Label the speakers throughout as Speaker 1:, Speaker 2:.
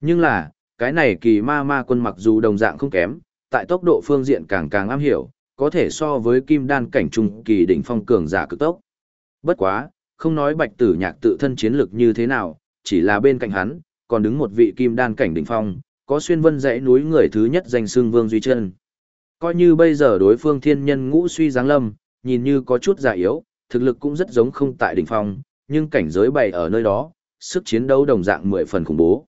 Speaker 1: Nhưng là, cái này kỳ ma ma quân mặc dù đồng dạng không kém, tại tốc độ phương diện càng càng am hiểu, có thể so với kim đan cảnh trung kỳ đỉnh phong cường giả cực tốc. Bất quá, không nói bạch tử nhạc tự thân chiến lực như thế nào, chỉ là bên cạnh hắn, còn đứng một vị kim đan cảnh đỉnh phong, có xuyên vân dãy núi người thứ nhất danh xương Vương Duy Chân. Coi như bây giờ đối phương thiên nhân ngũ suy giáng lâm, nhìn như có chút già yếu, thực lực cũng rất giống không tại đỉnh phong, nhưng cảnh giới bày ở nơi đó, sức chiến đấu đồng dạng mười phần khủng bố.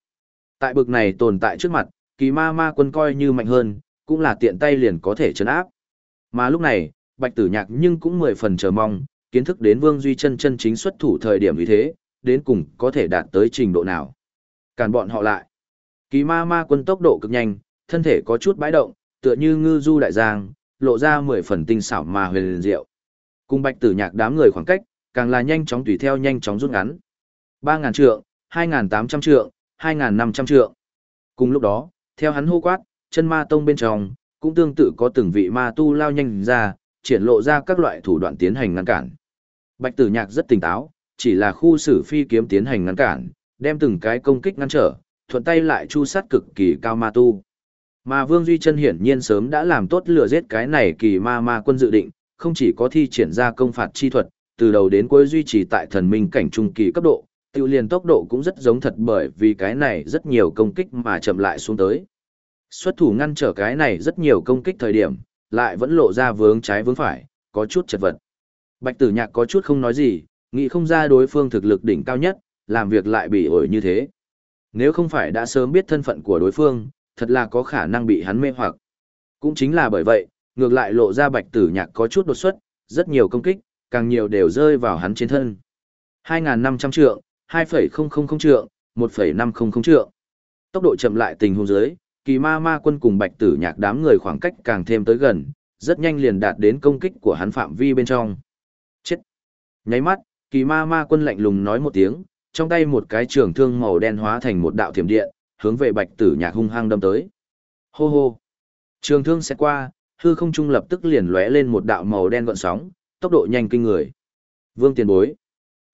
Speaker 1: Tại bực này tồn tại trước mặt, kỳ ma ma quân coi như mạnh hơn, cũng là tiện tay liền có thể chấn áp. Mà lúc này, bạch tử nhạc nhưng cũng mười phần chờ mong, kiến thức đến Vương Duy chân chân chính xuất thủ thời điểm như thế, đến cùng có thể đạt tới trình độ nào. Càn bọn họ lại. Kỳ ma ma quân tốc độ cực nhanh, thân thể có chút bãi động, tựa như ngư du đại giang, lộ ra mười phần tinh xảo mà huyền liền diệu. Cùng bạch tử nhạc đám người khoảng cách, càng là nhanh chóng tùy theo nhanh chóng rút ngắn. 3.000 trượng, 2.800 trượng, 2.500 trượng. Cùng lúc đó, theo hắn hô quát, chân ma tông bên trong, cũng tương tự có từng vị ma tu lao nhanh ra, triển lộ ra các loại thủ đoạn tiến hành ngăn cản. Bạch tử nhạc rất tỉnh táo, chỉ là khu xử phi kiếm tiến hành ngăn cản, đem từng cái công kích ngăn trở, thuận tay lại chu sát cực kỳ cao ma tu. Mà Vương Duy Chân hiển nhiên sớm đã làm tốt lừa giết cái này kỳ ma ma quân dự định, không chỉ có thi triển ra công phạt chi thuật, từ đầu đến cuối duy trì tại thần minh cảnh trung kỳ cấp độ, tiêu liền tốc độ cũng rất giống thật bởi vì cái này rất nhiều công kích mà chậm lại xuống tới. Xuất thủ ngăn trở cái này rất nhiều công kích thời điểm, lại vẫn lộ ra vướng trái vướng phải, có chút chật vật. Bạch tử nhạc có chút không nói gì, nghĩ không ra đối phương thực lực đỉnh cao nhất, làm việc lại bị ổi như thế. Nếu không phải đã sớm biết thân phận của đối phương, thật là có khả năng bị hắn mê hoặc. Cũng chính là bởi vậy, ngược lại lộ ra bạch tử nhạc có chút đột xuất, rất nhiều công kích, càng nhiều đều rơi vào hắn trên thân. 2.500 trượng, 2.000 trượng, 1.500 trượng. Tốc độ chậm lại tình huống dưới, kỳ ma ma quân cùng bạch tử nhạc đám người khoảng cách càng thêm tới gần, rất nhanh liền đạt đến công kích của hắn phạm vi bên trong. Chết! Nháy mắt, kỳ ma ma quân lạnh lùng nói một tiếng, trong tay một cái trường thương màu đen hóa thành một đạo thiểm điện, hướng về bạch tử nhạc hung hăng đâm tới. Hô hô! Trường thương sẽ qua, hư không trung lập tức liền lóe lên một đạo màu đen gọn sóng, tốc độ nhanh kinh người. Vương tiền bối.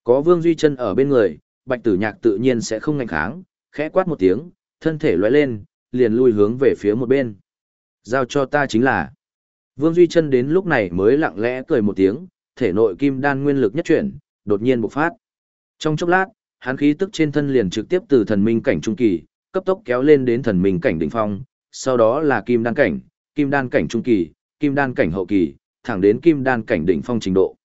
Speaker 1: Có Vương Duy chân ở bên người, Bạch Tử Nhạc tự nhiên sẽ không ngăn kháng, khẽ quát một tiếng, thân thể lóe lên, liền lui hướng về phía một bên. Giao cho ta chính là. Vương Duy chân đến lúc này mới lặng lẽ cười một tiếng, thể nội kim đan nguyên lực nhất chuyển, đột nhiên bộc phát. Trong chốc lát, hắn khí tức trên thân liền trực tiếp từ thần minh cảnh trung kỳ, cấp tốc kéo lên đến thần minh cảnh đỉnh phong, sau đó là kim đan cảnh, kim đan cảnh trung kỳ, kim đan cảnh hậu kỳ, thẳng đến kim đan cảnh đỉnh phong trình độ.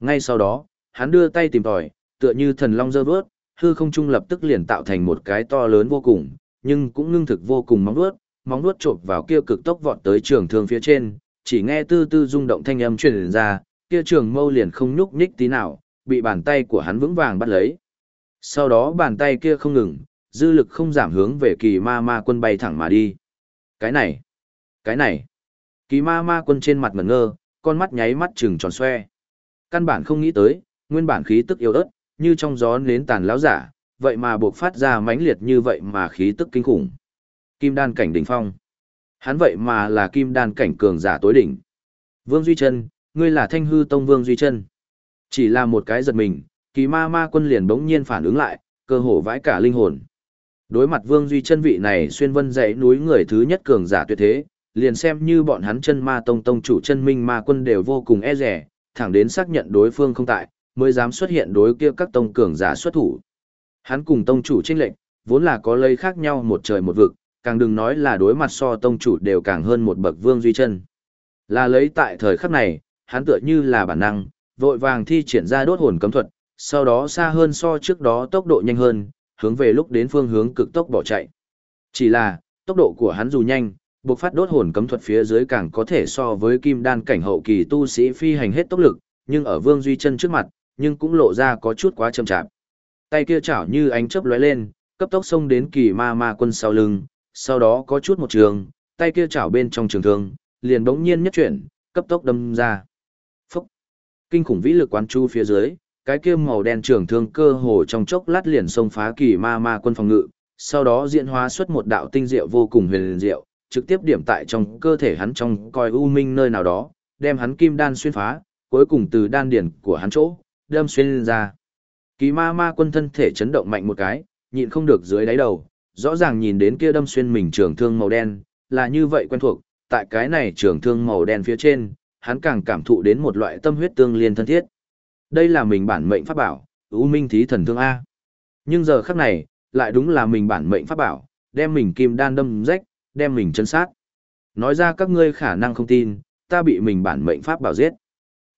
Speaker 1: Ngay sau đó, hắn đưa tay tìm tòi, tựa như thần long dơ vớt, hư không trung lập tức liền tạo thành một cái to lớn vô cùng, nhưng cũng ngưng thực vô cùng móng vuốt, móng vuốt chộp vào kia cực tốc vọt tới trường thương phía trên, chỉ nghe tư tư rung động thanh âm truyền ra, kia trường mâu liền không nhúc nhích tí nào, bị bàn tay của hắn vững vàng bắt lấy. Sau đó bàn tay kia không ngừng, dư lực không giảm hướng về kỳ ma ma quân bay thẳng mà đi. Cái này, cái này, kỳ ma ma quân trên mặt ngẩn ngơ, con mắt nháy mắt trừng tròn xoe. Căn bản không nghĩ tới, nguyên bản khí tức yếu ớt, như trong gió nến tàn lão giả, vậy mà buộc phát ra mãnh liệt như vậy mà khí tức kinh khủng. Kim đan cảnh đỉnh phong. Hắn vậy mà là kim đan cảnh cường giả tối đỉnh. Vương Duy Trân, ngươi là thanh hư tông Vương Duy Trân. Chỉ là một cái giật mình, kỳ ma ma quân liền bỗng nhiên phản ứng lại, cơ hồ vãi cả linh hồn. Đối mặt Vương Duy Trân vị này xuyên vân dãy núi người thứ nhất cường giả tuyệt thế, liền xem như bọn hắn chân ma tông tông chủ chân minh ma quân đều vô cùng e rẻ, thẳng đến xác nhận đối phương không tại, mới dám xuất hiện đối kia các tông cường giả xuất thủ. Hắn cùng tông chủ chênh lệnh, vốn là có lây khác nhau một trời một vực, càng đừng nói là đối mặt so tông chủ đều càng hơn một bậc vương duy chân. Là lấy tại thời khắc này, hắn tựa như là bản năng, vội vàng thi triển ra đốt hồn cấm thuật, sau đó xa hơn so trước đó tốc độ nhanh hơn, hướng về lúc đến phương hướng cực tốc bỏ chạy. Chỉ là, tốc độ của hắn dù nhanh, buộc phát đốt hồn cấm thuật phía dưới càng có thể so với kim đan cảnh hậu kỳ tu sĩ phi hành hết tốc lực, nhưng ở Vương Duy chân trước mặt, nhưng cũng lộ ra có chút quá chậm chạp. Tay kia chảo như ánh chớp lóe lên, cấp tốc xông đến kỳ ma ma quân sau lưng, sau đó có chút một trường, tay kia chảo bên trong trường thương, liền bỗng nhiên nhất chuyển, cấp tốc đâm ra. Phúc! Kinh khủng vĩ lực quán chu phía dưới, cái kia màu đen trường thương cơ hồ trong chốc lát liền xông phá kỳ ma ma quân phòng ngự, sau đó diễn hóa xuất một đạo tinh diệu vô cùng huyền diệu, trực tiếp điểm tại trong cơ thể hắn trong coi u minh nơi nào đó, đem hắn kim đan xuyên phá, cuối cùng từ đan điển của hắn chỗ, đâm xuyên ra. Kỳ ma ma quân thân thể chấn động mạnh một cái, nhịn không được dưới đáy đầu, rõ ràng nhìn đến kia đâm xuyên mình trường thương màu đen, là như vậy quen thuộc, tại cái này trường thương màu đen phía trên, hắn càng cảm thụ đến một loại tâm huyết tương liên thân thiết. Đây là mình bản mệnh pháp bảo, ưu minh thí thần thương A. Nhưng giờ khắc này, lại đúng là mình bản mệnh pháp bảo, đem mình kim đan đâm rách, đem mình chân sát. Nói ra các ngươi khả năng không tin, ta bị mình bản mệnh pháp bảo giết.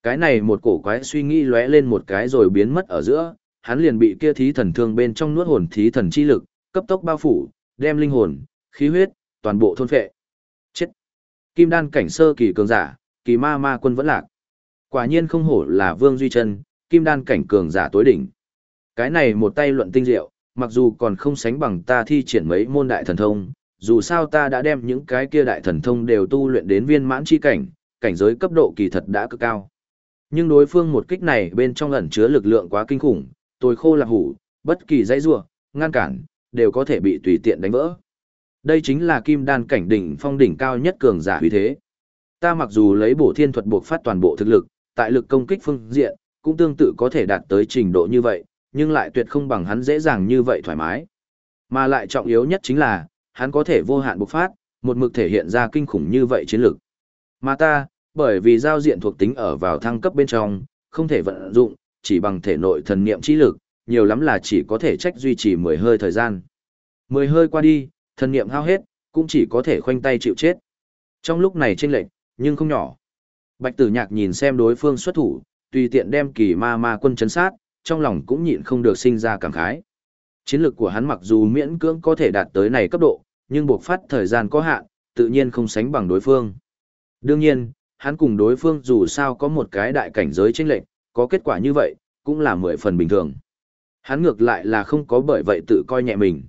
Speaker 1: Cái này một cổ quái suy nghĩ lóe lên một cái rồi biến mất ở giữa, hắn liền bị kia thí thần thương bên trong nuốt hồn thí thần chi lực, cấp tốc bao phủ, đem linh hồn, khí huyết, toàn bộ thôn phệ. Chết. Kim đan cảnh sơ kỳ cường giả, kỳ ma ma quân vẫn lạc. Quả nhiên không hổ là Vương Duy Chân, kim đan cảnh cường giả tối đỉnh. Cái này một tay luận tinh diệu, mặc dù còn không sánh bằng ta thi triển mấy môn đại thần thông, dù sao ta đã đem những cái kia đại thần thông đều tu luyện đến viên mãn chi cảnh, cảnh giới cấp độ kỳ thật đã cực cao. Nhưng đối phương một kích này bên trong ẩn chứa lực lượng quá kinh khủng, tôi khô là hủ, bất kỳ dãy rủa, ngăn cản, đều có thể bị tùy tiện đánh vỡ. Đây chính là kim đan cảnh đỉnh phong đỉnh cao nhất cường giả uy thế. Ta mặc dù lấy bổ thiên thuật buộc phát toàn bộ thực lực, tại lực công kích phương diện, cũng tương tự có thể đạt tới trình độ như vậy, nhưng lại tuyệt không bằng hắn dễ dàng như vậy thoải mái. Mà lại trọng yếu nhất chính là, hắn có thể vô hạn bộc phát, một mực thể hiện ra kinh khủng như vậy chiến lực. Mà ta, bởi vì giao diện thuộc tính ở vào thăng cấp bên trong, không thể vận dụng, chỉ bằng thể nội thần niệm trí lực, nhiều lắm là chỉ có thể trách duy trì 10 hơi thời gian. 10 hơi qua đi, thần niệm hao hết, cũng chỉ có thể khoanh tay chịu chết. Trong lúc này chênh lệch, nhưng không nhỏ. Bạch Tử Nhạc nhìn xem đối phương xuất thủ, tùy tiện đem kỳ ma ma quân chấn sát, trong lòng cũng nhịn không được sinh ra cảm khái. Chiến lược của hắn mặc dù miễn cưỡng có thể đạt tới này cấp độ, nhưng buộc phát thời gian có hạn, tự nhiên không sánh bằng đối phương. Đương nhiên, hắn cùng đối phương dù sao có một cái đại cảnh giới chênh lệch, có kết quả như vậy, cũng là mười phần bình thường. Hắn ngược lại là không có bởi vậy tự coi nhẹ mình.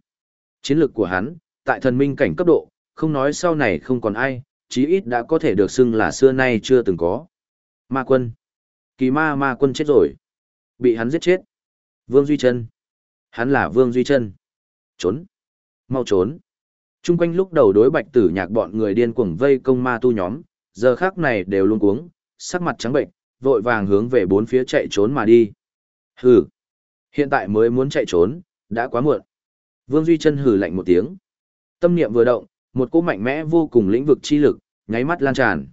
Speaker 1: Chiến lược của hắn, tại thần minh cảnh cấp độ, không nói sau này không còn ai, chí ít đã có thể được xưng là xưa nay chưa từng có. Ma quân. Kỳ ma ma quân chết rồi. Bị hắn giết chết. Vương Duy Trân. Hắn là Vương Duy Trân. Trốn. Mau trốn. Trung quanh lúc đầu đối bạch tử nhạc bọn người điên cuồng vây công ma tu nhóm, giờ khác này đều luôn cuống, sắc mặt trắng bệnh, vội vàng hướng về bốn phía chạy trốn mà đi. Hừ. Hiện tại mới muốn chạy trốn, đã quá muộn. Vương Duy Trân hừ lạnh một tiếng. Tâm niệm vừa động, một cỗ mạnh mẽ vô cùng lĩnh vực chi lực, nháy mắt lan tràn.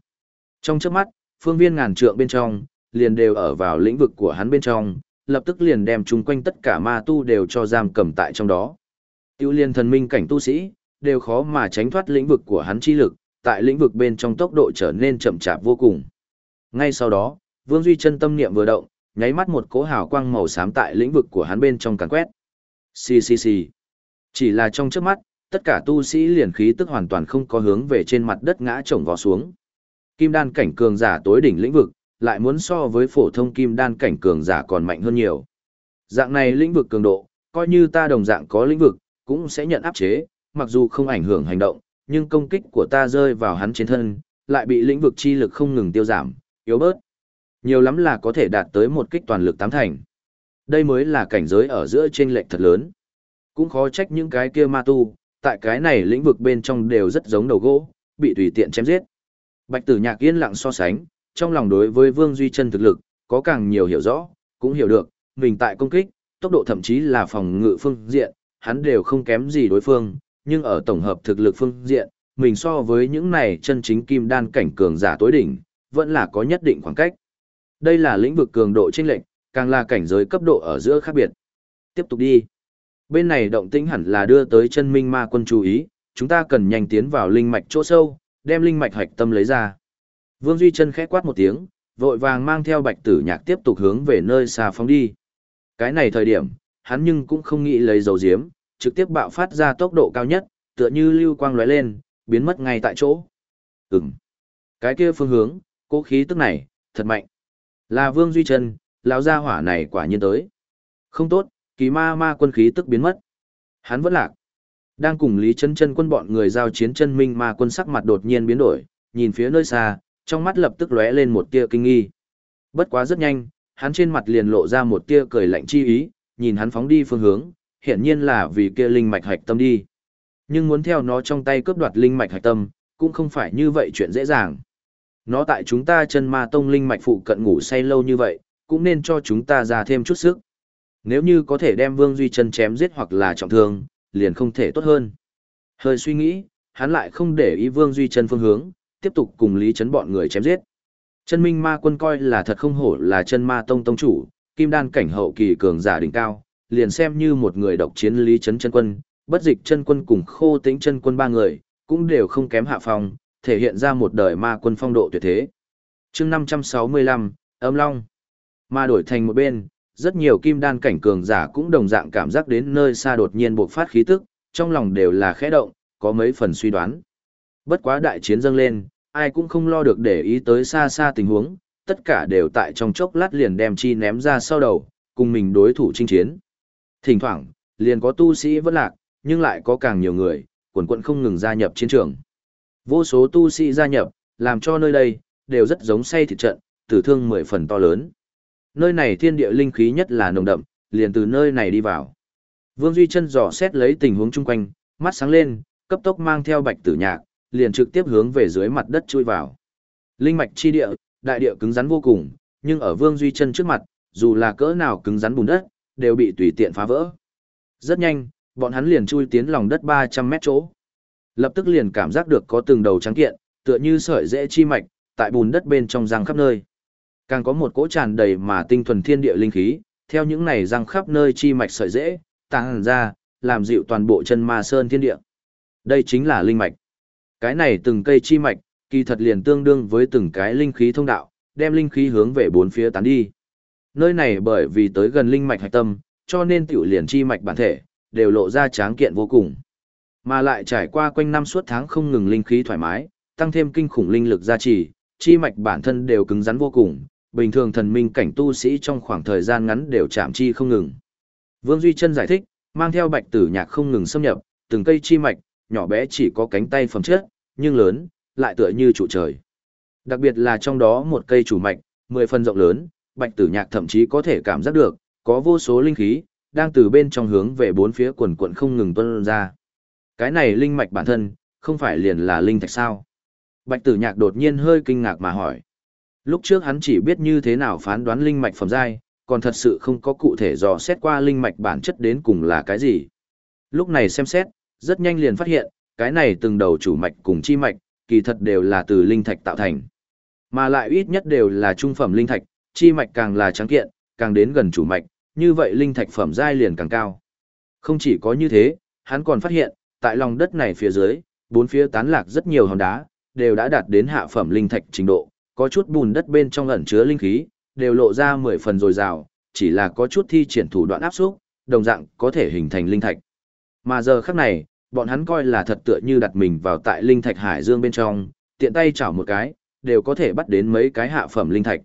Speaker 1: Trong chớp mắt, phương viên ngàn trượng bên trong, liền đều ở vào lĩnh vực của hắn bên trong, lập tức liền đem chung quanh tất cả ma tu đều cho giam cầm tại trong đó. Tiêu liên thần minh cảnh tu sĩ, đều khó mà tránh thoát lĩnh vực của hắn chi lực, tại lĩnh vực bên trong tốc độ trở nên chậm chạp vô cùng. Ngay sau đó, Vương Duy chân tâm niệm vừa động, nháy mắt một cỗ hào quang màu xám tại lĩnh vực của hắn bên trong càn quét. Xì xì xì. Chỉ là trong chớp mắt, tất cả tu sĩ liền khí tức hoàn toàn không có hướng về trên mặt đất ngã chồng vó xuống. Kim đan cảnh cường giả tối đỉnh lĩnh vực, lại muốn so với phổ thông kim đan cảnh cường giả còn mạnh hơn nhiều. Dạng này lĩnh vực cường độ, coi như ta đồng dạng có lĩnh vực, cũng sẽ nhận áp chế, mặc dù không ảnh hưởng hành động, nhưng công kích của ta rơi vào hắn trên thân, lại bị lĩnh vực chi lực không ngừng tiêu giảm, yếu bớt. Nhiều lắm là có thể đạt tới một kích toàn lực tám thành. Đây mới là cảnh giới ở giữa trên lệch thật lớn. Cũng khó trách những cái kia ma tu, tại cái này lĩnh vực bên trong đều rất giống đầu gỗ, bị tùy tiện chém giết. Bạch tử nhạc yên lặng so sánh, trong lòng đối với Vương Duy Chân thực lực, có càng nhiều hiểu rõ, cũng hiểu được, mình tại công kích, tốc độ thậm chí là phòng ngự phương diện, hắn đều không kém gì đối phương, nhưng ở tổng hợp thực lực phương diện, mình so với những này chân chính kim đan cảnh cường giả tối đỉnh, vẫn là có nhất định khoảng cách. Đây là lĩnh vực cường độ chênh lệch, càng là cảnh giới cấp độ ở giữa khác biệt. Tiếp tục đi. Bên này động tĩnh hẳn là đưa tới chân minh ma quân chú ý, chúng ta cần nhanh tiến vào linh mạch chỗ sâu, đem linh mạch hạch tâm lấy ra. Vương Duy chân khẽ quát một tiếng, vội vàng mang theo bạch tử nhạc tiếp tục hướng về nơi xa phóng đi. Cái này thời điểm, hắn nhưng cũng không nghĩ lấy dầu diếm, trực tiếp bạo phát ra tốc độ cao nhất, tựa như lưu quang lóe lên, biến mất ngay tại chỗ. Ừm. Cái kia phương hướng, cố khí tức này, thật mạnh. Là Vương Duy Trân, lão gia hỏa này quả nhiên tới. Không tốt, kỳ ma ma quân khí tức biến mất. Hắn vẫn lạc. Đang cùng Lý Chân Chân quân bọn người giao chiến chân minh ma quân sắc mặt đột nhiên biến đổi, nhìn phía nơi xa, trong mắt lập tức lóe lên một tia kinh nghi. Bất quá rất nhanh, hắn trên mặt liền lộ ra một tia cười lạnh chi ý, nhìn hắn phóng đi phương hướng, hiện nhiên là vì kia linh mạch hạch tâm đi. Nhưng muốn theo nó trong tay cướp đoạt linh mạch hạch tâm, cũng không phải như vậy chuyện dễ dàng. Nó tại chúng ta chân ma tông linh mạch phụ cận ngủ say lâu như vậy, cũng nên cho chúng ta ra thêm chút sức. Nếu như có thể đem Vương Duy chân chém giết hoặc là trọng thương, liền không thể tốt hơn. Hơi suy nghĩ, hắn lại không để ý Vương Duy Chân phương hướng, tiếp tục cùng Lý Trấn bọn người chém giết. Chân Minh Ma Quân coi là thật không hổ là chân Ma Tông tông chủ, kim đan cảnh hậu kỳ cường giả đỉnh cao, liền xem như một người độc chiến Lý chấn chân quân, bất dịch chân quân cùng khô tĩnh chân quân ba người, cũng đều không kém hạ phong, thể hiện ra một đời ma quân phong độ tuyệt thế. chương 565, âm long. Ma đổi thành một bên, rất nhiều kim đan cảnh cường giả cũng đồng dạng cảm giác đến nơi xa đột nhiên bộc phát khí tức, trong lòng đều là khẽ động, có mấy phần suy đoán. Bất quá đại chiến dâng lên, ai cũng không lo được để ý tới xa xa tình huống, tất cả đều tại trong chốc lát liền đem chi ném ra sau đầu, cùng mình đối thủ chinh chiến. Thỉnh thoảng, liền có tu sĩ vẫn lạc, nhưng lại có càng nhiều người, quần quận không ngừng gia nhập chiến trường. Vô số tu sĩ gia nhập, làm cho nơi đây, đều rất giống say thịt trận, tử thương mười phần to lớn. Nơi này thiên địa linh khí nhất là nồng đậm, liền từ nơi này đi vào. Vương Duy chân dò xét lấy tình huống chung quanh, mắt sáng lên, cấp tốc mang theo bạch tử nhạc, liền trực tiếp hướng về dưới mặt đất chui vào. Linh mạch chi địa, đại địa cứng rắn vô cùng, nhưng ở Vương Duy chân trước mặt, dù là cỡ nào cứng rắn bùn đất, đều bị tùy tiện phá vỡ. Rất nhanh, bọn hắn liền chui tiến lòng đất 300 mét chỗ. Lập tức liền cảm giác được có từng đầu trắng kiện, tựa như sợi rễ chi mạch, tại bùn đất bên trong răng khắp nơi. Càng có một cỗ tràn đầy mà tinh thuần thiên địa linh khí, theo những này răng khắp nơi chi mạch sợi rễ, tàng ra, làm dịu toàn bộ chân ma sơn thiên địa. Đây chính là linh mạch. Cái này từng cây chi mạch, kỳ thật liền tương đương với từng cái linh khí thông đạo, đem linh khí hướng về bốn phía tán đi. Nơi này bởi vì tới gần linh mạch hạch tâm, cho nên tiểu liền chi mạch bản thể, đều lộ ra tráng kiện vô cùng. Mà lại trải qua quanh năm suốt tháng không ngừng linh khí thoải mái, tăng thêm kinh khủng linh lực gia trì, chi mạch bản thân đều cứng rắn vô cùng, bình thường thần minh cảnh tu sĩ trong khoảng thời gian ngắn đều chạm chi không ngừng. Vương Duy Chân giải thích, mang theo bạch tử nhạc không ngừng xâm nhập, từng cây chi mạch, nhỏ bé chỉ có cánh tay phẩm chất, nhưng lớn, lại tựa như trụ trời. Đặc biệt là trong đó một cây chủ mạch, 10 phần rộng lớn, bạch tử nhạc thậm chí có thể cảm giác được, có vô số linh khí, đang từ bên trong hướng về bốn phía quần quận không ngừng tuân ra. Cái này linh mạch bản thân, không phải liền là linh thạch sao? Bạch tử nhạc đột nhiên hơi kinh ngạc mà hỏi. Lúc trước hắn chỉ biết như thế nào phán đoán linh mạch phẩm giai, còn thật sự không có cụ thể dò xét qua linh mạch bản chất đến cùng là cái gì. Lúc này xem xét, rất nhanh liền phát hiện, cái này từng đầu chủ mạch cùng chi mạch, kỳ thật đều là từ linh thạch tạo thành. Mà lại ít nhất đều là trung phẩm linh thạch, chi mạch càng là trắng kiện, càng đến gần chủ mạch, như vậy linh thạch phẩm giai liền càng cao. Không chỉ có như thế, hắn còn phát hiện, tại lòng đất này phía dưới, bốn phía tán lạc rất nhiều hòn đá, đều đã đạt đến hạ phẩm linh thạch trình độ, có chút bùn đất bên trong ẩn chứa linh khí, đều lộ ra mười phần dồi dào, chỉ là có chút thi triển thủ đoạn áp xúc, đồng dạng có thể hình thành linh thạch. Mà giờ khắc này, bọn hắn coi là thật tựa như đặt mình vào tại linh thạch hải dương bên trong, tiện tay chảo một cái, đều có thể bắt đến mấy cái hạ phẩm linh thạch.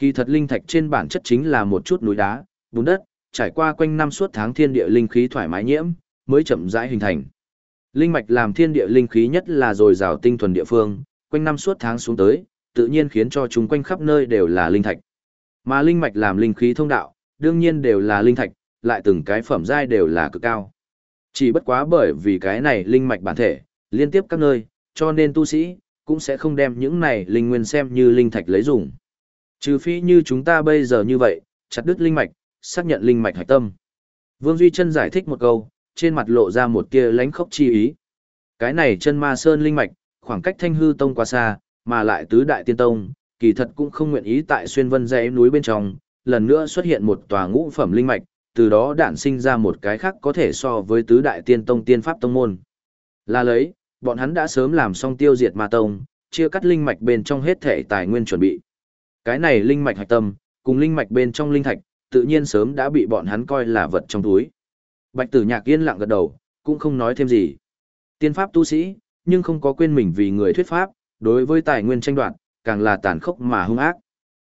Speaker 1: Kỳ thật linh thạch trên bản chất chính là một chút núi đá, bùn đất, trải qua quanh năm suốt tháng thiên địa linh khí thoải mái nhiễm, mới chậm rãi hình thành. Linh mạch làm thiên địa linh khí nhất là dồi dào tinh thuần địa phương, quanh năm suốt tháng xuống tới, tự nhiên khiến cho chúng quanh khắp nơi đều là linh thạch. Mà linh mạch làm linh khí thông đạo, đương nhiên đều là linh thạch, lại từng cái phẩm giai đều là cực cao. Chỉ bất quá bởi vì cái này linh mạch bản thể, liên tiếp các nơi, cho nên tu sĩ, cũng sẽ không đem những này linh nguyên xem như linh thạch lấy dùng. Trừ phi như chúng ta bây giờ như vậy, chặt đứt linh mạch, xác nhận linh mạch hạch tâm. Vương Duy Chân giải thích một câu, trên mặt lộ ra một tia lánh khóc chi ý. Cái này chân ma sơn linh mạch, khoảng cách thanh hư tông quá xa, mà lại tứ đại tiên tông, kỳ thật cũng không nguyện ý tại xuyên vân dãy núi bên trong, lần nữa xuất hiện một tòa ngũ phẩm linh mạch, từ đó đản sinh ra một cái khác có thể so với tứ đại tiên tông tiên pháp tông môn. Là lấy, bọn hắn đã sớm làm xong tiêu diệt ma tông, chia cắt linh mạch bên trong hết thể tài nguyên chuẩn bị. Cái này linh mạch hạch tâm, cùng linh mạch bên trong linh thạch, tự nhiên sớm đã bị bọn hắn coi là vật trong túi. Bạch tử nhạc yên lặng gật đầu, cũng không nói thêm gì. Tiên pháp tu sĩ, nhưng không có quên mình vì người thuyết pháp, đối với tài nguyên tranh đoạt, càng là tàn khốc mà hung ác.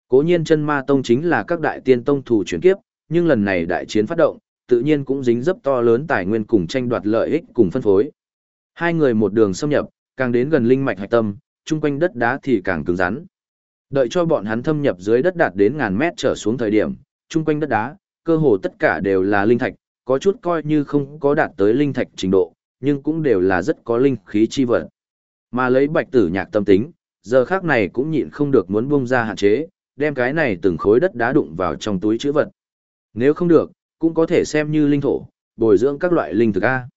Speaker 1: Cố nhiên chân ma tông chính là các đại tiên tông thủ chuyển kiếp, nhưng lần này đại chiến phát động, tự nhiên cũng dính dấp to lớn tài nguyên cùng tranh đoạt lợi ích cùng phân phối. Hai người một đường xâm nhập, càng đến gần linh mạch hạch tâm, chung quanh đất đá thì càng cứng rắn. Đợi cho bọn hắn thâm nhập dưới đất đạt đến ngàn mét trở xuống thời điểm, chung quanh đất đá, cơ hồ tất cả đều là linh thạch, có chút coi như không có đạt tới linh thạch trình độ, nhưng cũng đều là rất có linh khí chi vật. Mà lấy bạch tử nhạc tâm tính, giờ khác này cũng nhịn không được muốn buông ra hạn chế, đem cái này từng khối đất đá đụng vào trong túi chữ vật. Nếu không được, cũng có thể xem như linh thổ, bồi dưỡng các loại linh thực A.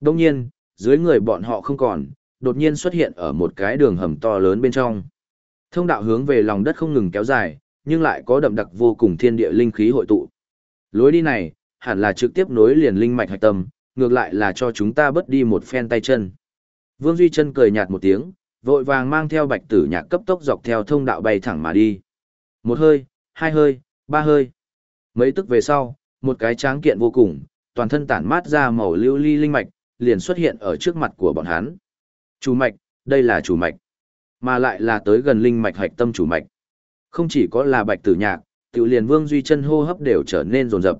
Speaker 1: Đông nhiên, dưới người bọn họ không còn, đột nhiên xuất hiện ở một cái đường hầm to lớn bên trong. Thông đạo hướng về lòng đất không ngừng kéo dài, nhưng lại có đậm đặc vô cùng thiên địa linh khí hội tụ. Lối đi này, hẳn là trực tiếp nối liền linh mạch hạch tâm, ngược lại là cho chúng ta bớt đi một phen tay chân. Vương Duy Chân cười nhạt một tiếng, vội vàng mang theo bạch tử nhạc cấp tốc dọc theo thông đạo bay thẳng mà đi. Một hơi, hai hơi, ba hơi. Mấy tức về sau, một cái tráng kiện vô cùng, toàn thân tản mát ra màu lưu ly linh mạch, liền xuất hiện ở trước mặt của bọn hắn. Chủ mạch, đây là chủ mạch, mà lại là tới gần linh mạch hạch tâm chủ mạch. Không chỉ có là bạch tử nhạc, tiểu liền vương duy chân hô hấp đều trở nên rồn rập.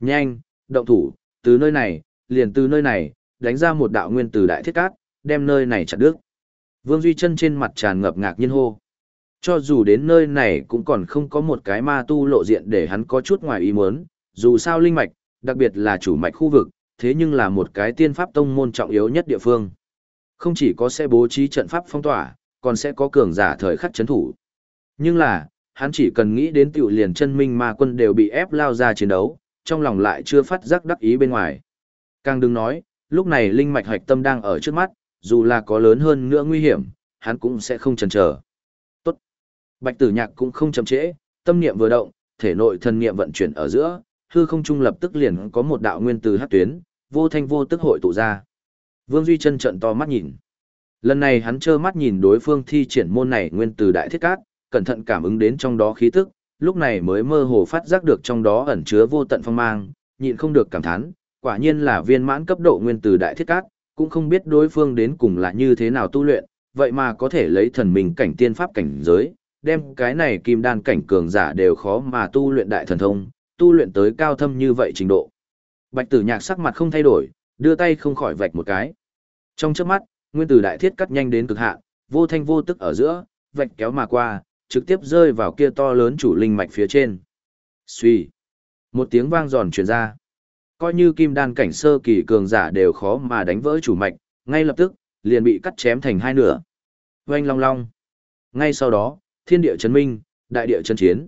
Speaker 1: Nhanh, động thủ, từ nơi này, liền từ nơi này, đánh ra một đạo nguyên từ đại thiết cát, đem nơi này chặt đứt. Vương Duy chân trên mặt tràn ngập ngạc nhiên hô. Cho dù đến nơi này cũng còn không có một cái ma tu lộ diện để hắn có chút ngoài ý muốn, dù sao linh mạch, đặc biệt là chủ mạch khu vực, thế nhưng là một cái tiên pháp tông môn trọng yếu nhất địa phương. Không chỉ có sẽ bố trí trận pháp phong tỏa, còn sẽ có cường giả thời khắc chấn thủ. Nhưng là, hắn chỉ cần nghĩ đến tiểu liền chân minh ma quân đều bị ép lao ra chiến đấu, trong lòng lại chưa phát giác đắc ý bên ngoài. Càng đừng nói, lúc này linh mạch hoạch tâm đang ở trước mắt, dù là có lớn hơn nữa nguy hiểm, hắn cũng sẽ không chần chờ. Tốt. Bạch tử nhạc cũng không chậm trễ, tâm niệm vừa động, thể nội thần niệm vận chuyển ở giữa, hư không trung lập tức liền có một đạo nguyên từ hát tuyến, vô thanh vô tức hội tụ ra. Vương Duy chân trận to mắt nhìn. Lần này hắn trơ mắt nhìn đối phương thi triển môn này nguyên từ đại thiết cát, cẩn thận cảm ứng đến trong đó khí tức, lúc này mới mơ hồ phát giác được trong đó ẩn chứa vô tận phong mang, nhịn không được cảm thán, quả nhiên là viên mãn cấp độ nguyên từ đại thiết cát, cũng không biết đối phương đến cùng là như thế nào tu luyện, vậy mà có thể lấy thần mình cảnh tiên pháp cảnh giới, đem cái này kim đan cảnh cường giả đều khó mà tu luyện đại thần thông, tu luyện tới cao thâm như vậy trình độ. Bạch tử nhạc sắc mặt không thay đổi, đưa tay không khỏi vạch một cái. Trong chớp mắt, nguyên tử đại thiết cắt nhanh đến cực hạn, vô thanh vô tức ở giữa, vạch kéo mà qua, trực tiếp rơi vào kia to lớn chủ linh mạch phía trên. Xuy. Một tiếng vang giòn truyền ra. Coi như kim đan cảnh sơ kỳ cường giả đều khó mà đánh vỡ chủ mạch, ngay lập tức, liền bị cắt chém thành hai nửa. Oanh long long. Ngay sau đó, thiên địa chấn minh, đại địa chấn chiến.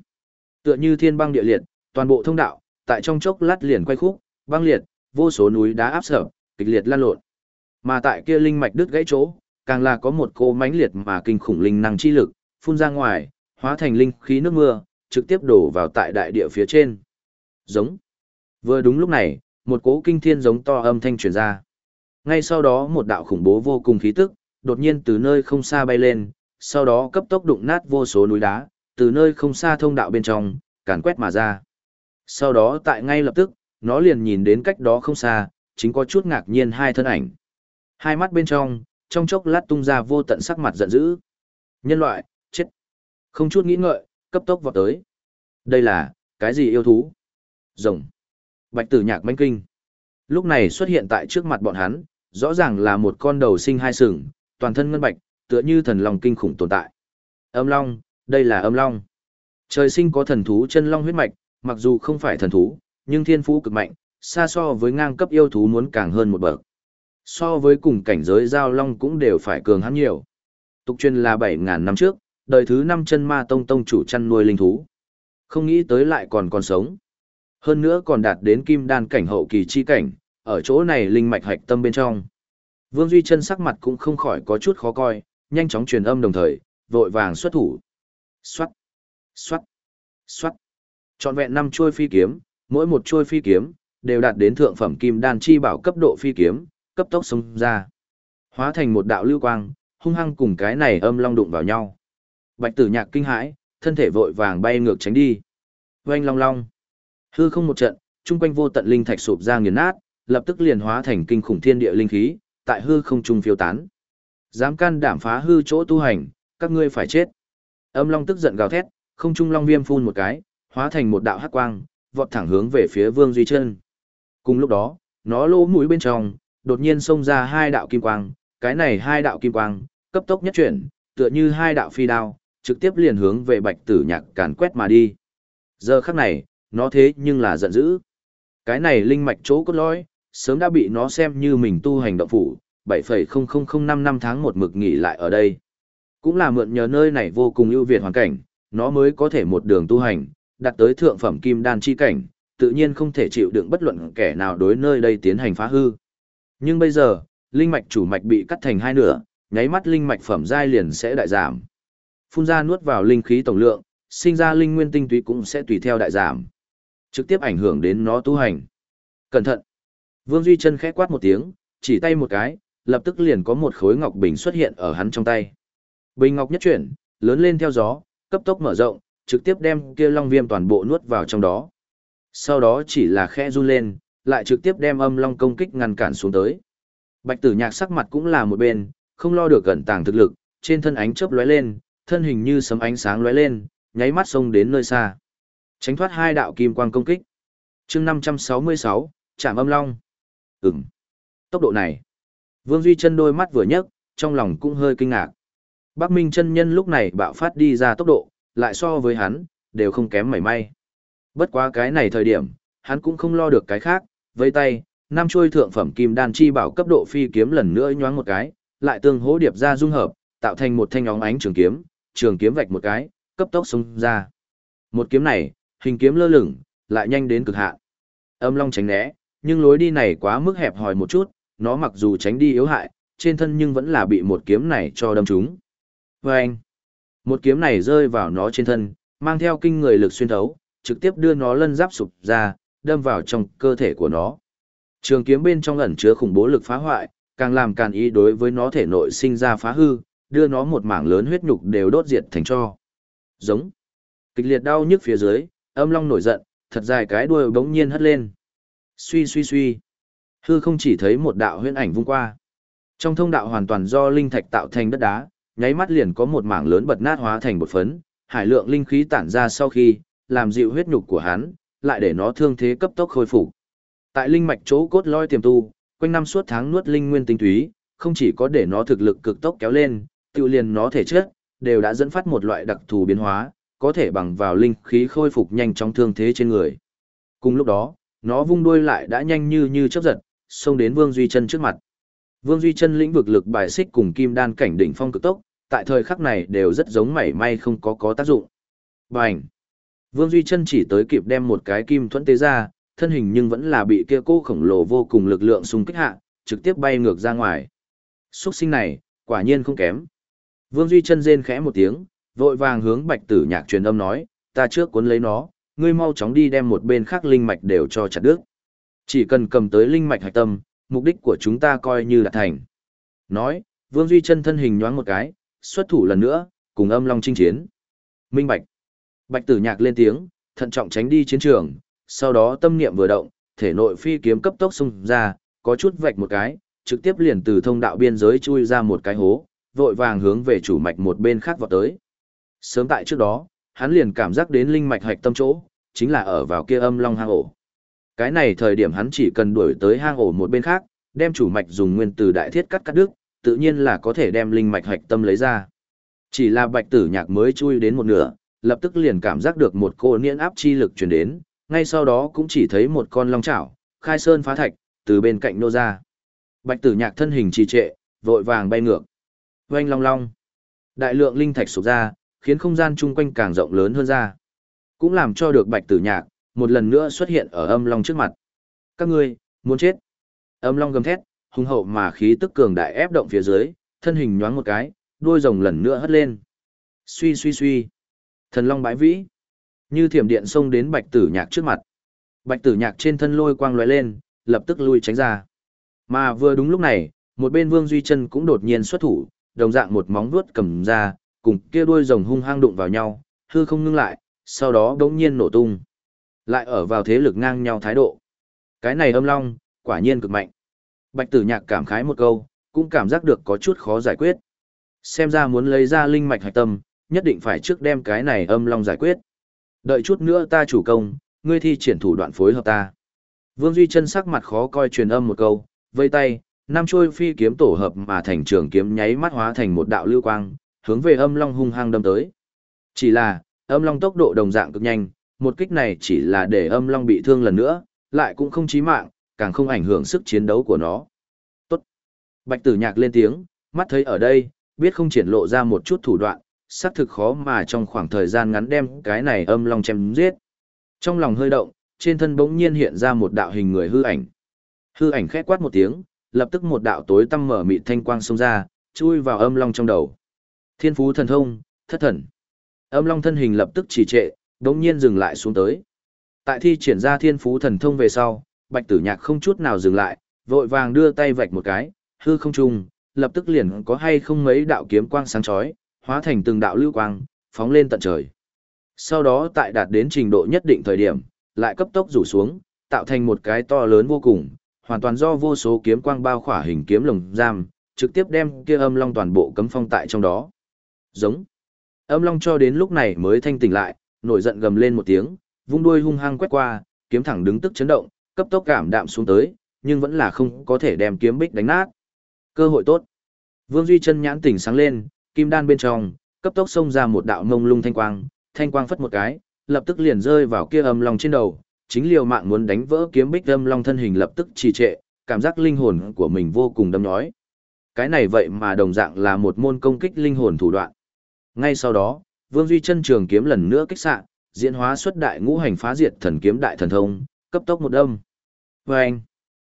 Speaker 1: Tựa như thiên băng địa liệt, toàn bộ thông đạo, tại trong chốc lát liền quay khúc, băng liệt, vô số núi đá áp sở, kịch liệt lan lộn. Mà tại kia linh mạch đứt gãy chỗ, càng là có một cô mãnh liệt mà kinh khủng linh năng chi lực, phun ra ngoài, hóa thành linh khí nước mưa, trực tiếp đổ vào tại đại địa phía trên. Giống. Vừa đúng lúc này, một cỗ kinh thiên giống to âm thanh truyền ra. Ngay sau đó một đạo khủng bố vô cùng khí tức, đột nhiên từ nơi không xa bay lên, sau đó cấp tốc đụng nát vô số núi đá, từ nơi không xa thông đạo bên trong, càn quét mà ra. Sau đó tại ngay lập tức, nó liền nhìn đến cách đó không xa, chính có chút ngạc nhiên hai thân ảnh. Hai mắt bên trong, trong chốc lát tung ra vô tận sắc mặt giận dữ. Nhân loại, chết. Không chút nghĩ ngợi, cấp tốc vọt tới. Đây là, cái gì yêu thú? Rồng. Bạch tử nhạc manh kinh. Lúc này xuất hiện tại trước mặt bọn hắn, rõ ràng là một con đầu sinh hai sừng, toàn thân ngân bạch, tựa như thần long kinh khủng tồn tại. Âm long, đây là âm long. Trời sinh có thần thú chân long huyết mạch, mặc dù không phải thần thú, nhưng thiên phú cực mạnh, xa so với ngang cấp yêu thú muốn càng hơn một bậc. So với cùng cảnh giới giao long cũng đều phải cường hắn nhiều. Tục truyền là 7.000 năm trước, đời thứ 5 chân ma tông tông chủ chăn nuôi linh thú. Không nghĩ tới lại còn còn sống. Hơn nữa còn đạt đến kim đan cảnh hậu kỳ chi cảnh, ở chỗ này linh mạch hạch tâm bên trong. Vương Duy chân sắc mặt cũng không khỏi có chút khó coi, nhanh chóng truyền âm đồng thời, vội vàng xuất thủ. Xoát, xoát, xoát. Chọn vẹn năm chuôi phi kiếm, mỗi một chuôi phi kiếm đều đạt đến thượng phẩm kim đan chi bảo cấp độ phi kiếm, cấp tốc xông ra. Hóa thành một đạo lưu quang, hung hăng cùng cái này âm long đụng vào nhau. Bạch Tử Nhạc kinh hãi, thân thể vội vàng bay ngược tránh đi. Oanh long long. Hư không một trận, trung quanh vô tận linh thạch sụp ra nghiền nát, lập tức liền hóa thành kinh khủng thiên địa linh khí, tại hư không trung phiêu tán. Dám can đảm phá hư chỗ tu hành, các ngươi phải chết. Âm long tức giận gào thét, không trung long viêm phun một cái, hóa thành một đạo hắc quang, vọt thẳng hướng về phía Vương Duy Chân. Cùng lúc đó, nó lỗ mũi bên trong, đột nhiên xông ra hai đạo kim quang, cái này hai đạo kim quang, cấp tốc nhất chuyển, tựa như hai đạo phi đao, trực tiếp liền hướng về Bạch Tử Nhạc càn quét mà đi. Giờ khắc này, nó thế nhưng là giận dữ. Cái này linh mạch chỗ cốt lõi, sớm đã bị nó xem như mình tu hành động phủ, 7,00055 năm tháng một mực nghỉ lại ở đây. Cũng là mượn nhờ nơi này vô cùng ưu việt hoàn cảnh, nó mới có thể một đường tu hành, đạt tới thượng phẩm kim đan chi cảnh, tự nhiên không thể chịu đựng bất luận kẻ nào đối nơi đây tiến hành phá hư. Nhưng bây giờ, linh mạch chủ mạch bị cắt thành hai nửa, nháy mắt linh mạch phẩm giai liền sẽ đại giảm. Phun ra nuốt vào linh khí tổng lượng, sinh ra linh nguyên tinh túy cũng sẽ tùy theo đại giảm. Trực tiếp ảnh hưởng đến nó tu hành. Cẩn thận. Vương Duy chân khẽ quát một tiếng, chỉ tay một cái, lập tức liền có một khối ngọc bình xuất hiện ở hắn trong tay. Bình ngọc nhất chuyển, lớn lên theo gió, cấp tốc mở rộng, trực tiếp đem kia long viêm toàn bộ nuốt vào trong đó. Sau đó chỉ là khẽ run lên, lại trực tiếp đem âm long công kích ngăn cản xuống tới. Bạch tử nhạc sắc mặt cũng là một bên, không lo được gần tàng thực lực, trên thân ánh chớp lóe lên, thân hình như sấm ánh sáng lóe lên, nháy mắt xông đến nơi xa. Tránh thoát hai đạo kim quang công kích. chương 566, chạm âm long. Ừm. Tốc độ này. Vương Duy chân đôi mắt vừa nhấc, trong lòng cũng hơi kinh ngạc. Bắc Minh chân nhân lúc này bạo phát đi ra tốc độ, lại so với hắn, đều không kém mảy may. Bất quá cái này thời điểm, hắn cũng không lo được cái khác, với tay, năm chuôi thượng phẩm kim đan chi bảo cấp độ phi kiếm lần nữa nhoáng một cái, lại tương hỗ điệp ra dung hợp, tạo thành một thanh óng ánh trường kiếm, trường kiếm vạch một cái, cấp tốc xông ra. Một kiếm này, hình kiếm lơ lửng, lại nhanh đến cực hạn. Âm Long tránh né, nhưng lối đi này quá mức hẹp hòi một chút, nó mặc dù tránh đi yếu hại, trên thân nhưng vẫn là bị một kiếm này cho đâm trúng. Và anh, một kiếm này rơi vào nó trên thân, mang theo kinh người lực xuyên thấu, trực tiếp đưa nó lân giáp sụp ra, đâm vào trong cơ thể của nó. Trường kiếm bên trong ẩn chứa khủng bố lực phá hoại, càng làm càn ý đối với nó thể nội sinh ra phá hư, đưa nó một mảng lớn huyết nhục đều đốt diệt thành cho. Giống. Kịch liệt đau nhức phía dưới, âm long nổi giận, thật dài cái đuôi bỗng nhiên hất lên. Suy suy suy. Hư không chỉ thấy một đạo huyễn ảnh vung qua. Trong thông đạo hoàn toàn do linh thạch tạo thành đất đá, nháy mắt liền có một mảng lớn bật nát hóa thành bột phấn, hải lượng linh khí tản ra sau khi, làm dịu huyết nhục của hắn, lại để nó thương thế cấp tốc khôi phục. Tại linh mạch chỗ cốt lõi tiềm tu, quanh năm suốt tháng nuốt linh nguyên tinh túy, không chỉ có để nó thực lực cực tốc kéo lên, tiêu liền nó thể chất, đều đã dẫn phát một loại đặc thù biến hóa, có thể bằng vào linh khí khôi phục nhanh trong thương thế trên người. Cùng lúc đó, nó vung đuôi lại đã nhanh như như chớp giật, xông đến Vương Duy Chân trước mặt. Vương Duy Chân lĩnh vực lực bài xích cùng kim đan cảnh đỉnh phong cực tốc, tại thời khắc này đều rất giống mảy may không có có tác dụng. Bành! Vương Duy Chân chỉ tới kịp đem một cái kim thuẫn tế ra, thân hình nhưng vẫn là bị kia cô khổng lồ vô cùng lực lượng xung kích hạ, trực tiếp bay ngược ra ngoài. Xuất sinh này, quả nhiên không kém. Vương Duy chân rên khẽ một tiếng, vội vàng hướng Bạch Tử Nhạc truyền âm nói, ta trước cuốn lấy nó, ngươi mau chóng đi đem một bên khác linh mạch đều cho chặt đứt. Chỉ cần cầm tới linh mạch hạch tâm, mục đích của chúng ta coi như là thành. Nói, Vương Duy chân thân hình nhoáng một cái, xuất thủ lần nữa, cùng âm long chinh chiến. Minh Bạch. Bạch Tử Nhạc lên tiếng, thận trọng tránh đi chiến trường, sau đó tâm niệm vừa động, thể nội phi kiếm cấp tốc xung ra, có chút vạch một cái, trực tiếp liền từ thông đạo biên giới chui ra một cái hố, vội vàng hướng về chủ mạch một bên khác vọt tới. Sớm tại trước đó, hắn liền cảm giác đến linh mạch hạch tâm chỗ, chính là ở vào kia âm long hang ổ. Cái này thời điểm hắn chỉ cần đuổi tới hang ổ một bên khác, đem chủ mạch dùng nguyên từ đại thiết cắt cắt đứt, tự nhiên là có thể đem linh mạch hạch tâm lấy ra. Chỉ là bạch tử nhạc mới chui đến một nửa, lập tức liền cảm giác được một cô niễn áp chi lực truyền đến, ngay sau đó cũng chỉ thấy một con long chảo, khai sơn phá thạch, từ bên cạnh nô ra. Bạch tử nhạc thân hình trì trệ, vội vàng bay ngược. Oanh long long. Đại lượng linh thạch sụp ra, khiến không gian chung quanh càng rộng lớn hơn ra. Cũng làm cho được bạch tử nhạc, một lần nữa xuất hiện ở âm long trước mặt. Các ngươi, muốn chết. Âm long gầm thét, hung hậu mà khí tức cường đại ép động phía dưới, thân hình nhoáng một cái, đuôi rồng lần nữa hất lên. Suy suy suy. Thần long bãi vĩ. Như thiểm điện xông đến bạch tử nhạc trước mặt. Bạch tử nhạc trên thân lôi quang lóe lên, lập tức lui tránh ra. Mà vừa đúng lúc này, một bên Vương Duy Chân cũng đột nhiên xuất thủ, đồng dạng một móng vuốt cầm ra, cùng kia đuôi rồng hung hăng đụng vào nhau, hư không ngưng lại, sau đó đống nhiên nổ tung. Lại ở vào thế lực ngang nhau thái độ. Cái này âm long, quả nhiên cực mạnh. Bạch tử nhạc cảm khái một câu, cũng cảm giác được có chút khó giải quyết. Xem ra muốn lấy ra linh mạch hạch tâm, nhất định phải trước đem cái này âm long giải quyết. Đợi chút nữa ta chủ công, ngươi thi triển thủ đoạn phối hợp ta. Vương Duy chân sắc mặt khó coi truyền âm một câu, vây tay, năm trôi phi kiếm tổ hợp mà thành trường kiếm nháy mắt hóa thành một đạo lưu quang, hướng về âm long hung hăng đâm tới. Chỉ là, âm long tốc độ đồng dạng cực nhanh, một kích này chỉ là để âm long bị thương lần nữa, lại cũng không chí mạng, càng không ảnh hưởng sức chiến đấu của nó. Tốt. Bạch tử nhạc lên tiếng, mắt thấy ở đây, biết không triển lộ ra một chút thủ đoạn, xác thực khó mà trong khoảng thời gian ngắn đem cái này âm long chém giết. Trong lòng hơi động, trên thân bỗng nhiên hiện ra một đạo hình người hư ảnh. Hư ảnh khẽ quát một tiếng, lập tức một đạo tối tăm mở mịt thanh quang xông ra, chui vào âm long trong đầu. Thiên phú thần thông, thất thần. Âm long thân hình lập tức trì trệ, đống nhiên dừng lại xuống tới. Tại thi triển ra thiên phú thần thông về sau, bạch tử nhạc không chút nào dừng lại, vội vàng đưa tay vạch một cái, hư không trùng, lập tức liền có hay không mấy đạo kiếm quang sáng chói, hóa thành từng đạo lưu quang, phóng lên tận trời. Sau đó tại đạt đến trình độ nhất định thời điểm, lại cấp tốc rủ xuống, tạo thành một cái to lớn vô cùng, hoàn toàn do vô số kiếm quang bao khỏa hình kiếm lồng giam, trực tiếp đem kia âm long toàn bộ cấm phong tại trong đó. Giống. Âm long cho đến lúc này mới thanh tỉnh lại, nổi giận gầm lên một tiếng, vung đuôi hung hăng quét qua, kiếm thẳng đứng tức chấn động, cấp tốc cảm đạm xuống tới, nhưng vẫn là không có thể đem kiếm bích đánh nát. Cơ hội tốt. Vương Duy chân nhãn tỉnh sáng lên, kim đan bên trong, cấp tốc xông ra một đạo mông lung thanh quang, thanh quang phất một cái, lập tức liền rơi vào kia âm long trên đầu, chính liều mạng muốn đánh vỡ kiếm bích âm long thân hình lập tức trì trệ, cảm giác linh hồn của mình vô cùng đâm nhói. Cái này vậy mà đồng dạng là một môn công kích linh hồn thủ đoạn. Ngay sau đó, Vương Duy chân trường kiếm lần nữa kích xạ, diễn hóa xuất đại ngũ hành phá diệt thần kiếm đại thần thông, cấp tốc một đâm. Vâng!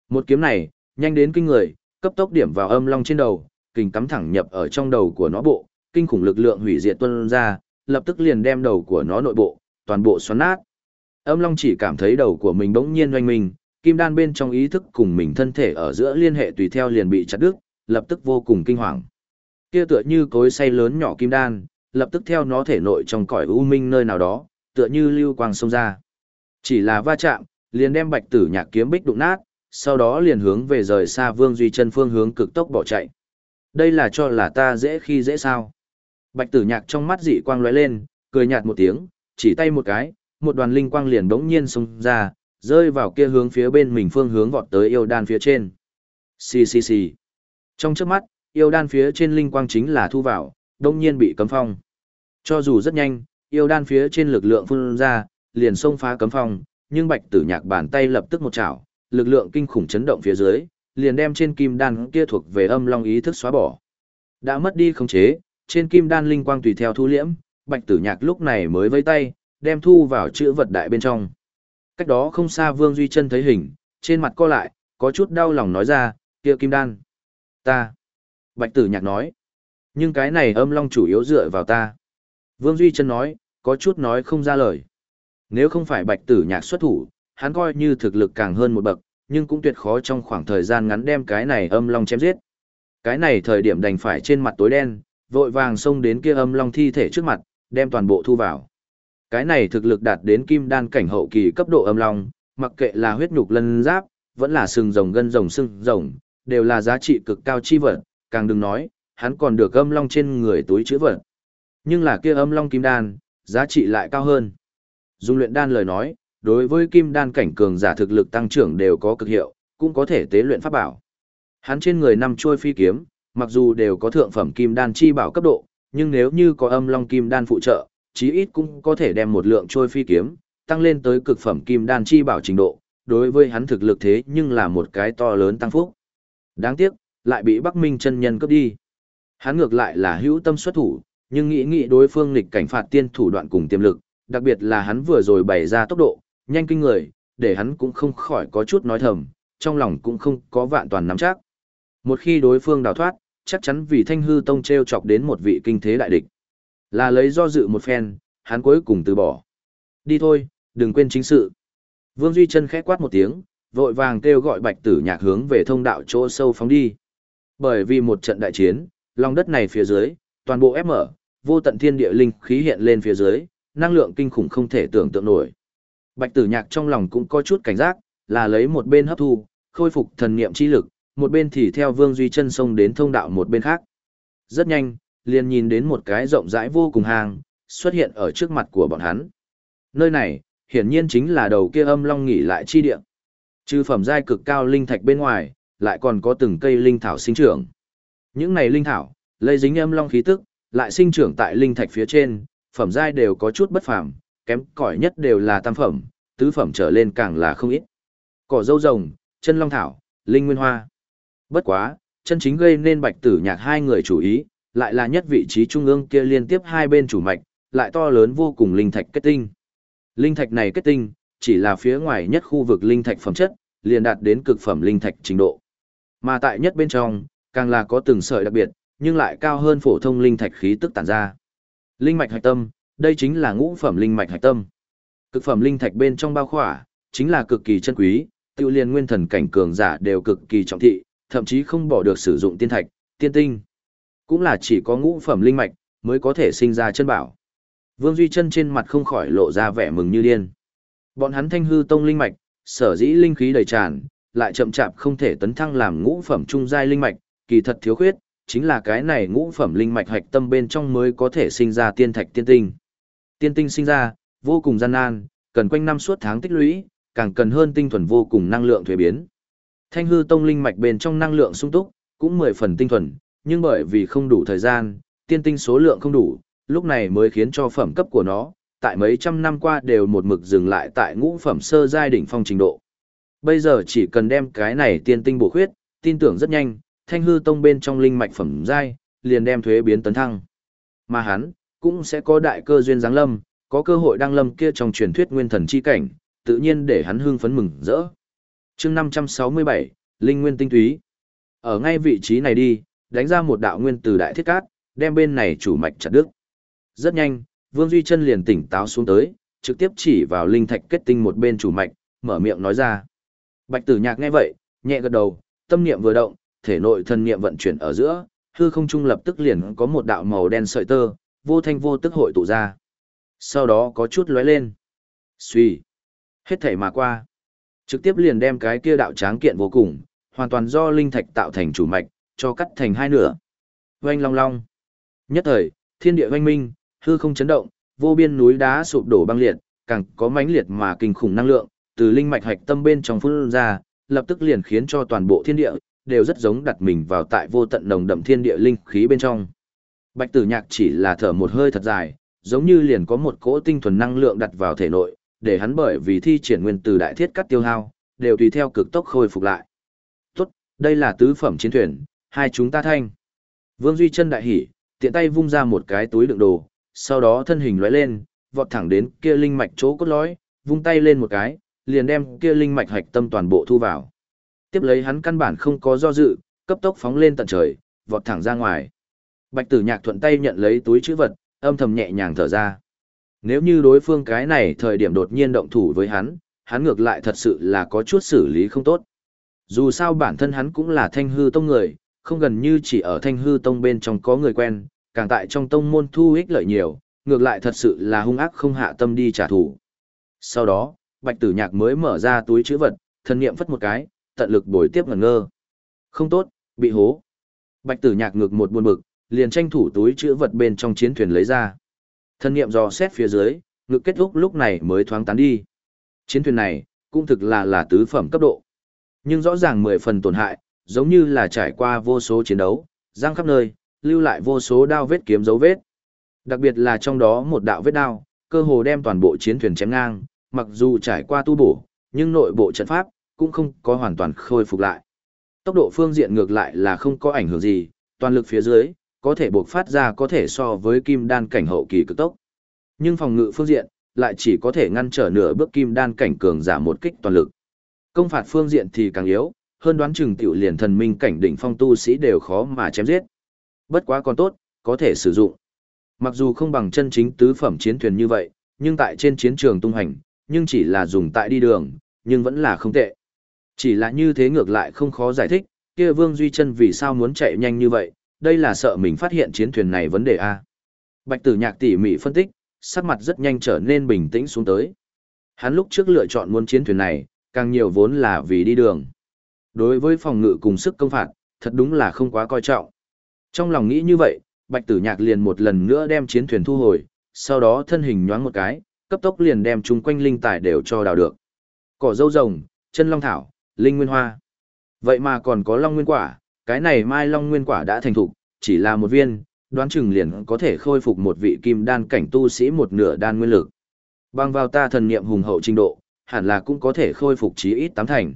Speaker 1: Một kiếm này, nhanh đến kinh người, cấp tốc điểm vào âm long trên đầu, kình cắm thẳng nhập ở trong đầu của nó bộ, kinh khủng lực lượng hủy diệt tuôn ra, lập tức liền đem đầu của nó nội bộ, toàn bộ xoắn nát. Âm long chỉ cảm thấy đầu của mình bỗng nhiên oanh mình, kim đan bên trong ý thức cùng mình thân thể ở giữa liên hệ tùy theo liền bị chặt đứt, lập tức vô cùng kinh hoàng. Kia tựa như cối xay lớn nhỏ kim đan, lập tức theo nó thể nội trong cõi u minh nơi nào đó, tựa như lưu quang xông ra. Chỉ là va chạm, liền đem bạch tử nhạc kiếm bích đụng nát, sau đó liền hướng về rời xa Vương Duy chân phương hướng cực tốc bỏ chạy. Đây là cho là ta dễ khi dễ sao. Bạch tử nhạc trong mắt dị quang lóe lên, cười nhạt một tiếng, chỉ tay một cái, một đoàn linh quang liền bỗng nhiên xông ra, rơi vào kia hướng phía bên mình phương hướng vọt tới yêu đan phía trên. Xì xì xì. Trong trước mắt, yêu đan phía trên linh quang chính là thu vào, đông nhiên bị cấm phong. Cho dù rất nhanh, yêu đan phía trên lực lượng phun ra, liền xông phá cấm phong, nhưng bạch tử nhạc bàn tay lập tức một chảo, lực lượng kinh khủng chấn động phía dưới, liền đem trên kim đan kia thuộc về âm long ý thức xóa bỏ. Đã mất đi khống chế, trên kim đan linh quang tùy theo thu liễm, bạch tử nhạc lúc này mới vây tay, đem thu vào chữ vật đại bên trong. Cách đó không xa Vương Duy Chân thấy hình, trên mặt co lại, có chút đau lòng nói ra, kia kim đan. Ta. Bạch tử nhạc nói. Nhưng cái này âm long chủ yếu dựa vào ta. Vương Duy Chân nói, có chút nói không ra lời. Nếu không phải bạch tử nhạc xuất thủ, hắn coi như thực lực càng hơn một bậc, nhưng cũng tuyệt khó trong khoảng thời gian ngắn đem cái này âm long chém giết. Cái này thời điểm đành phải trên mặt tối đen, vội vàng xông đến kia âm long thi thể trước mặt, đem toàn bộ thu vào. Cái này thực lực đạt đến kim đan cảnh hậu kỳ cấp độ âm long, mặc kệ là huyết nhục lân giáp, vẫn là sừng rồng gân rồng sưng rồng, đều là giá trị cực cao chi vật, càng đừng nói, hắn còn được âm long trên người túi chứa vật. Nhưng là kia âm long kim đan, giá trị lại cao hơn. Dung luyện đan lời nói, đối với kim đan cảnh cường giả thực lực tăng trưởng đều có cực hiệu, cũng có thể tế luyện pháp bảo. Hắn trên người năm trôi phi kiếm, mặc dù đều có thượng phẩm kim đan chi bảo cấp độ, nhưng nếu như có âm long kim đan phụ trợ, chí ít cũng có thể đem một lượng trôi phi kiếm, tăng lên tới cực phẩm kim đan chi bảo trình độ, đối với hắn thực lực thế nhưng là một cái to lớn tăng phúc. Đáng tiếc, lại bị Bắc Minh chân nhân cướp đi. Hắn ngược lại là hữu tâm xuất thủ, nhưng nghĩ nghĩ đối phương nghịch cảnh phạt tiên thủ đoạn cùng tiềm lực, đặc biệt là hắn vừa rồi bày ra tốc độ, nhanh kinh người, để hắn cũng không khỏi có chút nói thầm, trong lòng cũng không có vạn toàn nắm chắc. Một khi đối phương đào thoát, chắc chắn vì Thanh Hư Tông treo chọc đến một vị kinh thế đại địch. Là lấy do dự một phen, hắn cuối cùng từ bỏ. Đi thôi, đừng quên chính sự. Vương Duy chân khẽ quát một tiếng, vội vàng kêu gọi bạch tử nhạc hướng về thông đạo chỗ sâu phóng đi. Bởi vì một trận đại chiến, lòng đất này phía dưới, toàn bộ ép mở, vô tận thiên địa linh khí hiện lên phía dưới, năng lượng kinh khủng không thể tưởng tượng nổi. Bạch tử nhạc trong lòng cũng có chút cảnh giác, là lấy một bên hấp thu, khôi phục thần niệm chi lực, một bên thì theo Vương Duy chân sông đến thông đạo một bên khác. Rất nhanh, liền nhìn đến một cái rộng rãi vô cùng hàng, xuất hiện ở trước mặt của bọn hắn. Nơi này, hiển nhiên chính là đầu kia âm long nghỉ lại chi địa. Trừ phẩm giai cực cao linh thạch bên ngoài, lại còn có từng cây linh thảo sinh trưởng. Những này linh thảo, lây dính âm long khí tức, lại sinh trưởng tại linh thạch phía trên, phẩm giai đều có chút bất phàm, kém cỏi nhất đều là tam phẩm, tứ phẩm trở lên càng là không ít. Cỏ dâu rồng, chân long thảo, linh nguyên hoa. Bất quá, chân chính gây nên bạch tử nhạc hai người chủ ý, lại là nhất vị trí trung ương kia liên tiếp hai bên chủ mạch, lại to lớn vô cùng linh thạch kết tinh. Linh thạch này kết tinh, chỉ là phía ngoài nhất khu vực linh thạch phẩm chất, liền đạt đến cực phẩm linh thạch trình độ. Mà tại nhất bên trong, càng là có từng sợi đặc biệt, nhưng lại cao hơn phổ thông linh thạch khí tức tản ra. Linh mạch hạch tâm, đây chính là ngũ phẩm linh mạch hạch tâm. Cực phẩm linh thạch bên trong bao khỏa, chính là cực kỳ chân quý, tiêu liên nguyên thần cảnh cường giả đều cực kỳ trọng thị, thậm chí không bỏ được sử dụng tiên thạch, tiên tinh. Cũng là chỉ có ngũ phẩm linh mạch mới có thể sinh ra chân bảo. Vương Duy Chân trên mặt không khỏi lộ ra vẻ mừng như điên. Bọn hắn Thanh hư tông linh mạch, sở dĩ linh khí đầy tràn, lại chậm chạp không thể tấn thăng làm ngũ phẩm trung giai linh mạch, kỳ thật thiếu khuyết, chính là cái này ngũ phẩm linh mạch hạch tâm bên trong mới có thể sinh ra tiên thạch tiên tinh. Tiên tinh sinh ra, vô cùng gian nan, cần quanh năm suốt tháng tích lũy, càng cần hơn tinh thuần vô cùng năng lượng thuế biến. Thanh hư tông linh mạch bên trong năng lượng sung túc, cũng mười phần tinh thuần, nhưng bởi vì không đủ thời gian, tiên tinh số lượng không đủ, lúc này mới khiến cho phẩm cấp của nó, tại mấy trăm năm qua đều một mực dừng lại tại ngũ phẩm sơ giai đỉnh phong trình độ. Bây giờ chỉ cần đem cái này tiên tinh bổ khuyết, tin tưởng rất nhanh, thanh hư tông bên trong linh mạch phẩm giai, liền đem thuế biến tấn thăng. Mà hắn, cũng sẽ có đại cơ duyên giáng lâm, có cơ hội đăng lâm kia trong truyền thuyết nguyên thần chi cảnh, tự nhiên để hắn hưng phấn mừng rỡ. chương 567, Linh Nguyên Tinh Túy. Ở ngay vị trí này đi, đánh ra một đạo nguyên từ đại thiết cát, đem bên này chủ mạch chặt đứt. Rất nhanh, Vương Duy Chân liền tỉnh táo xuống tới, trực tiếp chỉ vào linh thạch kết tinh một bên chủ mạch, mở miệng nói ra. Bạch Tử Nhạc nghe vậy, nhẹ gật đầu, tâm niệm vừa động, thể nội thần niệm vận chuyển ở giữa, hư không trung lập tức liền có một đạo màu đen sợi tơ, vô thanh vô tức hội tụ ra. Sau đó có chút lóe lên. Suy. Hết thảy mà qua. Trực tiếp liền đem cái kia đạo tráng kiện vô cùng, hoàn toàn do linh thạch tạo thành chủ mạch, cho cắt thành hai nửa. Oanh long long. Nhất thời, thiên địa oanh minh, hư không chấn động, vô biên núi đá sụp đổ băng liệt, càng có mãnh liệt mà kinh khủng năng lượng, từ linh mạch hạch tâm bên trong phun ra, lập tức liền khiến cho toàn bộ thiên địa đều rất giống đặt mình vào tại vô tận nồng đậm thiên địa linh khí bên trong. Bạch Tử Nhạc chỉ là thở một hơi thật dài, giống như liền có một cỗ tinh thuần năng lượng đặt vào thể nội, để hắn bởi vì thi triển nguyên từ đại thiết cắt tiêu hao, đều tùy theo cực tốc khôi phục lại. Tốt, đây là tứ phẩm chiến thuyền, hai chúng ta thanh. Vương Duy chân đại hỉ, tiện tay vung ra một cái túi đựng đồ, sau đó thân hình lóe lên, vọt thẳng đến kia linh mạch chỗ cốt lõi, vung tay lên một cái, liền đem kia linh mạch hạch tâm toàn bộ thu vào. Tiếp lấy hắn căn bản không có do dự, cấp tốc phóng lên tận trời, vọt thẳng ra ngoài. Bạch Tử Nhạc thuận tay nhận lấy túi trữ vật, âm thầm nhẹ nhàng thở ra. Nếu như đối phương cái này thời điểm đột nhiên động thủ với hắn, hắn ngược lại thật sự là có chút xử lý không tốt. Dù sao bản thân hắn cũng là thanh hư tông người, không gần như chỉ ở thanh hư tông bên trong có người quen, càng tại trong tông môn thu ích lợi nhiều, ngược lại thật sự là hung ác không hạ tâm đi trả thù. Sau đó, bạch tử nhạc mới mở ra túi chữ vật, thân niệm phất một cái, tận lực bồi tiếp ngẩn ngơ. Không tốt, bị hố. Bạch tử nhạc ngược một buồn bực, liền tranh thủ túi chữ vật bên trong chiến thuyền lấy ra. Thân niệm dò xét phía dưới, ngực kết thúc lúc này mới thoáng tán đi. Chiến thuyền này, cũng thực là là tứ phẩm cấp độ. Nhưng rõ ràng mười phần tổn hại, giống như là trải qua vô số chiến đấu, giang khắp nơi, lưu lại vô số đao vết kiếm dấu vết. Đặc biệt là trong đó một đạo vết đao, cơ hồ đem toàn bộ chiến thuyền chém ngang, mặc dù trải qua tu bổ, nhưng nội bộ trận pháp cũng không có hoàn toàn khôi phục lại. Tốc độ phương diện ngược lại là không có ảnh hưởng gì, toàn lực phía dưới, có thể buộc phát ra có thể so với kim đan cảnh hậu kỳ cực tốc. Nhưng phòng ngự phương diện, lại chỉ có thể ngăn trở nửa bước kim đan cảnh cường giả một kích toàn lực. Công phạt phương diện thì càng yếu, hơn đoán chừng tiểu liền thần minh cảnh đỉnh phong tu sĩ đều khó mà chém giết. Bất quá còn tốt, có thể sử dụng. Mặc dù không bằng chân chính tứ phẩm chiến thuyền như vậy, nhưng tại trên chiến trường tung hành, nhưng chỉ là dùng tại đi đường, nhưng vẫn là không tệ. Chỉ là như thế ngược lại không khó giải thích, kia Vương Duy Chân vì sao muốn chạy nhanh như vậy, đây là sợ mình phát hiện chiến thuyền này vấn đề a. Bạch Tử Nhạc tỉ mỉ phân tích, sắc mặt rất nhanh trở nên bình tĩnh xuống tới. Hắn lúc trước lựa chọn muốn chiến thuyền này, càng nhiều vốn là vì đi đường. Đối với phòng ngự cùng sức công phạt, thật đúng là không quá coi trọng. Trong lòng nghĩ như vậy, Bạch Tử Nhạc liền một lần nữa đem chiến thuyền thu hồi, sau đó thân hình nhoáng một cái, cấp tốc liền đem chung quanh linh tài đều cho đào được. Cỏ dâu rồng, chân long thảo, linh nguyên hoa. Vậy mà còn có long nguyên quả, cái này mai long nguyên quả đã thành thục, chỉ là một viên, đoán chừng liền có thể khôi phục một vị kim đan cảnh tu sĩ một nửa đan nguyên lực. Bằng vào ta thần niệm hùng hậu trình độ, hẳn là cũng có thể khôi phục chí ít tám thành.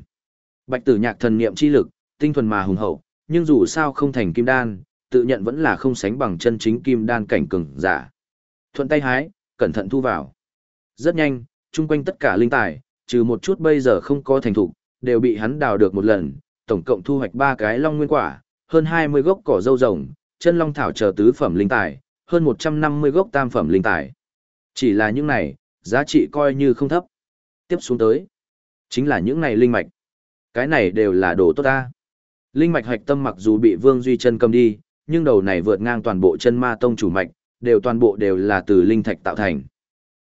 Speaker 1: Bạch tử nhạc thần niệm chi lực, tinh thuần mà hùng hậu, nhưng dù sao không thành kim đan, tự nhận vẫn là không sánh bằng chân chính kim đan cảnh cường giả. Thuận tay hái, cẩn thận thu vào. Rất nhanh, chung quanh tất cả linh tài, trừ một chút bây giờ không có thành thục, đều bị hắn đào được một lần, tổng cộng thu hoạch 3 cái long nguyên quả, hơn 20 gốc cỏ dâu rồng, chân long thảo chờ tứ phẩm linh tài, hơn 150 gốc tam phẩm linh tài. Chỉ là những này, giá trị coi như không thấp. Tiếp xuống tới, chính là những này linh mạch. Cái này đều là đồ tốt ta. Linh mạch hạch tâm mặc dù bị Vương Duy chân cầm đi, nhưng đầu này vượt ngang toàn bộ chân ma tông chủ mạch, đều toàn bộ đều là từ linh thạch tạo thành.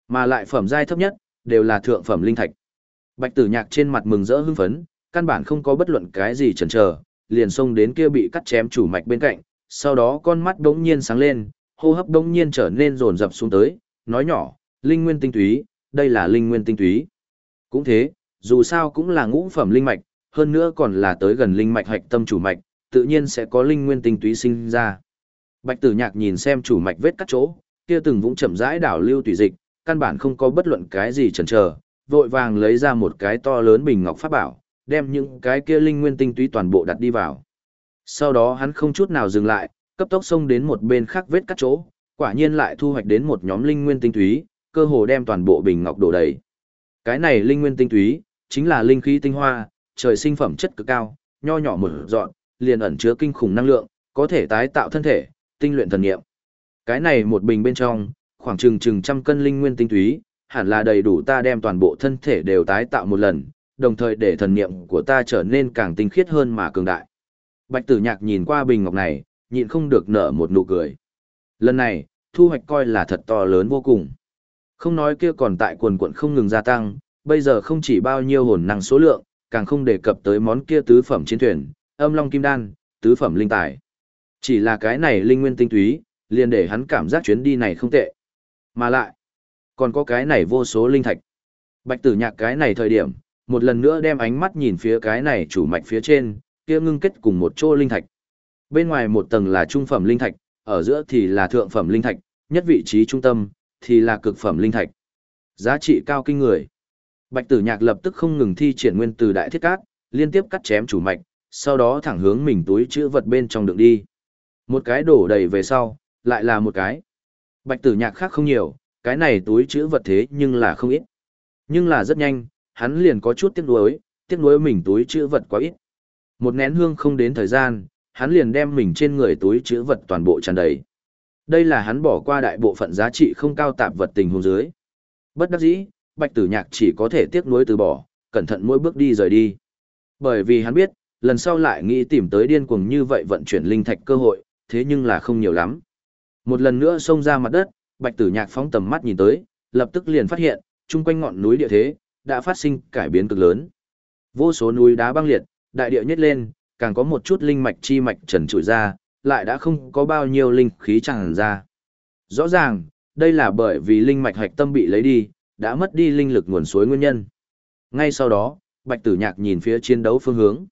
Speaker 1: Mà lại phẩm giai thấp nhất, đều là thượng phẩm linh thạch. Bạch Tử Nhạc trên mặt mừng rỡ hưng phấn, căn bản không có bất luận cái gì chần chờ, liền xông đến kia bị cắt chém chủ mạch bên cạnh, sau đó con mắt đống nhiên sáng lên, hô hấp đống nhiên trở nên rồn rập xuống tới, nói nhỏ, linh nguyên tinh túy, đây là linh nguyên tinh túy. Cũng thế, dù sao cũng là ngũ phẩm linh mạch, hơn nữa còn là tới gần linh mạch hạch tâm chủ mạch, tự nhiên sẽ có linh nguyên tinh túy sinh ra. Bạch Tử Nhạc nhìn xem chủ mạch vết cắt chỗ, kia từng vũng chậm rãi đảo lưu tùy dịch, căn bản không có bất luận cái gì chần chờ, vội vàng lấy ra một cái to lớn bình ngọc pháp bảo, đem những cái kia linh nguyên tinh túy toàn bộ đặt đi vào. Sau đó hắn không chút nào dừng lại, cấp tốc xông đến một bên khác vết cắt chỗ, quả nhiên lại thu hoạch đến một nhóm linh nguyên tinh túy, cơ hồ đem toàn bộ bình ngọc đổ đầy. Cái này linh nguyên tinh túy, chính là linh khí tinh hoa, trời sinh phẩm chất cực cao, nho nhỏ một dọn, liền ẩn chứa kinh khủng năng lượng, có thể tái tạo thân thể, tinh luyện thần nghiệm. Cái này một bình bên trong, khoảng chừng chừng trăm cân linh nguyên tinh túy, hẳn là đầy đủ ta đem toàn bộ thân thể đều tái tạo một lần, đồng thời để thần niệm của ta trở nên càng tinh khiết hơn mà cường đại. Bạch tử nhạc nhìn qua bình ngọc này, nhịn không được nở một nụ cười. Lần này, thu hoạch coi là thật to lớn vô cùng. Không nói kia còn tại quần quận không ngừng gia tăng, bây giờ không chỉ bao nhiêu hồn năng số lượng, càng không đề cập tới món kia tứ phẩm chiến thuyền, âm long kim đan, tứ phẩm linh tài. Chỉ là cái này linh nguyên tinh túy, liền để hắn cảm giác chuyến đi này không tệ. Mà lại, còn có cái này vô số linh thạch. Bạch tử nhạc cái này thời điểm, một lần nữa đem ánh mắt nhìn phía cái này chủ mạch phía trên, kia ngưng kết cùng một chỗ linh thạch. Bên ngoài một tầng là trung phẩm linh thạch, ở giữa thì là thượng phẩm linh thạch, nhất vị trí trung tâm thì là cực phẩm linh thạch. Giá trị cao kinh người. Bạch Tử Nhạc lập tức không ngừng thi triển nguyên từ đại thiết cát, liên tiếp cắt chém chủ mạch, sau đó thẳng hướng mình túi chữ vật bên trong đường đi. Một cái đổ đầy về sau, lại là một cái. Bạch Tử Nhạc khác không nhiều, cái này túi chữ vật thế nhưng là không ít. Nhưng là rất nhanh, hắn liền có chút tiếc nuối, tiếc nuối mình túi chữ vật quá ít. Một nén hương không đến thời gian, hắn liền đem mình trên người túi chữ vật toàn bộ tràn đầy. Đây là hắn bỏ qua đại bộ phận giá trị không cao tạp vật tình huống dưới. Bất đắc dĩ, Bạch Tử Nhạc chỉ có thể tiếc nuối từ bỏ, cẩn thận mỗi bước đi rời đi. Bởi vì hắn biết, lần sau lại nghĩ tìm tới điên cuồng như vậy vận chuyển linh thạch cơ hội, thế nhưng là không nhiều lắm. Một lần nữa xông ra mặt đất, Bạch Tử Nhạc phóng tầm mắt nhìn tới, lập tức liền phát hiện, chung quanh ngọn núi địa thế đã phát sinh cải biến cực lớn. Vô số núi đá băng liệt, đại địa nhét lên, càng có một chút linh mạch chi mạch trần trụi ra, lại đã không có bao nhiêu linh khí tràn ra. Rõ ràng, đây là bởi vì linh mạch hạch tâm bị lấy đi, đã mất đi linh lực nguồn suối nguyên nhân. Ngay sau đó, Bạch Tử Nhạc nhìn phía chiến đấu phương hướng.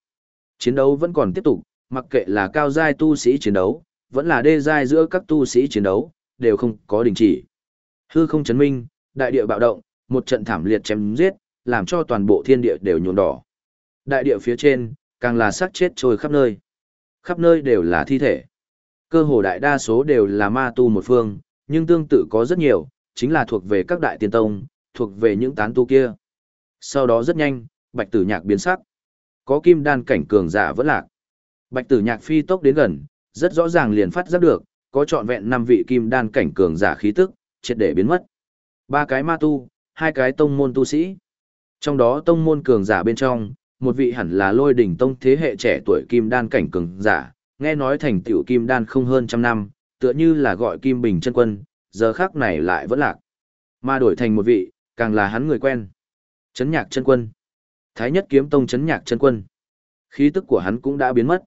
Speaker 1: Chiến đấu vẫn còn tiếp tục, mặc kệ là cao giai tu sĩ chiến đấu, vẫn là đê giai giữa các tu sĩ chiến đấu, đều không có đình chỉ. Hư không chấn minh, đại địa bạo động, một trận thảm liệt chém giết, làm cho toàn bộ thiên địa đều nhuộm đỏ. Đại địa phía trên, càng là xác chết trôi khắp nơi. Khắp nơi đều là thi thể. Cơ hồ đại đa số đều là ma tu một phương, nhưng tương tự có rất nhiều, chính là thuộc về các đại tiên tông, thuộc về những tán tu kia. Sau đó rất nhanh, bạch tử nhạc biến sắc. Có kim đan cảnh cường giả vẫn lạc. Bạch tử nhạc phi tốc đến gần, rất rõ ràng liền phát giác được, có trọn vẹn năm vị kim đan cảnh cường giả khí tức, triệt để biến mất. Ba cái ma tu, hai cái tông môn tu sĩ. Trong đó tông môn cường giả bên trong, một vị hẳn là lôi đỉnh tông thế hệ trẻ tuổi kim đan cảnh cường giả, nghe nói thành tiểu kim đan không hơn trăm năm, tựa như là gọi kim bình chân quân, giờ khác này lại vẫn lạc. Mà đổi thành một vị, càng là hắn người quen. Chấn nhạc chân quân. Thái nhất kiếm tông chấn nhạc chân quân. Khí tức của hắn cũng đã biến mất.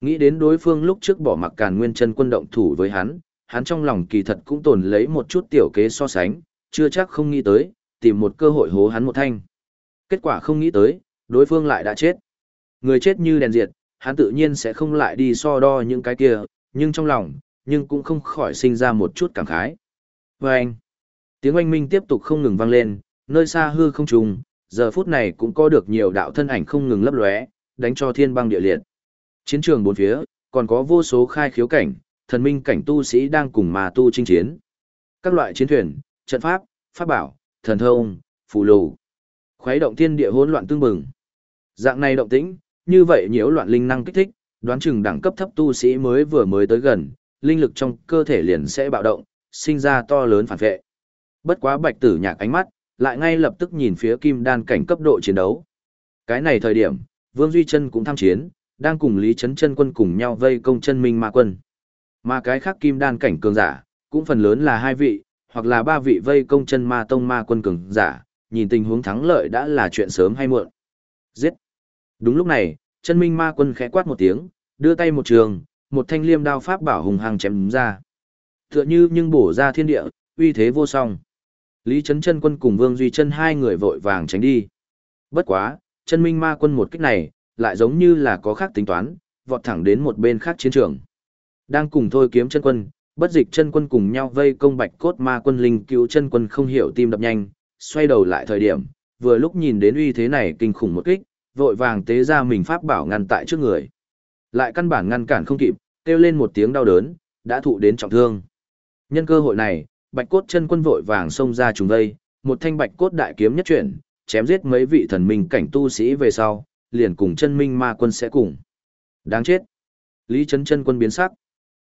Speaker 1: Nghĩ đến đối phương lúc trước bỏ mặc càn nguyên chân quân động thủ với hắn, hắn trong lòng kỳ thật cũng tồn lấy một chút tiểu kế so sánh, chưa chắc không nghĩ tới, tìm một cơ hội hố hắn một thanh. Kết quả không nghĩ tới, đối phương lại đã chết. Người chết như đèn diệt, hắn tự nhiên sẽ không lại đi so đo những cái kia, nhưng trong lòng, nhưng cũng không khỏi sinh ra một chút cảm khái. Và anh, tiếng oanh minh tiếp tục không ngừng vang lên, nơi xa hư không trùng, giờ phút này cũng có được nhiều đạo thân ảnh không ngừng lấp lóe, đánh cho thiên băng địa liệt. Chiến trường bốn phía, còn có vô số khai khiếu cảnh, thần minh cảnh tu sĩ đang cùng mà tu chinh chiến. Các loại chiến thuyền, trận pháp, pháp bảo, thần thông, phù lù. Khuấy động thiên địa hỗn loạn tương bừng. Dạng này động tĩnh, như vậy nhiễu loạn linh năng kích thích, đoán chừng đẳng cấp thấp tu sĩ mới vừa mới tới gần, linh lực trong cơ thể liền sẽ bạo động, sinh ra to lớn phản vệ. Bất quá bạch tử nhạc ánh mắt, lại ngay lập tức nhìn phía kim đan cảnh cấp độ chiến đấu. Cái này thời điểm, Vương Duy chân cũng tham chiến, đang cùng Lý chấn Chân quân cùng nhau vây công chân minh ma quân. Mà cái khác kim đan cảnh cường giả, cũng phần lớn là hai vị, hoặc là ba vị vây công chân ma tông ma quân cường giả, nhìn tình huống thắng lợi đã là chuyện sớm hay muộn. Giết! Đúng lúc này, chân minh ma quân khẽ quát một tiếng, đưa tay một trường, một thanh liêm đao pháp bảo hùng hăng chém ra. Tựa như nhưng bổ ra thiên địa, uy thế vô song. Lý Trấn Chân quân cùng Vương Duy Chân hai người vội vàng tránh đi. Bất quá, chân minh ma quân một kích này, lại giống như là có khác tính toán, vọt thẳng đến một bên khác chiến trường. Đang cùng thôi kiếm chân quân, bất dịch chân quân cùng nhau vây công bạch cốt ma quân linh cứu chân quân không hiểu tim đập nhanh, xoay đầu lại thời điểm, vừa lúc nhìn đến uy thế này kinh khủng một kích, vội vàng tế ra mình pháp bảo ngăn tại trước người. Lại căn bản ngăn cản không kịp, kêu lên một tiếng đau đớn, đã thụ đến trọng thương. Nhân cơ hội này, bạch cốt chân quân vội vàng xông ra trùng vây, một thanh bạch cốt đại kiếm nhất chuyển, chém giết mấy vị thần minh cảnh tu sĩ về sau, liền cùng chân minh ma quân sẽ cùng. Đáng chết. Lý chân chân quân biến sắc.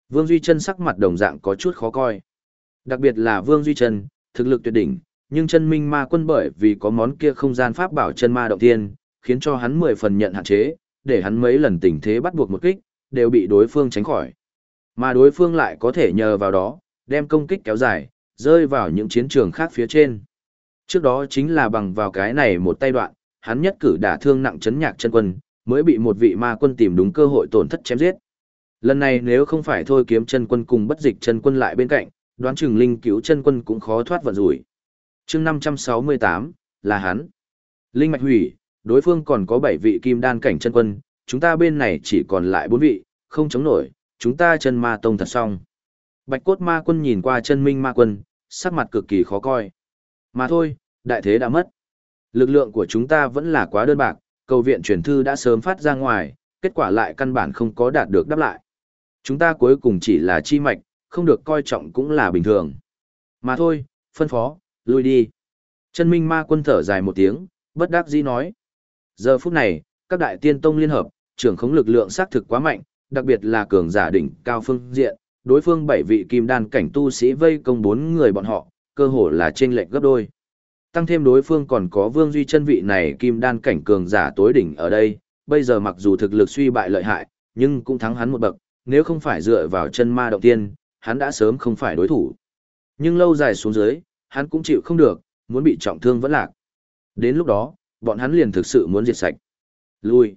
Speaker 1: Vương Duy chân sắc mặt đồng dạng có chút khó coi. Đặc biệt là Vương Duy chân, thực lực tuyệt đỉnh, nhưng chân minh ma quân bởi vì có món kia không gian pháp bảo chân ma động thiên, khiến cho hắn mười phần nhận hạn chế, để hắn mấy lần tình thế bắt buộc một kích, đều bị đối phương tránh khỏi. Mà đối phương lại có thể nhờ vào đó, đem công kích kéo dài, rơi vào những chiến trường khác phía trên. Trước đó chính là bằng vào cái này một tay đoạn, hắn nhất cử đả thương nặng chấn nhạc chân quân, mới bị một vị ma quân tìm đúng cơ hội tổn thất chém giết. Lần này nếu không phải thôi kiếm chân quân cùng bất dịch chân quân lại bên cạnh, đoán chừng linh cứu chân quân cũng khó thoát vận rủi chương 568, là hắn. Linh mạch hủy, đối phương còn có 7 vị kim đan cảnh chân quân, chúng ta bên này chỉ còn lại 4 vị, không chống nổi, chúng ta chân ma tông thật xong. Bạch cốt ma quân nhìn qua chân minh ma quân, sắc mặt cực kỳ khó coi. Mà thôi, đại thế đã mất. Lực lượng của chúng ta vẫn là quá đơn bạc, cầu viện truyền thư đã sớm phát ra ngoài, kết quả lại căn bản không có đạt được đáp lại. Chúng ta cuối cùng chỉ là chi mạch, không được coi trọng cũng là bình thường. Mà thôi, phân phó, lui đi. Chân minh ma quân thở dài một tiếng, bất đắc dĩ nói. Giờ phút này, các đại tiên tông liên hợp, trưởng khống lực lượng xác thực quá mạnh, đặc biệt là cường giả đỉnh cao phương diện, đối phương bảy vị kim đan cảnh tu sĩ vây công bốn người bọn họ, cơ hồ là trên lệch gấp đôi. Tăng thêm đối phương còn có Vương Duy chân vị này kim đan cảnh cường giả tối đỉnh ở đây, bây giờ mặc dù thực lực suy bại lợi hại, nhưng cũng thắng hắn một bậc, nếu không phải dựa vào chân ma động tiên, hắn đã sớm không phải đối thủ. Nhưng lâu dài xuống dưới, hắn cũng chịu không được, muốn bị trọng thương vẫn lạc. Đến lúc đó, bọn hắn liền thực sự muốn diệt sạch. Lui.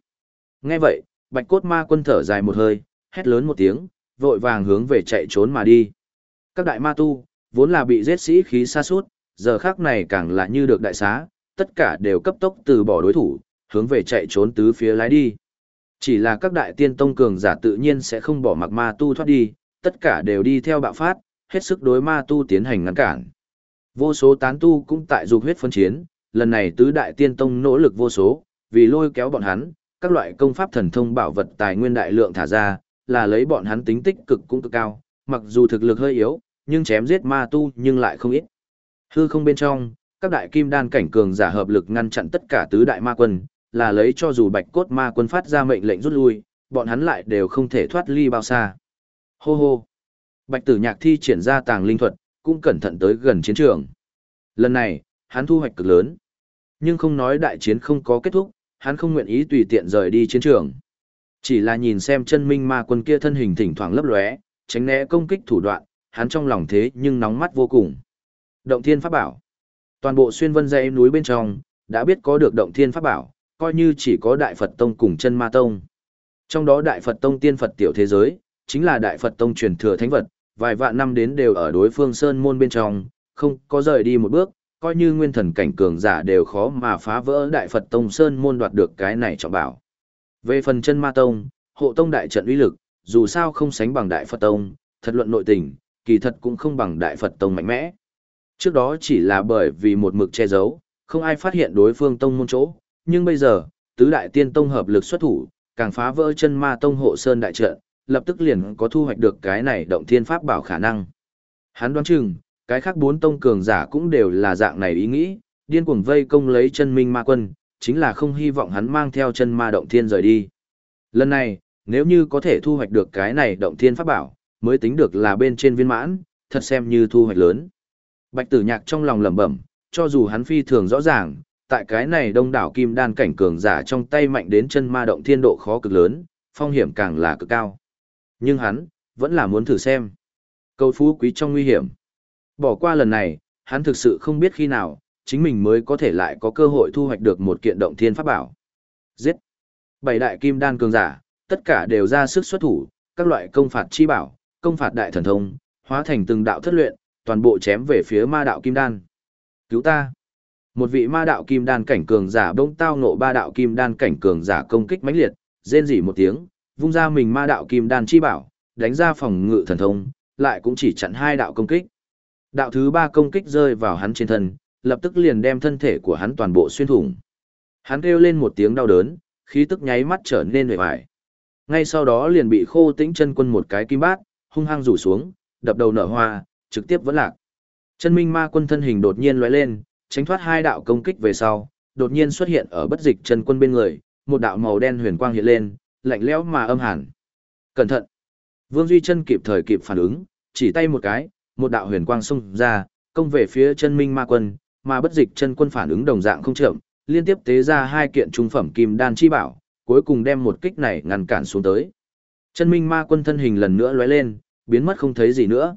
Speaker 1: Nghe vậy, bạch cốt ma quân thở dài một hơi, hét lớn một tiếng, vội vàng hướng về chạy trốn mà đi. Các đại ma tu, vốn là bị giết sĩ khí xa suốt, giờ khác này càng là như được đại xá, tất cả đều cấp tốc từ bỏ đối thủ, hướng về chạy trốn tứ phía lái đi. Chỉ là các đại tiên tông cường giả tự nhiên sẽ không bỏ mặc ma tu thoát đi, tất cả đều đi theo bạo phát, hết sức đối ma tu tiến hành ngăn cản. Vô số tán tu cũng tại dục huyết phân chiến, lần này tứ đại tiên tông nỗ lực vô số, vì lôi kéo bọn hắn, các loại công pháp thần thông bảo vật tài nguyên đại lượng thả ra, là lấy bọn hắn tính tích cực cũng cực cao, mặc dù thực lực hơi yếu, nhưng chém giết ma tu nhưng lại không ít. Hư không bên trong, các đại kim đan cảnh cường giả hợp lực ngăn chặn tất cả tứ đại ma quân, là lấy cho dù bạch cốt ma quân phát ra mệnh lệnh rút lui, bọn hắn lại đều không thể thoát ly bao xa. Hô hô! Bạch tử nhạc thi triển ra tàng linh thuật, cũng cẩn thận tới gần chiến trường. Lần này, hắn thu hoạch cực lớn. Nhưng không nói đại chiến không có kết thúc, hắn không nguyện ý tùy tiện rời đi chiến trường. Chỉ là nhìn xem chân minh ma quân kia thân hình thỉnh thoảng lấp lóe, tránh né công kích thủ đoạn, hắn trong lòng thế nhưng nóng mắt vô cùng. Động thiên pháp bảo. Toàn bộ xuyên vân dãy núi bên trong, đã biết có được động thiên pháp bảo, coi như chỉ có Đại Phật Tông cùng chân ma tông. Trong đó Đại Phật Tông tiên Phật tiểu thế giới, chính là Đại Phật Tông truyền thừa thánh vật, vài vạn năm đến đều ở đối phương sơn môn bên trong, không có rời đi một bước, coi như nguyên thần cảnh cường giả đều khó mà phá vỡ Đại Phật Tông sơn môn đoạt được cái này trọng bảo. Về phần chân ma tông, hộ tông đại trận uy lực, dù sao không sánh bằng Đại Phật Tông, thật luận nội tình, kỳ thật cũng không bằng Đại Phật Tông mạnh mẽ. Trước đó chỉ là bởi vì một mực che giấu, không ai phát hiện đối phương tông môn chỗ, nhưng bây giờ, tứ đại tiên tông hợp lực xuất thủ, càng phá vỡ chân ma tông hộ sơn đại trận, lập tức liền có thu hoạch được cái này động thiên pháp bảo khả năng. Hắn đoán chừng, cái khác bốn tông cường giả cũng đều là dạng này ý nghĩ, điên cuồng vây công lấy chân minh ma quân, chính là không hy vọng hắn mang theo chân ma động thiên rời đi. Lần này, nếu như có thể thu hoạch được cái này động thiên pháp bảo, mới tính được là bên trên viên mãn, thật xem như thu hoạch lớn. Bạch tử nhạc trong lòng lẩm bẩm, cho dù hắn phi thường rõ ràng, tại cái này đông đảo kim đan cảnh cường giả trong tay mạnh đến chân ma động thiên độ khó cực lớn, phong hiểm càng là cực cao. Nhưng hắn, vẫn là muốn thử xem. Cầu phú quý trong nguy hiểm. Bỏ qua lần này, hắn thực sự không biết khi nào, chính mình mới có thể lại có cơ hội thu hoạch được một kiện động thiên pháp bảo. Giết! Bảy đại kim đan cường giả, tất cả đều ra sức xuất thủ, các loại công phạt chi bảo, công phạt đại thần thông, hóa thành từng đạo thất luyện, toàn bộ chém về phía ma đạo kim đan. Cứu ta! Một vị ma đạo kim đan cảnh cường giả bỗng tao nộ ba đạo kim đan cảnh cường giả công kích mãnh liệt, rên rỉ một tiếng, vung ra mình ma đạo kim đan chi bảo, đánh ra phòng ngự thần thông, lại cũng chỉ chặn hai đạo công kích. Đạo thứ ba công kích rơi vào hắn trên thân, lập tức liền đem thân thể của hắn toàn bộ xuyên thủng. Hắn kêu lên một tiếng đau đớn, khí tức nháy mắt trở nên vẻ vải. Ngay sau đó liền bị khô tĩnh chân quân một cái kim bát, hung hăng rủ xuống, đập đầu nở hoa, trực tiếp vẫn lạc. Chân minh ma quân thân hình đột nhiên lóe lên, tránh thoát hai đạo công kích về sau, đột nhiên xuất hiện ở bất dịch chân quân bên người, một đạo màu đen huyền quang hiện lên, lạnh lẽo mà âm hàn. Cẩn thận! Vương Duy chân kịp thời kịp phản ứng, chỉ tay một cái, một đạo huyền quang xung ra, công về phía chân minh ma quân, mà bất dịch chân quân phản ứng đồng dạng không chậm, liên tiếp tế ra hai kiện trung phẩm kim đan chi bảo, cuối cùng đem một kích này ngăn cản xuống tới. Chân minh ma quân thân hình lần nữa lóe lên, biến mất không thấy gì nữa.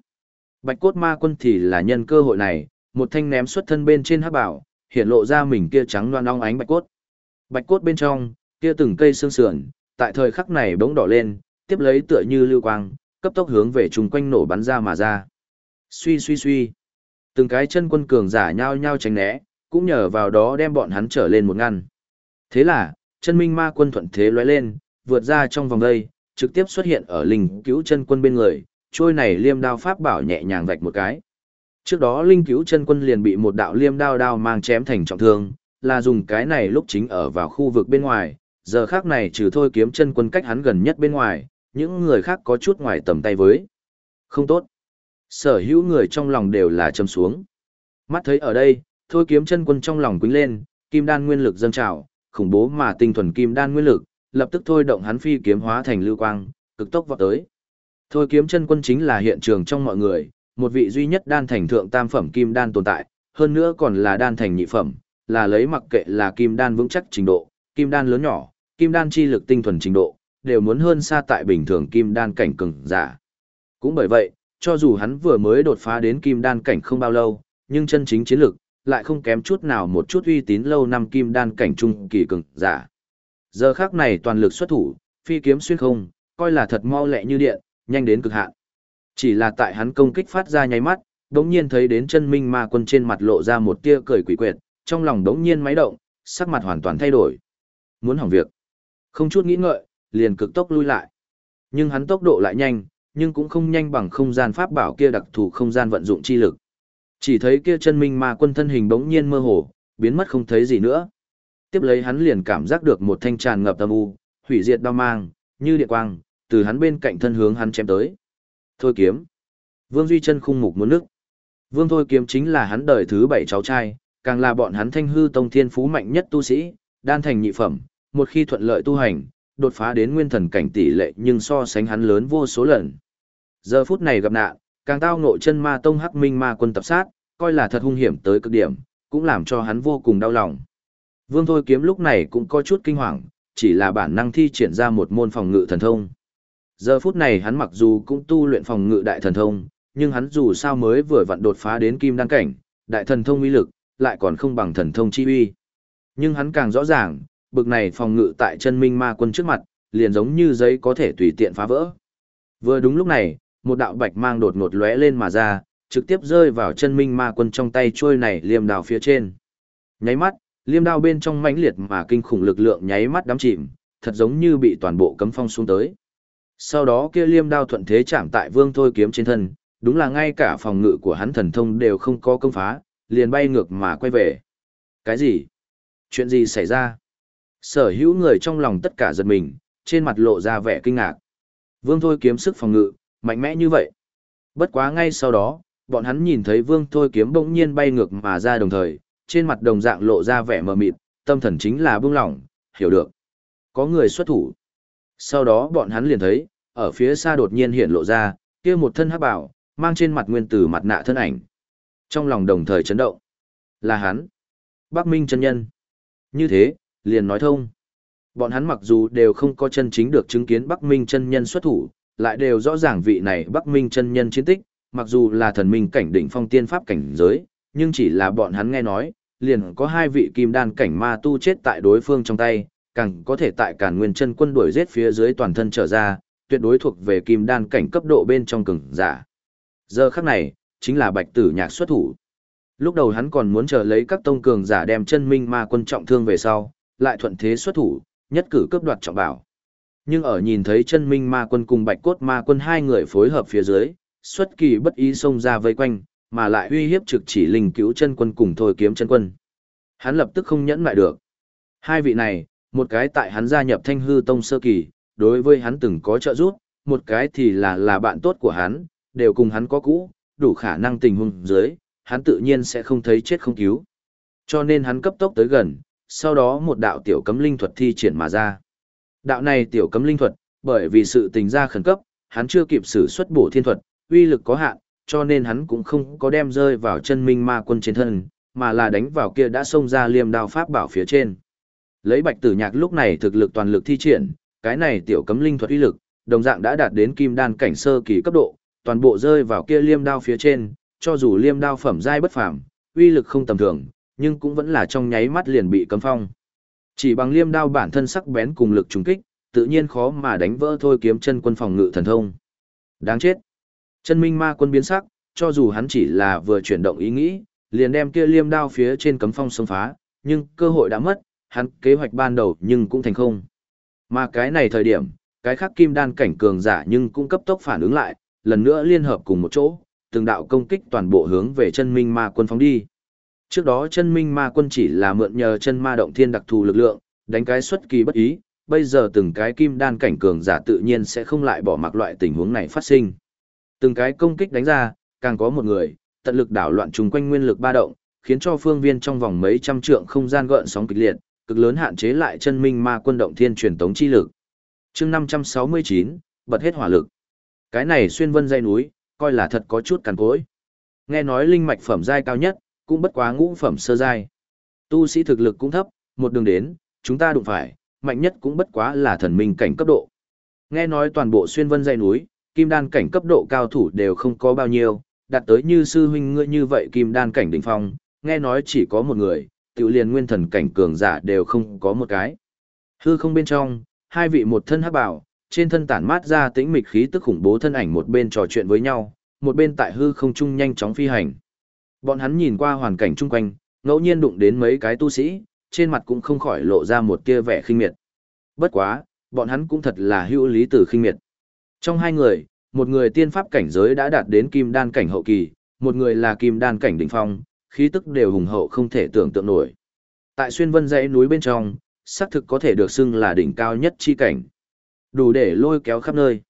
Speaker 1: Bạch cốt ma quân thì là nhân cơ hội này, một thanh ném xuất thân bên trên hắc bảo, hiện lộ ra mình kia trắng loan ong ánh bạch cốt. Bạch cốt bên trong, kia từng cây xương sườn, tại thời khắc này bỗng đỏ lên, tiếp lấy tựa như lưu quang, cấp tốc hướng về chung quanh nổ bắn ra mà ra. Suy suy suy. Từng cái chân quân cường giả nhao nhao tránh né, cũng nhờ vào đó đem bọn hắn trở lên một ngăn. Thế là, chân minh ma quân thuận thế lóe lên, vượt ra trong vòng đây, trực tiếp xuất hiện ở linh cứu chân quân bên người, trôi này liêm đao pháp bảo nhẹ nhàng vạch một cái. Trước đó linh cứu chân quân liền bị một đạo liêm đao đao mang chém thành trọng thương, là dùng cái này lúc chính ở vào khu vực bên ngoài, giờ khác này trừ thôi kiếm chân quân cách hắn gần nhất bên ngoài, những người khác có chút ngoài tầm tay với. Không tốt. Sở hữu người trong lòng đều là châm xuống. Mắt thấy ở đây, thôi kiếm chân quân trong lòng quýnh lên, kim đan nguyên lực dâng trào, khủng bố mà tinh thuần kim đan nguyên lực, lập tức thôi động hắn phi kiếm hóa thành lưu quang, cực tốc vọt tới. Thôi kiếm chân quân chính là hiện trường trong mọi người, một vị duy nhất đan thành thượng tam phẩm kim đan tồn tại, hơn nữa còn là đan thành nhị phẩm, là lấy mặc kệ là kim đan vững chắc trình độ, kim đan lớn nhỏ, kim đan chi lực tinh thuần trình độ, đều muốn hơn xa tại bình thường kim đan cảnh cường giả. Cũng bởi vậy, cho dù hắn vừa mới đột phá đến kim đan cảnh không bao lâu, nhưng chân chính chiến lực lại không kém chút nào một chút uy tín lâu năm kim đan cảnh trung kỳ cường giả. Giờ khắc này toàn lực xuất thủ, phi kiếm xuyên không, coi là thật mau lẹ như điện, nhanh đến cực hạn. Chỉ là tại hắn công kích phát ra nháy mắt, đống nhiên thấy đến chân minh ma quân trên mặt lộ ra một tia cười quỷ quyệt, trong lòng đống nhiên máy động, sắc mặt hoàn toàn thay đổi. Muốn hỏng việc. Không chút nghĩ ngợi, liền cực tốc lui lại. Nhưng hắn tốc độ lại nhanh, nhưng cũng không nhanh bằng không gian pháp bảo kia đặc thù không gian vận dụng chi lực. Chỉ thấy kia chân minh ma quân thân hình bỗng nhiên mơ hồ, biến mất không thấy gì nữa. Tiếp lấy hắn liền cảm giác được một thanh tràn ngập âm u, hủy diệt đau mang, như điện quang, từ hắn bên cạnh thân hướng hắn chém tới. Thôi kiếm. Vương Duy chân khung mục muốn nước. Vương Thôi kiếm chính là hắn đời thứ bảy cháu trai, càng là bọn hắn thanh hư tông thiên phú mạnh nhất tu sĩ, đan thành nhị phẩm, một khi thuận lợi tu hành, đột phá đến nguyên thần cảnh tỷ lệ nhưng so sánh hắn lớn vô số lần. Giờ phút này gặp nạn, càng tao ngộ chân ma tông hắc minh ma quân tập sát, coi là thật hung hiểm tới cực điểm, cũng làm cho hắn vô cùng đau lòng. Vương Thôi Kiếm lúc này cũng có chút kinh hoàng, chỉ là bản năng thi triển ra một môn phòng ngự thần thông. Giờ phút này hắn mặc dù cũng tu luyện phòng ngự đại thần thông, nhưng hắn dù sao mới vừa vặn đột phá đến kim đăng cảnh, đại thần thông uy lực lại còn không bằng thần thông chi uy. Nhưng hắn càng rõ ràng, bực này phòng ngự tại chân minh ma quân trước mặt, liền giống như giấy có thể tùy tiện phá vỡ. Vừa đúng lúc này, một đạo bạch mang đột ngột lóe lên mà ra, trực tiếp rơi vào chân minh ma quân trong tay trôi này liêm đao phía trên. Nháy mắt, liêm đao bên trong mãnh liệt mà kinh khủng lực lượng nháy mắt đắm chìm, thật giống như bị toàn bộ cấm phong xuống tới. Sau đó kia liêm đao thuận thế chạm tại vương thôi kiếm trên thân, đúng là ngay cả phòng ngự của hắn thần thông đều không có công phá, liền bay ngược mà quay về. Cái gì? Chuyện gì xảy ra? Sở hữu người trong lòng tất cả giật mình, trên mặt lộ ra vẻ kinh ngạc. Vương thôi kiếm sức phòng ngự, mạnh mẽ như vậy. Bất quá ngay sau đó, bọn hắn nhìn thấy vương thôi kiếm bỗng nhiên bay ngược mà ra đồng thời, trên mặt đồng dạng lộ ra vẻ mờ mịt, tâm thần chính là buông lỏng, hiểu được. Có người xuất thủ. Sau đó bọn hắn liền thấy, ở phía xa đột nhiên hiện lộ ra, kia một thân hắc bảo, mang trên mặt nguyên tử mặt nạ thân ảnh. Trong lòng đồng thời chấn động. Là hắn. Bắc Minh chân nhân. Như thế, liền nói thông. Bọn hắn mặc dù đều không có chân chính được chứng kiến Bắc Minh chân nhân xuất thủ, lại đều rõ ràng vị này Bắc Minh chân nhân chiến tích, mặc dù là thần minh cảnh đỉnh phong tiên pháp cảnh giới, nhưng chỉ là bọn hắn nghe nói, liền có hai vị kim đan cảnh ma tu chết tại đối phương trong tay, càng có thể tại cản nguyên chân quân đuổi giết phía dưới toàn thân trở ra, tuyệt đối thuộc về kim đan cảnh cấp độ bên trong cường giả. Giờ khắc này, chính là bạch tử nhạc xuất thủ. Lúc đầu hắn còn muốn chờ lấy các tông cường giả đem chân minh ma quân trọng thương về sau, lại thuận thế xuất thủ, nhất cử cướp đoạt trọng bảo. Nhưng ở nhìn thấy chân minh ma quân cùng bạch cốt ma quân hai người phối hợp phía dưới, xuất kỳ bất ý xông ra vây quanh, mà lại uy hiếp trực chỉ linh cứu chân quân cùng thôi kiếm chân quân. Hắn lập tức không nhẫn lại được. Hai vị này, một cái tại hắn gia nhập thanh hư tông sơ kỳ, đối với hắn từng có trợ giúp, một cái thì là là bạn tốt của hắn, đều cùng hắn có cũ, đủ khả năng tình huống dưới, hắn tự nhiên sẽ không thấy chết không cứu. Cho nên hắn cấp tốc tới gần, sau đó một đạo tiểu cấm linh thuật thi triển mà ra. Đạo này tiểu cấm linh thuật, bởi vì sự tình ra khẩn cấp, hắn chưa kịp sử xuất bổ thiên thuật, uy lực có hạn, cho nên hắn cũng không có đem rơi vào chân minh ma quân trên thân, mà là đánh vào kia đã xông ra liềm đao pháp bảo phía trên. Lấy bạch tử nhạc lúc này thực lực toàn lực thi triển, cái này tiểu cấm linh thuật uy lực, đồng dạng đã đạt đến kim đan cảnh sơ kỳ cấp độ, toàn bộ rơi vào kia liêm đao phía trên, cho dù liêm đao phẩm giai bất phàm, uy lực không tầm thường, nhưng cũng vẫn là trong nháy mắt liền bị cấm phong. Chỉ bằng liêm đao bản thân sắc bén cùng lực trùng kích, tự nhiên khó mà đánh vỡ thôi kiếm chân quân phòng ngự thần thông. Đáng chết. Chân minh ma quân biến sắc, cho dù hắn chỉ là vừa chuyển động ý nghĩ, liền đem kia liêm đao phía trên cấm phong xông phá, nhưng cơ hội đã mất, hắn kế hoạch ban đầu nhưng cũng thành không. Mà cái này thời điểm, cái khác kim đan cảnh cường giả nhưng cũng cấp tốc phản ứng lại, lần nữa liên hợp cùng một chỗ, từng đạo công kích toàn bộ hướng về chân minh ma quân phóng đi. Trước đó chân minh ma quân chỉ là mượn nhờ chân ma động thiên đặc thù lực lượng, đánh cái xuất kỳ bất ý, bây giờ từng cái kim đan cảnh cường giả tự nhiên sẽ không lại bỏ mặc loại tình huống này phát sinh. Từng cái công kích đánh ra, càng có một người, tận lực đảo loạn chung quanh nguyên lực ba động, khiến cho phương viên trong vòng mấy trăm trượng không gian gợn sóng kịch liệt, cực lớn hạn chế lại chân minh ma quân động thiên truyền tống chi lực. chương 569, bật hết hỏa lực. Cái này xuyên vân dây núi, coi là thật có chút cằn cối. Nghe nói linh mạch phẩm giai cao nhất, cũng bất quá ngũ phẩm sơ giai. Tu sĩ thực lực cũng thấp, một đường đến, chúng ta đụng phải, mạnh nhất cũng bất quá là thần minh cảnh cấp độ. Nghe nói toàn bộ xuyên vân dây núi, kim đan cảnh cấp độ cao thủ đều không có bao nhiêu, đạt tới như sư huynh ngươi như vậy kim đan cảnh đỉnh phong, nghe nói chỉ có một người, tiểu liền nguyên thần cảnh cường giả đều không có một cái. Hư không bên trong, hai vị một thân hắc bảo, trên thân tản mát ra tĩnh mịch khí tức khủng bố thân ảnh một bên trò chuyện với nhau, một bên tại hư không trung nhanh chóng phi hành. Bọn hắn nhìn qua hoàn cảnh chung quanh, ngẫu nhiên đụng đến mấy cái tu sĩ, trên mặt cũng không khỏi lộ ra một tia vẻ khinh miệt. Bất quá, bọn hắn cũng thật là hữu lý tử khinh miệt. Trong hai người, một người tiên pháp cảnh giới đã đạt đến kim đan cảnh hậu kỳ, một người là kim đan cảnh đỉnh phong, khí tức đều hùng hậu không thể tưởng tượng nổi. Tại xuyên vân dãy núi bên trong, xác thực có thể được xưng là đỉnh cao nhất chi cảnh. Đủ để lôi kéo khắp nơi.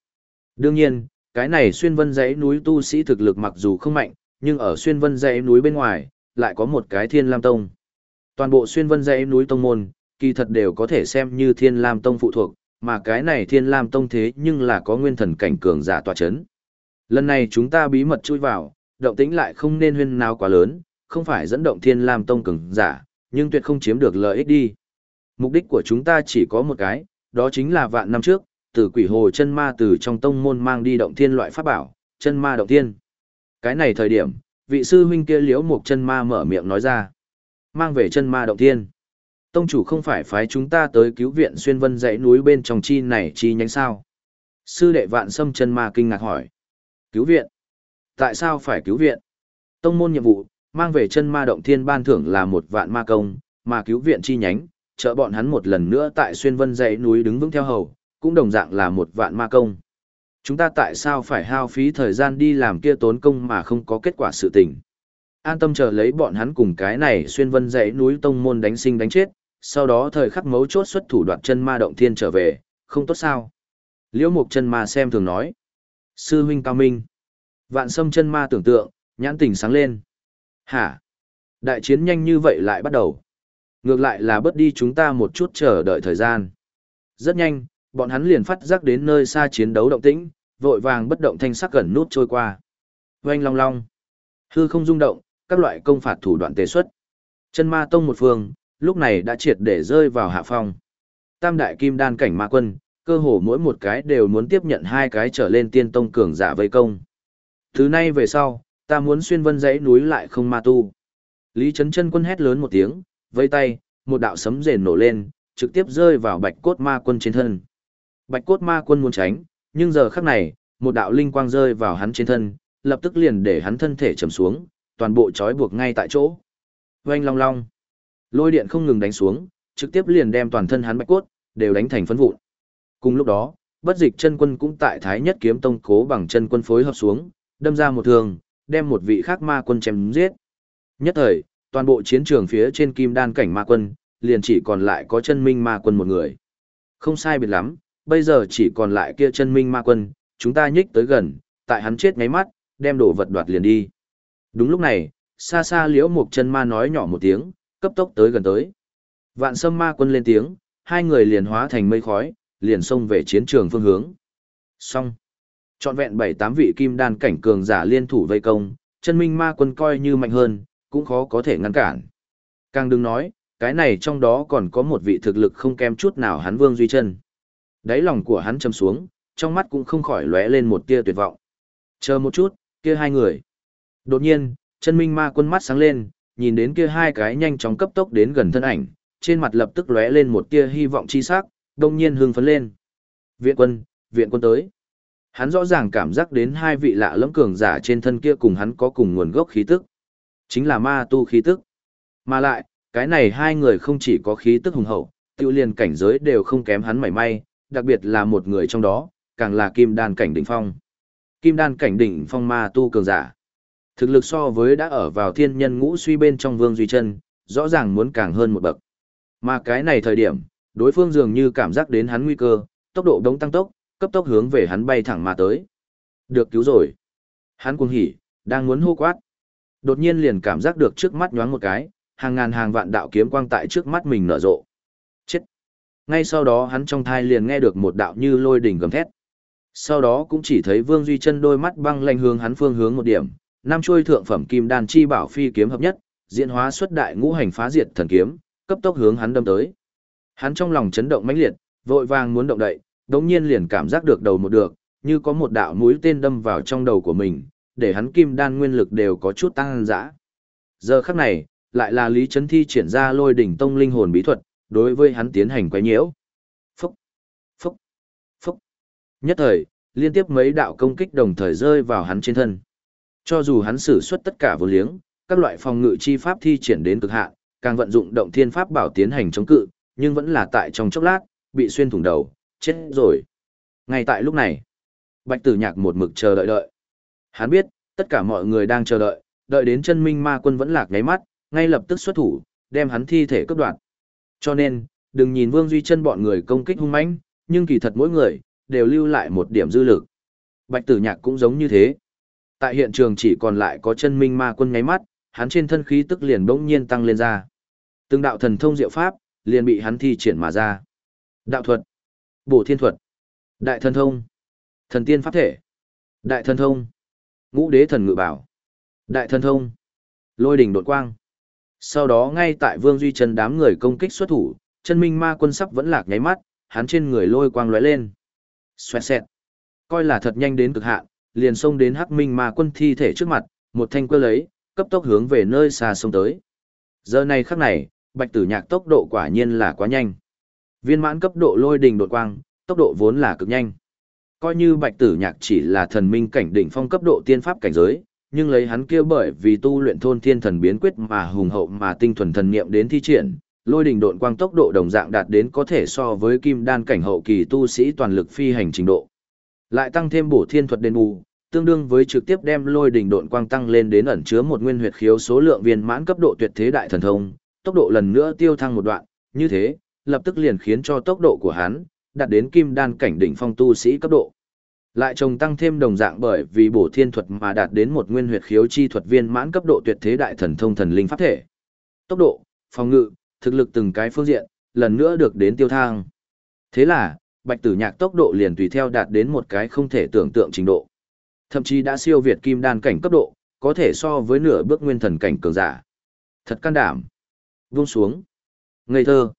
Speaker 1: Đương nhiên, cái này xuyên vân dãy núi tu sĩ thực lực mặc dù không mạnh, nhưng ở xuyên vân dãy núi bên ngoài, lại có một cái thiên lam tông. Toàn bộ xuyên vân dãy núi tông môn, kỳ thật đều có thể xem như thiên lam tông phụ thuộc, mà cái này thiên lam tông thế nhưng là có nguyên thần cảnh cường giả tòa chấn. Lần này chúng ta bí mật chui vào, động tĩnh lại không nên huyên nào quá lớn, không phải dẫn động thiên lam tông cường giả, nhưng tuyệt không chiếm được lợi ích đi. Mục đích của chúng ta chỉ có một cái, đó chính là vạn năm trước, từ quỷ hồ chân ma từ trong tông môn mang đi động thiên loại pháp bảo, chân ma động thiên. Cái này thời điểm, vị sư huynh kia liễu một chân ma mở miệng nói ra. Mang về chân ma động thiên. Tông chủ không phải phái chúng ta tới cứu viện xuyên vân dãy núi bên trong chi này chi nhánh sao. Sư đệ vạn xâm chân ma kinh ngạc hỏi. Cứu viện? Tại sao phải cứu viện? Tông môn nhiệm vụ, mang về chân ma động thiên ban thưởng là một vạn ma công, mà cứu viện chi nhánh, trợ bọn hắn một lần nữa tại xuyên vân dãy núi đứng vững theo hầu, cũng đồng dạng là một vạn ma công. Chúng ta tại sao phải hao phí thời gian đi làm kia tốn công mà không có kết quả sự tình? An tâm chờ lấy bọn hắn cùng cái này xuyên vân dãy núi tông môn đánh sinh đánh chết, sau đó thời khắc mấu chốt xuất thủ đoạt chân ma động thiên trở về, không tốt sao? Liễu Mục chân ma xem thường nói. Sư huynh cao minh. Vạn sâm chân ma tưởng tượng, nhãn tình sáng lên. Hả? Đại chiến nhanh như vậy lại bắt đầu. Ngược lại là bớt đi chúng ta một chút chờ đợi thời gian. Rất nhanh, bọn hắn liền phát giác đến nơi xa chiến đấu động tĩnh, vội vàng bất động thanh sắc gần nút trôi qua. Oanh long long. Hư không rung động, các loại công phạt thủ đoạn tề xuất. Chân ma tông một phương, lúc này đã triệt để rơi vào hạ phong. Tam đại kim đan cảnh ma quân, cơ hồ mỗi một cái đều muốn tiếp nhận hai cái trở lên tiên tông cường giả vây công. Thứ nay về sau, ta muốn xuyên vân dãy núi lại không ma tu. Lý Trấn chân quân hét lớn một tiếng, vây tay, một đạo sấm rền nổ lên, trực tiếp rơi vào bạch cốt ma quân trên thân. Bạch cốt ma quân muốn tránh, nhưng giờ khắc này, một đạo linh quang rơi vào hắn trên thân, lập tức liền để hắn thân thể trầm xuống, toàn bộ trói buộc ngay tại chỗ. Oanh long long. Lôi điện không ngừng đánh xuống, trực tiếp liền đem toàn thân hắn bạch cốt, đều đánh thành phấn vụn. Cùng lúc đó, bất dịch chân quân cũng tại Thái Nhất kiếm tông cố bằng chân quân phối hợp xuống, đâm ra một thường, đem một vị khác ma quân chém giết. Nhất thời, toàn bộ chiến trường phía trên kim đan cảnh ma quân, liền chỉ còn lại có chân minh ma quân một người. Không sai biệt lắm, bây giờ chỉ còn lại kia chân minh ma quân, chúng ta nhích tới gần, tại hắn chết ngáy mắt, đem đồ vật đoạt liền đi. Đúng lúc này, xa xa liễu một chân ma nói nhỏ một tiếng, cấp tốc tới gần tới. Vạn sâm ma quân lên tiếng, hai người liền hóa thành mây khói, liền xông về chiến trường phương hướng. Xong. Chọn vẹn bảy tám vị kim đan cảnh cường giả liên thủ vây công, chân minh ma quân coi như mạnh hơn, cũng khó có thể ngăn cản. Càng đừng nói, cái này trong đó còn có một vị thực lực không kém chút nào hắn Vương Duy Chân. Đáy lòng của hắn châm xuống, trong mắt cũng không khỏi lóe lên một tia tuyệt vọng. Chờ một chút, kia hai người. Đột nhiên, chân minh ma quân mắt sáng lên, nhìn đến kia hai cái nhanh chóng cấp tốc đến gần thân ảnh, trên mặt lập tức lóe lên một tia hy vọng chi sắc, đông nhiên hưng phấn lên. Viện quân, viện quân tới. Hắn rõ ràng cảm giác đến hai vị lạ lẫm cường giả trên thân kia cùng hắn có cùng nguồn gốc khí tức. Chính là ma tu khí tức. Mà lại, cái này hai người không chỉ có khí tức hùng hậu, tiêu liền cảnh giới đều không kém hắn mảy may, đặc biệt là một người trong đó, càng là kim đan cảnh đỉnh phong. Kim đan cảnh đỉnh phong ma tu cường giả. Thực lực so với đã ở vào thiên nhân ngũ suy bên trong vương duy chân, rõ ràng muốn càng hơn một bậc. Mà cái này thời điểm, đối phương dường như cảm giác đến hắn nguy cơ, tốc độ đống tăng tốc, cấp tốc hướng về hắn bay thẳng mà tới. Được cứu rồi. Hắn cuồng hỉ, đang muốn hô quát. Đột nhiên liền cảm giác được trước mắt nhoáng một cái, hàng ngàn hàng vạn đạo kiếm quang tại trước mắt mình nở rộ. Ngay sau đó hắn trong thai liền nghe được một đạo như lôi đỉnh gầm thét. Sau đó cũng chỉ thấy Vương Duy Chân đôi mắt băng lạnh hướng hắn phương hướng một điểm, năm chuôi thượng phẩm kim đan chi bảo phi kiếm hợp nhất, diễn hóa xuất đại ngũ hành phá diệt thần kiếm, cấp tốc hướng hắn đâm tới. Hắn trong lòng chấn động mãnh liệt, vội vàng muốn động đậy, đống nhiên liền cảm giác được đầu một được, như có một đạo mũi tên đâm vào trong đầu của mình, để hắn kim đan nguyên lực đều có chút tăng dã. Giờ khắc này, lại là Lý Chấn Thi triển ra lôi đỉnh tông linh hồn bí thuật, đối với hắn tiến hành quấy nhiễu. Phúc, phúc, phúc. Nhất thời, liên tiếp mấy đạo công kích đồng thời rơi vào hắn trên thân. Cho dù hắn sử xuất tất cả vô liếng, các loại phòng ngự chi pháp thi triển đến cực hạn, càng vận dụng động thiên pháp bảo tiến hành chống cự, nhưng vẫn là tại trong chốc lát, bị xuyên thủng đầu, chết rồi. Ngay tại lúc này, Bạch Tử Nhạc một mực chờ đợi đợi. Hắn biết, tất cả mọi người đang chờ đợi, đợi đến chân minh ma quân vẫn lạc ngáy mắt, ngay lập tức xuất thủ, đem hắn thi thể cướp đoạt. Cho nên, đừng nhìn Vương Duy chân bọn người công kích hung mãnh, nhưng kỳ thật mỗi người đều lưu lại một điểm dư lực. Bạch Tử Nhạc cũng giống như thế. Tại hiện trường chỉ còn lại có chân minh ma quân ngáy mắt, hắn trên thân khí tức liền bỗng nhiên tăng lên ra. Từng đạo thần thông diệu pháp liền bị hắn thi triển mà ra. Đạo thuật, Bổ Thiên thuật, Đại thần thông, Thần tiên pháp thể, Đại thần thông, Ngũ đế thần ngự bảo, Đại thần thông, Lôi đỉnh đột quang. Sau đó ngay tại Vương Duy Trần đám người công kích xuất thủ, chân minh ma quân sắp vẫn lạc nháy mắt, hắn trên người lôi quang lóe lên. Xoẹt xẹt. Coi là thật nhanh đến cực hạn, liền xông đến Hắc Minh ma quân thi thể trước mặt, một thanh cơ lấy, cấp tốc hướng về nơi xa sông tới. Giờ này khắc này, Bạch Tử Nhạc tốc độ quả nhiên là quá nhanh. Viên mãn cấp độ lôi đình đột quang, tốc độ vốn là cực nhanh. Coi như Bạch Tử Nhạc chỉ là thần minh cảnh đỉnh phong cấp độ tiên pháp cảnh giới, nhưng lấy hắn kia bởi vì tu luyện thôn thiên thần biến quyết mà hùng hậu mà tinh thuần thần niệm đến thi triển, lôi đình độn quang tốc độ đồng dạng đạt đến có thể so với kim đan cảnh hậu kỳ tu sĩ toàn lực phi hành trình độ. Lại tăng thêm bổ thiên thuật đền bù, tương đương với trực tiếp đem lôi đình độn quang tăng lên đến ẩn chứa một nguyên huyệt khiếu số lượng viên mãn cấp độ tuyệt thế đại thần thông, tốc độ lần nữa tiêu thăng một đoạn, như thế, lập tức liền khiến cho tốc độ của hắn đạt đến kim đan cảnh đỉnh phong tu sĩ cấp độ. Lại trồng tăng thêm đồng dạng bởi vì bổ thiên thuật mà đạt đến một nguyên huyệt khiếu chi thuật viên mãn cấp độ tuyệt thế đại thần thông thần linh pháp thể. Tốc độ, phòng ngự, thực lực từng cái phương diện, lần nữa được đến tiêu thang. Thế là, bạch tử nhạc tốc độ liền tùy theo đạt đến một cái không thể tưởng tượng trình độ. Thậm chí đã siêu việt kim đan cảnh cấp độ, có thể so với nửa bước nguyên thần cảnh cường giả. Thật can đảm. Vung xuống. Ngây thơ.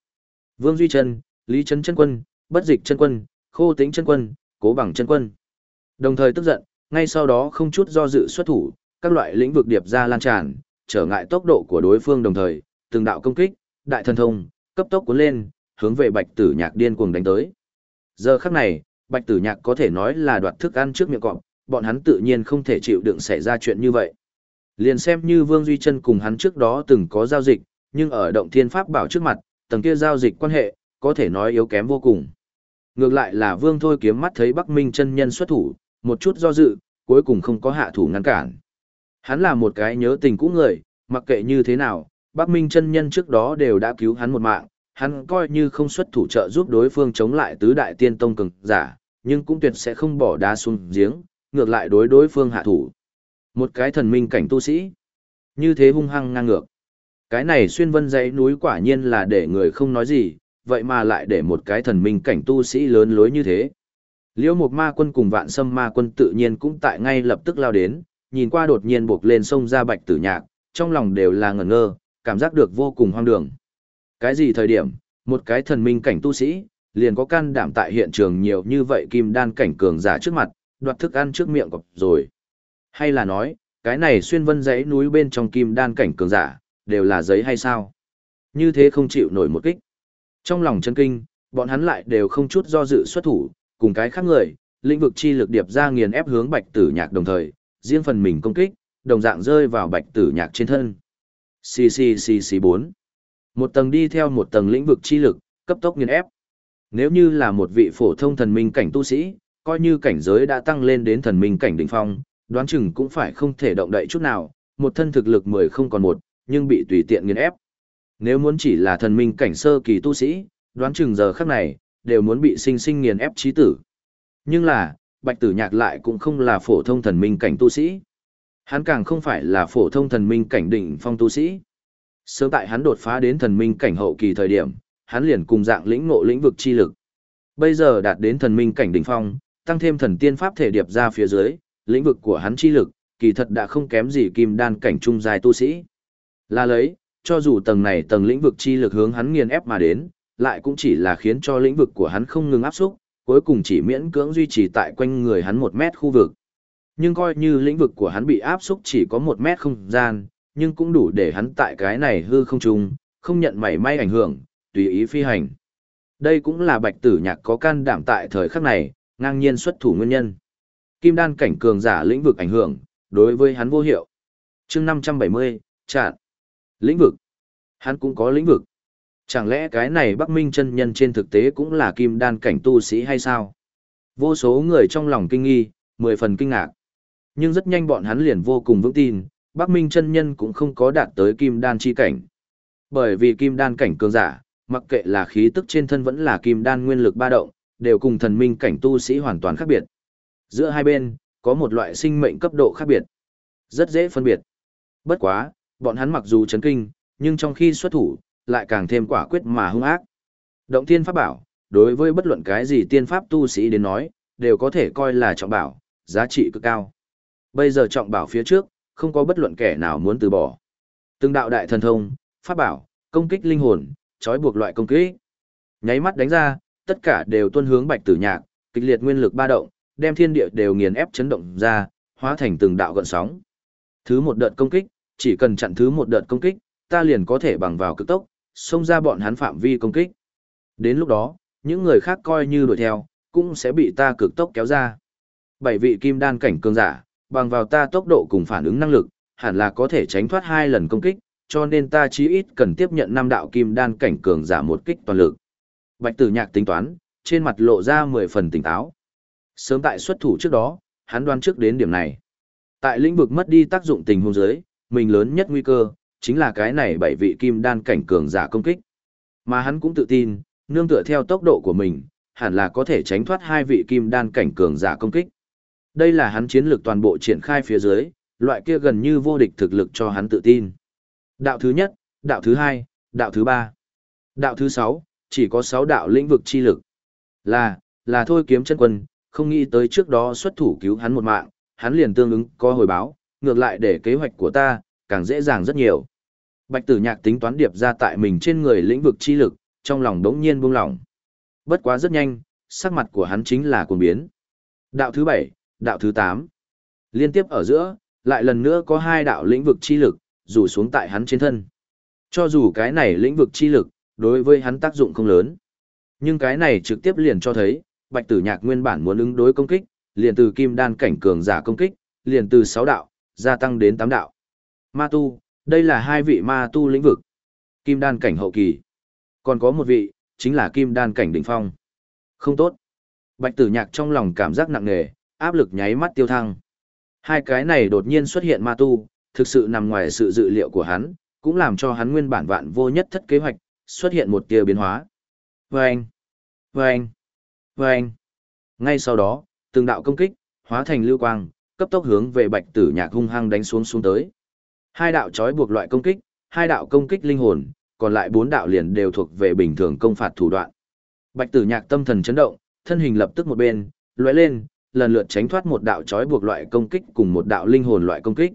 Speaker 1: Vương Duy Trân, Lý Trấn chân quân, Bất Dịch chân quân, Khô Tĩnh chân quân, Cố Bằng chân quân. Đồng thời tức giận, ngay sau đó không chút do dự xuất thủ, các loại lĩnh vực điệp ra lan tràn, trở ngại tốc độ của đối phương đồng thời, từng đạo công kích, đại thần thông, cấp tốc cuốn lên, hướng về Bạch Tử Nhạc điên cuồng đánh tới. Giờ khắc này, Bạch Tử Nhạc có thể nói là đoạt thức ăn trước miệng cọp, bọn hắn tự nhiên không thể chịu đựng xảy ra chuyện như vậy. Liền xem như Vương Duy Chân cùng hắn trước đó từng có giao dịch, nhưng ở động thiên pháp bảo trước mặt, tầng kia giao dịch quan hệ, có thể nói yếu kém vô cùng. Ngược lại là Vương Thôi kiếm mắt thấy Bắc Minh chân nhân xuất thủ, một chút do dự, cuối cùng không có hạ thủ ngăn cản. Hắn là một cái nhớ tình cũ người, mặc kệ như thế nào, Bắc Minh chân nhân trước đó đều đã cứu hắn một mạng, hắn coi như không xuất thủ trợ giúp đối phương chống lại tứ đại tiên tông cường giả, nhưng cũng tuyệt sẽ không bỏ đá xuống giếng, ngược lại đối đối phương hạ thủ. Một cái thần minh cảnh tu sĩ, như thế hung hăng ngang ngược. Cái này xuyên vân dãy núi quả nhiên là để người không nói gì, vậy mà lại để một cái thần minh cảnh tu sĩ lớn lối như thế. Liễu Mộc Ma Quân cùng Vạn Sâm Ma Quân tự nhiên cũng tại ngay lập tức lao đến, nhìn qua đột nhiên buộc lên sông ra Bạch Tử Nhạc, trong lòng đều là ngẩn ngơ, cảm giác được vô cùng hoang đường. Cái gì thời điểm, một cái thần minh cảnh tu sĩ, liền có can đảm tại hiện trường nhiều như vậy kim đan cảnh cường giả trước mặt, đoạt thức ăn trước miệng cọp rồi. Hay là nói, cái này xuyên vân dãy núi bên trong kim đan cảnh cường giả, đều là giấy hay sao? Như thế không chịu nổi một kích. Trong lòng chân kinh, bọn hắn lại đều không chút do dự xuất thủ, cùng cái khác người, lĩnh vực chi lực điệp ra nghiền ép hướng bạch tử nhạc đồng thời, riêng phần mình công kích, đồng dạng rơi vào bạch tử nhạc trên thân. CCCC 4 Một tầng đi theo một tầng lĩnh vực chi lực, cấp tốc nghiền ép. Nếu như là một vị phổ thông thần minh cảnh tu sĩ, coi như cảnh giới đã tăng lên đến thần minh cảnh đỉnh phong, đoán chừng cũng phải không thể động đậy chút nào, một thân thực lực mười không còn một, nhưng bị tùy tiện nghiền ép. Nếu muốn chỉ là thần minh cảnh sơ kỳ tu sĩ, đoán chừng giờ khắc này, đều muốn bị sinh sinh nghiền ép trí tử. Nhưng là, Bạch Tử Nhạc lại cũng không là phổ thông thần minh cảnh tu sĩ. Hắn càng không phải là phổ thông thần minh cảnh đỉnh phong tu sĩ. Sớm tại hắn đột phá đến thần minh cảnh hậu kỳ thời điểm, hắn liền cùng dạng lĩnh ngộ lĩnh vực chi lực. Bây giờ đạt đến thần minh cảnh đỉnh phong, tăng thêm thần tiên pháp thể điệp ra phía dưới, lĩnh vực của hắn chi lực, kỳ thật đã không kém gì kim đan cảnh trung dài tu sĩ. Là lấy, cho dù tầng này tầng lĩnh vực chi lực hướng hắn nghiền ép mà đến, lại cũng chỉ là khiến cho lĩnh vực của hắn không ngừng áp xúc, cuối cùng chỉ miễn cưỡng duy trì tại quanh người hắn một mét khu vực. Nhưng coi như lĩnh vực của hắn bị áp xúc chỉ có một mét không gian, nhưng cũng đủ để hắn tại cái này hư không trùng, không nhận mảy may ảnh hưởng, tùy ý phi hành. Đây cũng là bạch tử nhạc có can đảm tại thời khắc này, ngang nhiên xuất thủ nguyên nhân. Kim đan cảnh cường giả lĩnh vực ảnh hưởng, đối với hắn vô hiệu. chương 570, chạn. Lĩnh vực. Hắn cũng có lĩnh vực. Chẳng lẽ cái này Bắc Minh chân nhân trên thực tế cũng là kim đan cảnh tu sĩ hay sao? Vô số người trong lòng kinh nghi, mười phần kinh ngạc. Nhưng rất nhanh bọn hắn liền vô cùng vững tin, Bắc Minh chân nhân cũng không có đạt tới kim đan chi cảnh. Bởi vì kim đan cảnh cường giả, mặc kệ là khí tức trên thân vẫn là kim đan nguyên lực ba động, đều cùng thần minh cảnh tu sĩ hoàn toàn khác biệt. Giữa hai bên, có một loại sinh mệnh cấp độ khác biệt. Rất dễ phân biệt. Bất quá, bọn hắn mặc dù chấn kinh, nhưng trong khi xuất thủ, lại càng thêm quả quyết mà hung ác. Động thiên pháp bảo, đối với bất luận cái gì tiên pháp tu sĩ đến nói, đều có thể coi là trọng bảo, giá trị cực cao. Bây giờ trọng bảo phía trước, không có bất luận kẻ nào muốn từ bỏ. Từng đạo đại thần thông, pháp bảo, công kích linh hồn, trói buộc loại công kích. Nháy mắt đánh ra, tất cả đều tuân hướng Bạch Tử Nhạc, kịch liệt nguyên lực ba động, đem thiên địa đều nghiền ép chấn động ra, hóa thành từng đạo gợn sóng. Thứ một đợt công kích, chỉ cần chặn thứ một đợt công kích, ta liền có thể bằng vào cực tốc, xông ra bọn hắn phạm vi công kích. Đến lúc đó, những người khác coi như đuổi theo, cũng sẽ bị ta cực tốc kéo ra. Bảy vị kim đan cảnh cường giả, bằng vào ta tốc độ cùng phản ứng năng lực, hẳn là có thể tránh thoát hai lần công kích, cho nên ta chí ít cần tiếp nhận năm đạo kim đan cảnh cường giả một kích toàn lực. Bạch Tử Nhạc tính toán, trên mặt lộ ra mười phần tỉnh táo. Sớm tại xuất thủ trước đó, hắn đoán trước đến điểm này. Tại lĩnh vực mất đi tác dụng tình huống dưới, mình lớn nhất nguy cơ, chính là cái này bảy vị kim đan cảnh cường giả công kích. Mà hắn cũng tự tin, nương tựa theo tốc độ của mình, hẳn là có thể tránh thoát hai vị kim đan cảnh cường giả công kích. Đây là hắn chiến lược toàn bộ triển khai phía dưới, loại kia gần như vô địch thực lực cho hắn tự tin. Đạo thứ nhất, đạo thứ hai, đạo thứ ba. Đạo thứ sáu, chỉ có sáu đạo lĩnh vực chi lực. Là, là thôi kiếm chân quân, không nghĩ tới trước đó xuất thủ cứu hắn một mạng, hắn liền tương ứng có hồi báo, ngược lại để kế hoạch của ta, càng dễ dàng rất nhiều. Bạch tử nhạc tính toán điệp ra tại mình trên người lĩnh vực chi lực, trong lòng đống nhiên buông lỏng. Bất quá rất nhanh, sắc mặt của hắn chính là cuồng biến. Đạo thứ bảy, đạo thứ tám. Liên tiếp ở giữa, lại lần nữa có hai đạo lĩnh vực chi lực, rủ xuống tại hắn trên thân. Cho dù cái này lĩnh vực chi lực, đối với hắn tác dụng không lớn. Nhưng cái này trực tiếp liền cho thấy, bạch tử nhạc nguyên bản muốn ứng đối công kích, liền từ kim đan cảnh cường giả công kích, liền từ 6 đạo, gia tăng đến 8 đạo. Ma tu, đây là hai vị ma tu lĩnh vực. Kim đan cảnh hậu kỳ. Còn có một vị, chính là kim đan cảnh đỉnh phong. Không tốt. Bạch tử nhạc trong lòng cảm giác nặng nề, áp lực nháy mắt tiêu thăng. Hai cái này đột nhiên xuất hiện ma tu, thực sự nằm ngoài sự dự liệu của hắn, cũng làm cho hắn nguyên bản vạn vô nhất thất kế hoạch, xuất hiện một tia biến hóa. Vâng! Vâng! Vâng! Ngay sau đó, từng đạo công kích, hóa thành lưu quang, cấp tốc hướng về bạch tử nhạc hung hăng đánh xuống xuống tới. Hai đạo trói buộc loại công kích, hai đạo công kích linh hồn, còn lại bốn đạo liền đều thuộc về bình thường công phạt thủ đoạn. Bạch tử nhạc tâm thần chấn động, thân hình lập tức một bên, lóe lên, lần lượt tránh thoát một đạo trói buộc loại công kích cùng một đạo linh hồn loại công kích.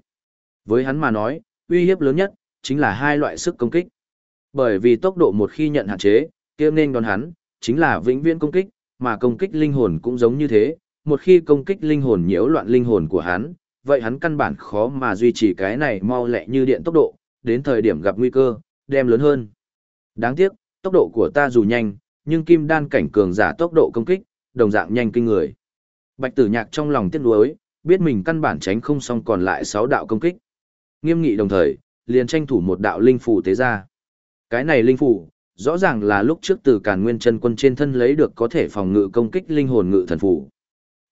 Speaker 1: Với hắn mà nói, uy hiếp lớn nhất, chính là hai loại sức công kích. Bởi vì tốc độ một khi nhận hạn chế, kia nên đón hắn, chính là vĩnh viễn công kích, mà công kích linh hồn cũng giống như thế, một khi công kích linh hồn nhiễu loạn linh hồn của hắn, vậy hắn căn bản khó mà duy trì cái này mau lẹ như điện tốc độ, đến thời điểm gặp nguy cơ, đem lớn hơn. Đáng tiếc, tốc độ của ta dù nhanh, nhưng kim đan cảnh cường giả tốc độ công kích, đồng dạng nhanh kinh người. Bạch tử nhạc trong lòng tiếc nuối, biết mình căn bản tránh không xong còn lại 6 đạo công kích. Nghiêm nghị đồng thời, liền tranh thủ một đạo linh phù tế ra. Cái này linh phù, rõ ràng là lúc trước từ Càn Nguyên chân quân trên thân lấy được có thể phòng ngự công kích linh hồn ngự thần phù.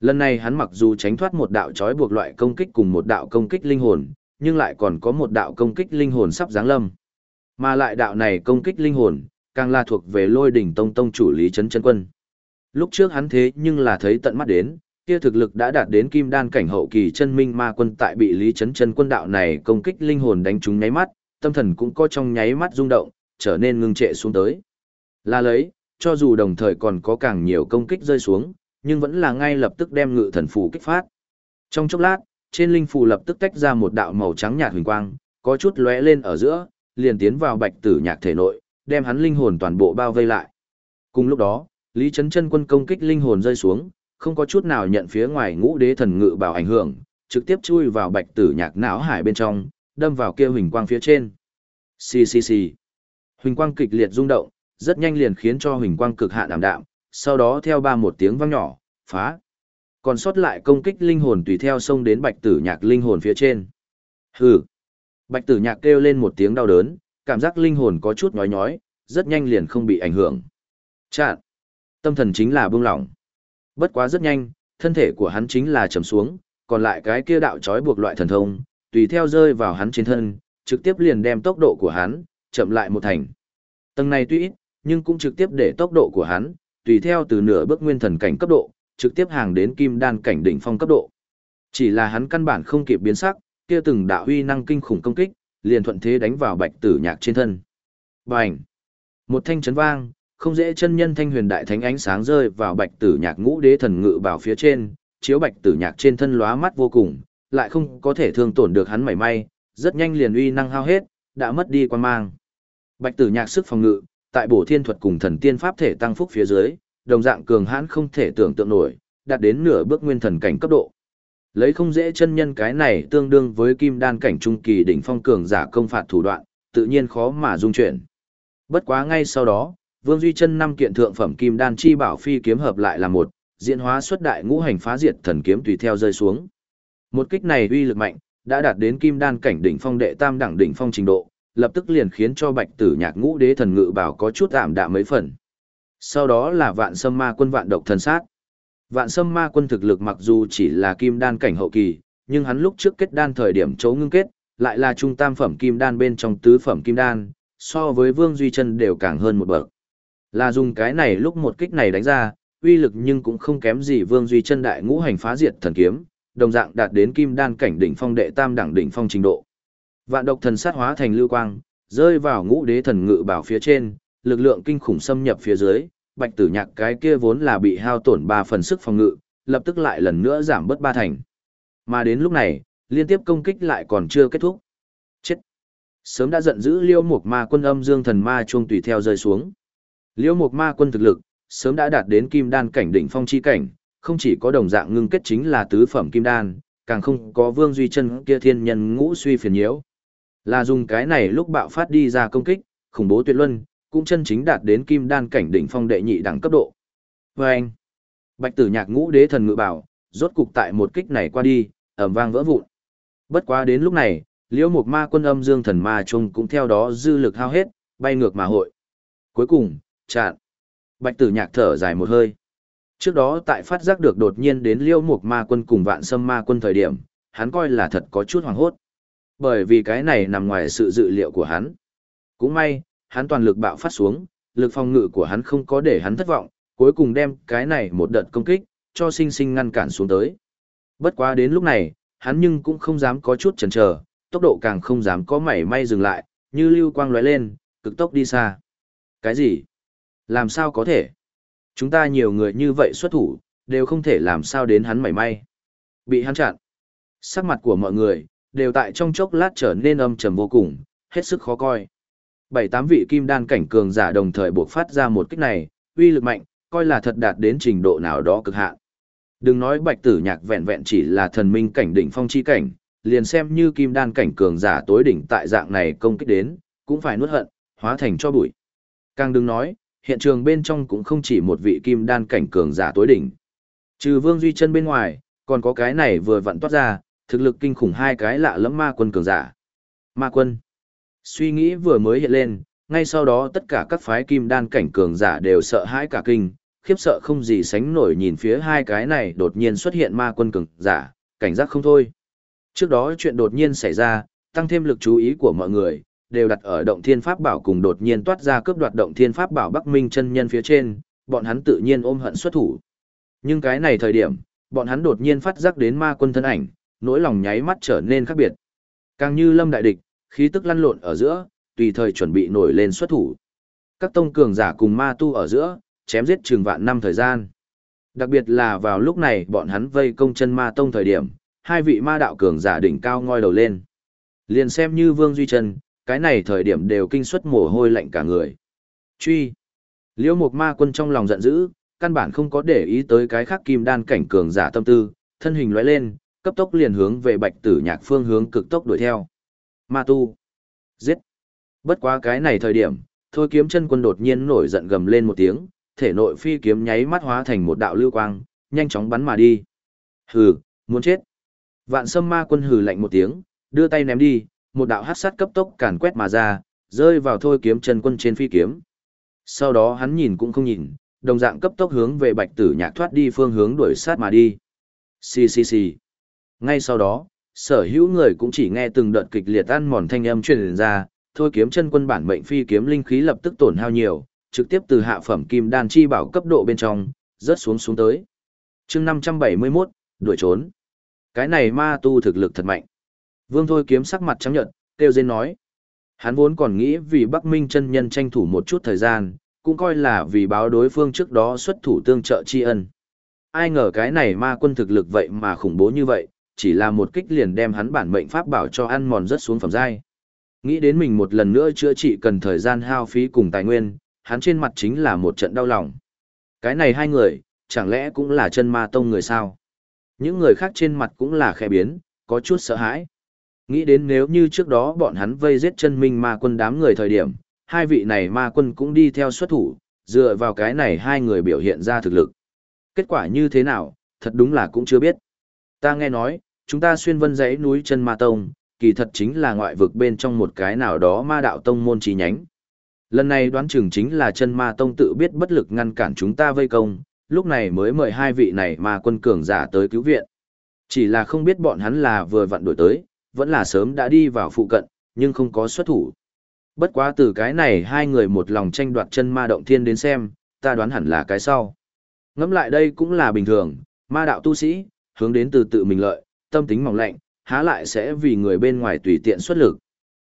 Speaker 1: Lần này hắn mặc dù tránh thoát một đạo trói buộc loại công kích cùng một đạo công kích linh hồn, nhưng lại còn có một đạo công kích linh hồn sắp giáng lâm. Mà lại đạo này công kích linh hồn, càng là thuộc về lôi đỉnh tông tông chủ lý chấn chân quân. Lúc trước hắn thế nhưng là thấy tận mắt đến, kia thực lực đã đạt đến kim đan cảnh hậu kỳ chân minh ma quân tại bị lý chấn chân quân đạo này công kích linh hồn đánh trúng nháy mắt, tâm thần cũng có trong nháy mắt rung động, trở nên ngưng trệ xuống tới. Là lấy, cho dù đồng thời còn có càng nhiều công kích rơi xuống, nhưng vẫn là ngay lập tức đem ngự thần phù kích phát. Trong chốc lát, trên linh phù lập tức tách ra một đạo màu trắng nhạt huỳnh quang, có chút lóe lên ở giữa, liền tiến vào bạch tử nhạc thể nội, đem hắn linh hồn toàn bộ bao vây lại. Cùng lúc đó, Lý Chấn Chân quân công kích linh hồn rơi xuống, không có chút nào nhận phía ngoài ngũ đế thần ngự bảo ảnh hưởng, trực tiếp chui vào bạch tử nhạc não hải bên trong, đâm vào kia huỳnh quang phía trên. Xì xì xì. Huỳnh quang kịch liệt rung động, rất nhanh liền khiến cho huỳnh quang cực hạn ảm đạm, sau đó theo ba một tiếng vang nhỏ, phá. Còn sót lại công kích linh hồn tùy theo xông đến bạch tử nhạc linh hồn phía trên. Hừ. Bạch tử nhạc kêu lên một tiếng đau đớn, cảm giác linh hồn có chút nhói nhói, rất nhanh liền không bị ảnh hưởng. Chạn. Tâm thần chính là buông lỏng. Bất quá rất nhanh, thân thể của hắn chính là trầm xuống, còn lại cái kia đạo trói buộc loại thần thông, tùy theo rơi vào hắn trên thân, trực tiếp liền đem tốc độ của hắn chậm lại một thành. Tầng này tuy ít, nhưng cũng trực tiếp để tốc độ của hắn tùy theo từ nửa bước nguyên thần cảnh cấp độ, trực tiếp hàng đến kim đan cảnh đỉnh phong cấp độ. Chỉ là hắn căn bản không kịp biến sắc, kia từng đạo uy năng kinh khủng công kích, liền thuận thế đánh vào bạch tử nhạc trên thân. Bành! Một thanh chấn vang, không dễ chân nhân thanh huyền đại thánh ánh sáng rơi vào bạch tử nhạc ngũ đế thần ngự bảo phía trên, chiếu bạch tử nhạc trên thân lóa mắt vô cùng, lại không có thể thương tổn được hắn mảy may, rất nhanh liền uy năng hao hết, đã mất đi quan mang. Bạch tử nhạc sức phòng ngự, tại bổ thiên thuật cùng thần tiên pháp thể tăng phúc phía dưới, đồng dạng cường hãn không thể tưởng tượng nổi, đạt đến nửa bước nguyên thần cảnh cấp độ. Lấy không dễ chân nhân cái này tương đương với kim đan cảnh trung kỳ đỉnh phong cường giả công phạt thủ đoạn, tự nhiên khó mà dung chuyển. Bất quá ngay sau đó, Vương Duy Chân năm kiện thượng phẩm kim đan chi bảo phi kiếm hợp lại là một, diễn hóa xuất đại ngũ hành phá diệt thần kiếm tùy theo rơi xuống. Một kích này uy lực mạnh, đã đạt đến kim đan cảnh đỉnh phong đệ tam đẳng đỉnh phong trình độ, lập tức liền khiến cho Bạch Tử Nhạc ngũ đế thần ngự bảo có chút ảm đạm mấy phần. Sau đó là Vạn Sâm Ma quân vạn độc thần sát. Vạn Sâm Ma quân thực lực mặc dù chỉ là kim đan cảnh hậu kỳ, nhưng hắn lúc trước kết đan thời điểm chấu ngưng kết, lại là trung tam phẩm kim đan bên trong tứ phẩm kim đan, so với Vương Duy Chân đều càng hơn một bậc. Là dùng cái này lúc một kích này đánh ra, uy lực nhưng cũng không kém gì Vương Duy Chân đại ngũ hành phá diệt thần kiếm, đồng dạng đạt đến kim đan cảnh đỉnh phong đệ tam đẳng đỉnh phong trình độ. Vạn độc thần sát hóa thành lưu quang, rơi vào ngũ đế thần ngự bảo phía trên, lực lượng kinh khủng xâm nhập phía dưới, bạch tử nhạc cái kia vốn là bị hao tổn 3 phần sức phòng ngự, lập tức lại lần nữa giảm bớt ba thành. Mà đến lúc này, liên tiếp công kích lại còn chưa kết thúc. Chết! Sớm đã giận dữ liêu một ma quân âm dương thần ma chuông tùy theo rơi xuống. Liêu một ma quân thực lực, sớm đã đạt đến kim đan cảnh đỉnh phong chi cảnh, không chỉ có đồng dạng ngưng kết chính là tứ phẩm kim đan, càng không có vương duy chân kia thiên nhân ngũ suy phiền nhiễu. Là dùng cái này lúc bạo phát đi ra công kích, khủng bố tuyệt luân, cũng chân chính đạt đến kim đan cảnh đỉnh phong đệ nhị đẳng cấp độ. Và anh, bạch tử nhạc ngũ đế thần ngự bảo, rốt cục tại một kích này qua đi, ầm vang vỡ vụn. Bất quá đến lúc này, liễu mục ma quân âm dương thần ma trung cũng theo đó dư lực hao hết, bay ngược mà hội. Cuối cùng, chạn. Bạch tử nhạc thở dài một hơi. Trước đó tại phát giác được đột nhiên đến liễu mục ma quân cùng vạn sâm ma quân thời điểm, hắn coi là thật có chút hoàng hốt. Bởi vì cái này nằm ngoài sự dự liệu của hắn. Cũng may, hắn toàn lực bạo phát xuống, lực phòng ngự của hắn không có để hắn thất vọng, cuối cùng đem cái này một đợt công kích, cho sinh sinh ngăn cản xuống tới. Bất quá đến lúc này, hắn nhưng cũng không dám có chút chần chờ, tốc độ càng không dám có mảy may dừng lại, như lưu quang lóe lên, cực tốc đi xa. Cái gì? Làm sao có thể? Chúng ta nhiều người như vậy xuất thủ, đều không thể làm sao đến hắn mảy may. Bị hắn chặn. Sắc mặt của mọi người, đều tại trong chốc lát trở nên âm trầm vô cùng, hết sức khó coi. Bảy tám vị kim đan cảnh cường giả đồng thời buộc phát ra một kích này, uy lực mạnh, coi là thật đạt đến trình độ nào đó cực hạn. Đừng nói bạch tử nhạc vẹn vẹn chỉ là thần minh cảnh đỉnh phong chi cảnh, liền xem như kim đan cảnh cường giả tối đỉnh tại dạng này công kích đến, cũng phải nuốt hận, hóa thành cho bụi. Càng đừng nói, hiện trường bên trong cũng không chỉ một vị kim đan cảnh cường giả tối đỉnh. Trừ Vương Duy chân bên ngoài, còn có cái này vừa vặn toát ra, thực lực kinh khủng hai cái lạ lẫm ma quân cường giả. Ma quân. Suy nghĩ vừa mới hiện lên, ngay sau đó tất cả các phái kim đan cảnh cường giả đều sợ hãi cả kinh, khiếp sợ không gì sánh nổi nhìn phía hai cái này đột nhiên xuất hiện ma quân cường giả, cảnh giác không thôi. Trước đó chuyện đột nhiên xảy ra, tăng thêm lực chú ý của mọi người, đều đặt ở động thiên pháp bảo cùng đột nhiên toát ra cướp đoạt động thiên pháp bảo Bắc Minh chân nhân phía trên, bọn hắn tự nhiên ôm hận xuất thủ. Nhưng cái này thời điểm, bọn hắn đột nhiên phát giác đến ma quân thân ảnh, nỗi lòng nháy mắt trở nên khác biệt. Càng như lâm đại địch, khí tức lăn lộn ở giữa, tùy thời chuẩn bị nổi lên xuất thủ. Các tông cường giả cùng ma tu ở giữa, chém giết trường vạn năm thời gian. Đặc biệt là vào lúc này bọn hắn vây công chân ma tông thời điểm, hai vị ma đạo cường giả đỉnh cao ngoi đầu lên. Liền xem như Vương Duy Trần, cái này thời điểm đều kinh suất mồ hôi lạnh cả người. Truy. Liễu Mục Ma quân trong lòng giận dữ, căn bản không có để ý tới cái khác kim đan cảnh cường giả tâm tư, thân hình lóe lên, cấp tốc liền hướng về Bạch Tử Nhạc phương hướng cực tốc đuổi theo. Ma tu. Giết. Bất quá cái này thời điểm, thôi kiếm chân quân đột nhiên nổi giận gầm lên một tiếng, thể nội phi kiếm nháy mắt hóa thành một đạo lưu quang, nhanh chóng bắn mà đi. Hừ, muốn chết. Vạn sâm ma quân hừ lạnh một tiếng, đưa tay ném đi, một đạo hắc sát cấp tốc càn quét mà ra, rơi vào thôi kiếm chân quân trên phi kiếm. Sau đó hắn nhìn cũng không nhìn, đồng dạng cấp tốc hướng về bạch tử nhạc thoát đi phương hướng đuổi sát mà đi. Xì xì xì. Ngay sau đó, sở hữu người cũng chỉ nghe từng đợt kịch liệt ăn mòn thanh âm truyền ra, thôi kiếm chân quân bản mệnh phi kiếm linh khí lập tức tổn hao nhiều, trực tiếp từ hạ phẩm kim đan chi bảo cấp độ bên trong, rớt xuống xuống tới. chương 571, đuổi trốn. Cái này ma tu thực lực thật mạnh. Vương Thôi kiếm sắc mặt trắng nhợt, kêu dên nói. Hắn vốn còn nghĩ vì Bắc Minh chân nhân tranh thủ một chút thời gian, cũng coi là vì báo đối phương trước đó xuất thủ tương trợ tri ân. Ai ngờ cái này ma quân thực lực vậy mà khủng bố như vậy, chỉ là một kích liền đem hắn bản mệnh pháp bảo cho ăn mòn rất xuống phẩm giai. Nghĩ đến mình một lần nữa chữa trị cần thời gian hao phí cùng tài nguyên, hắn trên mặt chính là một trận đau lòng. Cái này hai người, chẳng lẽ cũng là chân ma tông người sao? Những người khác trên mặt cũng là khẽ biến, có chút sợ hãi. Nghĩ đến nếu như trước đó bọn hắn vây giết chân minh ma quân đám người thời điểm, hai vị này ma quân cũng đi theo xuất thủ, dựa vào cái này hai người biểu hiện ra thực lực. Kết quả như thế nào, thật đúng là cũng chưa biết. Ta nghe nói, chúng ta xuyên vân dãy núi chân ma tông, kỳ thật chính là ngoại vực bên trong một cái nào đó ma đạo tông môn trí nhánh. Lần này đoán chừng chính là chân ma tông tự biết bất lực ngăn cản chúng ta vây công, lúc này mới mời hai vị này ma quân cường giả tới cứu viện. Chỉ là không biết bọn hắn là vừa vặn đổi tới, vẫn là sớm đã đi vào phụ cận, nhưng không có xuất thủ. Bất quá từ cái này hai người một lòng tranh đoạt chân ma động thiên đến xem, ta đoán hẳn là cái sau. Ngẫm lại đây cũng là bình thường, ma đạo tu sĩ, hướng đến từ tự mình lợi, tâm tính mỏng lạnh, há lại sẽ vì người bên ngoài tùy tiện xuất lực.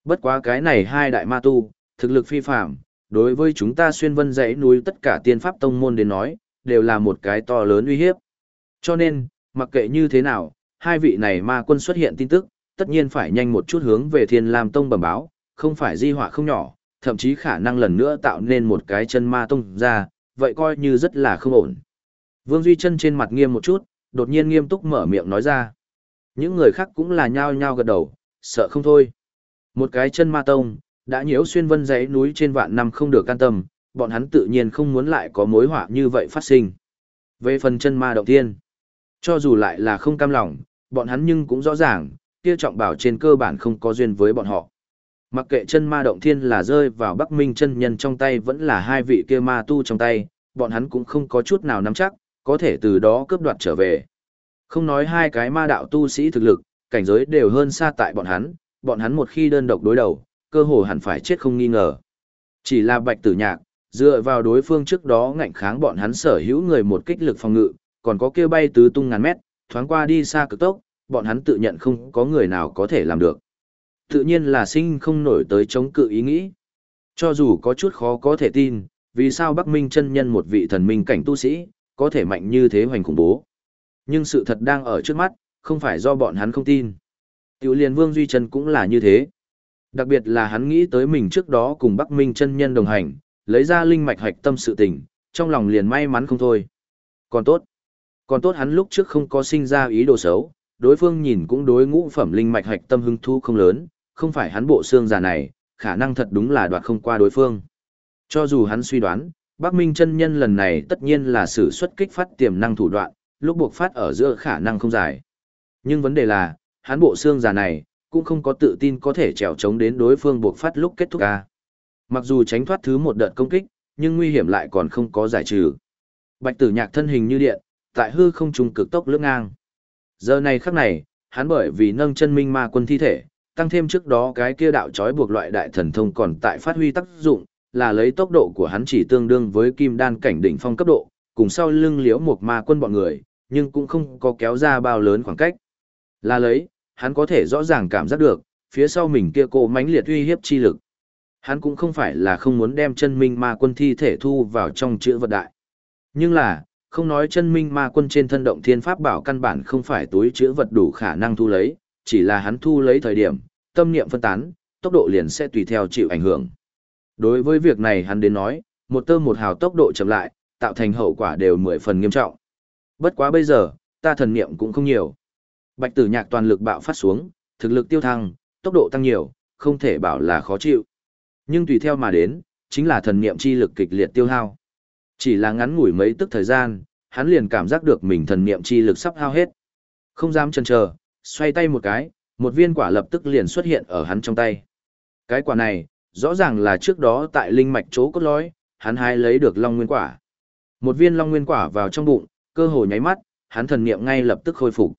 Speaker 1: Bất quá cái này hai đại ma tu, thực lực phi phàm, đối với chúng ta xuyên vân dãy núi tất cả tiên pháp tông môn đến nói, đều là một cái to lớn uy hiếp. Cho nên, mặc kệ như thế nào, hai vị này ma quân xuất hiện tin tức, tất nhiên phải nhanh một chút hướng về Thiên Lam Tông bẩm báo, không phải di họa không nhỏ, thậm chí khả năng lần nữa tạo nên một cái chân ma tông ra, vậy coi như rất là không ổn. Vương Duy chân trên mặt nghiêm một chút, đột nhiên nghiêm túc mở miệng nói ra. Những người khác cũng là nhao nhao gật đầu, sợ không thôi. Một cái chân ma tông, đã nhiễu xuyên vân dãy núi trên vạn năm không được can tâm, bọn hắn tự nhiên không muốn lại có mối họa như vậy phát sinh. Về phần chân ma động thiên, cho dù lại là không cam lòng, bọn hắn nhưng cũng rõ ràng, kia trọng bảo trên cơ bản không có duyên với bọn họ. Mặc kệ chân ma động thiên là rơi vào Bắc Minh chân nhân trong tay vẫn là hai vị kia ma tu trong tay, bọn hắn cũng không có chút nào nắm chắc, có thể từ đó cướp đoạt trở về. Không nói hai cái ma đạo tu sĩ thực lực, cảnh giới đều hơn xa tại bọn hắn, bọn hắn một khi đơn độc đối đầu, cơ hồ hẳn phải chết không nghi ngờ. Chỉ là bạch tử nhạc, dựa vào đối phương trước đó ngạnh kháng bọn hắn sở hữu người một kích lực phòng ngự, còn có kia bay tứ tung ngàn mét, thoáng qua đi xa cực tốc, bọn hắn tự nhận không có người nào có thể làm được. Tự nhiên là sinh không nổi tới chống cự ý nghĩ. Cho dù có chút khó có thể tin, vì sao Bắc Minh chân nhân một vị thần minh cảnh tu sĩ, có thể mạnh như thế hoành khủng bố. Nhưng sự thật đang ở trước mắt, không phải do bọn hắn không tin. Tiểu liền Vương Duy Trần cũng là như thế. Đặc biệt là hắn nghĩ tới mình trước đó cùng Bắc Minh chân nhân đồng hành, lấy ra linh mạch hạch tâm sự tình, trong lòng liền may mắn không thôi. Còn tốt. Còn tốt hắn lúc trước không có sinh ra ý đồ xấu, đối phương nhìn cũng đối ngũ phẩm linh mạch hạch tâm hứng thu không lớn, không phải hắn bộ xương già này, khả năng thật đúng là đoạt không qua đối phương. Cho dù hắn suy đoán, Bắc Minh chân nhân lần này tất nhiên là sử xuất kích phát tiềm năng thủ đoạn, lúc buộc phát ở giữa khả năng không dài. Nhưng vấn đề là, hắn bộ xương già này, cũng không có tự tin có thể trèo chống đến đối phương buộc phát lúc kết thúc ca. Mặc dù tránh thoát thứ một đợt công kích, nhưng nguy hiểm lại còn không có giải trừ. Bạch tử nhạc thân hình như điện, tại hư không trùng cực tốc lướt ngang. Giờ này khắc này, hắn bởi vì nâng chân minh ma quân thi thể, tăng thêm trước đó cái kia đạo trói buộc loại đại thần thông còn tại phát huy tác dụng, là lấy tốc độ của hắn chỉ tương đương với kim đan cảnh đỉnh phong cấp độ, cùng sau lưng liễu một ma quân bọn người, nhưng cũng không có kéo ra bao lớn khoảng cách. Là lấy, hắn có thể rõ ràng cảm giác được, phía sau mình kia cô mãnh liệt uy hiếp chi lực. Hắn cũng không phải là không muốn đem chân minh ma quân thi thể thu vào trong chữ vật đại. Nhưng là, không nói chân minh ma quân trên thân động thiên pháp bảo căn bản không phải túi chữ vật đủ khả năng thu lấy, chỉ là hắn thu lấy thời điểm, tâm niệm phân tán, tốc độ liền sẽ tùy theo chịu ảnh hưởng. Đối với việc này hắn đến nói, một tơ một hào tốc độ chậm lại, tạo thành hậu quả đều mười phần nghiêm trọng. Bất quá bây giờ, ta thần niệm cũng không nhiều. Bạch tử nhạc toàn lực bạo phát xuống, thực lực tiêu thăng, tốc độ tăng nhiều, không thể bảo là khó chịu. Nhưng tùy theo mà đến, chính là thần niệm chi lực kịch liệt tiêu hao. Chỉ là ngắn ngủi mấy tức thời gian, hắn liền cảm giác được mình thần niệm chi lực sắp hao hết. Không dám chần chờ, xoay tay một cái, một viên quả lập tức liền xuất hiện ở hắn trong tay. Cái quả này, rõ ràng là trước đó tại linh mạch chỗ cốt lõi, hắn hái lấy được long nguyên quả. Một viên long nguyên quả vào trong bụng, cơ hồ nháy mắt, hắn thần niệm ngay lập tức khôi phục.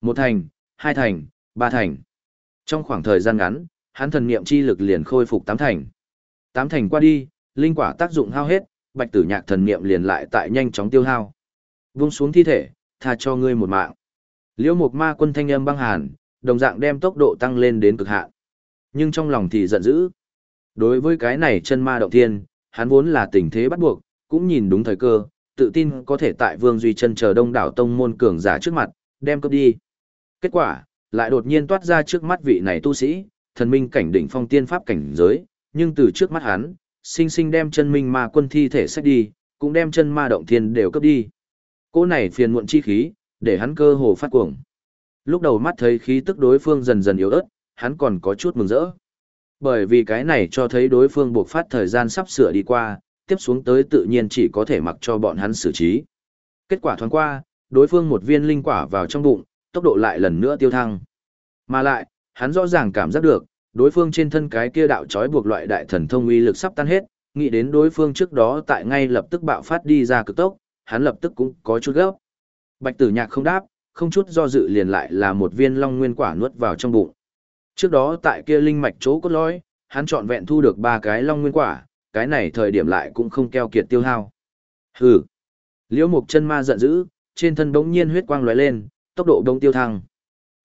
Speaker 1: Một thành, hai thành, ba thành. Trong khoảng thời gian ngắn, hắn thần niệm chi lực liền khôi phục tám thành. Tám thành qua đi, linh quả tác dụng hao hết, bạch tử nhạc thần niệm liền lại tại nhanh chóng tiêu hao. Vung xuống thi thể, tha cho ngươi một mạng. Liễu Mục Ma quân thanh âm băng hàn, đồng dạng đem tốc độ tăng lên đến cực hạn. Nhưng trong lòng thì giận dữ. Đối với cái này chân ma động thiên, hắn vốn là tình thế bắt buộc, cũng nhìn đúng thời cơ, tự tin có thể tại Vương Duy chân chờ đông đảo tông môn cường giả trước mặt, đem cướp đi. Kết quả, lại đột nhiên toát ra trước mắt vị này tu sĩ, thần minh cảnh đỉnh phong tiên pháp cảnh giới, nhưng từ trước mắt hắn, sinh sinh đem chân minh ma quân thi thể sách đi, cũng đem chân ma động thiên đều cấp đi. Cô này phiền muộn chi khí, để hắn cơ hồ phát cuồng. Lúc đầu mắt thấy khí tức đối phương dần dần yếu ớt, hắn còn có chút mừng rỡ. Bởi vì cái này cho thấy đối phương buộc phát thời gian sắp sửa đi qua, tiếp xuống tới tự nhiên chỉ có thể mặc cho bọn hắn xử trí. Kết quả thoáng qua, đối phương một viên linh quả vào trong bụng, tốc độ lại lần nữa tiêu thăng. Mà lại, hắn rõ ràng cảm giác được, đối phương trên thân cái kia đạo trói buộc loại đại thần thông uy lực sắp tan hết, nghĩ đến đối phương trước đó tại ngay lập tức bạo phát đi ra cực tốc, hắn lập tức cũng có chút gấp. Bạch Tử Nhạc không đáp, không chút do dự liền lại là một viên long nguyên quả nuốt vào trong bụng. Trước đó tại kia linh mạch chỗ cốt lõi, hắn chọn vẹn thu được ba cái long nguyên quả, cái này thời điểm lại cũng không keo kiệt tiêu hao. Hừ. Liễu Mục chân ma giận dữ, trên thân bỗng nhiên huyết quang lóe lên, tốc độ đông tiêu thăng.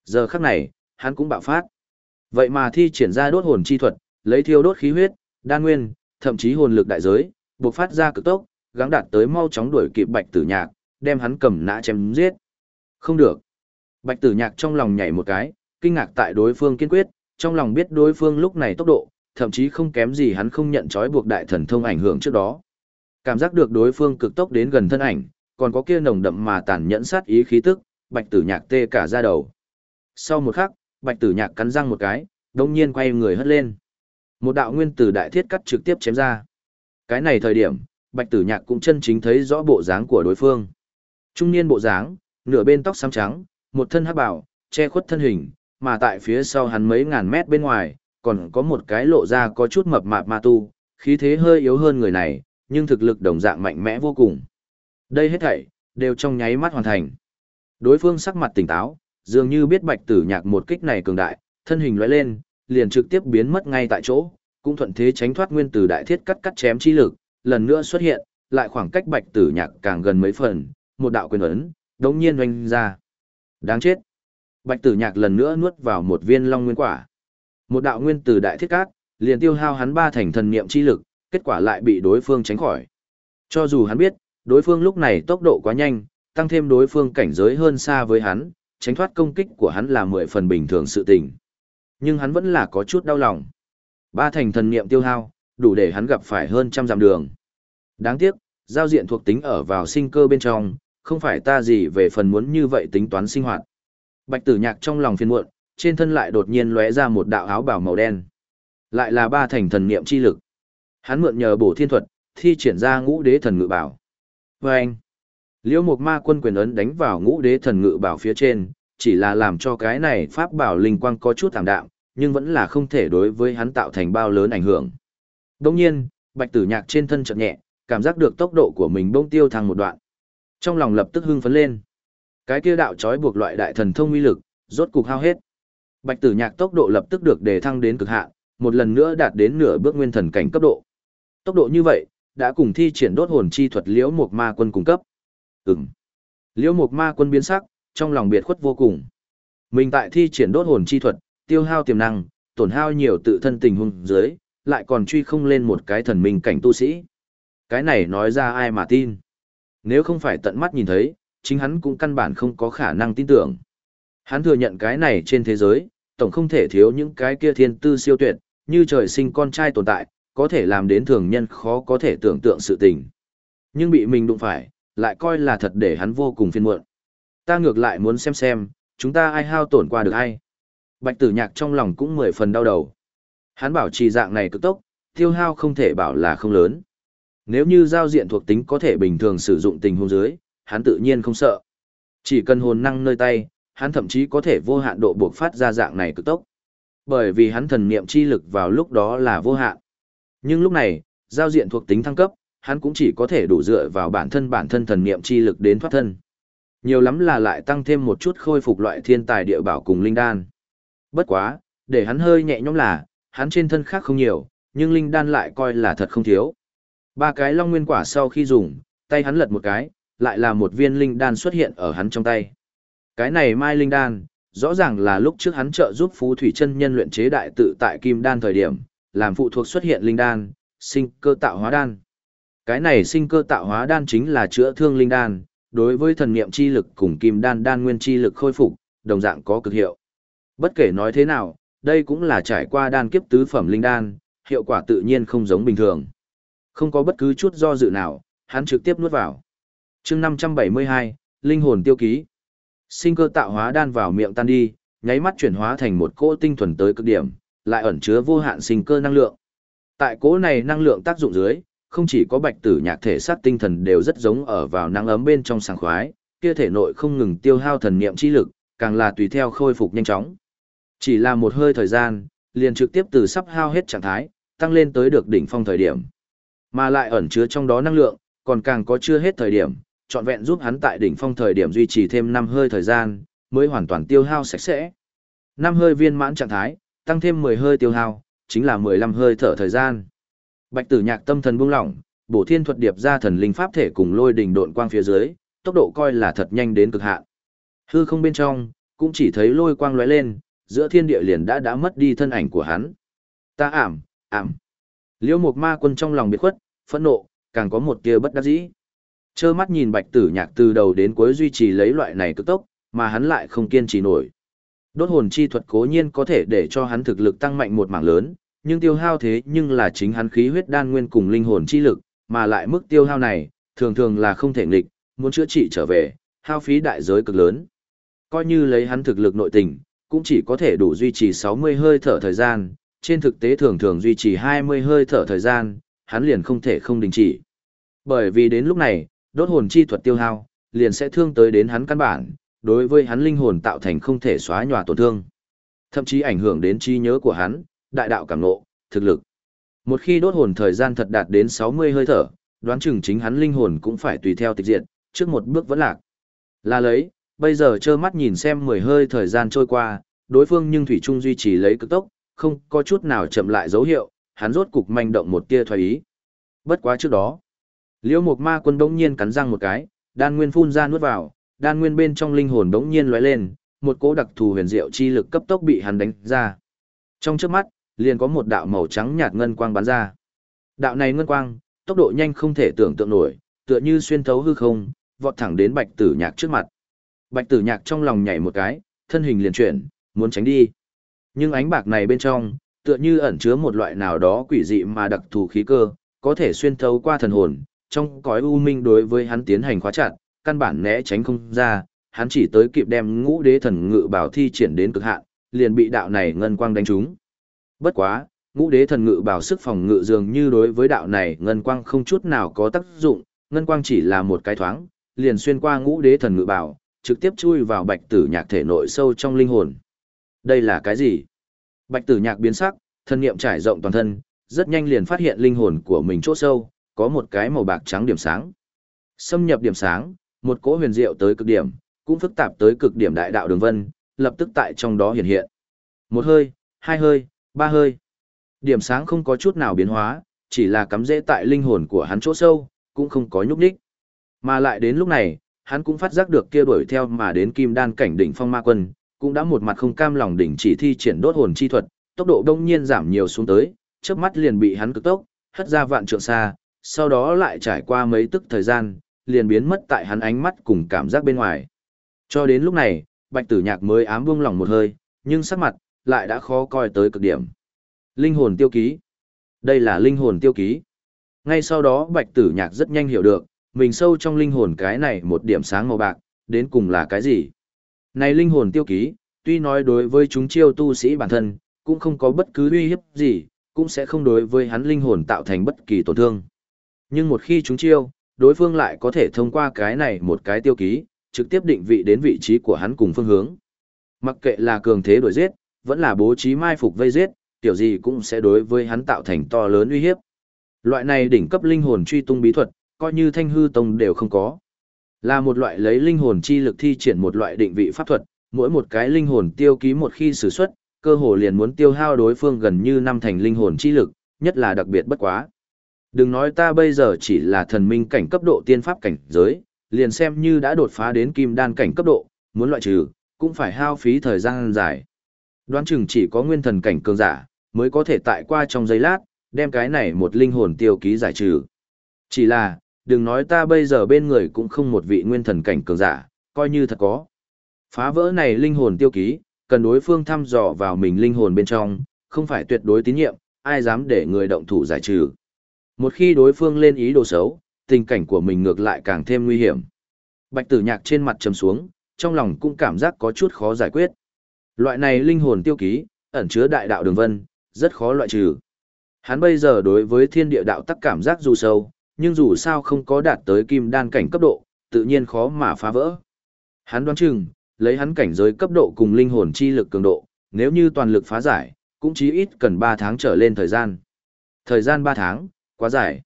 Speaker 1: Giờ khắc này, hắn cũng bạo phát. Vậy mà thi triển ra đốt hồn chi thuật, lấy thiêu đốt khí huyết, đan nguyên, thậm chí hồn lực đại giới, buộc phát ra cực tốc, gắng đạt tới mau chóng đuổi kịp Bạch Tử Nhạc, đem hắn cầm nã chém giết. Không được. Bạch Tử Nhạc trong lòng nhảy một cái, kinh ngạc tại đối phương kiên quyết, trong lòng biết đối phương lúc này tốc độ, thậm chí không kém gì hắn không nhận trói buộc đại thần thông ảnh hưởng trước đó. Cảm giác được đối phương cực tốc đến gần thân ảnh, còn có kia nồng đậm mà tàn nhẫn sát ý khí tức, Bạch Tử Nhạc tê cả da đầu. Sau một khắc, Bạch Tử Nhạc cắn răng một cái, đồng nhiên quay người hất lên. Một đạo nguyên tử đại thiết cắt trực tiếp chém ra. Cái này thời điểm, Bạch Tử Nhạc cũng chân chính thấy rõ bộ dáng của đối phương. Trung niên bộ dáng, nửa bên tóc xám trắng, một thân hắc bảo, che khuất thân hình, mà tại phía sau hắn mấy ngàn mét bên ngoài, còn có một cái lộ ra có chút mập mạp ma tu, khí thế hơi yếu hơn người này, nhưng thực lực đồng dạng mạnh mẽ vô cùng. Đây hết thảy, đều trong nháy mắt hoàn thành. Đối phương sắc mặt tỉnh táo, dường như biết bạch tử nhạc một kích này cường đại, thân hình lóe lên, liền trực tiếp biến mất ngay tại chỗ, cũng thuận thế tránh thoát nguyên tử đại thiết cắt cắt chém chi lực, lần nữa xuất hiện, lại khoảng cách bạch tử nhạc càng gần mấy phần, một đạo quyền ấn, đống nhiên oanh ra. Đáng chết. Bạch tử nhạc lần nữa nuốt vào một viên long nguyên quả. Một đạo nguyên tử đại thiết cát, liền tiêu hao hắn ba thành thần niệm chi lực, kết quả lại bị đối phương tránh khỏi. Cho dù hắn biết, đối phương lúc này tốc độ quá nhanh, tăng thêm đối phương cảnh giới hơn xa với hắn, tránh thoát công kích của hắn là mười phần bình thường sự tình. Nhưng hắn vẫn là có chút đau lòng. Ba thành thần niệm tiêu hao, đủ để hắn gặp phải hơn trăm dặm đường. Đáng tiếc, giao diện thuộc tính ở vào sinh cơ bên trong, không phải ta gì về phần muốn như vậy tính toán sinh hoạt. Bạch tử nhạc trong lòng phiền muộn, trên thân lại đột nhiên lóe ra một đạo áo bảo màu đen. Lại là ba thành thần niệm chi lực. Hắn mượn nhờ bổ thiên thuật, thi triển ra ngũ đế thần ngự bảo. Và anh, liễu một ma quân quyền ấn đánh vào ngũ đế thần ngự bảo phía trên, chỉ là làm cho cái này pháp bảo linh quang có chút thảm đạm, nhưng vẫn là không thể đối với hắn tạo thành bao lớn ảnh hưởng. Đồng nhiên, bạch tử nhạc trên thân chậm nhẹ, cảm giác được tốc độ của mình bông tiêu thăng một đoạn. Trong lòng lập tức hưng phấn lên. Cái kia đạo trói buộc loại đại thần thông uy lực, rốt cục hao hết. Bạch Tử Nhạc tốc độ lập tức được đề thăng đến cực hạn, một lần nữa đạt đến nửa bước nguyên thần cảnh cấp độ. Tốc độ như vậy, đã cùng thi triển đốt hồn chi thuật Liễu Mộc Ma Quân cung cấp. Ừm. Liễu Mộc Ma Quân biến sắc, trong lòng biệt khuất vô cùng. Mình tại thi triển đốt hồn chi thuật, tiêu hao tiềm năng, tổn hao nhiều tự thân tình huống dưới, lại còn truy không lên một cái thần minh cảnh tu sĩ. Cái này nói ra ai mà tin? Nếu không phải tận mắt nhìn thấy, chính hắn cũng căn bản không có khả năng tin tưởng. Hắn thừa nhận cái này trên thế giới, tổng không thể thiếu những cái kia thiên tư siêu tuyệt, như trời sinh con trai tồn tại, có thể làm đến thường nhân khó có thể tưởng tượng sự tình. Nhưng bị mình đụng phải, lại coi là thật để hắn vô cùng phiền muộn. Ta ngược lại muốn xem xem, chúng ta ai hao tổn qua được ai. Bạch tử nhạc trong lòng cũng mười phần đau đầu. Hắn bảo trì dạng này cực tốc, tiêu hao không thể bảo là không lớn. Nếu như giao diện thuộc tính có thể bình thường sử dụng tình huống dưới, hắn tự nhiên không sợ. Chỉ cần hồn năng nơi tay, hắn thậm chí có thể vô hạn độ buộc phát ra dạng này cực tốc. Bởi vì hắn thần niệm chi lực vào lúc đó là vô hạn. Nhưng lúc này, giao diện thuộc tính thăng cấp, hắn cũng chỉ có thể đủ dựa vào bản thân bản thân thần niệm chi lực đến thoát thân. Nhiều lắm là lại tăng thêm một chút khôi phục loại thiên tài địa bảo cùng linh đan. Bất quá, để hắn hơi nhẹ nhõm là, hắn trên thân khác không nhiều, nhưng linh đan lại coi là thật không thiếu. Ba cái long nguyên quả sau khi dùng, tay hắn lật một cái, lại là một viên linh đan xuất hiện ở hắn trong tay. Cái này mai linh đan, rõ ràng là lúc trước hắn trợ giúp Phú Thủy chân nhân luyện chế đại tự tại kim đan thời điểm, làm phụ thuộc xuất hiện linh đan, sinh cơ tạo hóa đan. Cái này sinh cơ tạo hóa đan chính là chữa thương linh đan, đối với thần niệm chi lực cùng kim đan đan nguyên chi lực khôi phục, đồng dạng có cực hiệu. Bất kể nói thế nào, đây cũng là trải qua đan kiếp tứ phẩm linh đan, hiệu quả tự nhiên không giống bình thường. Không có bất cứ chút do dự nào, hắn trực tiếp nuốt vào chương năm trăm bảy mươi hai, linh hồn tiêu ký. Sinh cơ tạo hóa đan vào miệng tan đi, nháy mắt chuyển hóa thành một cỗ tinh thuần tới cực điểm, lại ẩn chứa vô hạn sinh cơ năng lượng. Tại cỗ này năng lượng tác dụng dưới, không chỉ có bạch tử nhạc thể sát tinh thần đều rất giống ở vào năng ấm bên trong sảng khoái, kia thể nội không ngừng tiêu hao thần niệm chi lực, càng là tùy theo khôi phục nhanh chóng. Chỉ là một hơi thời gian, liền trực tiếp từ sắp hao hết trạng thái, tăng lên tới được đỉnh phong thời điểm. Mà lại ẩn chứa trong đó năng lượng, còn càng có chưa hết thời điểm trọn vẹn giúp hắn tại đỉnh phong thời điểm duy trì thêm năm hơi thời gian, mới hoàn toàn tiêu hao sạch sẽ. Năm hơi viên mãn trạng thái, tăng thêm 10 hơi tiêu hao, chính là 15 hơi thở thời gian. Bạch Tử Nhạc tâm thần buông lỏng, bổ thiên thuật điệp ra thần linh pháp thể cùng lôi đỉnh độn quang phía dưới, tốc độ coi là thật nhanh đến cực hạn. Hư không bên trong, cũng chỉ thấy lôi quang lóe lên, giữa thiên địa liền đã đã mất đi thân ảnh của hắn. Ta ảm, ảm. Liễu Mộc Ma Quân trong lòng biệt khuất, phẫn nộ, càng có một tia bất đắc dĩ. Chơ mắt nhìn Bạch Tử Nhạc từ đầu đến cuối duy trì lấy loại này cực tốc, mà hắn lại không kiên trì nổi. Đốt hồn chi thuật cố nhiên có thể để cho hắn thực lực tăng mạnh một mảng lớn, nhưng tiêu hao thế nhưng là chính hắn khí huyết đan nguyên cùng linh hồn chi lực, mà lại mức tiêu hao này, thường thường là không thể nghịch, muốn chữa trị trở về, hao phí đại giới cực lớn. Coi như lấy hắn thực lực nội tình, cũng chỉ có thể đủ duy trì 60 hơi thở thời gian, trên thực tế thường thường duy trì 20 hơi thở thời gian, hắn liền không thể không đình chỉ. Bởi vì đến lúc này, đốt hồn chi thuật tiêu hao, liền sẽ thương tới đến hắn căn bản, đối với hắn linh hồn tạo thành không thể xóa nhòa tổn thương. Thậm chí ảnh hưởng đến trí nhớ của hắn, đại đạo cảm ngộ, thực lực. Một khi đốt hồn thời gian thật đạt đến 60 hơi thở, đoán chừng chính hắn linh hồn cũng phải tùy theo tịch diện, trước một bước vẫn lạc. Là lấy, bây giờ trơ mắt nhìn xem 10 hơi thời gian trôi qua, đối phương nhưng thủy trung duy trì lấy cực tốc, không có chút nào chậm lại dấu hiệu, hắn rốt cục manh động một tia thoái ý. Bất quá trước đó, Liễu Mộc Ma Quân đống nhiên cắn răng một cái, đan nguyên phun ra nuốt vào, đan nguyên bên trong linh hồn đống nhiên lóe lên, một cỗ đặc thù huyền diệu chi lực cấp tốc bị hắn đánh ra. Trong chớp mắt, liền có một đạo màu trắng nhạt ngân quang bắn ra. Đạo này ngân quang, tốc độ nhanh không thể tưởng tượng nổi, tựa như xuyên thấu hư không, vọt thẳng đến Bạch Tử Nhạc trước mặt. Bạch Tử Nhạc trong lòng nhảy một cái, thân hình liền chuyển, muốn tránh đi. Nhưng ánh bạc này bên trong, tựa như ẩn chứa một loại nào đó quỷ dị mà đặc thù khí cơ, có thể xuyên thấu qua thần hồn, trong cõi u minh đối với hắn tiến hành khóa chặt, căn bản né tránh không ra, hắn chỉ tới kịp đem ngũ đế thần ngự bảo thi triển đến cực hạn, liền bị đạo này ngân quang đánh trúng. Bất quá, ngũ đế thần ngự bảo sức phòng ngự dường như đối với đạo này ngân quang không chút nào có tác dụng, ngân quang chỉ là một cái thoáng, liền xuyên qua ngũ đế thần ngự bảo, trực tiếp chui vào bạch tử nhạc thể nội sâu trong linh hồn. Đây là cái gì? Bạch tử nhạc biến sắc, thân niệm trải rộng toàn thân, rất nhanh liền phát hiện linh hồn của mình chỗ sâu, có một cái màu bạc trắng điểm sáng. Xâm nhập điểm sáng, một cỗ huyền diệu tới cực điểm, cũng phức tạp tới cực điểm đại đạo đường vân, lập tức tại trong đó hiện hiện. Một hơi, hai hơi, ba hơi. Điểm sáng không có chút nào biến hóa, chỉ là cắm rễ tại linh hồn của hắn chỗ sâu, cũng không có nhúc nhích. Mà lại đến lúc này, hắn cũng phát giác được kia đuổi theo mà đến kim đan cảnh đỉnh phong ma quân, cũng đã một mặt không cam lòng đỉnh chỉ thi triển đốt hồn chi thuật, tốc độ đông nhiên giảm nhiều xuống tới, chớp mắt liền bị hắn cực tốc, hất ra vạn trượng xa, sau đó lại trải qua mấy tức thời gian, liền biến mất tại hắn ánh mắt cùng cảm giác bên ngoài. Cho đến lúc này, Bạch Tử Nhạc mới ám buông lòng một hơi, nhưng sắc mặt lại đã khó coi tới cực điểm. Linh hồn tiêu ký. Đây là linh hồn tiêu ký. Ngay sau đó Bạch Tử Nhạc rất nhanh hiểu được, mình sâu trong linh hồn cái này một điểm sáng màu bạc, đến cùng là cái gì? Này linh hồn tiêu ký, tuy nói đối với chúng chiêu tu sĩ bản thân, cũng không có bất cứ uy hiếp gì, cũng sẽ không đối với hắn linh hồn tạo thành bất kỳ tổn thương. Nhưng một khi chúng chiêu, đối phương lại có thể thông qua cái này một cái tiêu ký, trực tiếp định vị đến vị trí của hắn cùng phương hướng. Mặc kệ là cường thế đuổi giết, vẫn là bố trí mai phục vây giết, tiểu gì cũng sẽ đối với hắn tạo thành to lớn uy hiếp. Loại này đỉnh cấp linh hồn truy tung bí thuật, coi như thanh hư tông đều không có. Là một loại lấy linh hồn chi lực thi triển một loại định vị pháp thuật, mỗi một cái linh hồn tiêu ký một khi sử xuất, cơ hồ liền muốn tiêu hao đối phương gần như năm thành linh hồn chi lực, nhất là đặc biệt bất quá. Đừng nói ta bây giờ chỉ là thần minh cảnh cấp độ tiên pháp cảnh giới, liền xem như đã đột phá đến kim đan cảnh cấp độ, muốn loại trừ, cũng phải hao phí thời gian dài. Đoán chừng chỉ có nguyên thần cảnh cường giả, mới có thể tại qua trong giây lát, đem cái này một linh hồn tiêu ký giải trừ. Chỉ là, đừng nói ta bây giờ bên người cũng không một vị nguyên thần cảnh cường giả, coi như thật có. Phá vỡ này linh hồn tiêu ký, cần đối phương thăm dò vào mình linh hồn bên trong, không phải tuyệt đối tín nhiệm, ai dám để người động thủ giải trừ. Một khi đối phương lên ý đồ xấu, tình cảnh của mình ngược lại càng thêm nguy hiểm. Bạch tử nhạc trên mặt trầm xuống, trong lòng cũng cảm giác có chút khó giải quyết. Loại này linh hồn tiêu ký, ẩn chứa đại đạo đường vân, rất khó loại trừ. Hắn bây giờ đối với thiên địa đạo tắc cảm giác dù sâu, nhưng dù sao không có đạt tới kim đan cảnh cấp độ, tự nhiên khó mà phá vỡ. Hắn đoán chừng, lấy hắn cảnh giới cấp độ cùng linh hồn chi lực cường độ, nếu như toàn lực phá giải, cũng chí ít cần 3 tháng trở lên thời gian. Thời gian 3 tháng, quá dài.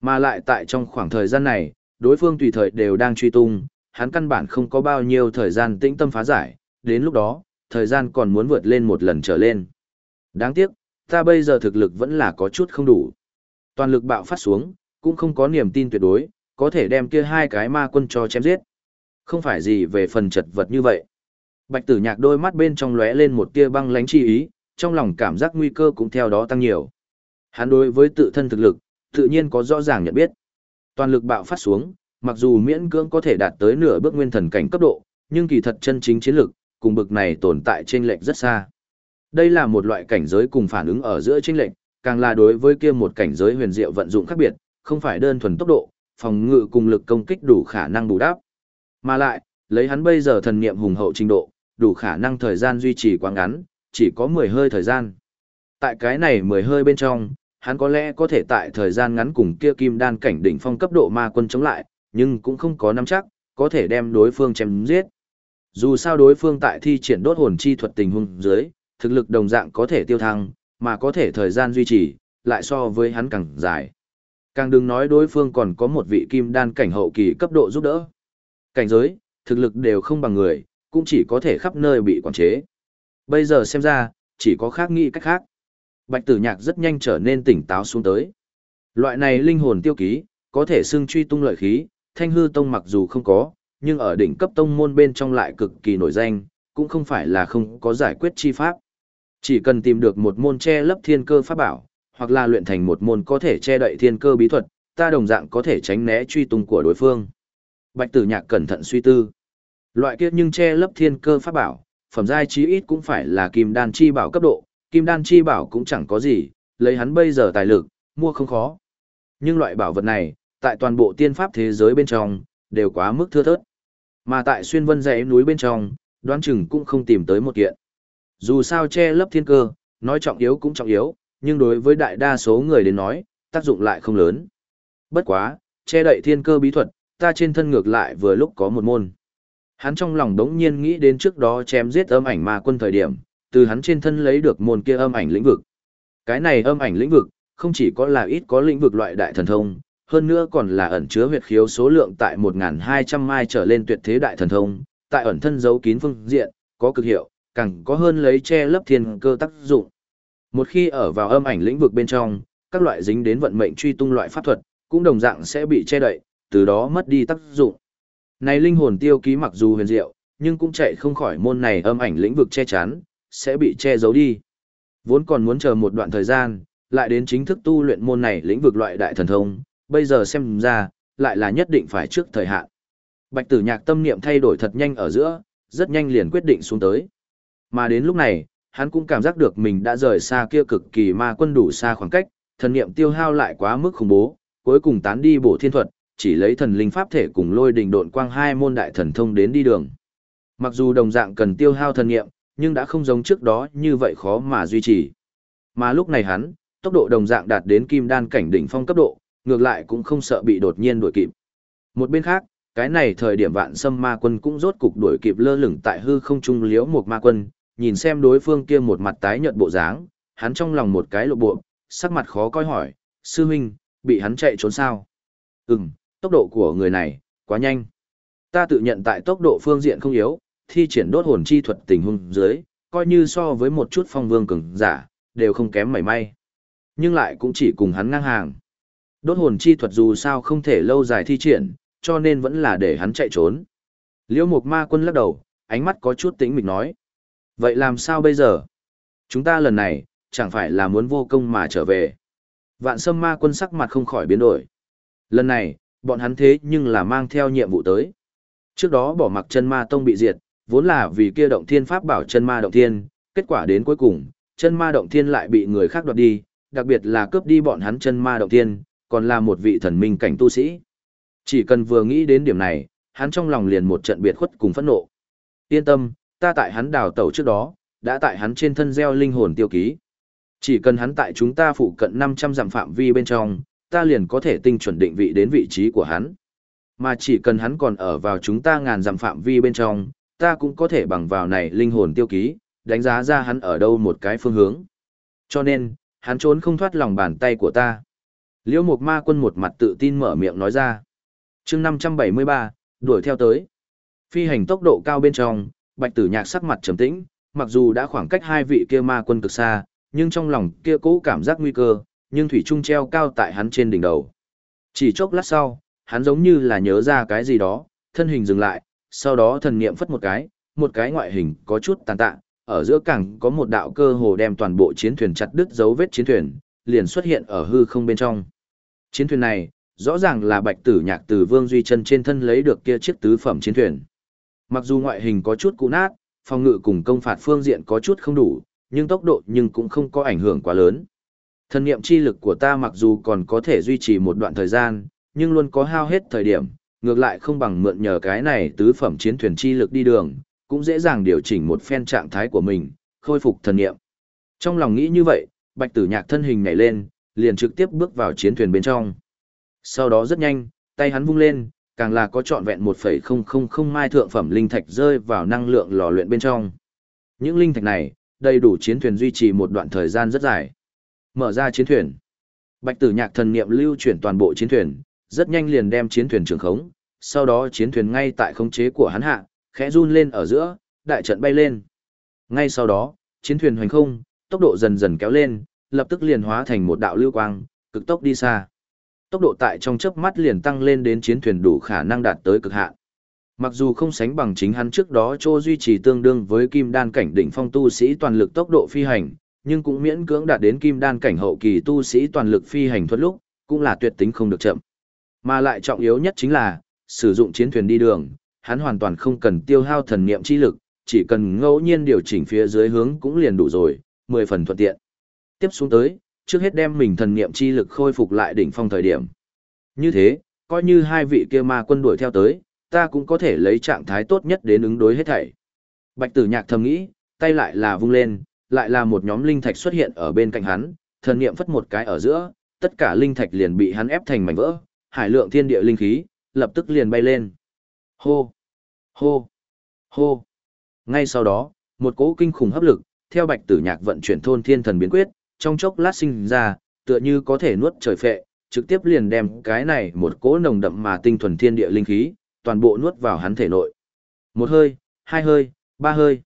Speaker 1: Mà lại tại trong khoảng thời gian này, đối phương tùy thời đều đang truy tung, hắn căn bản không có bao nhiêu thời gian tĩnh tâm phá giải, đến lúc đó, thời gian còn muốn vượt lên một lần trở lên. Đáng tiếc, ta bây giờ thực lực vẫn là có chút không đủ. Toàn lực bạo phát xuống, cũng không có niềm tin tuyệt đối, có thể đem kia hai cái ma quân cho chém giết. Không phải gì về phần chật vật như vậy. Bạch tử nhạc đôi mắt bên trong lóe lên một tia băng lánh chi ý, trong lòng cảm giác nguy cơ cũng theo đó tăng nhiều. Hắn đối với tự thân thực lực, tự nhiên có rõ ràng nhận biết. Toàn lực bạo phát xuống, mặc dù miễn cưỡng có thể đạt tới nửa bước nguyên thần cảnh cấp độ, nhưng kỳ thật chân chính chiến lực, cùng bực này tồn tại trên lệch rất xa. Đây là một loại cảnh giới cùng phản ứng ở giữa chênh lệch, càng là đối với kia một cảnh giới huyền diệu vận dụng khác biệt, không phải đơn thuần tốc độ, phòng ngự cùng lực công kích đủ khả năng bù đắp. Mà lại, lấy hắn bây giờ thần niệm hùng hậu trình độ, đủ khả năng thời gian duy trì quá ngắn, chỉ có 10 hơi thời gian. Tại cái này 10 hơi bên trong, hắn có lẽ có thể tại thời gian ngắn cùng kia kim đan cảnh đỉnh phong cấp độ ma quân chống lại, nhưng cũng không có nắm chắc, có thể đem đối phương chém giết. Dù sao đối phương tại thi triển đốt hồn chi thuật tình huống dưới, thực lực đồng dạng có thể tiêu thăng, mà có thể thời gian duy trì, lại so với hắn càng dài. Càng đừng nói đối phương còn có một vị kim đan cảnh hậu kỳ cấp độ giúp đỡ. Cảnh giới, thực lực đều không bằng người, cũng chỉ có thể khắp nơi bị quản chế. Bây giờ xem ra, chỉ có khác nghĩ cách khác. Bạch tử nhạc rất nhanh trở nên tỉnh táo xuống tới. Loại này linh hồn tiêu ký, có thể xưng truy tung lợi khí, thanh hư tông mặc dù không có, nhưng ở đỉnh cấp tông môn bên trong lại cực kỳ nổi danh, cũng không phải là không có giải quyết chi pháp. Chỉ cần tìm được một môn che lấp thiên cơ pháp bảo, hoặc là luyện thành một môn có thể che đậy thiên cơ bí thuật, ta đồng dạng có thể tránh né truy tung của đối phương. Bạch tử nhạc cẩn thận suy tư. Loại kia nhưng che lấp thiên cơ pháp bảo, phẩm giai chí ít cũng phải là kim đan chi bảo cấp độ, kim đan chi bảo cũng chẳng có gì, lấy hắn bây giờ tài lực, mua không khó. Nhưng loại bảo vật này, tại toàn bộ tiên pháp thế giới bên trong, đều quá mức thưa thớt. Mà tại xuyên vân dãy núi bên trong, đoán chừng cũng không tìm tới một kiện. Dù sao che lấp thiên cơ, nói trọng yếu cũng trọng yếu, nhưng đối với đại đa số người đến nói, tác dụng lại không lớn. Bất quá, che đậy thiên cơ bí thuật, ta trên thân ngược lại vừa lúc có một môn. Hắn trong lòng đống nhiên nghĩ đến trước đó chém giết âm ảnh ma quân thời điểm, từ hắn trên thân lấy được môn kia âm ảnh lĩnh vực. Cái này âm ảnh lĩnh vực, không chỉ có là ít có lĩnh vực loại đại thần thông, hơn nữa còn là ẩn chứa huyệt khiếu số lượng tại 1.200 mai trở lên tuyệt thế đại thần thông, tại ẩn thân giấu kín phương diện, có cực hiệu, càng có hơn lấy che lấp thiên cơ tác dụng. Một khi ở vào âm ảnh lĩnh vực bên trong, các loại dính đến vận mệnh truy tung loại pháp thuật, cũng đồng dạng sẽ bị che đậy, từ đó mất đi tác dụng. Này linh hồn tiêu ký mặc dù huyền diệu, nhưng cũng chạy không khỏi môn này âm ảnh lĩnh vực che chắn, sẽ bị che giấu đi. Vốn còn muốn chờ một đoạn thời gian, lại đến chính thức tu luyện môn này lĩnh vực loại đại thần thông, bây giờ xem ra, lại là nhất định phải trước thời hạn. Bạch tử nhạc tâm niệm thay đổi thật nhanh ở giữa, rất nhanh liền quyết định xuống tới. Mà đến lúc này, hắn cũng cảm giác được mình đã rời xa kia cực kỳ ma quân đủ xa khoảng cách, thần niệm tiêu hao lại quá mức khủng bố, cuối cùng tán đi bổ thiên thuật, chỉ lấy thần linh pháp thể cùng lôi đình độn quang hai môn đại thần thông đến đi đường. Mặc dù đồng dạng cần tiêu hao thần niệm, nhưng đã không giống trước đó như vậy khó mà duy trì. Mà lúc này hắn, tốc độ đồng dạng đạt đến kim đan cảnh đỉnh phong cấp độ, ngược lại cũng không sợ bị đột nhiên đuổi kịp. Một bên khác, cái này thời điểm vạn sâm ma quân cũng rốt cục đuổi kịp lơ lửng tại hư không trung liễu một ma quân, nhìn xem đối phương kia một mặt tái nhợt bộ dáng, hắn trong lòng một cái lộ bộ, sắc mặt khó coi hỏi, sư huynh, bị hắn chạy trốn sao? Ừm, tốc độ của người này, quá nhanh. Ta tự nhận tại tốc độ phương diện không yếu, thi triển đốt hồn chi thuật tình huống dưới, coi như so với một chút phong vương cường giả, đều không kém mảy may. Nhưng lại cũng chỉ cùng hắn ngang hàng. Đốt hồn chi thuật dù sao không thể lâu dài thi triển, cho nên vẫn là để hắn chạy trốn. Liễu Mục Ma Quân lắc đầu, ánh mắt có chút tĩnh mịch nói. Vậy làm sao bây giờ? Chúng ta lần này, chẳng phải là muốn vô công mà trở về. Vạn Sâm Ma Quân sắc mặt không khỏi biến đổi. Lần này, bọn hắn thế nhưng là mang theo nhiệm vụ tới. Trước đó bỏ mặc chân ma tông bị diệt, vốn là vì kia động thiên pháp bảo chân ma động thiên, kết quả đến cuối cùng, chân ma động thiên lại bị người khác đoạt đi, đặc biệt là cướp đi bọn hắn chân ma động thiên, còn là một vị thần minh cảnh tu sĩ. Chỉ cần vừa nghĩ đến điểm này, hắn trong lòng liền một trận biệt khuất cùng phẫn nộ. Yên tâm, ta tại hắn đào tẩu trước đó, đã tại hắn trên thân gieo linh hồn tiêu ký. Chỉ cần hắn tại chúng ta phụ cận 500 dặm phạm vi bên trong, ta liền có thể tinh chuẩn định vị đến vị trí của hắn. Mà chỉ cần hắn còn ở vào chúng ta ngàn dặm phạm vi bên trong, ta cũng có thể bằng vào này linh hồn tiêu ký, đánh giá ra hắn ở đâu một cái phương hướng. Cho nên, hắn trốn không thoát lòng bàn tay của ta. Liễu Mộc Ma Quân một mặt tự tin mở miệng nói ra. chương 573, đuổi theo tới. Phi hành tốc độ cao bên trong, Bạch Tử Nhạc sắc mặt trầm tĩnh, mặc dù đã khoảng cách hai vị kia ma quân cực xa, nhưng trong lòng kia cố cảm giác nguy cơ, nhưng thủy trung treo cao tại hắn trên đỉnh đầu. Chỉ chốc lát sau, hắn giống như là nhớ ra cái gì đó, thân hình dừng lại, sau đó thần niệm phất một cái, một cái ngoại hình có chút tàn tạ, ở giữa cảng có một đạo cơ hồ đem toàn bộ chiến thuyền chặt đứt dấu vết chiến thuyền, liền xuất hiện ở hư không bên trong. Chiến thuyền này, rõ ràng là bạch tử nhạc từ Vương Duy Chân trên thân lấy được kia chiếc tứ phẩm chiến thuyền. Mặc dù ngoại hình có chút cũ nát, phòng ngự cùng công phạt phương diện có chút không đủ, nhưng tốc độ nhưng cũng không có ảnh hưởng quá lớn. Thần niệm chi lực của ta mặc dù còn có thể duy trì một đoạn thời gian, nhưng luôn có hao hết thời điểm, ngược lại không bằng mượn nhờ cái này tứ phẩm chiến thuyền chi lực đi đường, cũng dễ dàng điều chỉnh một phen trạng thái của mình, khôi phục thần niệm. Trong lòng nghĩ như vậy, Bạch Tử Nhạc thân hình nhảy lên, liền trực tiếp bước vào chiến thuyền bên trong. Sau đó rất nhanh, tay hắn vung lên, càng là có trọn vẹn 1,000 mai thượng phẩm linh thạch rơi vào năng lượng lò luyện bên trong. Những linh thạch này, đầy đủ chiến thuyền duy trì một đoạn thời gian rất dài. Mở ra chiến thuyền. Bạch Tử Nhạc thần niệm lưu chuyển toàn bộ chiến thuyền, rất nhanh liền đem chiến thuyền trường khống, sau đó chiến thuyền ngay tại khống chế của hắn hạ, khẽ run lên ở giữa, đại trận bay lên. Ngay sau đó, chiến thuyền hoành không, tốc độ dần dần kéo lên, lập tức liền hóa thành một đạo lưu quang, cực tốc đi xa. Tốc độ tại trong chớp mắt liền tăng lên đến chiến thuyền đủ khả năng đạt tới cực hạn. Mặc dù không sánh bằng chính hắn trước đó Trô duy trì tương đương với kim đan cảnh đỉnh phong tu sĩ toàn lực tốc độ phi hành, nhưng cũng miễn cưỡng đạt đến kim đan cảnh hậu kỳ tu sĩ toàn lực phi hành thuật lúc, cũng là tuyệt tính không được chậm. Mà lại trọng yếu nhất chính là, sử dụng chiến thuyền đi đường, hắn hoàn toàn không cần tiêu hao thần niệm chi lực, chỉ cần ngẫu nhiên điều chỉnh phía dưới hướng cũng liền đủ rồi, 10 phần thuận tiện. Tiếp xuống tới, trước hết đem mình thần niệm chi lực khôi phục lại đỉnh phong thời điểm. Như thế, coi như hai vị kia ma quân đuổi theo tới, ta cũng có thể lấy trạng thái tốt nhất đến ứng đối hết thảy. Bạch tử nhạc thầm nghĩ, tay lại là vung lên, lại là một nhóm linh thạch xuất hiện ở bên cạnh hắn, thần niệm phất một cái ở giữa, tất cả linh thạch liền bị hắn ép thành mảnh vỡ, hải lượng thiên địa linh khí, lập tức liền bay lên. Hô! Hô! Hô! Ngay sau đó, một cỗ kinh khủng hấp lực, theo bạch tử nhạc vận chuyển thôn thiên thần biến quyết, trong chốc lát sinh ra, tựa như có thể nuốt trời phệ, trực tiếp liền đem cái này một cỗ nồng đậm mà tinh thuần thiên địa linh khí, toàn bộ nuốt vào hắn thể nội. Một hơi, hai hơi, ba hơi.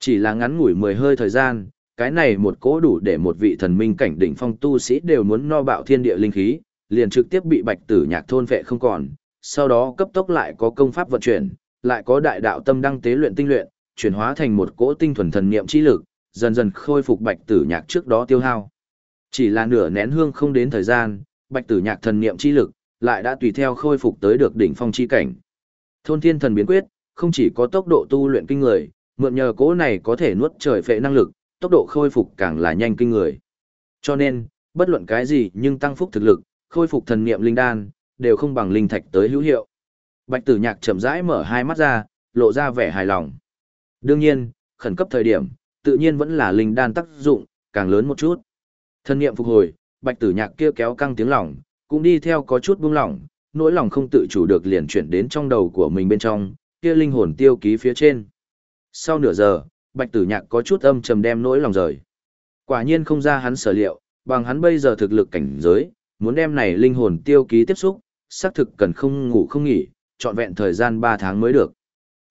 Speaker 1: Chỉ là ngắn ngủi mười hơi thời gian, cái này một cỗ đủ để một vị thần minh cảnh đỉnh phong tu sĩ đều muốn no bạo thiên địa linh khí, liền trực tiếp bị bạch tử nhạc thôn vệ không còn, sau đó cấp tốc lại có công pháp vận chuyển, lại có đại đạo tâm đăng tế luyện tinh luyện, chuyển hóa thành một cỗ tinh thuần thần niệm chi lực, dần dần khôi phục bạch tử nhạc trước đó tiêu hao. Chỉ là nửa nén hương không đến thời gian, bạch tử nhạc thần niệm chi lực, lại đã tùy theo khôi phục tới được đỉnh phong chi cảnh. Thôn thiên thần biến quyết, không chỉ có tốc độ tu luyện kinh người, mượn nhờ cỗ này có thể nuốt trời phệ năng lực, tốc độ khôi phục càng là nhanh kinh người. Cho nên, bất luận cái gì nhưng tăng phúc thực lực, khôi phục thần niệm linh đan, đều không bằng linh thạch tới hữu hiệu. Bạch Tử Nhạc chậm rãi mở hai mắt ra, lộ ra vẻ hài lòng. Đương nhiên, khẩn cấp thời điểm, tự nhiên vẫn là linh đan tác dụng, càng lớn một chút. Thần niệm phục hồi, Bạch Tử Nhạc kia kéo căng tiếng lòng, cũng đi theo có chút buông lỏng, nỗi lòng không tự chủ được liền chuyển đến trong đầu của mình bên trong, kia linh hồn tiêu ký phía trên. Sau nửa giờ, Bạch Tử Nhạc có chút âm trầm đem nỗi lòng rời. Quả nhiên không ra hắn sở liệu, bằng hắn bây giờ thực lực cảnh giới, muốn đem này linh hồn tiêu ký tiếp xúc, xác thực cần không ngủ không nghỉ, trọn vẹn thời gian 3 tháng mới được.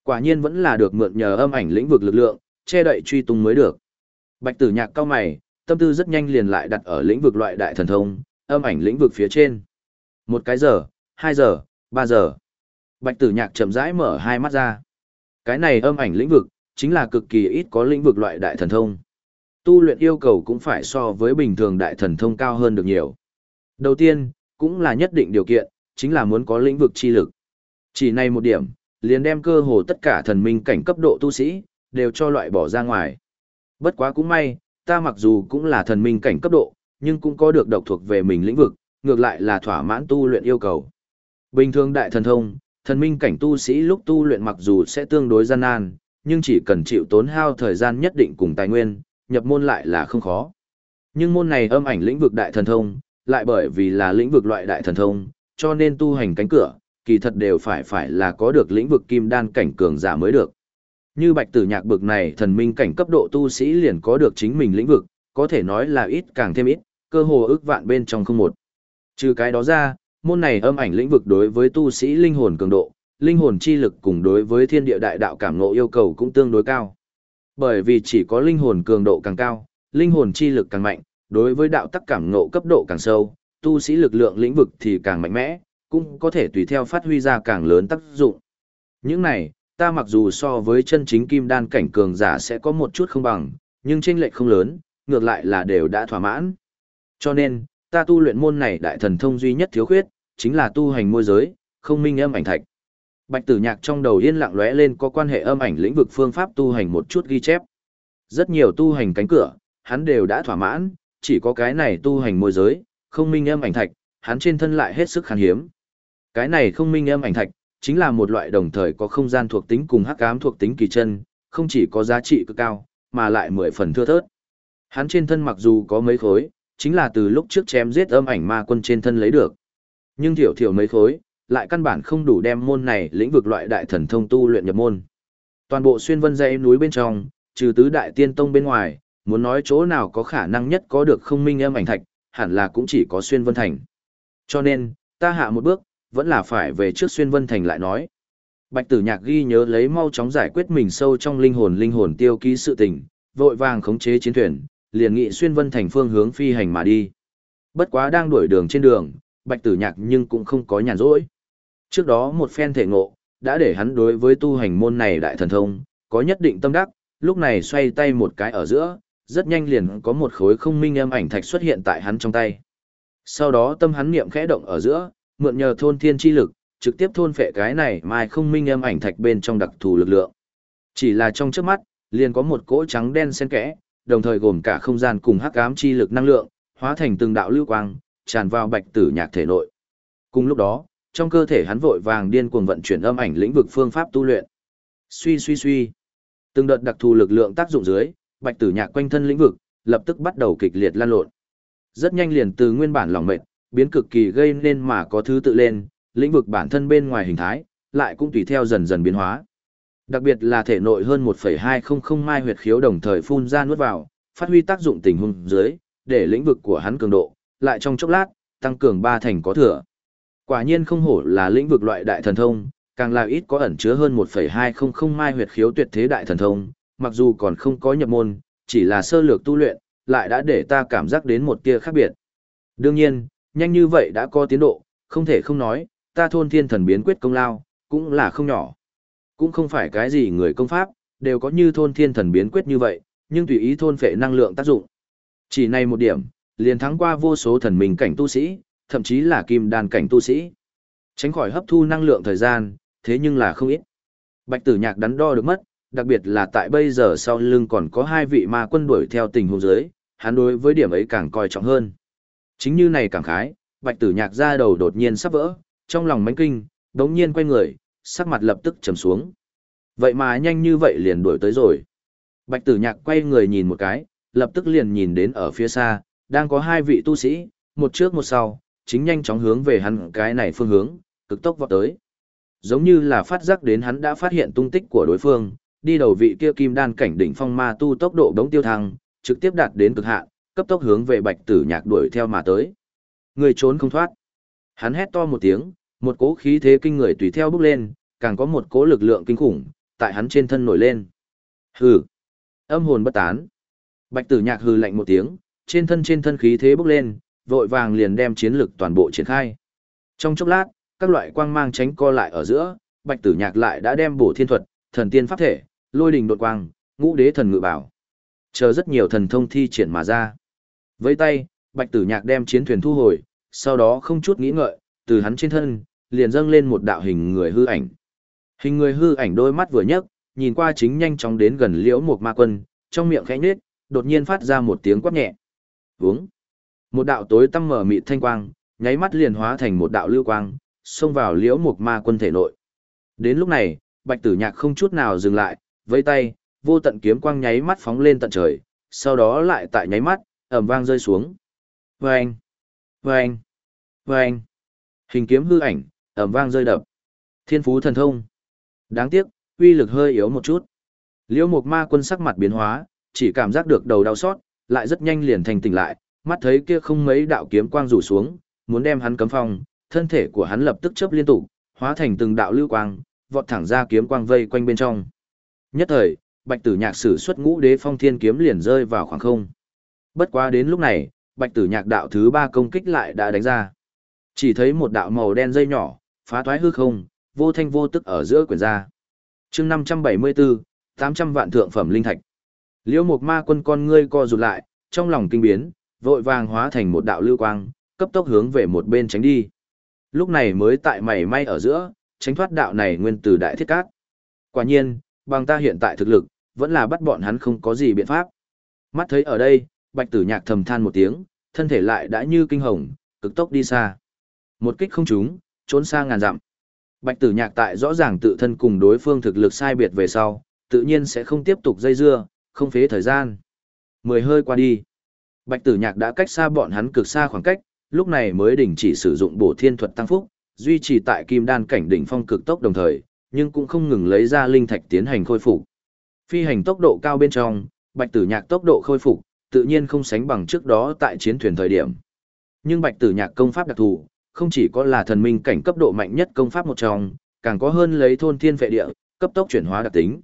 Speaker 1: Quả nhiên vẫn là được mượn nhờ âm ảnh lĩnh vực lực lượng, che đậy truy tung mới được. Bạch Tử Nhạc cao mày, tâm tư rất nhanh liền lại đặt ở lĩnh vực loại đại thần thông, âm ảnh lĩnh vực phía trên. Một cái giờ, hai giờ, ba giờ. Bạch Tử Nhạc chậm rãi mở hai mắt ra. Cái này âm ảnh lĩnh vực, chính là cực kỳ ít có lĩnh vực loại đại thần thông. Tu luyện yêu cầu cũng phải so với bình thường đại thần thông cao hơn được nhiều. Đầu tiên, cũng là nhất định điều kiện, chính là muốn có lĩnh vực chi lực. Chỉ này một điểm, liền đem cơ hồ tất cả thần minh cảnh cấp độ tu sĩ, đều cho loại bỏ ra ngoài. Bất quá cũng may, ta mặc dù cũng là thần minh cảnh cấp độ, nhưng cũng có được độc thuộc về mình lĩnh vực, ngược lại là thỏa mãn tu luyện yêu cầu. Bình thường đại thần thông, thần minh cảnh tu sĩ lúc tu luyện mặc dù sẽ tương đối gian nan, nhưng chỉ cần chịu tốn hao thời gian nhất định cùng tài nguyên, nhập môn lại là không khó. Nhưng môn này âm ảnh lĩnh vực đại thần thông, lại bởi vì là lĩnh vực loại đại thần thông, cho nên tu hành cánh cửa, kỳ thật đều phải phải là có được lĩnh vực kim đan cảnh cường giả mới được. Như bạch tử nhạc bực này thần minh cảnh cấp độ tu sĩ liền có được chính mình lĩnh vực, có thể nói là ít càng thêm ít, cơ hồ ước vạn bên trong không một. Trừ cái đó ra, môn này âm ảnh lĩnh vực đối với tu sĩ linh hồn cường độ, linh hồn chi lực cùng đối với thiên địa đại đạo cảm ngộ yêu cầu cũng tương đối cao. Bởi vì chỉ có linh hồn cường độ càng cao, linh hồn chi lực càng mạnh, đối với đạo tắc cảm ngộ cấp độ càng sâu, tu sĩ lực lượng lĩnh vực thì càng mạnh mẽ, cũng có thể tùy theo phát huy ra càng lớn tác dụng. Những này, ta mặc dù so với chân chính kim đan cảnh cường giả sẽ có một chút không bằng, nhưng chênh lệch không lớn, ngược lại là đều đã thỏa mãn. Cho nên, ta tu luyện môn này đại thần thông duy nhất thiếu khuyết, chính là tu hành môi giới, không minh âm ảnh thạch. Bạch Tử Nhạc trong đầu yên lặng lóe lên có quan hệ âm ảnh lĩnh vực phương pháp tu hành một chút ghi chép. Rất nhiều tu hành cánh cửa, hắn đều đã thỏa mãn, chỉ có cái này tu hành môi giới, không minh âm ảnh thạch, hắn trên thân lại hết sức khan hiếm. Cái này không minh âm ảnh thạch, chính là một loại đồng thời có không gian thuộc tính cùng hắc ám thuộc tính kỳ chân, không chỉ có giá trị cực cao, mà lại mười phần thưa thớt. Hắn trên thân mặc dù có mấy khối, chính là từ lúc trước chém giết âm ảnh ma quân trên thân lấy được. Nhưng thiểu thiểu mấy khối, lại căn bản không đủ đem môn này lĩnh vực loại đại thần thông tu luyện nhập môn. Toàn bộ xuyên vân dãy núi bên trong, trừ tứ đại tiên tông bên ngoài, muốn nói chỗ nào có khả năng nhất có được không minh âm ảnh thạch, hẳn là cũng chỉ có xuyên vân thành. Cho nên, ta hạ một bước, vẫn là phải về trước xuyên vân thành lại nói. Bạch tử nhạc ghi nhớ lấy mau chóng giải quyết mình sâu trong linh hồn linh hồn tiêu ký sự tình, vội vàng khống chế chiến thuyền, liền nghị xuyên vân thành phương hướng phi hành mà đi. Bất quá đang đuổi đường trên đường, bạch tử nhạc nhưng cũng không có nhàn rỗi. Trước đó một phen thể ngộ, đã để hắn đối với tu hành môn này đại thần thông, có nhất định tâm đắc, lúc này xoay tay một cái ở giữa, rất nhanh liền có một khối không minh âm ảnh thạch xuất hiện tại hắn trong tay. Sau đó tâm hắn niệm khẽ động ở giữa, mượn nhờ thôn thiên chi lực, trực tiếp thôn phệ cái này mai không minh âm ảnh thạch bên trong đặc thù lực lượng. Chỉ là trong trước mắt, liền có một cỗ trắng đen xen kẽ, đồng thời gồm cả không gian cùng hắc ám chi lực năng lượng, hóa thành từng đạo lưu quang, tràn vào bạch tử nhạc thể nội. Cùng lúc đó, trong cơ thể hắn vội vàng điên cuồng vận chuyển âm ảnh lĩnh vực phương pháp tu luyện. Suy suy suy. Từng đợt đặc thù lực lượng tác dụng dưới, bạch tử nhạc quanh thân lĩnh vực, lập tức bắt đầu kịch liệt lan lộn. Rất nhanh liền từ nguyên bản lòng mệt, biến cực kỳ gây nên mà có thứ tự lên, lĩnh vực bản thân bên ngoài hình thái, lại cũng tùy theo dần dần biến hóa. Đặc biệt là thể nội hơn 1,200 mai huyệt khiếu đồng thời phun ra nuốt vào, phát huy tác dụng tình huống dưới, để lĩnh vực của hắn cường độ, lại trong chốc lát, tăng cường ba thành có thừa. Quả nhiên không hổ là lĩnh vực loại đại thần thông, càng là ít có ẩn chứa hơn 1,200 mai huyệt khiếu tuyệt thế đại thần thông, mặc dù còn không có nhập môn, chỉ là sơ lược tu luyện, lại đã để ta cảm giác đến một tia khác biệt. Đương nhiên, nhanh như vậy đã có tiến độ, không thể không nói, ta thôn thiên thần biến quyết công lao, cũng là không nhỏ. Cũng không phải cái gì người công pháp, đều có như thôn thiên thần biến quyết như vậy, nhưng tùy ý thôn phệ năng lượng tác dụng. Chỉ này một điểm, liền thắng qua vô số thần minh cảnh tu sĩ, thậm chí là kim đan cảnh tu sĩ. Tránh khỏi hấp thu năng lượng thời gian, thế nhưng là không ít. Bạch tử nhạc đắn đo được mất, đặc biệt là tại bây giờ sau lưng còn có hai vị ma quân đuổi theo tình huống dưới, hắn đối với điểm ấy càng coi trọng hơn. Chính như này càng khái, bạch tử nhạc ra đầu đột nhiên sắp vỡ, trong lòng mánh kinh, đống nhiên quay người, sắc mặt lập tức trầm xuống. Vậy mà nhanh như vậy liền đuổi tới rồi. Bạch tử nhạc quay người nhìn một cái, lập tức liền nhìn đến ở phía xa, đang có hai vị tu sĩ, một trước một sau, chính nhanh chóng hướng về hắn cái này phương hướng, cực tốc vọt tới. Giống như là phát giác đến hắn đã phát hiện tung tích của đối phương, đi đầu vị kia kim đan cảnh đỉnh phong ma tu tốc độ đống tiêu thăng, trực tiếp đạt đến cực hạn, cấp tốc hướng về bạch tử nhạc đuổi theo mà tới. Người trốn không thoát. Hắn hét to một tiếng, một cỗ khí thế kinh người tùy theo bước lên, càng có một cỗ lực lượng kinh khủng, tại hắn trên thân nổi lên. Hừ. Âm hồn bất tán. Bạch tử nhạc hừ lạnh một tiếng, trên thân trên thân khí thế bốc lên, vội vàng liền đem chiến lực toàn bộ triển khai. Trong chốc lát, các loại quang mang tránh co lại ở giữa, bạch tử nhạc lại đã đem bổ thiên thuật, thần tiên pháp thể, lôi đình đột quang, ngũ đế thần ngự bảo. Chờ rất nhiều thần thông thi triển mà ra. Với tay, bạch tử nhạc đem chiến thuyền thu hồi, sau đó không chút nghĩ ngợi, từ hắn trên thân, liền dâng lên một đạo hình người hư ảnh. Hình người hư ảnh đôi mắt vừa nhấc, nhìn qua chính nhanh chóng đến gần liễu một ma quân, trong miệng khẽ nhếch, đột nhiên phát ra một tiếng quát nhẹ. Vướng. Một đạo tối tăm mở mịt thanh quang, nháy mắt liền hóa thành một đạo lưu quang, xông vào liễu một ma quân thể nội. Đến lúc này, bạch tử nhạc không chút nào dừng lại, vây tay, vô tận kiếm quang nháy mắt phóng lên tận trời, sau đó lại tại nháy mắt, ầm vang rơi xuống. Vâng! Vâng! Vâng! Hình kiếm hư ảnh, ầm vang rơi đập. Thiên phú thần thông. Đáng tiếc, uy lực hơi yếu một chút. Liễu Mộc Ma Quân sắc mặt biến hóa, chỉ cảm giác được đầu đau xót, lại rất nhanh liền thành tỉnh lại, mắt thấy kia không mấy đạo kiếm quang rủ xuống, muốn đem hắn cấm phong, thân thể của hắn lập tức chớp liên tục, hóa thành từng đạo lưu quang, vọt thẳng ra kiếm quang vây quanh bên trong. Nhất thời, Bạch Tử Nhạc sử xuất Ngũ Đế Phong Thiên kiếm liền rơi vào khoảng không. Bất quá đến lúc này, Bạch Tử Nhạc đạo thứ ba công kích lại đã đánh ra. Chỉ thấy một đạo màu đen dây nhỏ, phá thoái hư không, vô thanh vô tức ở giữa quyển ra. chương 574, 800 vạn thượng phẩm linh thạch. Liễu Mộc Ma Quân con ngươi co rụt lại, trong lòng kinh biến, vội vàng hóa thành một đạo lưu quang, cấp tốc hướng về một bên tránh đi. Lúc này mới tại mảy may ở giữa, tránh thoát đạo này nguyên từ đại thiết cát. Quả nhiên, bằng ta hiện tại thực lực, vẫn là bắt bọn hắn không có gì biện pháp. Mắt thấy ở đây, bạch tử nhạc thầm than một tiếng, thân thể lại đã như kinh hồng, cực tốc đi xa. Một kích không trúng, trốn xa ngàn dặm. Bạch tử nhạc tại rõ ràng tự thân cùng đối phương thực lực sai biệt về sau, tự nhiên sẽ không tiếp tục dây dưa, không phế thời gian. Mười hơi qua đi. Bạch tử nhạc đã cách xa bọn hắn cực xa khoảng cách, lúc này mới đình chỉ sử dụng bổ thiên thuật tăng phúc, duy trì tại kim đan cảnh đỉnh phong cực tốc đồng thời, nhưng cũng không ngừng lấy ra linh thạch tiến hành khôi phục. Phi hành tốc độ cao bên trong, bạch tử nhạc tốc độ khôi phục, tự nhiên không sánh bằng trước đó tại chiến thuyền thời điểm. Nhưng bạch tử nhạc công pháp đặc thù, không chỉ có là thần minh cảnh cấp độ mạnh nhất công pháp một trong, càng có hơn lấy thôn thiên phệ địa, cấp tốc chuyển hóa đặc tính.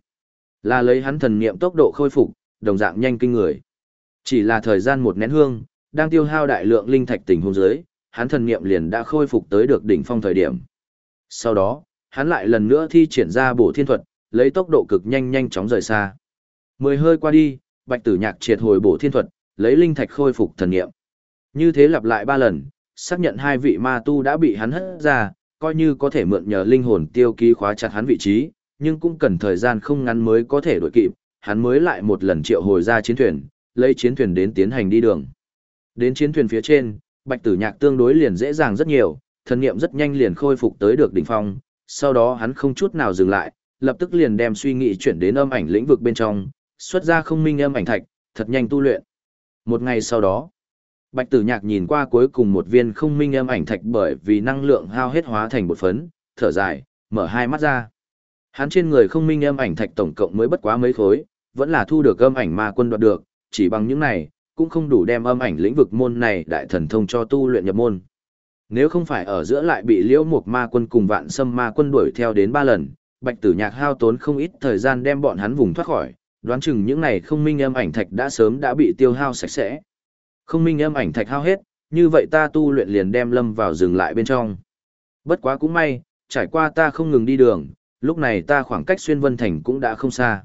Speaker 1: Là lấy hắn thần niệm tốc độ khôi phục, đồng dạng nhanh kinh người. Chỉ là thời gian một nén hương, đang tiêu hao đại lượng linh thạch tình huống dưới, hắn thần niệm liền đã khôi phục tới được đỉnh phong thời điểm. Sau đó, hắn lại lần nữa thi triển ra bổ thiên thuật, lấy tốc độ cực nhanh nhanh chóng rời xa. Mười hơi qua đi, Bạch Tử Nhạc triệt hồi bổ thiên thuật, lấy linh thạch khôi phục thần niệm. Như thế lặp lại ba lần, xác nhận hai vị ma tu đã bị hắn hất ra, coi như có thể mượn nhờ linh hồn tiêu ký khóa chặt hắn vị trí, nhưng cũng cần thời gian không ngắn mới có thể đuổi kịp, hắn mới lại một lần triệu hồi ra chiến thuyền, lấy chiến thuyền đến tiến hành đi đường. Đến chiến thuyền phía trên, Bạch Tử Nhạc tương đối liền dễ dàng rất nhiều, thần niệm rất nhanh liền khôi phục tới được đỉnh phong, sau đó hắn không chút nào dừng lại, lập tức liền đem suy nghĩ chuyển đến âm ảnh lĩnh vực bên trong, xuất ra không minh âm ảnh thạch, thật nhanh tu luyện. Một ngày sau đó, Bạch Tử Nhạc nhìn qua cuối cùng một viên không minh âm ảnh thạch bởi vì năng lượng hao hết hóa thành bột phấn, thở dài, mở hai mắt ra. Hắn trên người không minh âm ảnh thạch tổng cộng mới bất quá mấy khối, vẫn là thu được âm ảnh ma quân đoạt được, chỉ bằng những này, cũng không đủ đem âm ảnh lĩnh vực môn này đại thần thông cho tu luyện nhập môn. Nếu không phải ở giữa lại bị liễu mục ma quân cùng vạn sâm ma quân đuổi theo đến ba lần, bạch tử nhạc hao tốn không ít thời gian đem bọn hắn vùng thoát khỏi, đoán chừng những này không minh âm ảnh thạch đã sớm đã bị tiêu hao sạch sẽ. Không minh âm ảnh thạch hao hết, như vậy ta tu luyện liền đem lâm vào dừng lại bên trong. Bất quá cũng may, trải qua ta không ngừng đi đường, lúc này ta khoảng cách xuyên vân thành cũng đã không xa.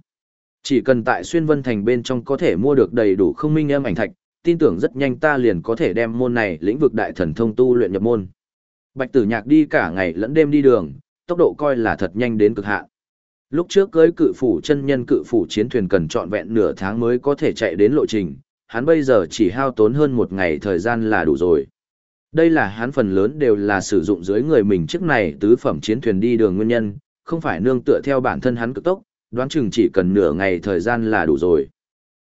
Speaker 1: Chỉ cần tại xuyên vân thành bên trong có thể mua được đầy đủ không minh âm ảnh thạch, tin tưởng rất nhanh ta liền có thể đem môn này lĩnh vực đại thần thông tu luyện nhập môn. Bạch tử nhạc đi cả ngày lẫn đêm đi đường, tốc độ coi là thật nhanh đến cực hạn. Lúc trước cưới cự phủ chân nhân cự phủ chiến thuyền cần trọn vẹn nửa tháng mới có thể chạy đến lộ trình, hắn bây giờ chỉ hao tốn hơn một ngày thời gian là đủ rồi. Đây là hắn phần lớn đều là sử dụng dưới người mình chiếc này tứ phẩm chiến thuyền đi đường nguyên nhân, không phải nương tựa theo bản thân hắn cực tốc, đoán chừng chỉ cần nửa ngày thời gian là đủ rồi.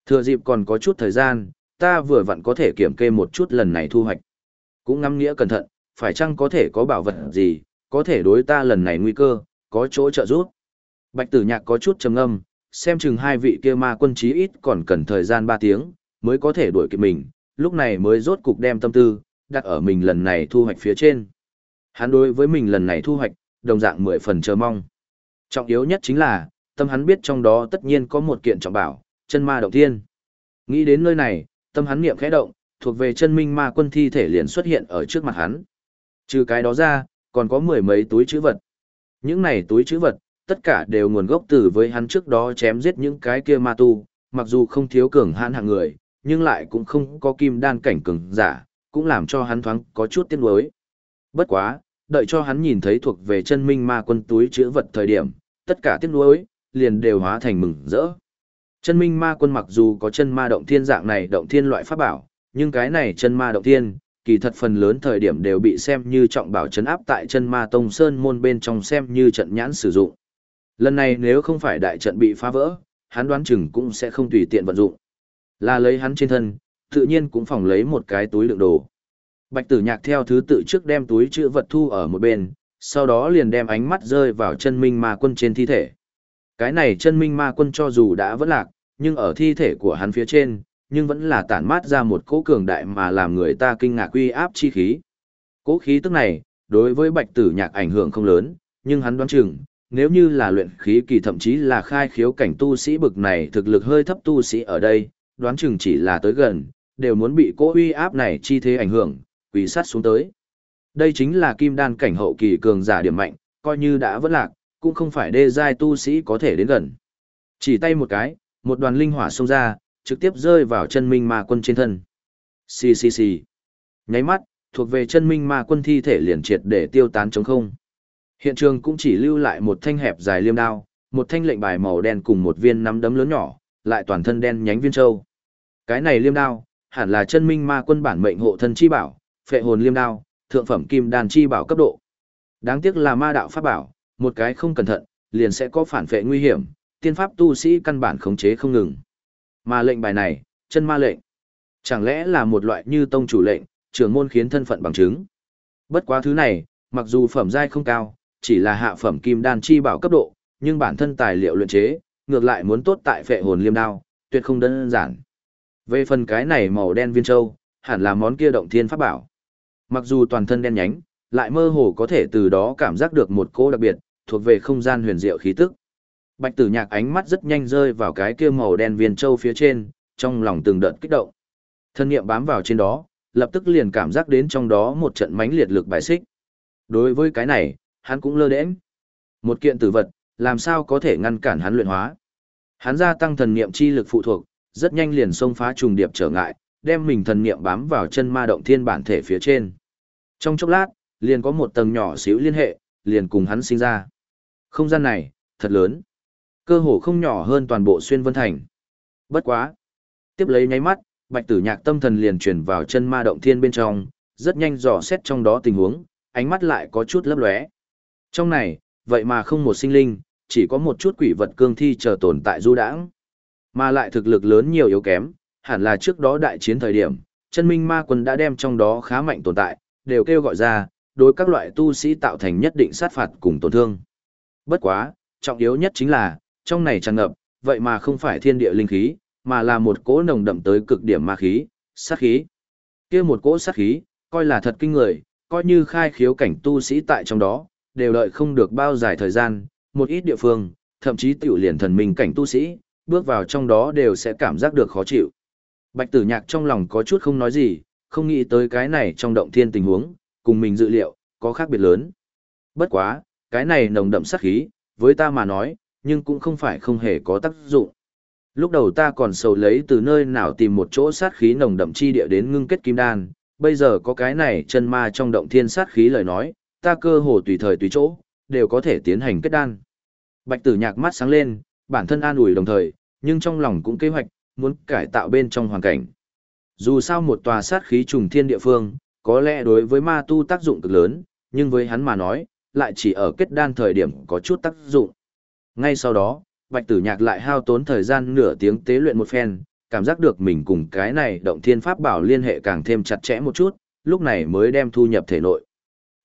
Speaker 1: Thừa dịp còn có chút thời gian, ta vừa vặn có thể kiểm kê một chút lần này thu hoạch. Cũng ngắm nghĩa cẩn thận, phải chăng có thể có bảo vật gì, có thể đối ta lần này nguy cơ, có chỗ trợ giúp. Bạch tử nhạc có chút trầm ngâm, xem chừng hai vị kia ma quân chí ít còn cần thời gian 3 tiếng, mới có thể đuổi kịp mình, lúc này mới rốt cục đem tâm tư, đặt ở mình lần này thu hoạch phía trên. Hắn đối với mình lần này thu hoạch, đồng dạng 10 phần chờ mong. Trọng yếu nhất chính là, tâm hắn biết trong đó tất nhiên có một kiện trọng bảo, chân ma động thiên. Nghĩ đến nơi này, tâm hắn niệm khẽ động, thuộc về chân minh ma quân thi thể liền xuất hiện ở trước mặt hắn. Trừ cái đó ra, còn có mười mấy túi chữ vật. Những này túi chữ vật, tất cả đều nguồn gốc từ với hắn trước đó chém giết những cái kia ma tu, mặc dù không thiếu cường hãn hạng người, nhưng lại cũng không có kim đan cảnh cường giả, cũng làm cho hắn thoáng có chút tiếc nuối. Bất quá, đợi cho hắn nhìn thấy thuộc về chân minh ma quân túi chữ vật thời điểm, tất cả tiếc nuối liền đều hóa thành mừng rỡ. Chân minh ma quân mặc dù có chân ma động thiên dạng này động thiên loại pháp bảo, nhưng cái này chân ma động thiên, kỳ thật phần lớn thời điểm đều bị xem như trọng bảo chấn áp tại chân ma tông sơn môn bên trong xem như trận nhãn sử dụng. Lần này nếu không phải đại trận bị phá vỡ, hắn đoán chừng cũng sẽ không tùy tiện vận dụng. Là lấy hắn trên thân, tự nhiên cũng phòng lấy một cái túi đựng đồ. Bạch tử nhạc theo thứ tự trước đem túi chữ vật thu ở một bên, sau đó liền đem ánh mắt rơi vào chân minh ma quân trên thi thể. Cái này chân minh ma quân cho dù đã vẫn lạc, nhưng ở thi thể của hắn phía trên, nhưng vẫn là tản mát ra một cỗ cường đại mà làm người ta kinh ngạc uy áp chi khí. Cỗ khí tức này, đối với bạch tử nhạc ảnh hưởng không lớn, nhưng hắn đoán chừng, nếu như là luyện khí kỳ thậm chí là khai khiếu cảnh tu sĩ bực này thực lực hơi thấp tu sĩ ở đây, đoán chừng chỉ là tới gần, đều muốn bị cỗ uy áp này chi thế ảnh hưởng, quỷ sát xuống tới. Đây chính là kim đan cảnh hậu kỳ cường giả điểm mạnh, coi như đã vẫn lạc, cũng không phải đê giai tu sĩ có thể đến gần. Chỉ tay một cái, một đoàn linh hỏa xông ra, trực tiếp rơi vào chân minh ma quân trên thân. Xì xì xì. Nháy mắt, thuộc về chân minh ma quân thi thể liền triệt để tiêu tán trống không. Hiện trường cũng chỉ lưu lại một thanh hẹp dài liêm đao, một thanh lệnh bài màu đen cùng một viên nắm đấm lớn nhỏ, lại toàn thân đen nhánh viên châu. Cái này liêm đao, hẳn là chân minh ma quân bản mệnh hộ thân chi bảo, phệ hồn liêm đao, thượng phẩm kim đàn chi bảo cấp độ. Đáng tiếc là ma đạo pháp bảo, một cái không cẩn thận, liền sẽ có phản phệ nguy hiểm, tiên pháp tu sĩ căn bản khống chế không ngừng. Mà lệnh bài này, chân ma lệnh, chẳng lẽ là một loại như tông chủ lệnh, trưởng môn khiến thân phận bằng chứng. Bất quá thứ này, mặc dù phẩm giai không cao, chỉ là hạ phẩm kim đan chi bảo cấp độ, nhưng bản thân tài liệu luyện chế, ngược lại muốn tốt tại phệ hồn liêm đao, tuyệt không đơn giản. Về phần cái này màu đen viên châu, hẳn là món kia động thiên pháp bảo. Mặc dù toàn thân đen nhánh, lại mơ hồ có thể từ đó cảm giác được một cô đặc biệt, thuộc về không gian huyền diệu khí tức. Bạch tử nhạc ánh mắt rất nhanh rơi vào cái kia màu đen viên châu phía trên, trong lòng từng đợt kích động. Thân niệm bám vào trên đó, lập tức liền cảm giác đến trong đó một trận mãnh liệt lực bài xích. Đối với cái này, hắn cũng lơ đễnh. Một kiện tử vật, làm sao có thể ngăn cản hắn luyện hóa? Hắn gia tăng thần niệm chi lực phụ thuộc, rất nhanh liền xông phá trùng điệp trở ngại, đem mình thần niệm bám vào chân ma động thiên bản thể phía trên. Trong chốc lát, liền có một tầng nhỏ xíu liên hệ, liền cùng hắn sinh ra. Không gian này, thật lớn. Cơ hồ không nhỏ hơn toàn bộ xuyên vân thành. Bất quá. Tiếp lấy nháy mắt, bạch tử nhạc tâm thần liền chuyển vào chân ma động thiên bên trong, rất nhanh dò xét trong đó tình huống, ánh mắt lại có chút lấp lóe. Trong này, vậy mà không một sinh linh, chỉ có một chút quỷ vật cương thi chờ tồn tại du đãng, mà lại thực lực lớn nhiều yếu kém, hẳn là trước đó đại chiến thời điểm, chân minh ma quân đã đem trong đó khá mạnh tồn tại, đều kêu gọi ra, đối các loại tu sĩ tạo thành nhất định sát phạt cùng tổn thương. Bất quá, trọng yếu nhất chính là, trong này tràn ngập, vậy mà không phải thiên địa linh khí, mà là một cỗ nồng đậm tới cực điểm ma khí, sát khí. kia một cỗ sát khí, coi là thật kinh người, coi như khai khiếu cảnh tu sĩ tại trong đó, đều đợi không được bao dài thời gian, một ít địa phương, thậm chí tiểu liền thần minh cảnh tu sĩ, bước vào trong đó đều sẽ cảm giác được khó chịu. Bạch tử nhạc trong lòng có chút không nói gì, không nghĩ tới cái này trong động thiên tình huống, cùng mình dự liệu, có khác biệt lớn. Bất quá, cái này nồng đậm sát khí, với ta mà nói, nhưng cũng không phải không hề có tác dụng. Lúc đầu ta còn sầu lấy từ nơi nào tìm một chỗ sát khí nồng đậm chi địa đến ngưng kết kim đan, bây giờ có cái này chân ma trong động thiên sát khí lời nói, ta cơ hồ tùy thời tùy chỗ, đều có thể tiến hành kết đan. Bạch tử nhạc mắt sáng lên, bản thân an ủi đồng thời, nhưng trong lòng cũng kế hoạch, muốn cải tạo bên trong hoàn cảnh. Dù sao một tòa sát khí trùng thiên địa phương, có lẽ đối với ma tu tác dụng cực lớn, nhưng với hắn mà nói, lại chỉ ở kết đan thời điểm có chút tác dụng. Ngay sau đó, Bạch Tử Nhạc lại hao tốn thời gian nửa tiếng tế luyện một phen, cảm giác được mình cùng cái này động thiên pháp bảo liên hệ càng thêm chặt chẽ một chút, lúc này mới đem thu nhập thể nội.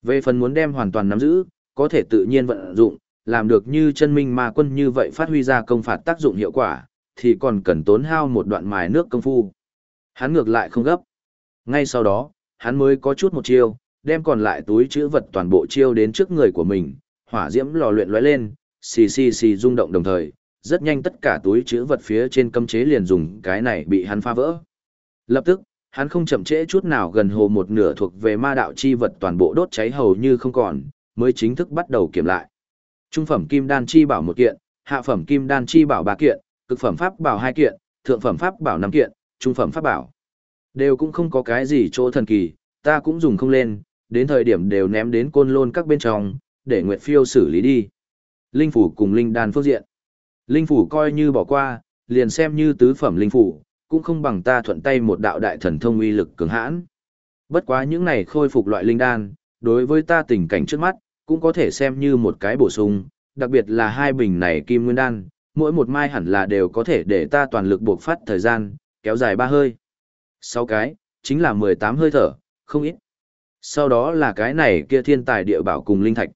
Speaker 1: Về phần muốn đem hoàn toàn nắm giữ, có thể tự nhiên vận dụng, làm được như chân minh ma quân như vậy phát huy ra công phạt tác dụng hiệu quả, thì còn cần tốn hao một đoạn mài nước công phu. Hắn ngược lại không gấp. Ngay sau đó, hắn mới có chút một chiêu, đem còn lại túi chữ vật toàn bộ chiêu đến trước người của mình, hỏa diễm lò luyện lóe lên, xì xì xì rung động đồng thời, rất nhanh tất cả túi chữ vật phía trên cấm chế liền dùng cái này bị hắn phá vỡ. Lập tức, hắn không chậm trễ chút nào gần hồ một nửa thuộc về ma đạo chi vật toàn bộ đốt cháy hầu như không còn, mới chính thức bắt đầu kiểm lại. Trung phẩm kim đan chi bảo một kiện, hạ phẩm kim đan chi bảo ba kiện, cực phẩm pháp bảo hai kiện, thượng phẩm pháp bảo năm kiện, trung phẩm pháp bảo. Đều cũng không có cái gì chỗ thần kỳ, ta cũng dùng không lên, đến thời điểm đều ném đến côn lôn các bên trong, để Nguyệt Phiêu xử lý đi. Linh phủ cùng linh đan phương diện. Linh phủ coi như bỏ qua, liền xem như tứ phẩm linh phủ, cũng không bằng ta thuận tay một đạo đại thần thông uy lực cường hãn. Bất quá những này khôi phục loại linh đan, đối với ta tình cảnh trước mắt, cũng có thể xem như một cái bổ sung, đặc biệt là hai bình này kim nguyên đan, mỗi một mai hẳn là đều có thể để ta toàn lực buộc phát thời gian, kéo dài ba hơi. Sáu cái, chính là 18 hơi thở, không ít. Sau đó là cái này kia thiên tài địa bảo cùng linh thạch.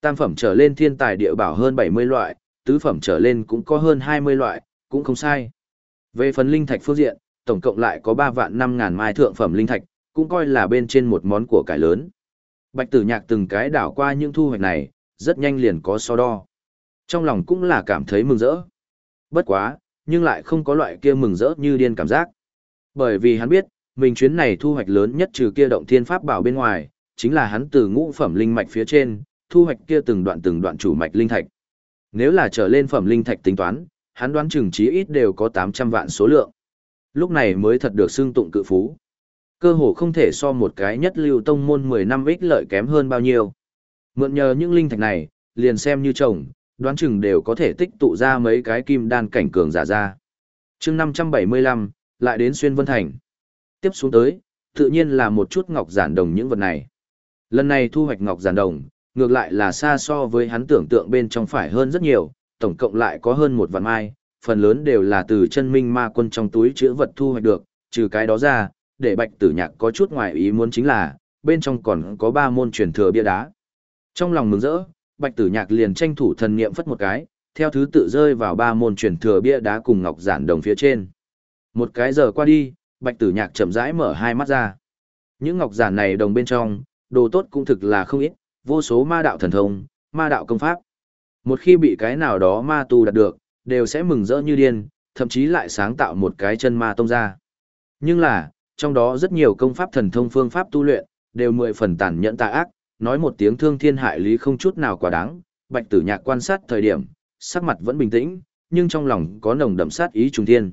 Speaker 1: Tam phẩm trở lên thiên tài địa bảo hơn 70 loại, tứ phẩm trở lên cũng có hơn 20 loại, cũng không sai. Về phần linh thạch phương diện, tổng cộng lại có 3 vạn 5 ngàn mai thượng phẩm linh thạch, cũng coi là bên trên một món của cải lớn. Bạch tử nhạc từng cái đảo qua những thu hoạch này, rất nhanh liền có so đo. Trong lòng cũng là cảm thấy mừng rỡ. Bất quá, nhưng lại không có loại kia mừng rỡ như điên cảm giác. Bởi vì hắn biết, mình chuyến này thu hoạch lớn nhất trừ kia động thiên pháp bảo bên ngoài, chính là hắn từ ngũ phẩm linh mạch phía trên, thu hoạch kia từng đoạn từng đoạn chủ mạch linh thạch. Nếu là trở lên phẩm linh thạch tính toán, hắn đoán chừng chí ít đều có 800 vạn số lượng. Lúc này mới thật được xưng tụng cự phú. Cơ hồ không thể so một cái nhất lưu tông môn 10 năm ích lợi kém hơn bao nhiêu. Mượn nhờ những linh thạch này, liền xem như chồng, đoán chừng đều có thể tích tụ ra mấy cái kim đan cảnh cường giả ra. chương 575, lại đến Xuyên Vân Thành. Tiếp xuống tới, tự nhiên là một chút ngọc giản đồng những vật này. Lần này thu hoạch ngọc giản đồng, ngược lại là xa so với hắn tưởng tượng bên trong phải hơn rất nhiều, tổng cộng lại có hơn một vạn mai, phần lớn đều là từ chân minh ma quân trong túi chữ vật thu hoạch được, trừ cái đó ra, để bạch tử nhạc có chút ngoài ý muốn chính là, bên trong còn có ba môn truyền thừa bia đá. Trong lòng mừng rỡ, bạch tử nhạc liền tranh thủ thần niệm phất một cái, theo thứ tự rơi vào ba môn truyền thừa bia đá cùng ngọc giản đồng phía trên. Một cái giờ qua đi, bạch tử nhạc chậm rãi mở hai mắt ra. Những ngọc giản này đồng bên trong, đồ tốt cũng thực là không ít, vô số ma đạo thần thông, ma đạo công pháp. Một khi bị cái nào đó ma tu đạt được, đều sẽ mừng rỡ như điên, thậm chí lại sáng tạo một cái chân ma tông ra. Nhưng là, trong đó rất nhiều công pháp thần thông phương pháp tu luyện, đều mười phần tàn nhẫn tà ác, nói một tiếng thương thiên hại lý không chút nào quá đáng. Bạch tử nhạc quan sát thời điểm, sắc mặt vẫn bình tĩnh, nhưng trong lòng có nồng đậm sát ý trùng thiên.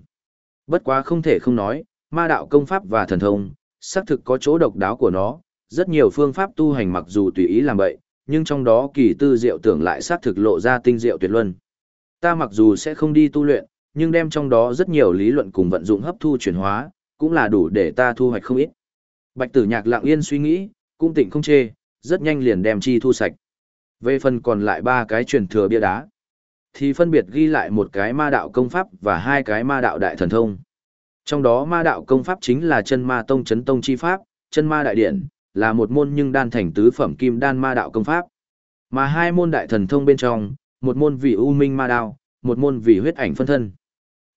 Speaker 1: Bất quá không thể không nói, ma đạo công pháp và thần thông, xác thực có chỗ độc đáo của nó, rất nhiều phương pháp tu hành mặc dù tùy ý làm vậy, nhưng trong đó kỳ tư diệu tưởng lại xác thực lộ ra tinh diệu tuyệt luân. Ta mặc dù sẽ không đi tu luyện, nhưng đem trong đó rất nhiều lý luận cùng vận dụng hấp thu chuyển hóa, cũng là đủ để ta thu hoạch không ít. Bạch tử nhạc lặng yên suy nghĩ, cũng tỉnh không chê, rất nhanh liền đem chi thu sạch. Về phần còn lại ba cái truyền thừa bia đá, thì phân biệt ghi lại một cái ma đạo công pháp và hai cái ma đạo đại thần thông. Trong đó ma đạo công pháp chính là chân ma tông chấn tông chi pháp, chân ma đại điển, là một môn nhưng đan thành tứ phẩm kim đan ma đạo công pháp. Mà hai môn đại thần thông bên trong, một môn vì u minh ma đạo, một môn vì huyết ảnh phân thân.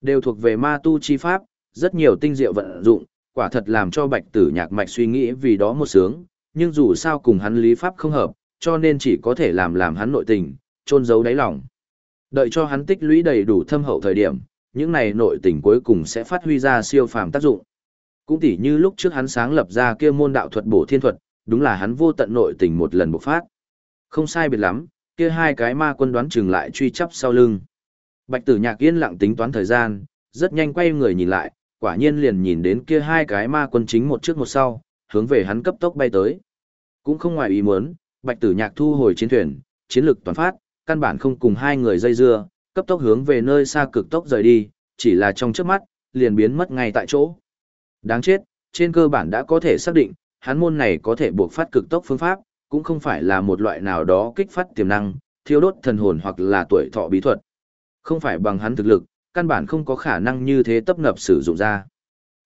Speaker 1: Đều thuộc về ma tu chi pháp, rất nhiều tinh diệu vận dụng, quả thật làm cho bạch tử nhạc mạch suy nghĩ vì đó một sướng, nhưng dù sao cùng hắn lý pháp không hợp, cho nên chỉ có thể làm làm hắn nội tình, trôn giấu đáy lòng. Đợi cho hắn tích lũy đầy đủ thâm hậu thời điểm, những này nội tình cuối cùng sẽ phát huy ra siêu phàm tác dụng. Cũng tỉ như lúc trước hắn sáng lập ra kia môn đạo thuật bổ thiên thuật, đúng là hắn vô tận nội tình một lần bộc phát. Không sai biệt lắm, kia hai cái ma quân đoán chừng lại truy chấp sau lưng. Bạch tử nhạc yên lặng tính toán thời gian, rất nhanh quay người nhìn lại, quả nhiên liền nhìn đến kia hai cái ma quân chính một trước một sau, hướng về hắn cấp tốc bay tới. Cũng không ngoài ý muốn, bạch tử nhạc thu hồi chiến thuyền, chiến lực toàn phát, căn bản không cùng hai người dây dưa, cấp tốc hướng về nơi xa cực tốc rời đi, chỉ là trong trước mắt, liền biến mất ngay tại chỗ. Đáng chết, trên cơ bản đã có thể xác định, hắn môn này có thể buộc phát cực tốc phương pháp, cũng không phải là một loại nào đó kích phát tiềm năng, thiêu đốt thần hồn hoặc là tuổi thọ bí thuật. Không phải bằng hắn thực lực, căn bản không có khả năng như thế tấp nập sử dụng ra.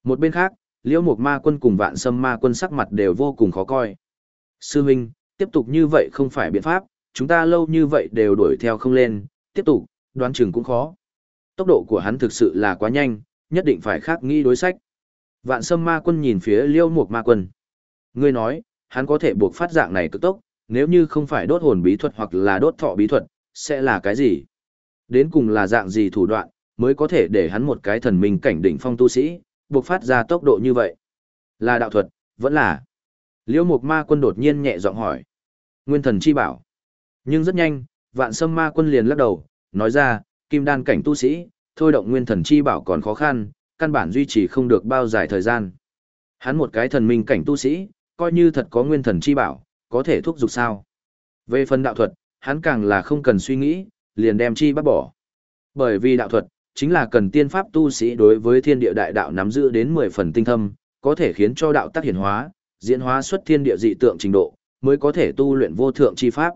Speaker 1: Một bên khác, Liễu Mục Ma Quân cùng Vạn Sâm Ma Quân sắc mặt đều vô cùng khó coi. Sư Minh, tiếp tục như vậy không phải biện pháp, chúng ta lâu như vậy đều đuổi theo không lên, tiếp tục, đoán chừng cũng khó. Tốc độ của hắn thực sự là quá nhanh, nhất định phải khác nghĩ đối sách. Vạn Sâm Ma Quân nhìn phía Liêu Mục Ma Quân. Ngươi nói, hắn có thể buộc phát dạng này cực tốc, nếu như không phải đốt hồn bí thuật hoặc là đốt thọ bí thuật, sẽ là cái gì? Đến cùng là dạng gì thủ đoạn, mới có thể để hắn một cái thần minh cảnh đỉnh phong tu sĩ, buộc phát ra tốc độ như vậy. Là đạo thuật, vẫn là. Liêu Mục Ma Quân đột nhiên nhẹ giọng hỏi. Nguyên thần chi bảo. Nhưng rất nhanh, vạn sâm ma quân liền lắc đầu, nói ra, kim đan cảnh tu sĩ, thôi động nguyên thần chi bảo còn khó khăn, căn bản duy trì không được bao dài thời gian. Hắn một cái thần minh cảnh tu sĩ, coi như thật có nguyên thần chi bảo, có thể thúc giục sao. Về phần đạo thuật, hắn càng là không cần suy nghĩ, liền đem chi bắt bỏ. Bởi vì đạo thuật, chính là cần tiên pháp tu sĩ đối với thiên địa đại đạo nắm giữ đến 10 phần tinh thâm, có thể khiến cho đạo tác hiển hóa, diễn hóa xuất thiên địa dị tượng trình độ, mới có thể tu luyện vô thượng chi pháp.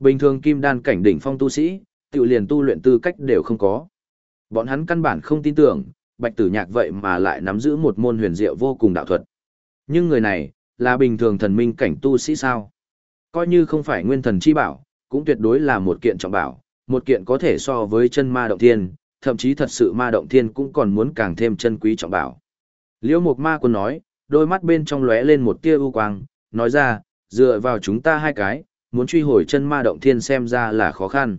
Speaker 1: Bình thường kim đan cảnh đỉnh phong tu sĩ, tự liền tu luyện tư cách đều không có. Bọn hắn căn bản không tin tưởng, bạch tử nhạc vậy mà lại nắm giữ một môn huyền diệu vô cùng đạo thuật. Nhưng người này, là bình thường thần minh cảnh tu sĩ sao? Coi như không phải nguyên thần chi bảo, cũng tuyệt đối là một kiện trọng bảo, một kiện có thể so với chân ma động thiên, thậm chí thật sự ma động thiên cũng còn muốn càng thêm chân quý trọng bảo. Liễu một Ma Quân nói, đôi mắt bên trong lóe lên một tia u quang, nói ra, dựa vào chúng ta hai cái, muốn truy hồi chân ma động thiên xem ra là khó khăn.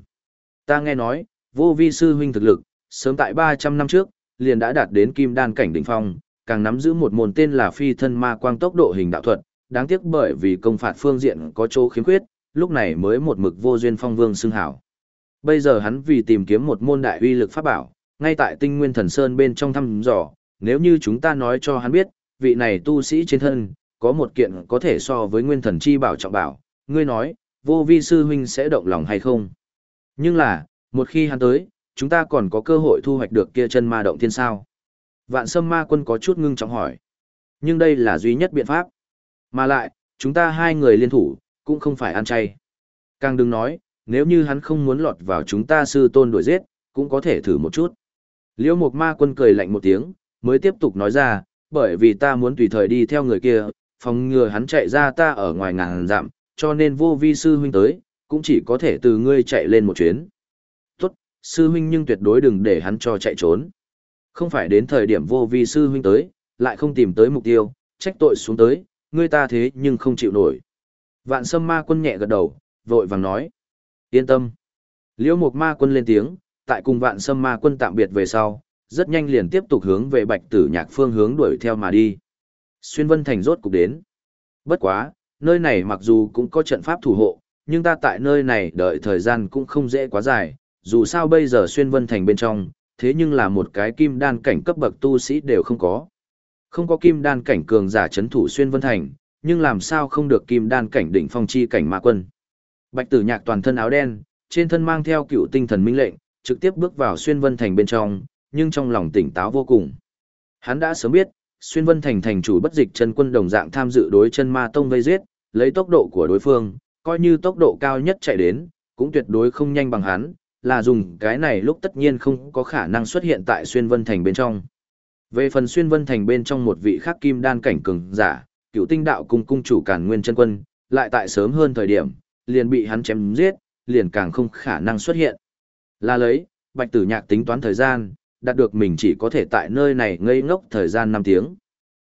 Speaker 1: Ta nghe nói, vô vi sư huynh thực lực, sớm tại 300 năm trước, liền đã đạt đến kim đan cảnh đỉnh phong, càng nắm giữ một môn tên là phi thân ma quang tốc độ hình đạo thuật, đáng tiếc bởi vì công phạt phương diện có chỗ khiếm khuyết, lúc này mới một mực vô duyên phong vương xưng hảo. Bây giờ hắn vì tìm kiếm một môn đại uy lực pháp bảo, ngay tại tinh nguyên thần sơn bên trong thăm dò, nếu như chúng ta nói cho hắn biết, vị này tu sĩ trên thân, có một kiện có thể so với nguyên thần chi bảo trọng bảo, ngươi nói, vô vi sư huynh sẽ động lòng hay không? Nhưng là, một khi hắn tới, chúng ta còn có cơ hội thu hoạch được kia chân ma động thiên sao. Vạn sâm ma quân có chút ngưng trọng hỏi. Nhưng đây là duy nhất biện pháp. Mà lại, chúng ta hai người liên thủ, cũng không phải ăn chay. Càng đừng nói, nếu như hắn không muốn lọt vào chúng ta sư tôn đuổi giết, cũng có thể thử một chút. Liễu Mộc Ma Quân cười lạnh một tiếng, mới tiếp tục nói ra, bởi vì ta muốn tùy thời đi theo người kia, phòng ngừa hắn chạy ra ta ở ngoài ngàn dặm, cho nên vô vi sư huynh tới, cũng chỉ có thể từ ngươi chạy lên một chuyến. Sư huynh nhưng tuyệt đối đừng để hắn cho chạy trốn. Không phải đến thời điểm vô vi sư huynh tới, lại không tìm tới mục tiêu, trách tội xuống tới, ngươi ta thế nhưng không chịu nổi. Vạn sâm ma quân nhẹ gật đầu, vội vàng nói. Yên tâm. Liễu mục ma quân lên tiếng, tại cùng vạn sâm ma quân tạm biệt về sau, rất nhanh liền tiếp tục hướng về bạch tử nhạc phương hướng đuổi theo mà đi. Xuyên Vân Thành rốt cục đến. Bất quá, nơi này mặc dù cũng có trận pháp thủ hộ, nhưng ta tại nơi này đợi thời gian cũng không dễ quá dài, dù sao bây giờ Xuyên Vân Thành bên trong, thế nhưng là một cái kim đan cảnh cấp bậc tu sĩ đều không có. Không có kim đan cảnh cường giả chấn thủ Xuyên Vân Thành, nhưng làm sao không được kim đan cảnh đỉnh phong chi cảnh ma quân. Bạch tử nhạc toàn thân áo đen, trên thân mang theo cựu tinh thần minh lệnh, trực tiếp bước vào Xuyên Vân Thành bên trong, nhưng trong lòng tỉnh táo vô cùng. Hắn đã sớm biết, Xuyên Vân Thành thành chủ bất dịch chân quân đồng dạng tham dự đối chân ma tông vây giết, lấy tốc độ của đối phương, coi như tốc độ cao nhất chạy đến, cũng tuyệt đối không nhanh bằng hắn, là dùng cái này lúc tất nhiên không có khả năng xuất hiện tại Xuyên Vân Thành bên trong. Về phần Xuyên Vân Thành bên trong một vị khác kim đan cảnh cường giả, cựu tinh đạo cung cung chủ Càn Nguyên chân quân, lại tại sớm hơn thời điểm, liền bị hắn chém giết, liền càng không khả năng xuất hiện. Là lấy, Bạch Tử Nhạc tính toán thời gian, đạt được mình chỉ có thể tại nơi này ngây ngốc thời gian 5 tiếng.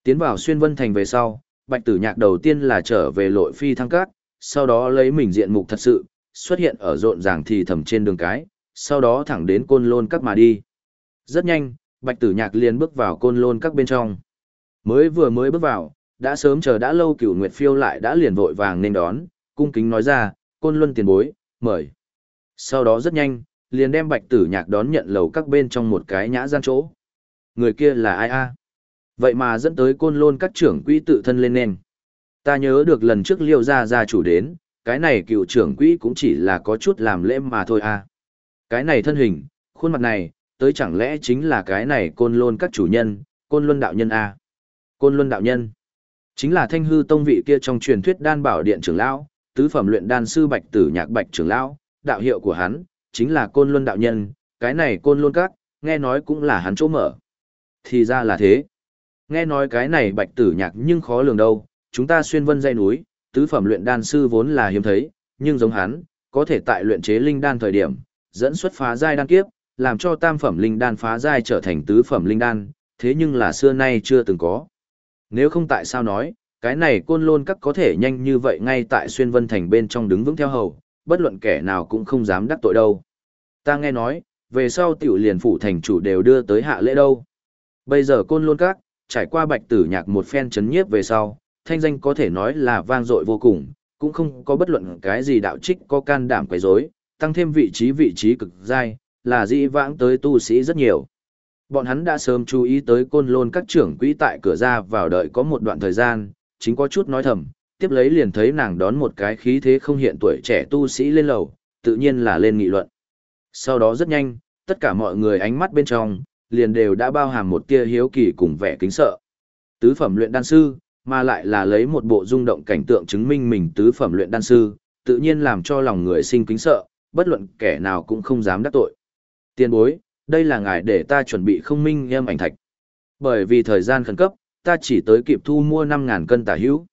Speaker 1: Tiến vào xuyên vân thành về sau, bạch tử nhạc đầu tiên là trở về lội phi thăng cát, sau đó lấy mình diện mục thật sự, xuất hiện ở rộn ràng thì thầm trên đường cái, sau đó thẳng đến côn lôn các mà đi. Rất nhanh, bạch tử nhạc liền bước vào côn lôn các bên trong. Mới vừa mới bước vào, đã sớm chờ đã lâu cửu nguyệt phiêu lại đã liền vội vàng nên đón, cung kính nói ra, côn luân tiền bối, mời. Sau đó rất nhanh, liền đem bạch tử nhạc đón nhận lầu các bên trong một cái nhã gian chỗ. Người kia là ai a? Vậy mà dẫn tới côn lôn các trưởng quỹ tự thân lên nền. Ta nhớ được lần trước liêu ra gia chủ đến, cái này cựu trưởng quỹ cũng chỉ là có chút làm lễ mà thôi à? Cái này thân hình, khuôn mặt này, tới chẳng lẽ chính là cái này côn lôn các chủ nhân, côn luân đạo nhân à? Côn luân đạo nhân, chính là thanh hư tông vị kia trong truyền thuyết đan bảo điện trưởng lão, tứ phẩm luyện đan sư bạch tử nhạc bạch trưởng lão, đạo hiệu của hắn, chính là côn luân đạo nhân, cái này côn luân các, nghe nói cũng là hắn chỗ mở. Thì ra là thế. Nghe nói cái này bạch tử nhạc nhưng khó lường đâu, chúng ta xuyên vân dây núi, tứ phẩm luyện đan sư vốn là hiếm thấy, nhưng giống hắn, có thể tại luyện chế linh đan thời điểm, dẫn xuất phá giai đan kiếp, làm cho tam phẩm linh đan phá giai trở thành tứ phẩm linh đan, thế nhưng là xưa nay chưa từng có. Nếu không tại sao nói, cái này côn lôn các có thể nhanh như vậy ngay tại xuyên vân thành bên trong đứng vững theo hầu, bất luận kẻ nào cũng không dám đắc tội đâu. Ta nghe nói, về sau tiểu liền phủ thành chủ đều đưa tới hạ lễ đâu. Bây giờ côn lôn các, trải qua bạch tử nhạc một phen chấn nhiếp về sau, thanh danh có thể nói là vang dội vô cùng, cũng không có bất luận cái gì đạo trích có can đảm quấy rối, tăng thêm vị trí vị trí cực dai, là dĩ vãng tới tu sĩ rất nhiều. Bọn hắn đã sớm chú ý tới côn lôn các trưởng quỹ tại cửa ra vào đợi có một đoạn thời gian, chính có chút nói thầm, tiếp lấy liền thấy nàng đón một cái khí thế không hiện tuổi trẻ tu sĩ lên lầu, tự nhiên là lên nghị luận. Sau đó rất nhanh, tất cả mọi người ánh mắt bên trong, liền đều đã bao hàm một tia hiếu kỳ cùng vẻ kính sợ. Tứ phẩm luyện đan sư, mà lại là lấy một bộ rung động cảnh tượng chứng minh mình tứ phẩm luyện đan sư, tự nhiên làm cho lòng người sinh kính sợ, bất luận kẻ nào cũng không dám đắc tội. Tiên bối, đây là ngài để ta chuẩn bị không minh em ảnh thạch. Bởi vì thời gian khẩn cấp, ta chỉ tới kịp thu mua 5.000 cân tả hữu.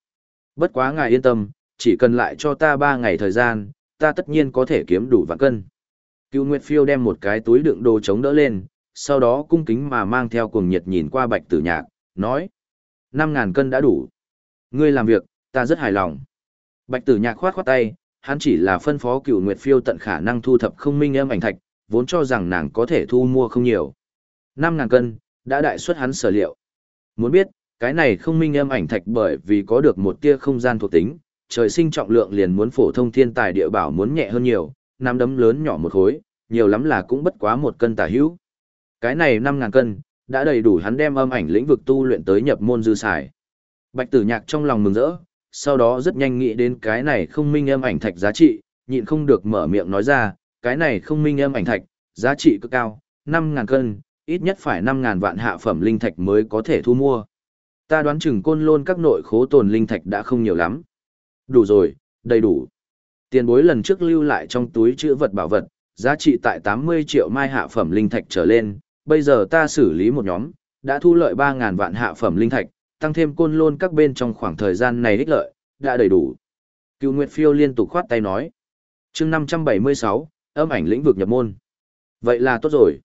Speaker 1: Bất quá ngài yên tâm, chỉ cần lại cho ta 3 ngày thời gian, ta tất nhiên có thể kiếm đủ vạn cân. Cựu Nguyệt Phiêu đem một cái túi đựng đồ chống đỡ lên, sau đó cung kính mà mang theo cuồng nhiệt nhìn qua bạch tử nhạc, nói năm ngàn cân đã đủ. Ngươi làm việc, ta rất hài lòng. Bạch tử nhạc khoát khoát tay, hắn chỉ là phân phó cựu Nguyệt Phiêu tận khả năng thu thập không minh âm ảnh thạch, vốn cho rằng nàng có thể thu mua không nhiều. năm ngàn cân, đã đại suất hắn sở liệu. Muốn biết, cái này không minh âm ảnh thạch bởi vì có được một tia không gian thuộc tính, trời sinh trọng lượng liền muốn phổ thông thiên tài địa bảo muốn nhẹ hơn nhiều, nắm đấm lớn nhỏ một khối, nhiều lắm là cũng bất quá một cân tả hữu. Cái này 5.000 cân, đã đầy đủ hắn đem âm ảnh lĩnh vực tu luyện tới nhập môn dư xài. Bạch tử nhạc trong lòng mừng rỡ, sau đó rất nhanh nghĩ đến cái này không minh âm ảnh thạch giá trị, nhịn không được mở miệng nói ra, cái này không minh âm ảnh thạch, giá trị cực cao, 5000 cân, ít nhất phải 5000 vạn hạ phẩm linh thạch mới có thể thu mua. Ta đoán chừng côn lôn các nội khố tồn linh thạch đã không nhiều lắm. Đủ rồi, đầy đủ. Tiền bối lần trước lưu lại trong túi chữ vật bảo vật, giá trị tại 80 triệu mai hạ phẩm linh thạch trở lên, bây giờ ta xử lý một nhóm, đã thu lợi 3.000 vạn hạ phẩm linh thạch, tăng thêm côn lôn các bên trong khoảng thời gian này ích lợi, đã đầy đủ. Cựu Nguyệt Phiêu liên tục khoát tay nói. chương 576, âm ảnh lĩnh vực nhập môn. Vậy là tốt rồi.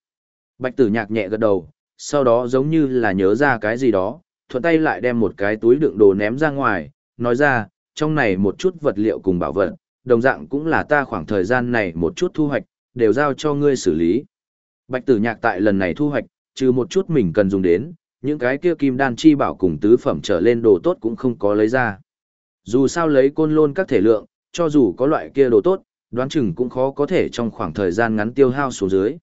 Speaker 1: Bạch tử nhạc nhẹ gật đầu, sau đó giống như là nhớ ra cái gì đó, thuận tay lại đem một cái túi đựng đồ ném ra ngoài, nói ra, trong này một chút vật liệu cùng bảo vật, đồng dạng cũng là ta khoảng thời gian này một chút thu hoạch, đều giao cho ngươi xử lý. Bạch tử nhạc tại lần này thu hoạch, trừ một chút mình cần dùng đến, những cái kia kim đan chi bảo cùng tứ phẩm trở lên đồ tốt cũng không có lấy ra. Dù sao lấy côn lôn các thể lượng, cho dù có loại kia đồ tốt, đoán chừng cũng khó có thể trong khoảng thời gian ngắn tiêu hao xuống dưới.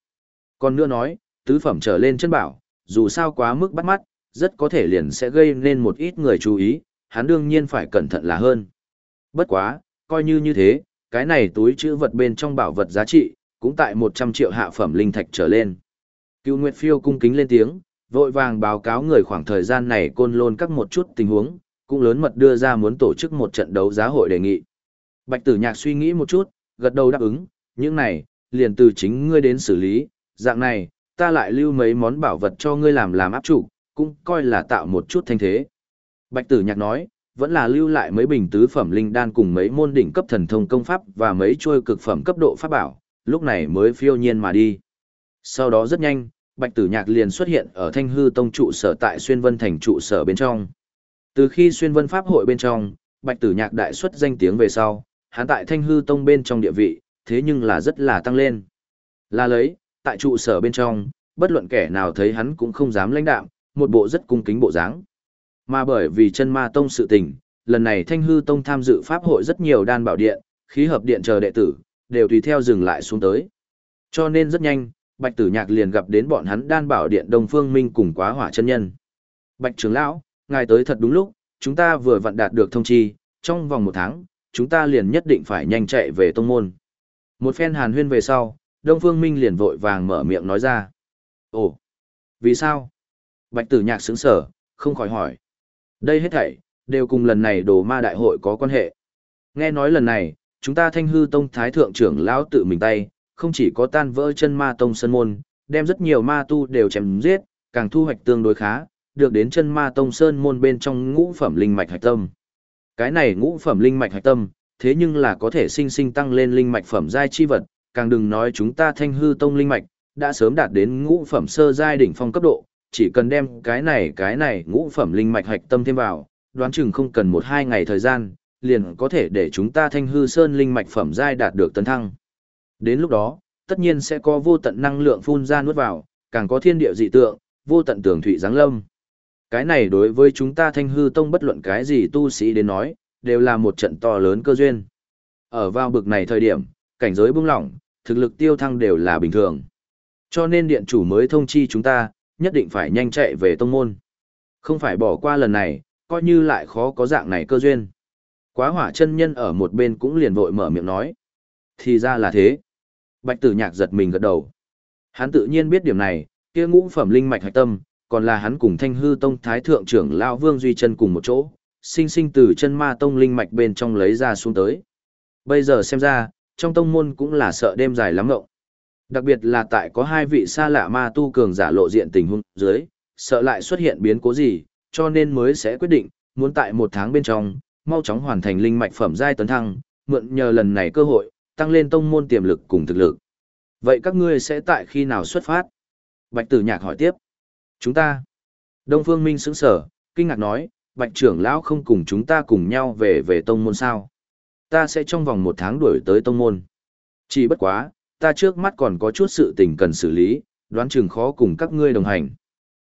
Speaker 1: Còn nữa nói, tứ phẩm trở lên chân bảo, dù sao quá mức bắt mắt, rất có thể liền sẽ gây nên một ít người chú ý, hắn đương nhiên phải cẩn thận là hơn. Bất quá, coi như như thế, cái này túi chữ vật bên trong bảo vật giá trị, cũng tại 100 triệu hạ phẩm linh thạch trở lên. Cựu Nguyệt Phiêu cung kính lên tiếng, vội vàng báo cáo người khoảng thời gian này côn lôn các một chút tình huống, cũng lớn mật đưa ra muốn tổ chức một trận đấu giá hội đề nghị. Bạch tử nhạc suy nghĩ một chút, gật đầu đáp ứng, những này, liền từ chính ngươi đến xử lý, dạng này, ta lại lưu mấy món bảo vật cho ngươi làm làm áp chủ, cũng coi là tạo một chút thanh thế. Bạch tử nhạc nói, vẫn là lưu lại mấy bình tứ phẩm linh đan cùng mấy môn đỉnh cấp thần thông công pháp và mấy chuôi cực phẩm cấp độ pháp bảo, lúc này mới phiêu nhiên mà đi. Sau đó rất nhanh, Bạch Tử Nhạc liền xuất hiện ở Thanh Hư Tông trụ sở tại Xuyên Vân thành trụ sở bên trong. Từ khi Xuyên Vân Pháp hội bên trong, Bạch Tử Nhạc đại xuất danh tiếng về sau, hắn tại Thanh Hư Tông bên trong địa vị, thế nhưng là rất là tăng lên. Là lấy, tại trụ sở bên trong, bất luận kẻ nào thấy hắn cũng không dám lãnh đạm, một bộ rất cung kính bộ dáng. Mà bởi vì chân ma tông sự tình, lần này Thanh Hư Tông tham dự pháp hội rất nhiều đan bảo điện, khí hợp điện chờ đệ tử, đều tùy theo dừng lại xuống tới. Cho nên rất nhanh, Bạch Tử Nhạc liền gặp đến bọn hắn đan bảo điện Đông Phương Minh cùng quá hỏa chân nhân. Bạch trưởng lão, ngài tới thật đúng lúc, chúng ta vừa vặn đạt được thông chi, trong vòng một tháng, chúng ta liền nhất định phải nhanh chạy về tông môn. Một phen hàn huyên về sau, Đông Phương Minh liền vội vàng mở miệng nói ra. Ồ, vì sao? Bạch tử nhạc sướng sở, không khỏi hỏi. Đây hết thảy, đều cùng lần này đồ ma đại hội có quan hệ. Nghe nói lần này, chúng ta thanh hư tông thái thượng trưởng lão tự mình tay, không chỉ có tan vỡ chân ma tông sân môn, đem rất nhiều ma tu đều chém giết, càng thu hoạch tương đối khá, được đến chân ma tông sơn môn bên trong ngũ phẩm linh mạch hạch tâm. Cái này ngũ phẩm linh mạch hạch tâm, thế nhưng là có thể sinh sinh tăng lên linh mạch phẩm giai chi vật, càng đừng nói chúng ta thanh hư tông linh mạch, đã sớm đạt đến ngũ phẩm sơ giai đỉnh phong cấp độ, chỉ cần đem cái này cái này ngũ phẩm linh mạch hạch tâm thêm vào, đoán chừng không cần một hai ngày thời gian, liền có thể để chúng ta thanh hư sơn linh mạch phẩm giai đạt được tấn thăng. Đến lúc đó, tất nhiên sẽ có vô tận năng lượng phun ra nuốt vào, càng có thiên địa dị tượng, vô tận tường thủy giáng lâm. Cái này đối với chúng ta thanh hư tông bất luận cái gì tu sĩ đến nói, đều là một trận to lớn cơ duyên. Ở vào bực này thời điểm, cảnh giới bung lỏng, thực lực tiêu thăng đều là bình thường. Cho nên điện chủ mới thông chi chúng ta, nhất định phải nhanh chạy về tông môn. Không phải bỏ qua lần này, coi như lại khó có dạng này cơ duyên. Quá hỏa chân nhân ở một bên cũng liền vội mở miệng nói. Thì ra là thế. Bạch tử nhạc giật mình gật đầu. Hắn tự nhiên biết điểm này, kia ngũ phẩm linh mạch hạch tâm, còn là hắn cùng thanh hư tông thái thượng trưởng lao vương duy chân cùng một chỗ, sinh sinh từ chân ma tông linh mạch bên trong lấy ra xuống tới. Bây giờ xem ra, trong tông môn cũng là sợ đêm dài lắm ngộng. Đặc biệt là tại có hai vị xa lạ ma tu cường giả lộ diện tình huống dưới, sợ lại xuất hiện biến cố gì, cho nên mới sẽ quyết định, muốn tại một tháng bên trong, mau chóng hoàn thành linh mạch phẩm giai tấn thăng, mượn nhờ lần này cơ hội, tăng lên tông môn tiềm lực cùng thực lực. Vậy các ngươi sẽ tại khi nào xuất phát? Bạch tử nhạc hỏi tiếp. Chúng ta. Đông Phương Minh sững sở, kinh ngạc nói, Bạch trưởng lão không cùng chúng ta cùng nhau về về tông môn sao. Ta sẽ trong vòng một tháng đuổi tới tông môn. Chỉ bất quá, ta trước mắt còn có chút sự tình cần xử lý, đoán chừng khó cùng các ngươi đồng hành.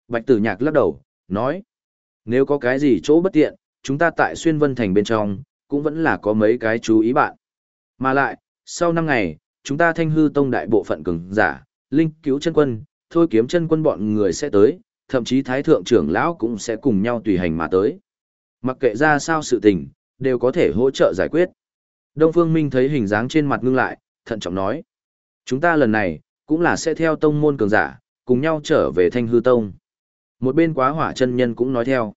Speaker 1: Bạch tử nhạc lắc đầu, nói. Nếu có cái gì chỗ bất tiện, chúng ta tại xuyên vân thành bên trong, cũng vẫn là có mấy cái chú ý bạn. Mà lại, sau năm ngày, chúng ta thanh hư tông đại bộ phận cường giả, linh cứu chân quân, thôi kiếm chân quân bọn người sẽ tới, thậm chí thái thượng trưởng lão cũng sẽ cùng nhau tùy hành mà tới. Mặc kệ ra sao sự tình, đều có thể hỗ trợ giải quyết. Đông Phương Minh thấy hình dáng trên mặt ngưng lại, thận trọng nói. Chúng ta lần này, cũng là sẽ theo tông môn cường giả, cùng nhau trở về thanh hư tông. Một bên quá hỏa chân nhân cũng nói theo.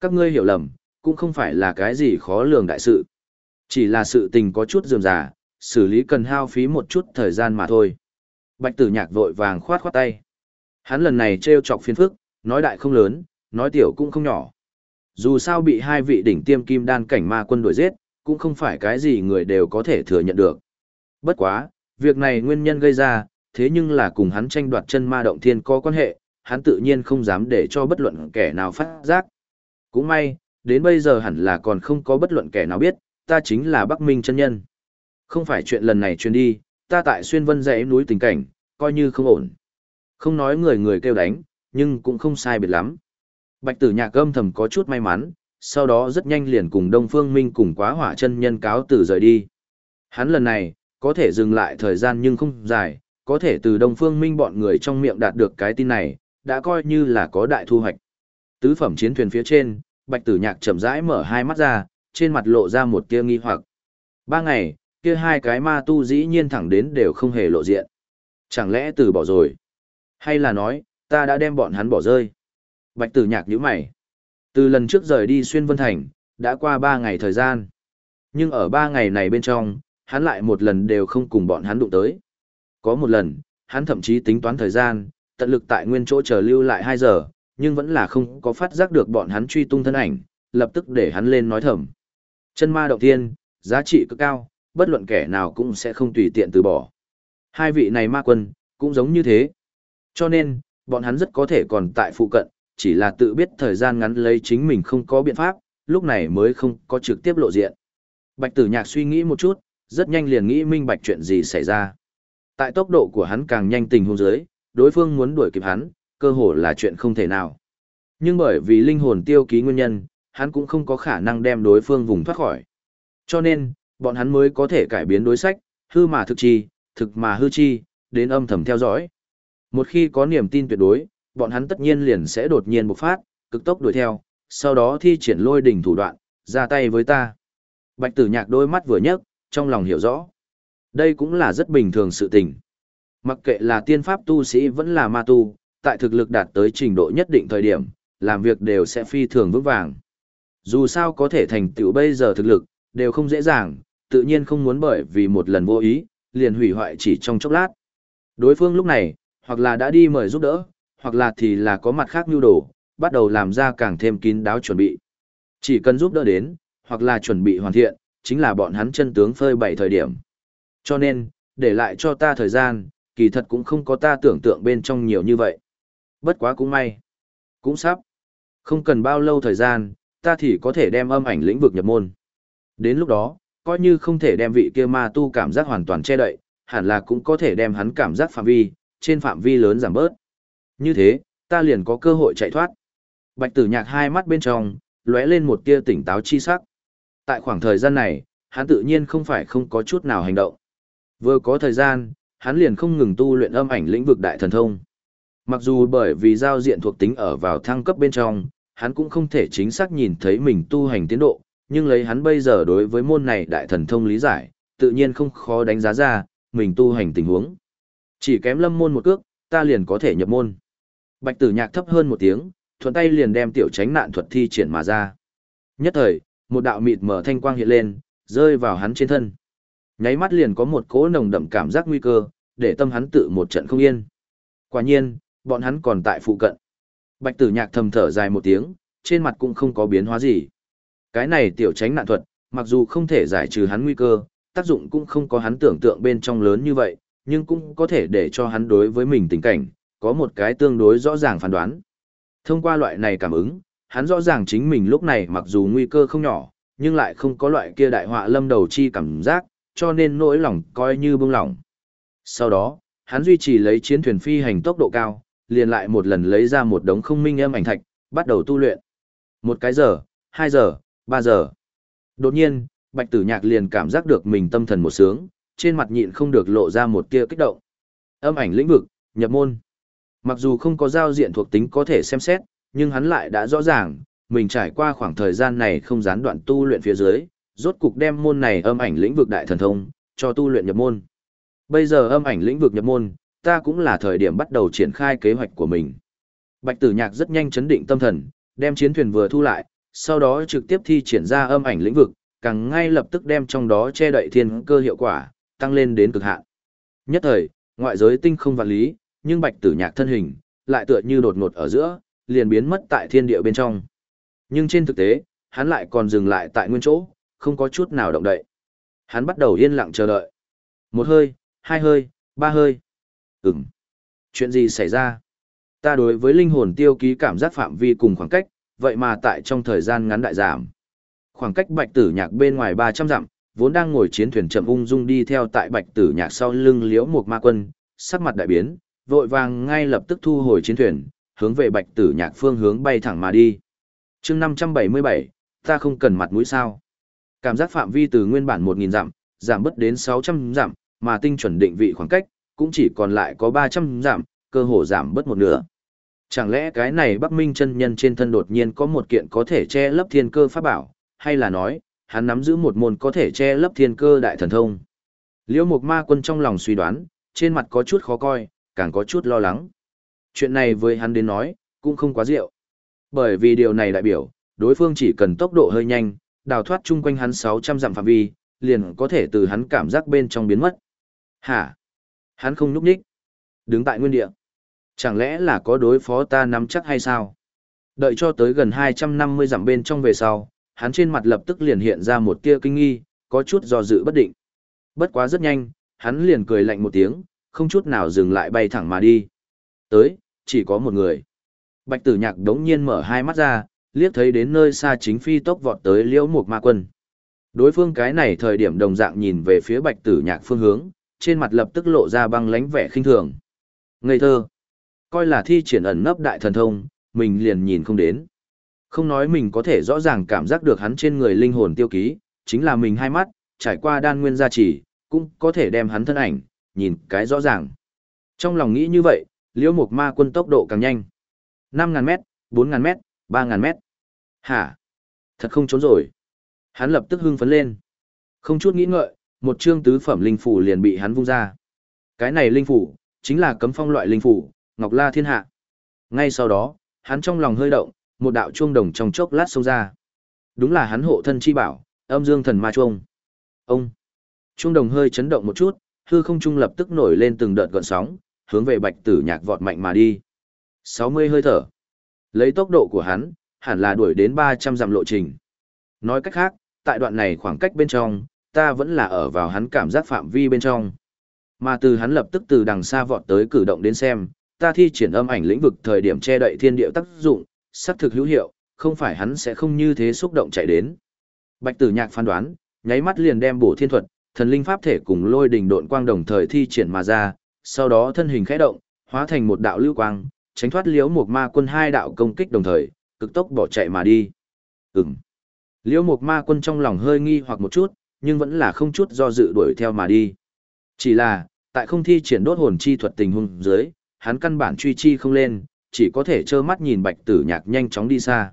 Speaker 1: Các ngươi hiểu lầm, cũng không phải là cái gì khó lường đại sự. Chỉ là sự tình có chút dườm giả, xử lý cần hao phí một chút thời gian mà thôi. Bạch tử nhạc vội vàng khoát khoát tay. Hắn lần này trêu chọc phiền phức, nói đại không lớn, nói tiểu cũng không nhỏ. Dù sao bị hai vị đỉnh tiêm kim đan cảnh ma quân đuổi giết, cũng không phải cái gì người đều có thể thừa nhận được. Bất quá, việc này nguyên nhân gây ra, thế nhưng là cùng hắn tranh đoạt chân ma động thiên có quan hệ, hắn tự nhiên không dám để cho bất luận kẻ nào phát giác. Cũng may, đến bây giờ hẳn là còn không có bất luận kẻ nào biết, ta chính là Bắc Minh chân nhân. Không phải chuyện lần này truyền đi, ta tại xuyên vân dãy núi tình cảnh, coi như không ổn. Không nói người người kêu đánh, nhưng cũng không sai biệt lắm. Bạch tử nhạc âm thầm có chút may mắn, sau đó rất nhanh liền cùng Đông Phương Minh cùng quá hỏa chân nhân cáo từ rời đi. Hắn lần này, có thể dừng lại thời gian nhưng không dài, có thể từ Đông Phương Minh bọn người trong miệng đạt được cái tin này, đã coi như là có đại thu hoạch. Tứ phẩm chiến thuyền phía trên, Bạch Tử Nhạc chậm rãi mở hai mắt ra, trên mặt lộ ra một tia nghi hoặc. Ba ngày, kia hai cái ma tu dĩ nhiên thẳng đến đều không hề lộ diện. Chẳng lẽ từ bỏ rồi? Hay là nói, ta đã đem bọn hắn bỏ rơi? Bạch Tử Nhạc nhíu mày. Từ lần trước rời đi xuyên Vân Thành, đã qua ba ngày thời gian. Nhưng ở ba ngày này bên trong, hắn lại một lần đều không cùng bọn hắn đụng tới. Có một lần, hắn thậm chí tính toán thời gian, tận lực tại nguyên chỗ chờ lưu lại 2 giờ, nhưng vẫn là không có phát giác được bọn hắn truy tung thân ảnh, lập tức để hắn lên nói thầm. Chân ma động tiên, giá trị cực cao, bất luận kẻ nào cũng sẽ không tùy tiện từ bỏ. Hai vị này ma quân, cũng giống như thế. Cho nên, bọn hắn rất có thể còn tại phụ cận, chỉ là tự biết thời gian ngắn lấy chính mình không có biện pháp, lúc này mới không có trực tiếp lộ diện. Bạch tử nhạc suy nghĩ một chút, rất nhanh liền nghĩ minh bạch chuyện gì xảy ra. Tại tốc độ của hắn càng nhanh tình huống dưới, đối phương muốn đuổi kịp hắn, cơ hồ là chuyện không thể nào. Nhưng bởi vì linh hồn tiêu ký nguyên nhân, hắn cũng không có khả năng đem đối phương vùng thoát khỏi. Cho nên, bọn hắn mới có thể cải biến đối sách, hư mà thực chi, thực mà hư chi, đến âm thầm theo dõi. Một khi có niềm tin tuyệt đối, bọn hắn tất nhiên liền sẽ đột nhiên bộc phát, cực tốc đuổi theo, sau đó thi triển lôi đỉnh thủ đoạn, ra tay với ta. Bạch tử nhạc đôi mắt vừa nhấc, trong lòng hiểu rõ. Đây cũng là rất bình thường sự tình. Mặc kệ là tiên pháp tu sĩ vẫn là ma tu, tại thực lực đạt tới trình độ nhất định thời điểm, làm việc đều sẽ phi thường vững vàng. Dù sao có thể thành tựu bây giờ thực lực, đều không dễ dàng, tự nhiên không muốn bởi vì một lần vô ý, liền hủy hoại chỉ trong chốc lát. Đối phương lúc này, hoặc là đã đi mời giúp đỡ, hoặc là thì là có mặt khác nhu đồ, bắt đầu làm ra càng thêm kín đáo chuẩn bị. Chỉ cần giúp đỡ đến, hoặc là chuẩn bị hoàn thiện, chính là bọn hắn chân tướng phơi bày thời điểm. Cho nên, để lại cho ta thời gian, kỳ thật cũng không có ta tưởng tượng bên trong nhiều như vậy. Bất quá cũng may. Cũng sắp. Không cần bao lâu thời gian, ta thì có thể đem âm ảnh lĩnh vực nhập môn. Đến lúc đó, coi như không thể đem vị kia ma tu cảm giác hoàn toàn che đậy, hẳn là cũng có thể đem hắn cảm giác phạm vi, trên phạm vi lớn giảm bớt. Như thế, ta liền có cơ hội chạy thoát. Bạch tử nhạc hai mắt bên trong, lóe lên một tia tỉnh táo chi sắc. Tại khoảng thời gian này, hắn tự nhiên không phải không có chút nào hành động. Vừa có thời gian, hắn liền không ngừng tu luyện âm ảnh lĩnh vực đại thần thông. Mặc dù bởi vì giao diện thuộc tính ở vào thăng cấp bên trong, hắn cũng không thể chính xác nhìn thấy mình tu hành tiến độ, nhưng lấy hắn bây giờ đối với môn này đại thần thông lý giải, tự nhiên không khó đánh giá ra, mình tu hành tình huống. Chỉ kém lâm môn một cước, ta liền có thể nhập môn. Bạch tử nhạc thấp hơn một tiếng, thuận tay liền đem tiểu tránh nạn thuật thi triển mà ra. Nhất thời, một đạo mịt mở thanh quang hiện lên, rơi vào hắn trên thân. Nháy mắt liền có một cỗ nồng đậm cảm giác nguy cơ, để tâm hắn tự một trận không yên. Quả nhiên, bọn hắn còn tại phụ cận. Bạch tử nhạc thầm thở dài một tiếng, trên mặt cũng không có biến hóa gì. Cái này tiểu tránh nạn thuật, mặc dù không thể giải trừ hắn nguy cơ, tác dụng cũng không có hắn tưởng tượng bên trong lớn như vậy, nhưng cũng có thể để cho hắn đối với mình tình cảnh, có một cái tương đối rõ ràng phán đoán. Thông qua loại này cảm ứng, hắn rõ ràng chính mình lúc này mặc dù nguy cơ không nhỏ, nhưng lại không có loại kia đại họa lâm đầu chi cảm giác, cho nên nỗi lòng coi như bông lỏng. Sau đó, hắn duy trì lấy chiến thuyền phi hành tốc độ cao, liền lại một lần lấy ra một đống không minh âm ảnh thạch, bắt đầu tu luyện. Một cái giờ, hai giờ, ba giờ. Đột nhiên, Bạch Tử Nhạc liền cảm giác được mình tâm thần một sướng, trên mặt nhịn không được lộ ra một tia kích động. Âm ảnh lĩnh vực, nhập môn. Mặc dù không có giao diện thuộc tính có thể xem xét, nhưng hắn lại đã rõ ràng, mình trải qua khoảng thời gian này không gián đoạn tu luyện phía dưới, rốt cục đem môn này âm ảnh lĩnh vực đại thần thông, cho tu luyện nhập môn. Bây giờ âm ảnh lĩnh vực nhập môn, ta cũng là thời điểm bắt đầu triển khai kế hoạch của mình. Bạch tử nhạc rất nhanh chấn định tâm thần, đem chiến thuyền vừa thu lại, sau đó trực tiếp thi triển ra âm ảnh lĩnh vực, càng ngay lập tức đem trong đó che đậy thiên cơ hiệu quả, tăng lên đến cực hạn. Nhất thời, ngoại giới tinh không vạn lý, nhưng bạch tử nhạc thân hình, lại tựa như đột ngột ở giữa, liền biến mất tại thiên địa bên trong. Nhưng trên thực tế, hắn lại còn dừng lại tại nguyên chỗ, không có chút nào động đậy. Hắn bắt đầu yên lặng chờ đợi. Một hơi, hai hơi, ba hơi. Ừm. Chuyện gì xảy ra? Ta đối với linh hồn tiêu ký cảm giác phạm vi cùng khoảng cách, vậy mà tại trong thời gian ngắn đại giảm. Khoảng cách bạch tử nhạc bên ngoài 300 dặm, vốn đang ngồi chiến thuyền chậm ung dung đi theo tại bạch tử nhạc sau lưng liễu một ma quân, sắc mặt đại biến, vội vàng ngay lập tức thu hồi chiến thuyền, hướng về bạch tử nhạc phương hướng bay thẳng mà đi. chương 577, ta không cần mặt mũi sao. Cảm giác phạm vi từ nguyên bản 1.000 dặm, giảm bớt đến 600 dặm, mà tinh chuẩn định vị khoảng cách, cũng chỉ còn lại có 300 giảm, cơ hồ giảm bớt một nửa. Chẳng lẽ cái này Bắc Minh chân nhân trên thân đột nhiên có một kiện có thể che lấp thiên cơ pháp bảo, hay là nói, hắn nắm giữ một môn có thể che lấp thiên cơ đại thần thông. Liễu Mục Ma Quân trong lòng suy đoán, trên mặt có chút khó coi, càng có chút lo lắng. Chuyện này với hắn đến nói, cũng không quá diệu. Bởi vì điều này đại biểu, đối phương chỉ cần tốc độ hơi nhanh, đào thoát chung quanh hắn 600 dặm phạm vi, liền có thể từ hắn cảm giác bên trong biến mất. Hả? Hắn không nhúc nhích. Đứng tại nguyên địa. Chẳng lẽ là có đối phó ta nắm chắc hay sao? Đợi cho tới gần 250 dặm bên trong về sau, hắn trên mặt lập tức liền hiện ra một tia kinh nghi, có chút do dự bất định. Bất quá rất nhanh, hắn liền cười lạnh một tiếng, không chút nào dừng lại bay thẳng mà đi. Tới, chỉ có một người. Bạch tử nhạc đống nhiên mở hai mắt ra, liếc thấy đến nơi xa chính phi tốc vọt tới liễu mục ma quân. Đối phương cái này thời điểm đồng dạng nhìn về phía bạch tử nhạc phương hướng, trên mặt lập tức lộ ra băng lánh vẻ khinh thường. Ngây thơ. Coi là thi triển ẩn nấp đại thần thông, mình liền nhìn không đến. Không nói mình có thể rõ ràng cảm giác được hắn trên người linh hồn tiêu ký, chính là mình hai mắt, trải qua đan nguyên gia trì, cũng có thể đem hắn thân ảnh, nhìn cái rõ ràng. Trong lòng nghĩ như vậy, liễu mục ma quân tốc độ càng nhanh. 5.000 mét, 4.000 mét, 3.000 mét. Hả? Thật không trốn rồi. Hắn lập tức hưng phấn lên. Không chút nghĩ ngợi, một chương tứ phẩm linh phủ liền bị hắn vung ra. Cái này linh phủ, chính là cấm phong loại linh phủ, Ngọc La Thiên Hạ. Ngay sau đó, hắn trong lòng hơi động, một đạo chuông đồng trong chốc lát xông ra. Đúng là hắn hộ thân chi bảo, âm dương thần ma chuông. Ông. Chuông đồng hơi chấn động một chút, hư không trung lập tức nổi lên từng đợt gợn sóng, hướng về bạch tử nhạc vọt mạnh mà đi. 60 hơi thở. Lấy tốc độ của hắn, hẳn là đuổi đến 300 dặm lộ trình. Nói cách khác, tại đoạn này khoảng cách bên trong, ta vẫn là ở vào hắn cảm giác phạm vi bên trong. Mà từ hắn lập tức từ đằng xa vọt tới cử động đến xem, ta thi triển âm ảnh lĩnh vực thời điểm che đậy thiên địa tác dụng, sắc thực hữu hiệu, không phải hắn sẽ không như thế xúc động chạy đến. Bạch Tử Nhạc phán đoán, nháy mắt liền đem bổ thiên thuật, thần linh pháp thể cùng lôi đình độn quang đồng thời thi triển mà ra, sau đó thân hình khẽ động, hóa thành một đạo lưu quang, tránh thoát liễu một ma quân hai đạo công kích đồng thời, cực tốc bỏ chạy mà đi. Ừm. Liễu một ma quân trong lòng hơi nghi hoặc một chút, nhưng vẫn là không chút do dự đuổi theo mà đi. Chỉ là, tại không thi triển đốt hồn chi thuật tình huống dưới, hắn căn bản truy chi không lên, chỉ có thể trơ mắt nhìn bạch tử nhạc nhanh chóng đi xa.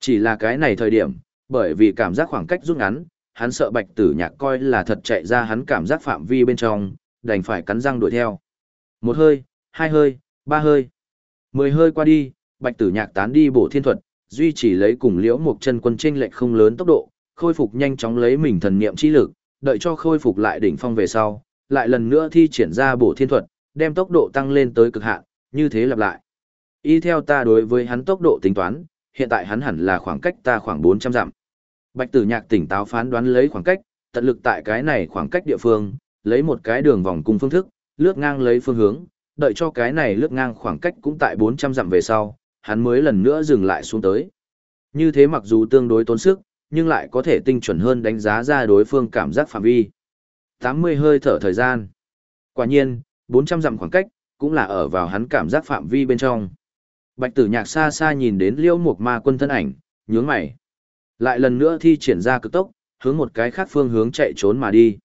Speaker 1: Chỉ là cái này thời điểm, bởi vì cảm giác khoảng cách rút ngắn, hắn sợ bạch tử nhạc coi là thật chạy ra hắn cảm giác phạm vi bên trong, đành phải cắn răng đuổi theo. Một hơi, hai hơi, ba hơi. Mười hơi qua đi, bạch tử nhạc tán đi bổ thiên thuật, duy trì lấy cùng liễu một chân quân tranh lệch không lớn tốc độ, khôi phục nhanh chóng lấy mình thần niệm chi lực, đợi cho khôi phục lại đỉnh phong về sau, lại lần nữa thi triển ra bổ thiên thuật, đem tốc độ tăng lên tới cực hạn, như thế lặp lại. Y theo ta đối với hắn tốc độ tính toán, hiện tại hắn hẳn là khoảng cách ta khoảng 400 dặm. Bạch Tử Nhạc tỉnh táo phán đoán lấy khoảng cách, tận lực tại cái này khoảng cách địa phương, lấy một cái đường vòng cung phương thức, lướt ngang lấy phương hướng, đợi cho cái này lướt ngang khoảng cách cũng tại 400 dặm về sau, hắn mới lần nữa dừng lại xuống tới. Như thế mặc dù tương đối tốn sức, nhưng lại có thể tinh chuẩn hơn đánh giá ra đối phương cảm giác phạm vi. 80 hơi thở thời gian. Quả nhiên, 400 dặm khoảng cách, cũng là ở vào hắn cảm giác phạm vi bên trong. Bạch tử nhạc xa xa nhìn đến liêu mục ma quân thân ảnh, nhướng mày. Lại lần nữa thi triển ra cực tốc, hướng một cái khác phương hướng chạy trốn mà đi.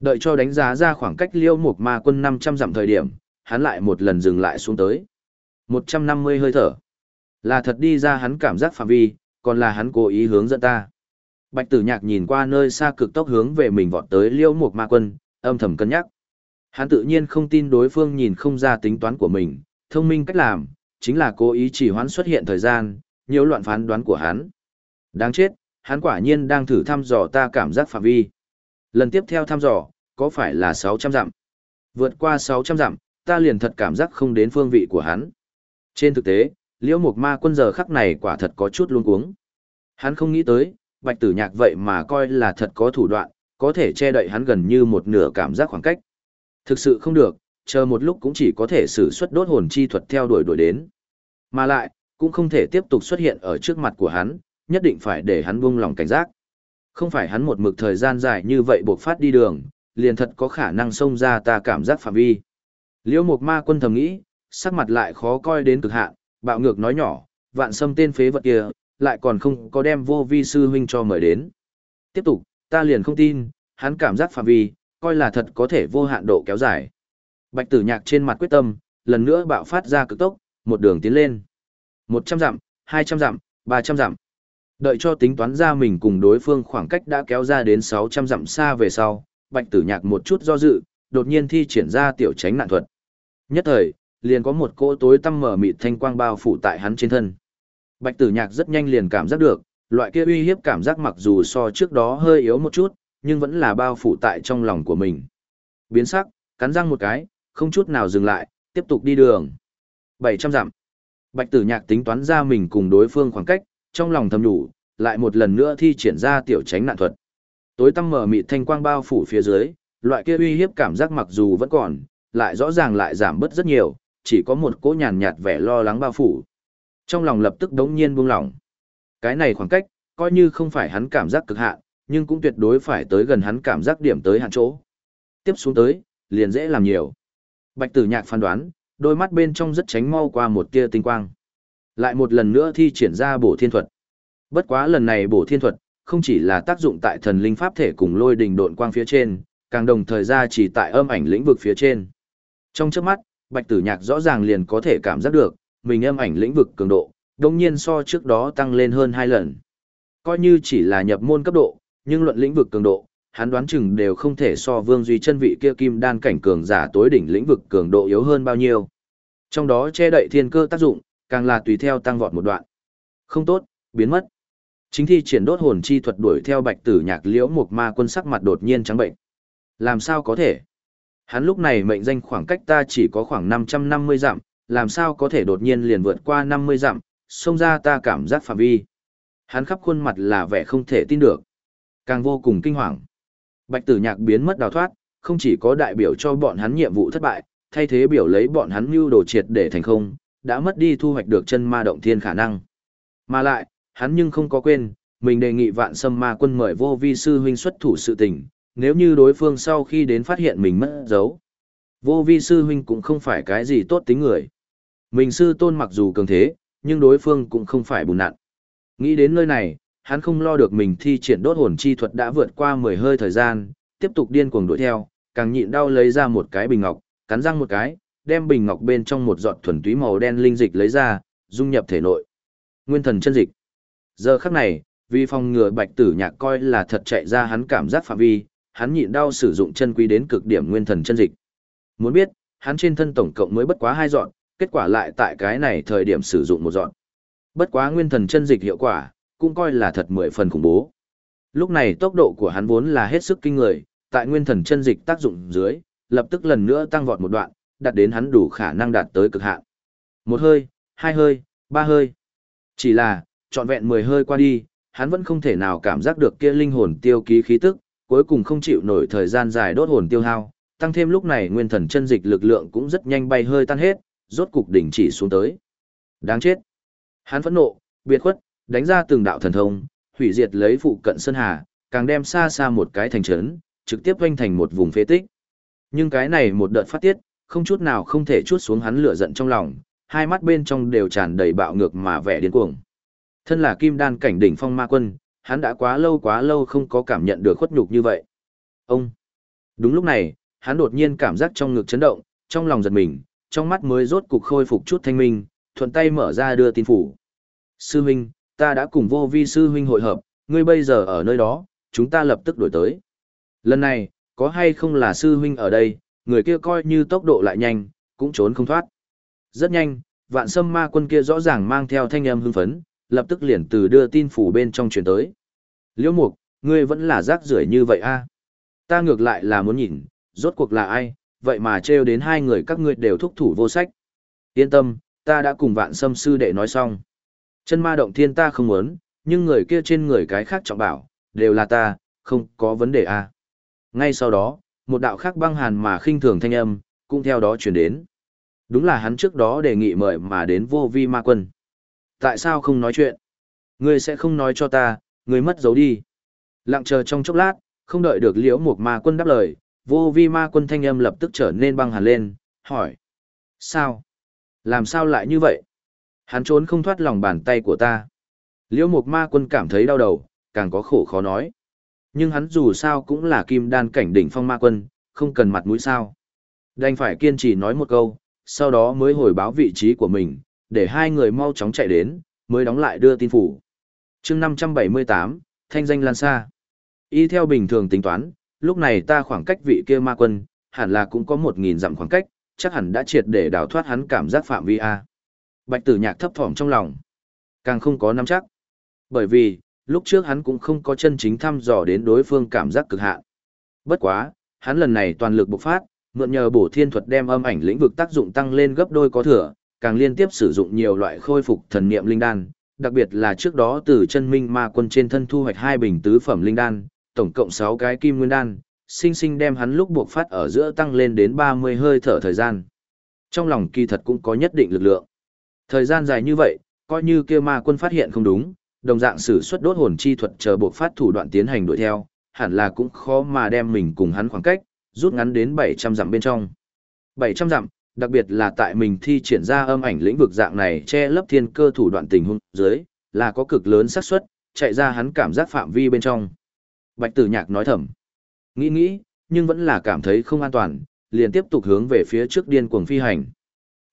Speaker 1: Đợi cho đánh giá ra khoảng cách liêu mục ma quân 500 dặm thời điểm, hắn lại một lần dừng lại xuống tới. 150 hơi thở. Là thật đi ra hắn cảm giác phạm vi, còn là hắn cố ý hướng dẫn ta. Bạch tử nhạc nhìn qua nơi xa cực tốc hướng về mình vọt tới Liễu Mục ma quân, âm thầm cân nhắc. Hắn tự nhiên không tin đối phương nhìn không ra tính toán của mình, thông minh cách làm, chính là cố ý chỉ hoãn xuất hiện thời gian, nhiều loạn phán đoán của hắn. Đáng chết, hắn quả nhiên đang thử thăm dò ta cảm giác phạm vi. Lần tiếp theo thăm dò, có phải là 600 dặm? Vượt qua 600 dặm, ta liền thật cảm giác không đến phương vị của hắn. Trên thực tế, liễu mục ma quân giờ khắc này quả thật có chút luống cuống. Hắn không nghĩ tới, bạch tử nhạc vậy mà coi là thật có thủ đoạn, có thể che đậy hắn gần như một nửa cảm giác khoảng cách. Thực sự không được, chờ một lúc cũng chỉ có thể sử xuất đốt hồn chi thuật theo đuổi đuổi đến. Mà lại, cũng không thể tiếp tục xuất hiện ở trước mặt của hắn, nhất định phải để hắn buông lòng cảnh giác. Không phải hắn một mực thời gian dài như vậy buộc phát đi đường, liền thật có khả năng xông ra ta cảm giác phạm vi. Liễu Mộc Ma Quân thầm nghĩ, sắc mặt lại khó coi đến cực hạn, bạo ngược nói nhỏ, vạn xâm tên phế vật kia, lại còn không có đem vô vi sư huynh cho mời đến. Tiếp tục, ta liền không tin, hắn cảm giác phạm vi, coi là thật có thể vô hạn độ kéo dài. Bạch tử nhạc trên mặt quyết tâm, lần nữa bạo phát ra cực tốc, một đường tiến lên. 100 dặm, 200 dặm, 300 dặm. Đợi cho tính toán ra mình cùng đối phương khoảng cách đã kéo ra đến 600 dặm xa về sau, bạch tử nhạc một chút do dự, đột nhiên thi triển ra tiểu tránh nạn thuật. Nhất thời, liền có một cỗ tối tăm mở mịt thanh quang bao phủ tại hắn trên thân. Bạch tử nhạc rất nhanh liền cảm giác được, loại kia uy hiếp cảm giác mặc dù so trước đó hơi yếu một chút, nhưng vẫn là bao phủ tại trong lòng của mình. Biến sắc, cắn răng một cái, không chút nào dừng lại, tiếp tục đi đường. 700 dặm. Bạch tử nhạc tính toán ra mình cùng đối phương khoảng cách, trong lòng thầm đủ, lại một lần nữa thi triển ra tiểu tránh nạn thuật. Tối tăm mở mịt thanh quang bao phủ phía dưới, loại kia uy hiếp cảm giác mặc dù vẫn còn, lại rõ ràng lại giảm bớt rất nhiều, chỉ có một cỗ nhàn nhạt vẻ lo lắng bao phủ. Trong lòng lập tức đống nhiên buông lỏng. Cái này khoảng cách, coi như không phải hắn cảm giác cực hạn, nhưng cũng tuyệt đối phải tới gần hắn cảm giác điểm tới hạn chỗ. Tiếp xuống tới, liền dễ làm nhiều. Bạch tử nhạc phán đoán, đôi mắt bên trong rất tránh mau qua một tia tinh quang. Lại một lần nữa thi triển ra bổ thiên thuật. Bất quá lần này bổ thiên thuật, không chỉ là tác dụng tại thần linh pháp thể cùng lôi đình độn quang phía trên, càng đồng thời ra chỉ tại âm ảnh lĩnh vực phía trên. Trong trước mắt, bạch tử nhạc rõ ràng liền có thể cảm giác được, mình âm ảnh lĩnh vực cường độ, đồng nhiên so trước đó tăng lên hơn hai lần. Coi như chỉ là nhập môn cấp độ, nhưng luận lĩnh vực cường độ, hắn đoán chừng đều không thể so vương duy chân vị kia kim đan cảnh cường giả tối đỉnh lĩnh vực cường độ yếu hơn bao nhiêu. Trong đó che đậy thiên cơ tác dụng, càng là tùy theo tăng vọt một đoạn. Không tốt, biến mất. Chính thi triển đốt hồn chi thuật đuổi theo bạch tử nhạc liễu một ma quân sắc mặt đột nhiên trắng bệnh. Làm sao có thể? Hắn lúc này mệnh danh khoảng cách ta chỉ có khoảng 550 dặm, làm sao có thể đột nhiên liền vượt qua 50 dặm, xông ra ta cảm giác phạm vi. Hắn khắp khuôn mặt là vẻ không thể tin được. Càng vô cùng kinh hoàng. Bạch tử nhạc biến mất đào thoát, không chỉ có đại biểu cho bọn hắn nhiệm vụ thất bại, thay thế biểu lấy bọn hắn mưu đồ triệt để thành không, đã mất đi thu hoạch được chân ma động thiên khả năng. Mà lại, hắn nhưng không có quên, mình đề nghị vạn sâm ma quân mời vô vi sư huynh xuất thủ sự tình, nếu như đối phương sau khi đến phát hiện mình mất dấu. Vô vi sư huynh cũng không phải cái gì tốt tính người. Mình sư tôn mặc dù cường thế, nhưng đối phương cũng không phải bùn nặn. Nghĩ đến nơi này, hắn không lo được mình thi triển đốt hồn chi thuật đã vượt qua 10 hơi thời gian, tiếp tục điên cuồng đuổi theo, càng nhịn đau lấy ra một cái bình ngọc, cắn răng một cái, đem bình ngọc bên trong một giọt thuần túy màu đen linh dịch lấy ra, dung nhập thể nội. Nguyên thần chân dịch. Giờ khắc này, vì phòng ngừa Bạch Tử Nhạc coi là thật chạy ra hắn cảm giác phạm vi, hắn nhịn đau sử dụng chân quý đến cực điểm nguyên thần chân dịch. Muốn biết, hắn trên thân tổng cộng mới bất quá hai dọn, kết quả lại tại cái này thời điểm sử dụng một dọn. Bất quá nguyên thần chân dịch hiệu quả, cũng coi là thật mười phần khủng bố. Lúc này tốc độ của hắn vốn là hết sức kinh người, tại nguyên thần chân dịch tác dụng dưới, lập tức lần nữa tăng vọt một đoạn, đạt đến hắn đủ khả năng đạt tới cực hạn. Một hơi, hai hơi, ba hơi. Chỉ là, trọn vẹn mười hơi qua đi, hắn vẫn không thể nào cảm giác được kia linh hồn tiêu ký khí tức, cuối cùng không chịu nổi thời gian dài đốt hồn tiêu hao, tăng thêm lúc này nguyên thần chân dịch lực lượng cũng rất nhanh bay hơi tan hết, rốt cục đỉnh chỉ xuống tới. Đáng chết. Hắn phẫn nộ, biệt khuất, đánh ra từng đạo thần thông, hủy diệt lấy phụ cận sơn hà, càng đem xa xa một cái thành trấn, trực tiếp vênh thành một vùng phế tích. Nhưng cái này một đợt phát tiết, không chút nào không thể chút xuống hắn lửa giận trong lòng, hai mắt bên trong đều tràn đầy bạo ngược mà vẻ điên cuồng. Thân là kim đan cảnh đỉnh phong ma quân, hắn đã quá lâu quá lâu không có cảm nhận được khuất nhục như vậy. Ông! Đúng lúc này, hắn đột nhiên cảm giác trong ngực chấn động, trong lòng giật mình, trong mắt mới rốt cục khôi phục chút thanh minh, thuận tay mở ra đưa tin phủ. Sư huynh, ta đã cùng vô vi sư huynh hội hợp, ngươi bây giờ ở nơi đó, chúng ta lập tức đổi tới. Lần này, có hay không là sư huynh ở đây, người kia coi như tốc độ lại nhanh, cũng trốn không thoát. Rất nhanh, vạn sâm ma quân kia rõ ràng mang theo thanh âm hưng phấn, lập tức liền từ đưa tin phủ bên trong truyền tới. Liễu mục, ngươi vẫn là rác rưởi như vậy a? Ta ngược lại là muốn nhìn, rốt cuộc là ai, vậy mà trêu đến hai người các ngươi đều thúc thủ vô sách. Yên tâm, ta đã cùng vạn sâm sư đệ nói xong. Chân ma động thiên ta không muốn, nhưng người kia trên người cái khác trọng bảo, đều là ta, không có vấn đề à? Ngay sau đó, một đạo khác băng hàn mà khinh thường thanh âm, cũng theo đó truyền đến. Đúng là hắn trước đó đề nghị mời mà đến vô vi ma quân. Tại sao không nói chuyện? Ngươi sẽ không nói cho ta, ngươi mất dấu đi. Lặng chờ trong chốc lát, không đợi được liễu một ma quân đáp lời, vô vi ma quân thanh âm lập tức trở nên băng hẳn lên, hỏi. Sao? Làm sao lại như vậy? Hắn trốn không thoát lòng bàn tay của ta. Liễu một ma quân cảm thấy đau đầu, càng có khổ khó nói. Nhưng hắn dù sao cũng là kim đan cảnh đỉnh phong ma quân, không cần mặt mũi sao. Đành phải kiên trì nói một câu, sau đó mới hồi báo vị trí của mình, để hai người mau chóng chạy đến, mới đóng lại đưa tin phủ. chương 578, thanh danh lan xa. Y theo bình thường tính toán, lúc này ta khoảng cách vị kia ma quân, hẳn là cũng có 1.000 dặm khoảng cách, chắc hẳn đã triệt để đào thoát hắn cảm giác phạm vi A. Bạch tử nhạc thấp thỏm trong lòng. Càng không có nắm chắc. Bởi vì, lúc trước hắn cũng không có chân chính thăm dò đến đối phương cảm giác cực hạn. Bất quá, hắn lần này toàn lực bộc phát, mượn nhờ bổ thiên thuật đem âm ảnh lĩnh vực tác dụng tăng lên gấp đôi có thừa, càng liên tiếp sử dụng nhiều loại khôi phục thần niệm linh đan, đặc biệt là trước đó từ chân minh ma quân trên thân thu hoạch hai bình tứ phẩm linh đan, tổng cộng 6 cái kim nguyên đan, sinh sinh đem hắn lúc buộc phát ở giữa tăng lên đến 30 hơi thở thời gian. Trong lòng kỳ thật cũng có nhất định lực lượng. Thời gian dài như vậy, coi như kia ma quân phát hiện không đúng, đồng dạng sử xuất đốt hồn chi thuật chờ buộc phát thủ đoạn tiến hành đuổi theo, hẳn là cũng khó mà đem mình cùng hắn khoảng cách, rút ngắn đến 700 dặm bên trong. 700 dặm, đặc biệt là tại mình thi triển ra âm ảnh lĩnh vực dạng này che lấp thiên cơ thủ đoạn tình huống dưới, là có cực lớn xác suất chạy ra hắn cảm giác phạm vi bên trong. Bạch Tử Nhạc nói thầm. Nghĩ nghĩ, nhưng vẫn là cảm thấy không an toàn, liền tiếp tục hướng về phía trước điên cuồng phi hành.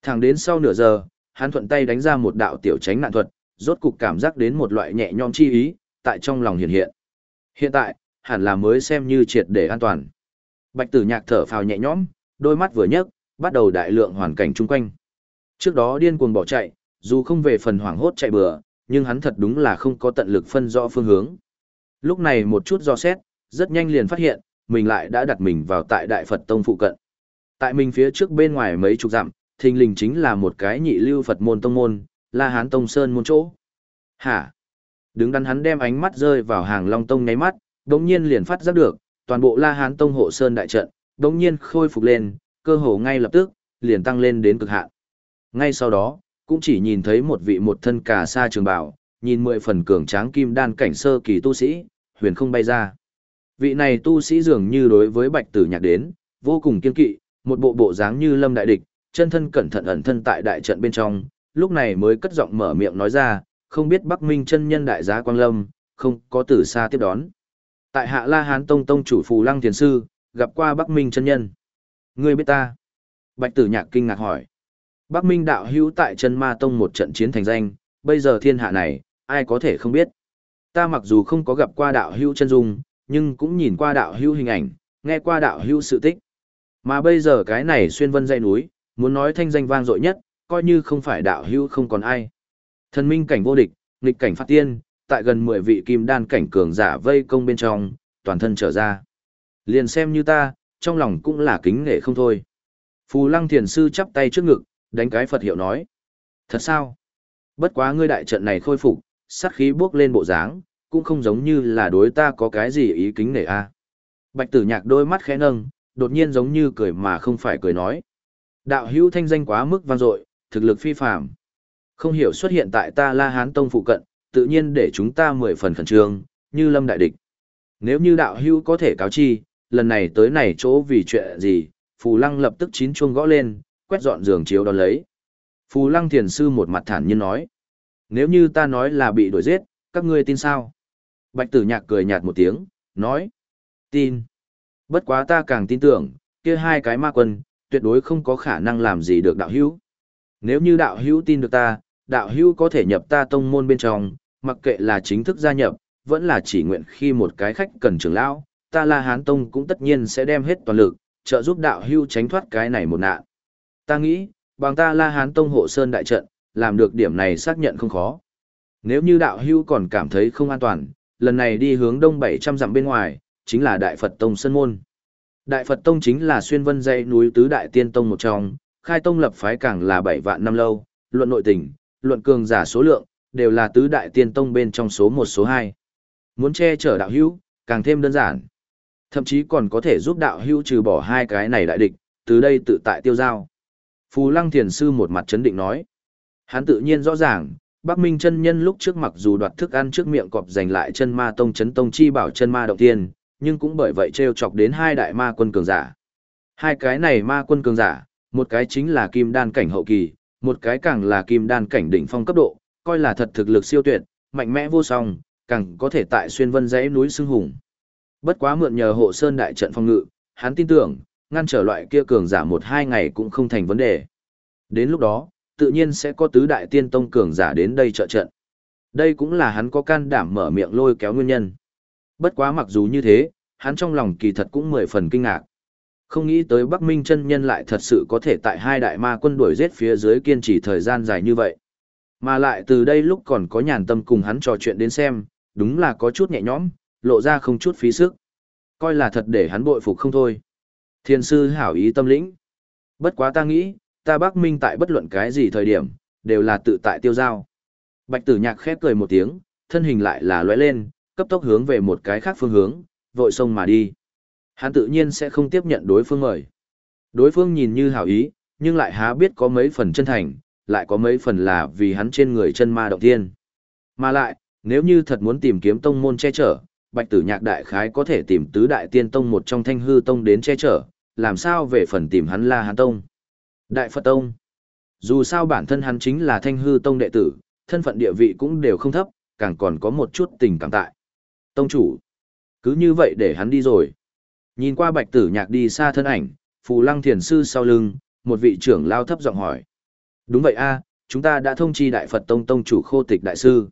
Speaker 1: Thẳng đến sau nửa giờ, hắn thuận tay đánh ra một đạo tiểu tránh nạn thuật, rốt cục cảm giác đến một loại nhẹ nhõm chi ý, tại trong lòng hiện hiện. Hiện tại, hẳn là mới xem như triệt để an toàn. Bạch tử nhạc thở phào nhẹ nhõm, đôi mắt vừa nhấc, bắt đầu đại lượng hoàn cảnh chung quanh. Trước đó điên cuồng bỏ chạy, dù không về phần hoảng hốt chạy bừa, nhưng hắn thật đúng là không có tận lực phân rõ phương hướng. Lúc này một chút do xét, rất nhanh liền phát hiện, mình lại đã đặt mình vào tại Đại Phật Tông phụ cận. Tại mình phía trước bên ngoài mấy chục dặm, thình lình chính là một cái nhị lưu Phật môn tông môn, La Hán Tông Sơn môn chỗ. Hả? Đứng đắn hắn đem ánh mắt rơi vào hàng Long Tông nháy mắt, đống nhiên liền phát giác được, toàn bộ La Hán Tông hộ Sơn đại trận, đống nhiên khôi phục lên, cơ hồ ngay lập tức, liền tăng lên đến cực hạn. Ngay sau đó, cũng chỉ nhìn thấy một vị một thân cà sa trường bảo, nhìn mười phần cường tráng kim đan cảnh sơ kỳ tu sĩ, huyền không bay ra. Vị này tu sĩ dường như đối với bạch tử nhạc đến, vô cùng kiên kỵ, một bộ bộ dáng như lâm đại địch, chân thân cẩn thận ẩn thân tại đại trận bên trong, lúc này mới cất giọng mở miệng nói ra, không biết Bắc Minh chân nhân đại giá Quang Lâm, không có từ xa tiếp đón. Tại Hạ La Hán Tông Tông chủ Phù Lăng Thiền Sư, gặp qua Bắc Minh chân nhân. Ngươi biết ta? Bạch Tử Nhạc kinh ngạc hỏi. Bắc Minh đạo hữu tại chân ma tông một trận chiến thành danh, bây giờ thiên hạ này, ai có thể không biết. Ta mặc dù không có gặp qua đạo hữu chân dung, nhưng cũng nhìn qua đạo hữu hình ảnh, nghe qua đạo hữu sự tích. Mà bây giờ cái này xuyên vân dây núi, muốn nói thanh danh vang dội nhất, coi như không phải đạo hữu không còn ai. Thần minh cảnh vô địch, nghịch cảnh phát tiên, tại gần 10 vị kim đan cảnh cường giả vây công bên trong, toàn thân trở ra. Liền xem như ta, trong lòng cũng là kính nghệ không thôi. Phù lăng thiền sư chắp tay trước ngực, đánh cái Phật hiệu nói. Thật sao? Bất quá ngươi đại trận này khôi phục, sát khí bước lên bộ dáng, cũng không giống như là đối ta có cái gì ý kính nể a. Bạch tử nhạc đôi mắt khẽ nâng, đột nhiên giống như cười mà không phải cười nói. Đạo hữu thanh danh quá mức vang dội, thực lực phi phàm. Không hiểu xuất hiện tại ta La Hán Tông phụ cận, tự nhiên để chúng ta mười phần khẩn trương, như lâm đại địch. Nếu như đạo hữu có thể cáo chi, lần này tới này chỗ vì chuyện gì, Phù Lăng lập tức chín chuông gõ lên, quét dọn giường chiếu đón lấy. Phù Lăng thiền sư một mặt thản nhiên nói. Nếu như ta nói là bị đuổi giết, các ngươi tin sao? Bạch tử nhạc cười nhạt một tiếng, nói. Tin. Bất quá ta càng tin tưởng, kia hai cái ma quân, tuyệt đối không có khả năng làm gì được đạo hữu. Nếu như đạo hữu tin được ta, đạo hữu có thể nhập ta tông môn bên trong, mặc kệ là chính thức gia nhập, vẫn là chỉ nguyện khi một cái khách cần trưởng lão, ta La Hán Tông cũng tất nhiên sẽ đem hết toàn lực, trợ giúp đạo hữu tránh thoát cái này một nạn. Ta nghĩ, bằng ta La Hán Tông hộ sơn đại trận, làm được điểm này xác nhận không khó. Nếu như đạo hưu còn cảm thấy không an toàn, lần này đi hướng đông 700 dặm bên ngoài, chính là Đại Phật Tông Sơn Môn. Đại Phật Tông chính là xuyên vân dãy núi tứ đại tiên tông một trong, khai tông lập phái càng là 7 vạn năm lâu, luận nội tình, luận cường giả số lượng, đều là tứ đại tiên tông bên trong số 1 số 2. Muốn che chở đạo hữu, càng thêm đơn giản. Thậm chí còn có thể giúp đạo hữu trừ bỏ hai cái này đại địch, từ đây tự tại tiêu giao. Phù Lăng Thiền Sư một mặt chấn định nói. Hắn tự nhiên rõ ràng, Bắc Minh chân nhân lúc trước mặc dù đoạt thức ăn trước miệng cọp giành lại chân ma tông chấn tông chi bảo chân ma động tiên, nhưng cũng bởi vậy trêu chọc đến hai đại ma quân cường giả. Hai cái này ma quân cường giả, một cái chính là kim đan cảnh hậu kỳ, một cái càng là kim đan cảnh đỉnh phong cấp độ, coi là thật thực lực siêu tuyệt, mạnh mẽ vô song, càng có thể tại xuyên vân dãy núi xưng hùng. Bất quá mượn nhờ hộ sơn đại trận phong ngự, hắn tin tưởng, ngăn trở loại kia cường giả một hai ngày cũng không thành vấn đề. Đến lúc đó, tự nhiên sẽ có tứ đại tiên tông cường giả đến đây trợ trận. Đây cũng là hắn có can đảm mở miệng lôi kéo nguyên nhân. Bất quá mặc dù như thế, hắn trong lòng kỳ thật cũng mười phần kinh ngạc. Không nghĩ tới Bắc Minh chân nhân lại thật sự có thể tại hai đại ma quân đuổi giết phía dưới kiên trì thời gian dài như vậy. Mà lại từ đây lúc còn có nhàn tâm cùng hắn trò chuyện đến xem, đúng là có chút nhẹ nhõm, lộ ra không chút phí sức. Coi là thật để hắn bội phục không thôi. Thiên sư hảo ý tâm lĩnh. Bất quá ta nghĩ, ta Bắc Minh tại bất luận cái gì thời điểm, đều là tự tại tiêu giao. Bạch tử nhạc khép cười một tiếng, thân hình lại là lóe lên, cấp tốc hướng về một cái khác phương hướng, vội sông mà đi. Hắn tự nhiên sẽ không tiếp nhận đối phương mời. Đối phương nhìn như hảo ý, nhưng lại há biết có mấy phần chân thành, lại có mấy phần là vì hắn trên người chân ma động tiên. Mà lại, nếu như thật muốn tìm kiếm tông môn che chở, Bạch Tử Nhạc đại khái có thể tìm tứ đại tiên tông một trong Thanh hư tông đến che chở, làm sao về phần tìm hắn La Hán tông. Đại Phật tông. Dù sao bản thân hắn chính là Thanh hư tông đệ tử, thân phận địa vị cũng đều không thấp, càng còn có một chút tình cảm tại. Tông chủ. Cứ như vậy để hắn đi rồi. Nhìn qua Bạch Tử Nhạc đi xa thân ảnh, Phù Lăng Thiền sư sau lưng, một vị trưởng lao thấp giọng hỏi. Đúng vậy a, chúng ta đã thông chi Đại Phật tông tông chủ Khô Tịch đại sư.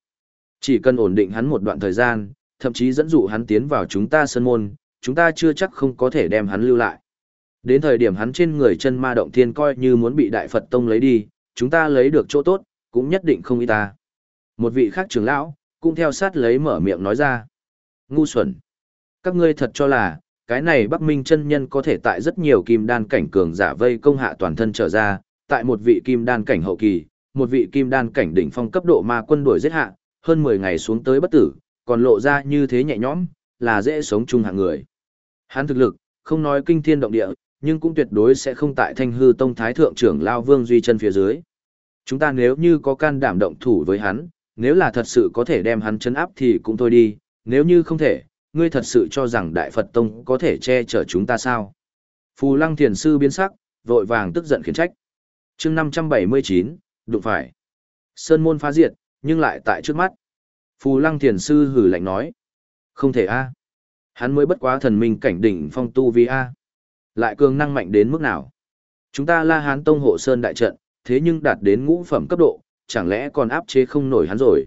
Speaker 1: Chỉ cần ổn định hắn một đoạn thời gian, thậm chí dẫn dụ hắn tiến vào chúng ta sân môn, chúng ta chưa chắc không có thể đem hắn lưu lại. Đến thời điểm hắn trên người chân ma động thiên coi như muốn bị Đại Phật Tông lấy đi, chúng ta lấy được chỗ tốt, cũng nhất định không y ta. Một vị khác trưởng lão, cũng theo sát lấy mở miệng nói ra. Ngu xuẩn. Các ngươi thật cho là, cái này Bắc Minh chân nhân có thể tại rất nhiều kim đan cảnh cường giả vây công hạ toàn thân trở ra, tại một vị kim đan cảnh hậu kỳ, một vị kim đan cảnh đỉnh phong cấp độ ma quân đuổi giết hạ, hơn 10 ngày xuống tới bất tử, còn lộ ra như thế nhẹ nhõm, là dễ sống chung hạng người. Hắn thực lực, không nói kinh thiên động địa, nhưng cũng tuyệt đối sẽ không tại thanh hư tông thái thượng trưởng lao vương duy chân phía dưới. Chúng ta nếu như có can đảm động thủ với hắn, nếu là thật sự có thể đem hắn chấn áp thì cũng thôi đi, nếu như không thể, ngươi thật sự cho rằng Đại Phật Tông có thể che chở chúng ta sao? Phù Lăng Thiền Sư biến sắc, vội vàng tức giận khiển trách. chương 579, đụng phải. Sơn môn phá diệt, nhưng lại tại trước mắt. Phù Lăng Thiền Sư hử lạnh nói. Không thể a Hắn mới bất quá thần minh cảnh đỉnh phong tu vi a lại cường năng mạnh đến mức nào? Chúng ta la hán tông hộ sơn đại trận, thế nhưng đạt đến ngũ phẩm cấp độ, chẳng lẽ còn áp chế không nổi hắn rồi?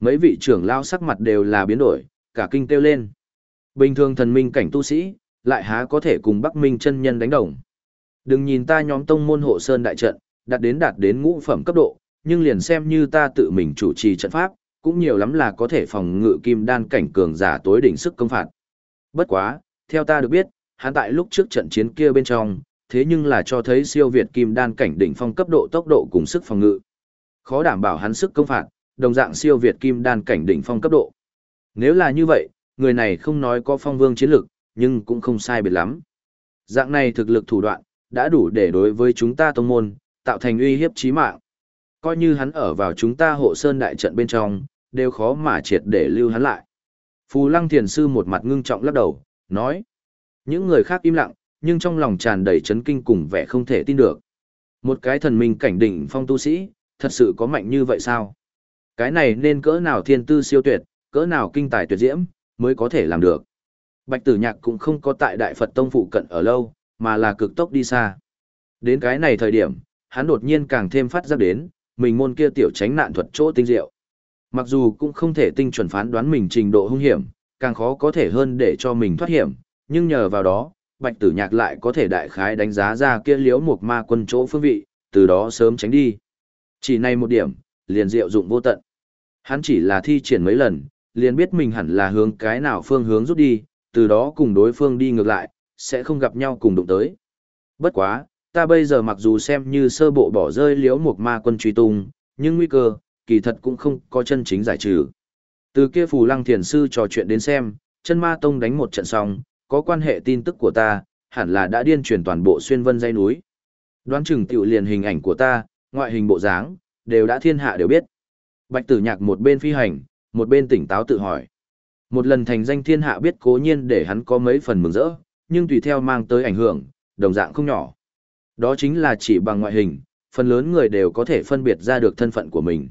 Speaker 1: Mấy vị trưởng lao sắc mặt đều là biến đổi, cả kinh kêu lên. Bình thường thần minh cảnh tu sĩ, lại há có thể cùng Bắc Minh chân nhân đánh đồng. Đừng nhìn ta nhóm tông môn hộ sơn đại trận, đạt đến đạt đến ngũ phẩm cấp độ, nhưng liền xem như ta tự mình chủ trì trận pháp, cũng nhiều lắm là có thể phòng ngự kim đan cảnh cường giả tối đỉnh sức công phạt. Bất quá, theo ta được biết, hắn tại lúc trước trận chiến kia bên trong, thế nhưng là cho thấy siêu việt kim đan cảnh đỉnh phong cấp độ tốc độ cùng sức phòng ngự. Khó đảm bảo hắn sức công phạt, đồng dạng siêu việt kim đan cảnh đỉnh phong cấp độ. Nếu là như vậy, người này không nói có phong vương chiến lực, nhưng cũng không sai biệt lắm. Dạng này thực lực thủ đoạn, đã đủ để đối với chúng ta tông môn, tạo thành uy hiếp chí mạng. Coi như hắn ở vào chúng ta hộ sơn đại trận bên trong, đều khó mà triệt để lưu hắn lại. Phù Lăng Thiền Sư một mặt ngưng trọng lắc đầu, nói. Những người khác im lặng, nhưng trong lòng tràn đầy chấn kinh cùng vẻ không thể tin được. Một cái thần minh cảnh đỉnh phong tu sĩ, thật sự có mạnh như vậy sao? Cái này nên cỡ nào thiên tư siêu tuyệt, cỡ nào kinh tài tuyệt diễm, mới có thể làm được. Bạch tử nhạc cũng không có tại Đại Phật Tông phụ cận ở lâu, mà là cực tốc đi xa. Đến cái này thời điểm, hắn đột nhiên càng thêm phát giác đến, mình môn kia tiểu tránh nạn thuật chỗ tinh diệu. Mặc dù cũng không thể tinh chuẩn phán đoán mình trình độ hung hiểm, càng khó có thể hơn để cho mình thoát hiểm, nhưng nhờ vào đó, Bạch Tử Nhạc lại có thể đại khái đánh giá ra kia liễu một ma quân chỗ phương vị, từ đó sớm tránh đi. Chỉ này một điểm, liền diệu dụng vô tận. Hắn chỉ là thi triển mấy lần, liền biết mình hẳn là hướng cái nào phương hướng rút đi, từ đó cùng đối phương đi ngược lại, sẽ không gặp nhau cùng đụng tới. Bất quá, ta bây giờ mặc dù xem như sơ bộ bỏ rơi liễu một ma quân truy tung, nhưng nguy cơ, kỳ thật cũng không có chân chính giải trừ. Từ kia phù lăng thiền sư trò chuyện đến xem, chân ma tông đánh một trận xong, có quan hệ tin tức của ta, hẳn là đã điên truyền toàn bộ xuyên vân dây núi. Đoán chừng tiểu liền hình ảnh của ta, ngoại hình bộ dáng, đều đã thiên hạ đều biết. Bạch tử nhạc một bên phi hành, một bên tỉnh táo tự hỏi. Một lần thành danh thiên hạ biết cố nhiên để hắn có mấy phần mừng rỡ, nhưng tùy theo mang tới ảnh hưởng, đồng dạng không nhỏ. Đó chính là chỉ bằng ngoại hình, phần lớn người đều có thể phân biệt ra được thân phận của mình.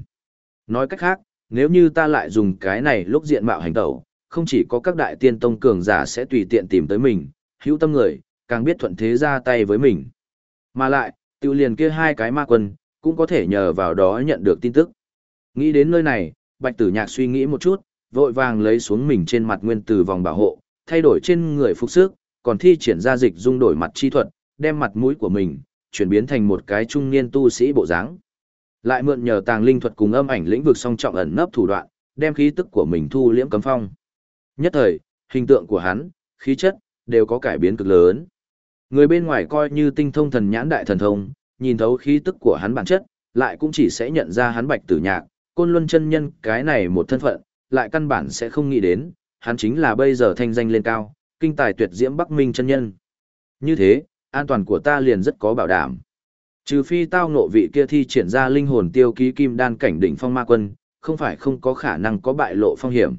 Speaker 1: Nói cách khác, nếu như ta lại dùng cái này lúc diện mạo hành tẩu, không chỉ có các đại tiên tông cường giả sẽ tùy tiện tìm tới mình, hữu tâm người, càng biết thuận thế ra tay với mình. Mà lại, tiêu liền kia hai cái ma quân, cũng có thể nhờ vào đó nhận được tin tức. Nghĩ đến nơi này, bạch tử nhạc suy nghĩ một chút, vội vàng lấy xuống mình trên mặt nguyên từ vòng bảo hộ, thay đổi trên người phục sức, còn thi triển ra dịch dung đổi mặt chi thuật, đem mặt mũi của mình, chuyển biến thành một cái trung niên tu sĩ bộ dáng. Lại mượn nhờ tàng linh thuật cùng âm ảnh lĩnh vực song trọng ẩn nấp thủ đoạn, đem khí tức của mình thu liễm cấm phong. Nhất thời, hình tượng của hắn, khí chất, đều có cải biến cực lớn. Người bên ngoài coi như tinh thông thần nhãn đại thần thông, nhìn thấu khí tức của hắn bản chất, lại cũng chỉ sẽ nhận ra hắn bạch tử nhạc, côn luân chân nhân cái này một thân phận, lại căn bản sẽ không nghĩ đến, hắn chính là bây giờ thanh danh lên cao, kinh tài tuyệt diễm Bắc Minh chân nhân. Như thế, an toàn của ta liền rất có bảo đảm. Trừ phi tao ngộ vị kia thi triển ra linh hồn tiêu ký kim đan cảnh đỉnh phong ma quân, không phải không có khả năng có bại lộ phong hiểm.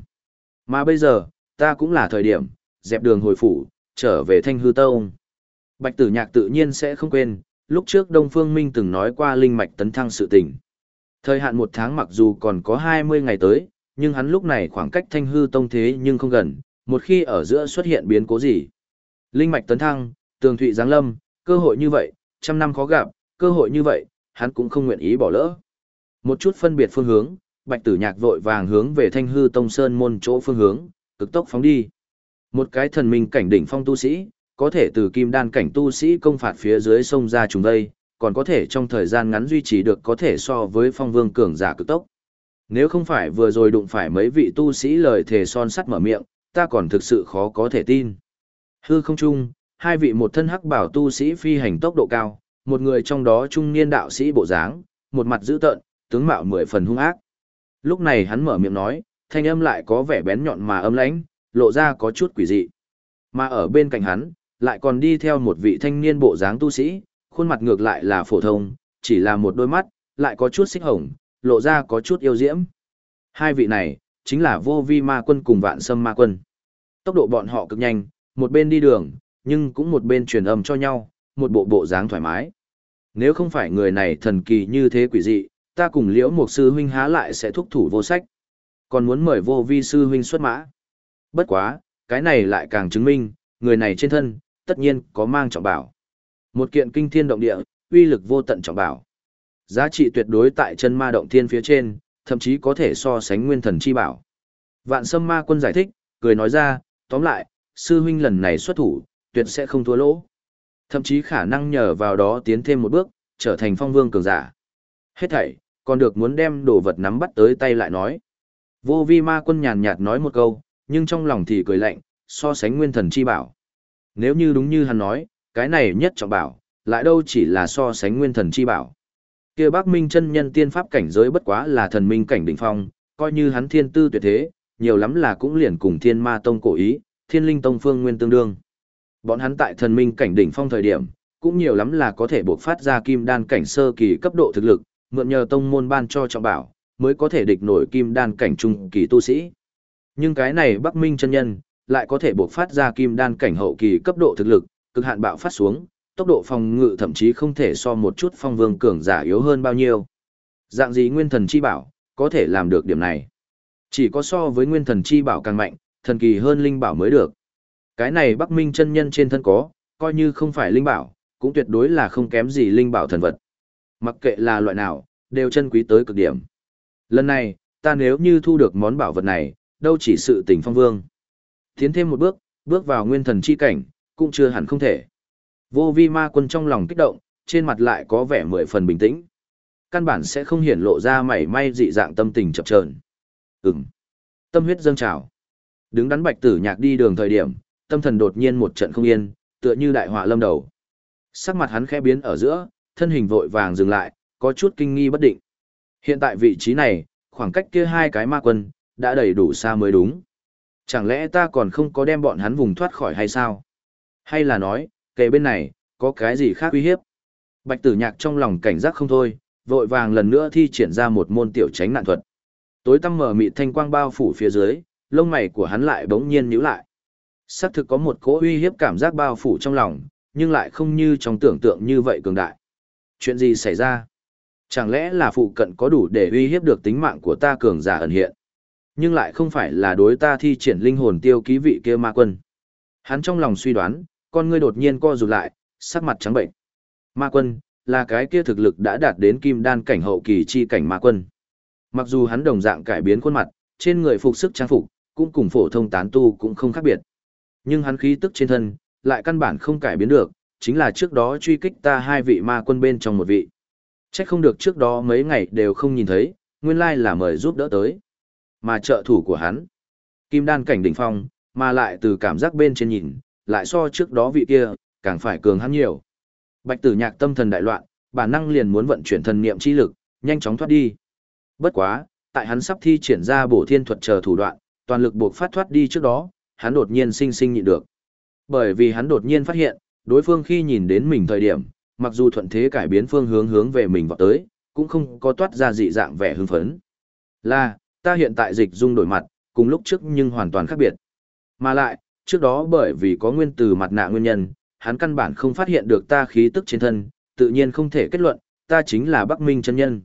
Speaker 1: Mà bây giờ, ta cũng là thời điểm, dẹp đường hồi phủ, trở về thanh hư tông. Bạch tử nhạc tự nhiên sẽ không quên, lúc trước Đông Phương Minh từng nói qua linh mạch tấn thăng sự tình. Thời hạn một tháng mặc dù còn có 20 ngày tới, nhưng hắn lúc này khoảng cách thanh hư tông thế nhưng không gần, một khi ở giữa xuất hiện biến cố gì. Linh mạch tấn thăng, tường thụy giáng lâm, cơ hội như vậy, trăm năm khó gặp, cơ hội như vậy, hắn cũng không nguyện ý bỏ lỡ. Một chút phân biệt phương hướng, bạch tử nhạc vội vàng hướng về thanh hư tông sơn môn chỗ phương hướng, cực tốc phóng đi. Một cái thần minh cảnh đỉnh phong tu sĩ, có thể từ kim đan cảnh tu sĩ công phạt phía dưới sông ra trùng đây, còn có thể trong thời gian ngắn duy trì được có thể so với phong vương cường giả cực tốc. Nếu không phải vừa rồi đụng phải mấy vị tu sĩ lời thề son sắt mở miệng, ta còn thực sự khó có thể tin. Hư không chung, hai vị một thân hắc bảo tu sĩ phi hành tốc độ cao, một người trong đó trung niên đạo sĩ bộ dáng, một mặt dữ tợn, tướng mạo mười phần hung ác. Lúc này hắn mở miệng nói, thanh âm lại có vẻ bén nhọn mà âm lãnh, lộ ra có chút quỷ dị. Mà ở bên cạnh hắn, lại còn đi theo một vị thanh niên bộ dáng tu sĩ, khuôn mặt ngược lại là phổ thông, chỉ là một đôi mắt, lại có chút xích hồng, lộ ra có chút yêu diễm. Hai vị này, chính là vô vi ma quân cùng vạn sâm ma quân. Tốc độ bọn họ cực nhanh, một bên đi đường, nhưng cũng một bên truyền âm cho nhau, một bộ bộ dáng thoải mái. Nếu không phải người này thần kỳ như thế quỷ dị, ta cùng liễu một sư huynh há lại sẽ thúc thủ vô sách. Còn muốn mời vô vi sư huynh xuất mã. Bất quá, cái này lại càng chứng minh, người này trên thân, tất nhiên có mang trọng bảo. Một kiện kinh thiên động địa, uy lực vô tận trọng bảo. Giá trị tuyệt đối tại chân ma động thiên phía trên, thậm chí có thể so sánh nguyên thần chi bảo. Vạn sâm ma quân giải thích, cười nói ra, tóm lại, sư huynh lần này xuất thủ, tuyệt sẽ không thua lỗ. Thậm chí khả năng nhờ vào đó tiến thêm một bước, trở thành phong vương cường giả. Hết thảy, còn được muốn đem đồ vật nắm bắt tới tay lại nói. Vô vi ma quân nhàn nhạt nói một câu, nhưng trong lòng thì cười lạnh, so sánh nguyên thần chi bảo. Nếu như đúng như hắn nói, cái này nhất trọng bảo, lại đâu chỉ là so sánh nguyên thần chi bảo. kia bác minh chân nhân tiên pháp cảnh giới bất quá là thần minh cảnh đỉnh phong, coi như hắn thiên tư tuyệt thế, nhiều lắm là cũng liền cùng thiên ma tông cổ ý, thiên linh tông phương nguyên tương đương. Bọn hắn tại thần minh cảnh đỉnh phong thời điểm, cũng nhiều lắm là có thể buộc phát ra kim đan cảnh sơ kỳ cấp độ thực lực, mượn nhờ tông môn ban cho trọng bảo, mới có thể địch nổi kim đan cảnh trung kỳ tu sĩ. Nhưng cái này Bắc Minh chân nhân, lại có thể buộc phát ra kim đan cảnh hậu kỳ cấp độ thực lực, cực hạn bạo phát xuống, tốc độ phòng ngự thậm chí không thể so một chút phong vương cường giả yếu hơn bao nhiêu. Dạng gì nguyên thần chi bảo, có thể làm được điểm này. Chỉ có so với nguyên thần chi bảo càng mạnh, thần kỳ hơn linh bảo mới được. Cái này Bắc Minh chân nhân trên thân có, coi như không phải linh bảo, cũng tuyệt đối là không kém gì linh bảo thần vật. Mặc kệ là loại nào, đều chân quý tới cực điểm. Lần này, ta nếu như thu được món bảo vật này, đâu chỉ sự tình phong vương. Tiến thêm một bước, bước vào nguyên thần chi cảnh, cũng chưa hẳn không thể. Vô vi ma quân trong lòng kích động, trên mặt lại có vẻ mười phần bình tĩnh. Căn bản sẽ không hiển lộ ra mảy may dị dạng tâm tình chập chờn. Ừm. Tâm huyết dâng trào. Đứng đắn bạch tử nhạc đi đường thời điểm, tâm thần đột nhiên một trận không yên, tựa như đại họa lâm đầu. Sắc mặt hắn khẽ biến ở giữa, thân hình vội vàng dừng lại, có chút kinh nghi bất định. Hiện tại vị trí này, khoảng cách kia hai cái ma quân, đã đầy đủ xa mới đúng. Chẳng lẽ ta còn không có đem bọn hắn vùng thoát khỏi hay sao? Hay là nói, kề bên này, có cái gì khác uy hiếp? Bạch tử nhạc trong lòng cảnh giác không thôi, vội vàng lần nữa thi triển ra một môn tiểu tránh nạn thuật. Tối tăm mở mịt thanh quang bao phủ phía dưới, lông mày của hắn lại bỗng nhiên nhíu lại. Xác thực có một cỗ uy hiếp cảm giác bao phủ trong lòng, nhưng lại không như trong tưởng tượng như vậy cường đại. Chuyện gì xảy ra? Chẳng lẽ là phụ cận có đủ để uy hiếp được tính mạng của ta cường giả ẩn hiện? Nhưng lại không phải là đối ta thi triển linh hồn tiêu ký vị kia ma quân. Hắn trong lòng suy đoán, con ngươi đột nhiên co rụt lại, sắc mặt trắng bệnh. Ma quân, là cái kia thực lực đã đạt đến kim đan cảnh hậu kỳ chi cảnh ma quân. Mặc dù hắn đồng dạng cải biến khuôn mặt, trên người phục sức trang phục, cũng cùng phổ thông tán tu cũng không khác biệt. Nhưng hắn khí tức trên thân, lại căn bản không cải biến được, chính là trước đó truy kích ta hai vị ma quân bên trong một vị. Chắc không được trước đó mấy ngày đều không nhìn thấy, nguyên lai là mời giúp đỡ tới. Mà trợ thủ của hắn, kim đan cảnh đỉnh phong, mà lại từ cảm giác bên trên nhìn, lại so trước đó vị kia, càng phải cường hắn nhiều. Bạch tử nhạc tâm thần đại loạn, bản năng liền muốn vận chuyển thần niệm chi lực, nhanh chóng thoát đi. Bất quá, tại hắn sắp thi triển ra bổ thiên thuật chờ thủ đoạn, toàn lực buộc phát thoát đi trước đó, hắn đột nhiên sinh sinh nhịn được. Bởi vì hắn đột nhiên phát hiện, đối phương khi nhìn đến mình thời điểm, mặc dù thuận thế cải biến phương hướng hướng về mình vào tới, cũng không có toát ra dị dạng vẻ hưng phấn. Là, ta hiện tại dịch dung đổi mặt, cùng lúc trước nhưng hoàn toàn khác biệt. Mà lại, trước đó bởi vì có nguyên từ mặt nạ nguyên nhân, hắn căn bản không phát hiện được ta khí tức trên thân, tự nhiên không thể kết luận, ta chính là Bắc Minh chân nhân.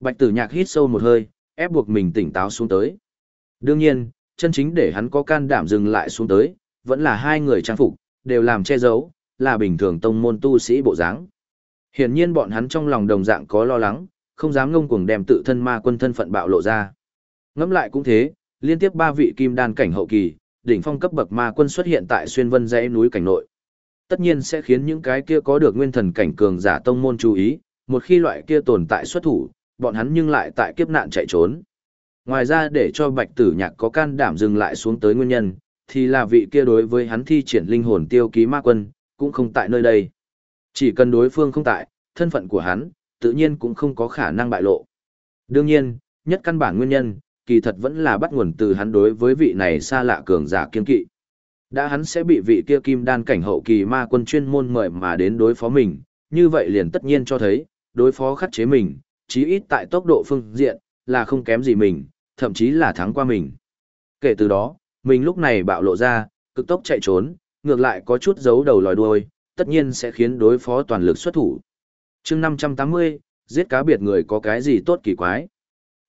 Speaker 1: Bạch tử nhạc hít sâu một hơi, ép buộc mình tỉnh táo xuống tới. Đương nhiên, chân chính để hắn có can đảm dừng lại xuống tới, vẫn là hai người trang phục, đều làm che giấu, là bình thường tông môn tu sĩ bộ dáng. Hiển nhiên bọn hắn trong lòng đồng dạng có lo lắng, không dám ngông cuồng đem tự thân ma quân thân phận bạo lộ ra. Ngẫm lại cũng thế, liên tiếp ba vị kim đan cảnh hậu kỳ, đỉnh phong cấp bậc ma quân xuất hiện tại xuyên vân dãy núi cảnh nội. Tất nhiên sẽ khiến những cái kia có được nguyên thần cảnh cường giả tông môn chú ý, một khi loại kia tồn tại xuất thủ, bọn hắn nhưng lại tại kiếp nạn chạy trốn. Ngoài ra để cho bạch tử nhạc có can đảm dừng lại xuống tới nguyên nhân, thì là vị kia đối với hắn thi triển linh hồn tiêu ký ma quân, cũng không tại nơi đây. Chỉ cần đối phương không tại, thân phận của hắn, tự nhiên cũng không có khả năng bại lộ. Đương nhiên, nhất căn bản nguyên nhân, kỳ thật vẫn là bắt nguồn từ hắn đối với vị này xa lạ cường giả kiên kỵ. Đã hắn sẽ bị vị kia kim đan cảnh hậu kỳ ma quân chuyên môn mời mà đến đối phó mình, như vậy liền tất nhiên cho thấy, đối phó khắc chế mình, chí ít tại tốc độ phương diện, là không kém gì mình, thậm chí là thắng qua mình. Kể từ đó, mình lúc này bạo lộ ra, cực tốc chạy trốn, ngược lại có chút giấu đầu lòi đuôi, tất nhiên sẽ khiến đối phó toàn lực xuất thủ. chương 580, giết cá biệt người có cái gì tốt kỳ quái.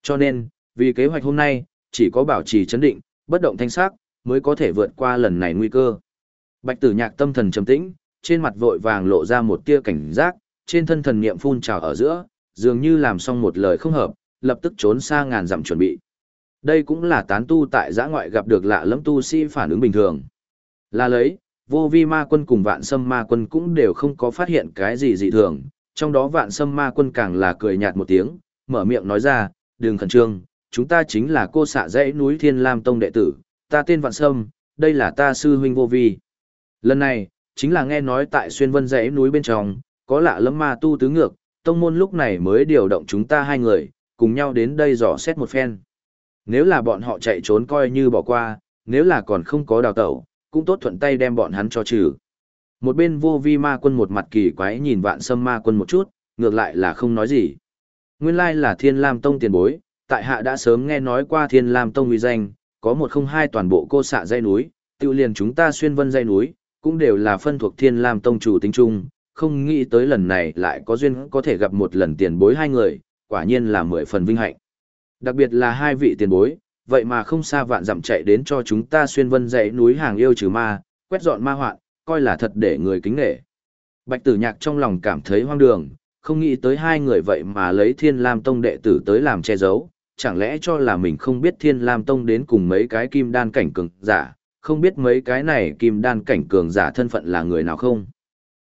Speaker 1: Cho nên, vì kế hoạch hôm nay, chỉ có bảo trì chấn định, bất động thanh sắc, mới có thể vượt qua lần này nguy cơ. Bạch tử nhạc tâm thần trầm tĩnh, trên mặt vội vàng lộ ra một tia cảnh giác, trên thân thần niệm phun trào ở giữa, dường như làm xong một lời không hợp, lập tức trốn xa ngàn dặm chuẩn bị. Đây cũng là tán tu tại giã ngoại gặp được lạ lẫm tu sĩ phản ứng bình thường. Là lấy, vô vi ma quân cùng vạn sâm ma quân cũng đều không có phát hiện cái gì dị thường, trong đó vạn sâm ma quân càng là cười nhạt một tiếng, mở miệng nói ra, đừng khẩn trương, chúng ta chính là cô xạ dãy núi Thiên Lam Tông đệ tử, ta tên vạn sâm, đây là ta sư huynh vô vi. Lần này, chính là nghe nói tại xuyên vân dãy núi bên trong, có lạ lẫm ma tu tứ ngược, tông môn lúc này mới điều động chúng ta hai người, cùng nhau đến đây dò xét một phen. Nếu là bọn họ chạy trốn coi như bỏ qua, nếu là còn không có đào tẩu, cũng tốt thuận tay đem bọn hắn cho trừ. Một bên vô vi ma quân một mặt kỳ quái nhìn vạn sâm ma quân một chút, ngược lại là không nói gì. Nguyên lai là thiên lam tông tiền bối, tại hạ đã sớm nghe nói qua thiên lam tông uy danh, có một không hai toàn bộ cô xạ dây núi, tiêu liền chúng ta xuyên vân dây núi, cũng đều là phân thuộc thiên lam tông chủ tính trung, không nghĩ tới lần này lại có duyên có thể gặp một lần tiền bối hai người, quả nhiên là mười phần vinh hạnh. Đặc biệt là hai vị tiền bối, vậy mà không xa vạn dặm chạy đến cho chúng ta xuyên vân dãy núi hàng yêu trừ ma, quét dọn ma hoạn, coi là thật để người kính nghệ. Bạch tử nhạc trong lòng cảm thấy hoang đường, không nghĩ tới hai người vậy mà lấy Thiên Lam Tông đệ tử tới làm che giấu, chẳng lẽ cho là mình không biết Thiên Lam Tông đến cùng mấy cái kim đan cảnh cường giả, không biết mấy cái này kim đan cảnh cường giả thân phận là người nào không.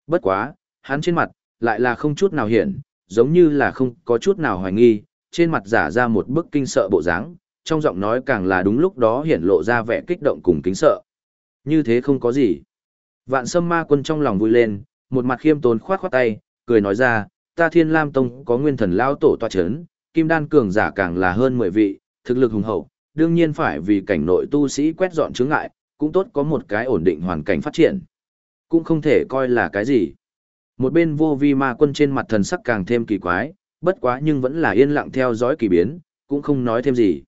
Speaker 1: Bất quá, hắn trên mặt, lại là không chút nào hiện, giống như là không có chút nào hoài nghi, trên mặt giả ra một bức kinh sợ bộ dáng, trong giọng nói càng là đúng lúc đó hiện lộ ra vẻ kích động cùng kính sợ. Như thế không có gì. Vạn sâm ma quân trong lòng vui lên, một mặt khiêm tốn khoát khoát tay, cười nói ra, ta thiên lam tông có nguyên thần lao tổ tòa chấn, kim đan cường giả càng là hơn 10 vị, thực lực hùng hậu, đương nhiên phải vì cảnh nội tu sĩ quét dọn chướng ngại, cũng tốt có một cái ổn định hoàn cảnh phát triển. Cũng không thể coi là cái gì. Một bên vô vi ma quân trên mặt thần sắc càng thêm kỳ quái, bất quá nhưng vẫn là yên lặng theo dõi kỳ biến, cũng không nói thêm gì.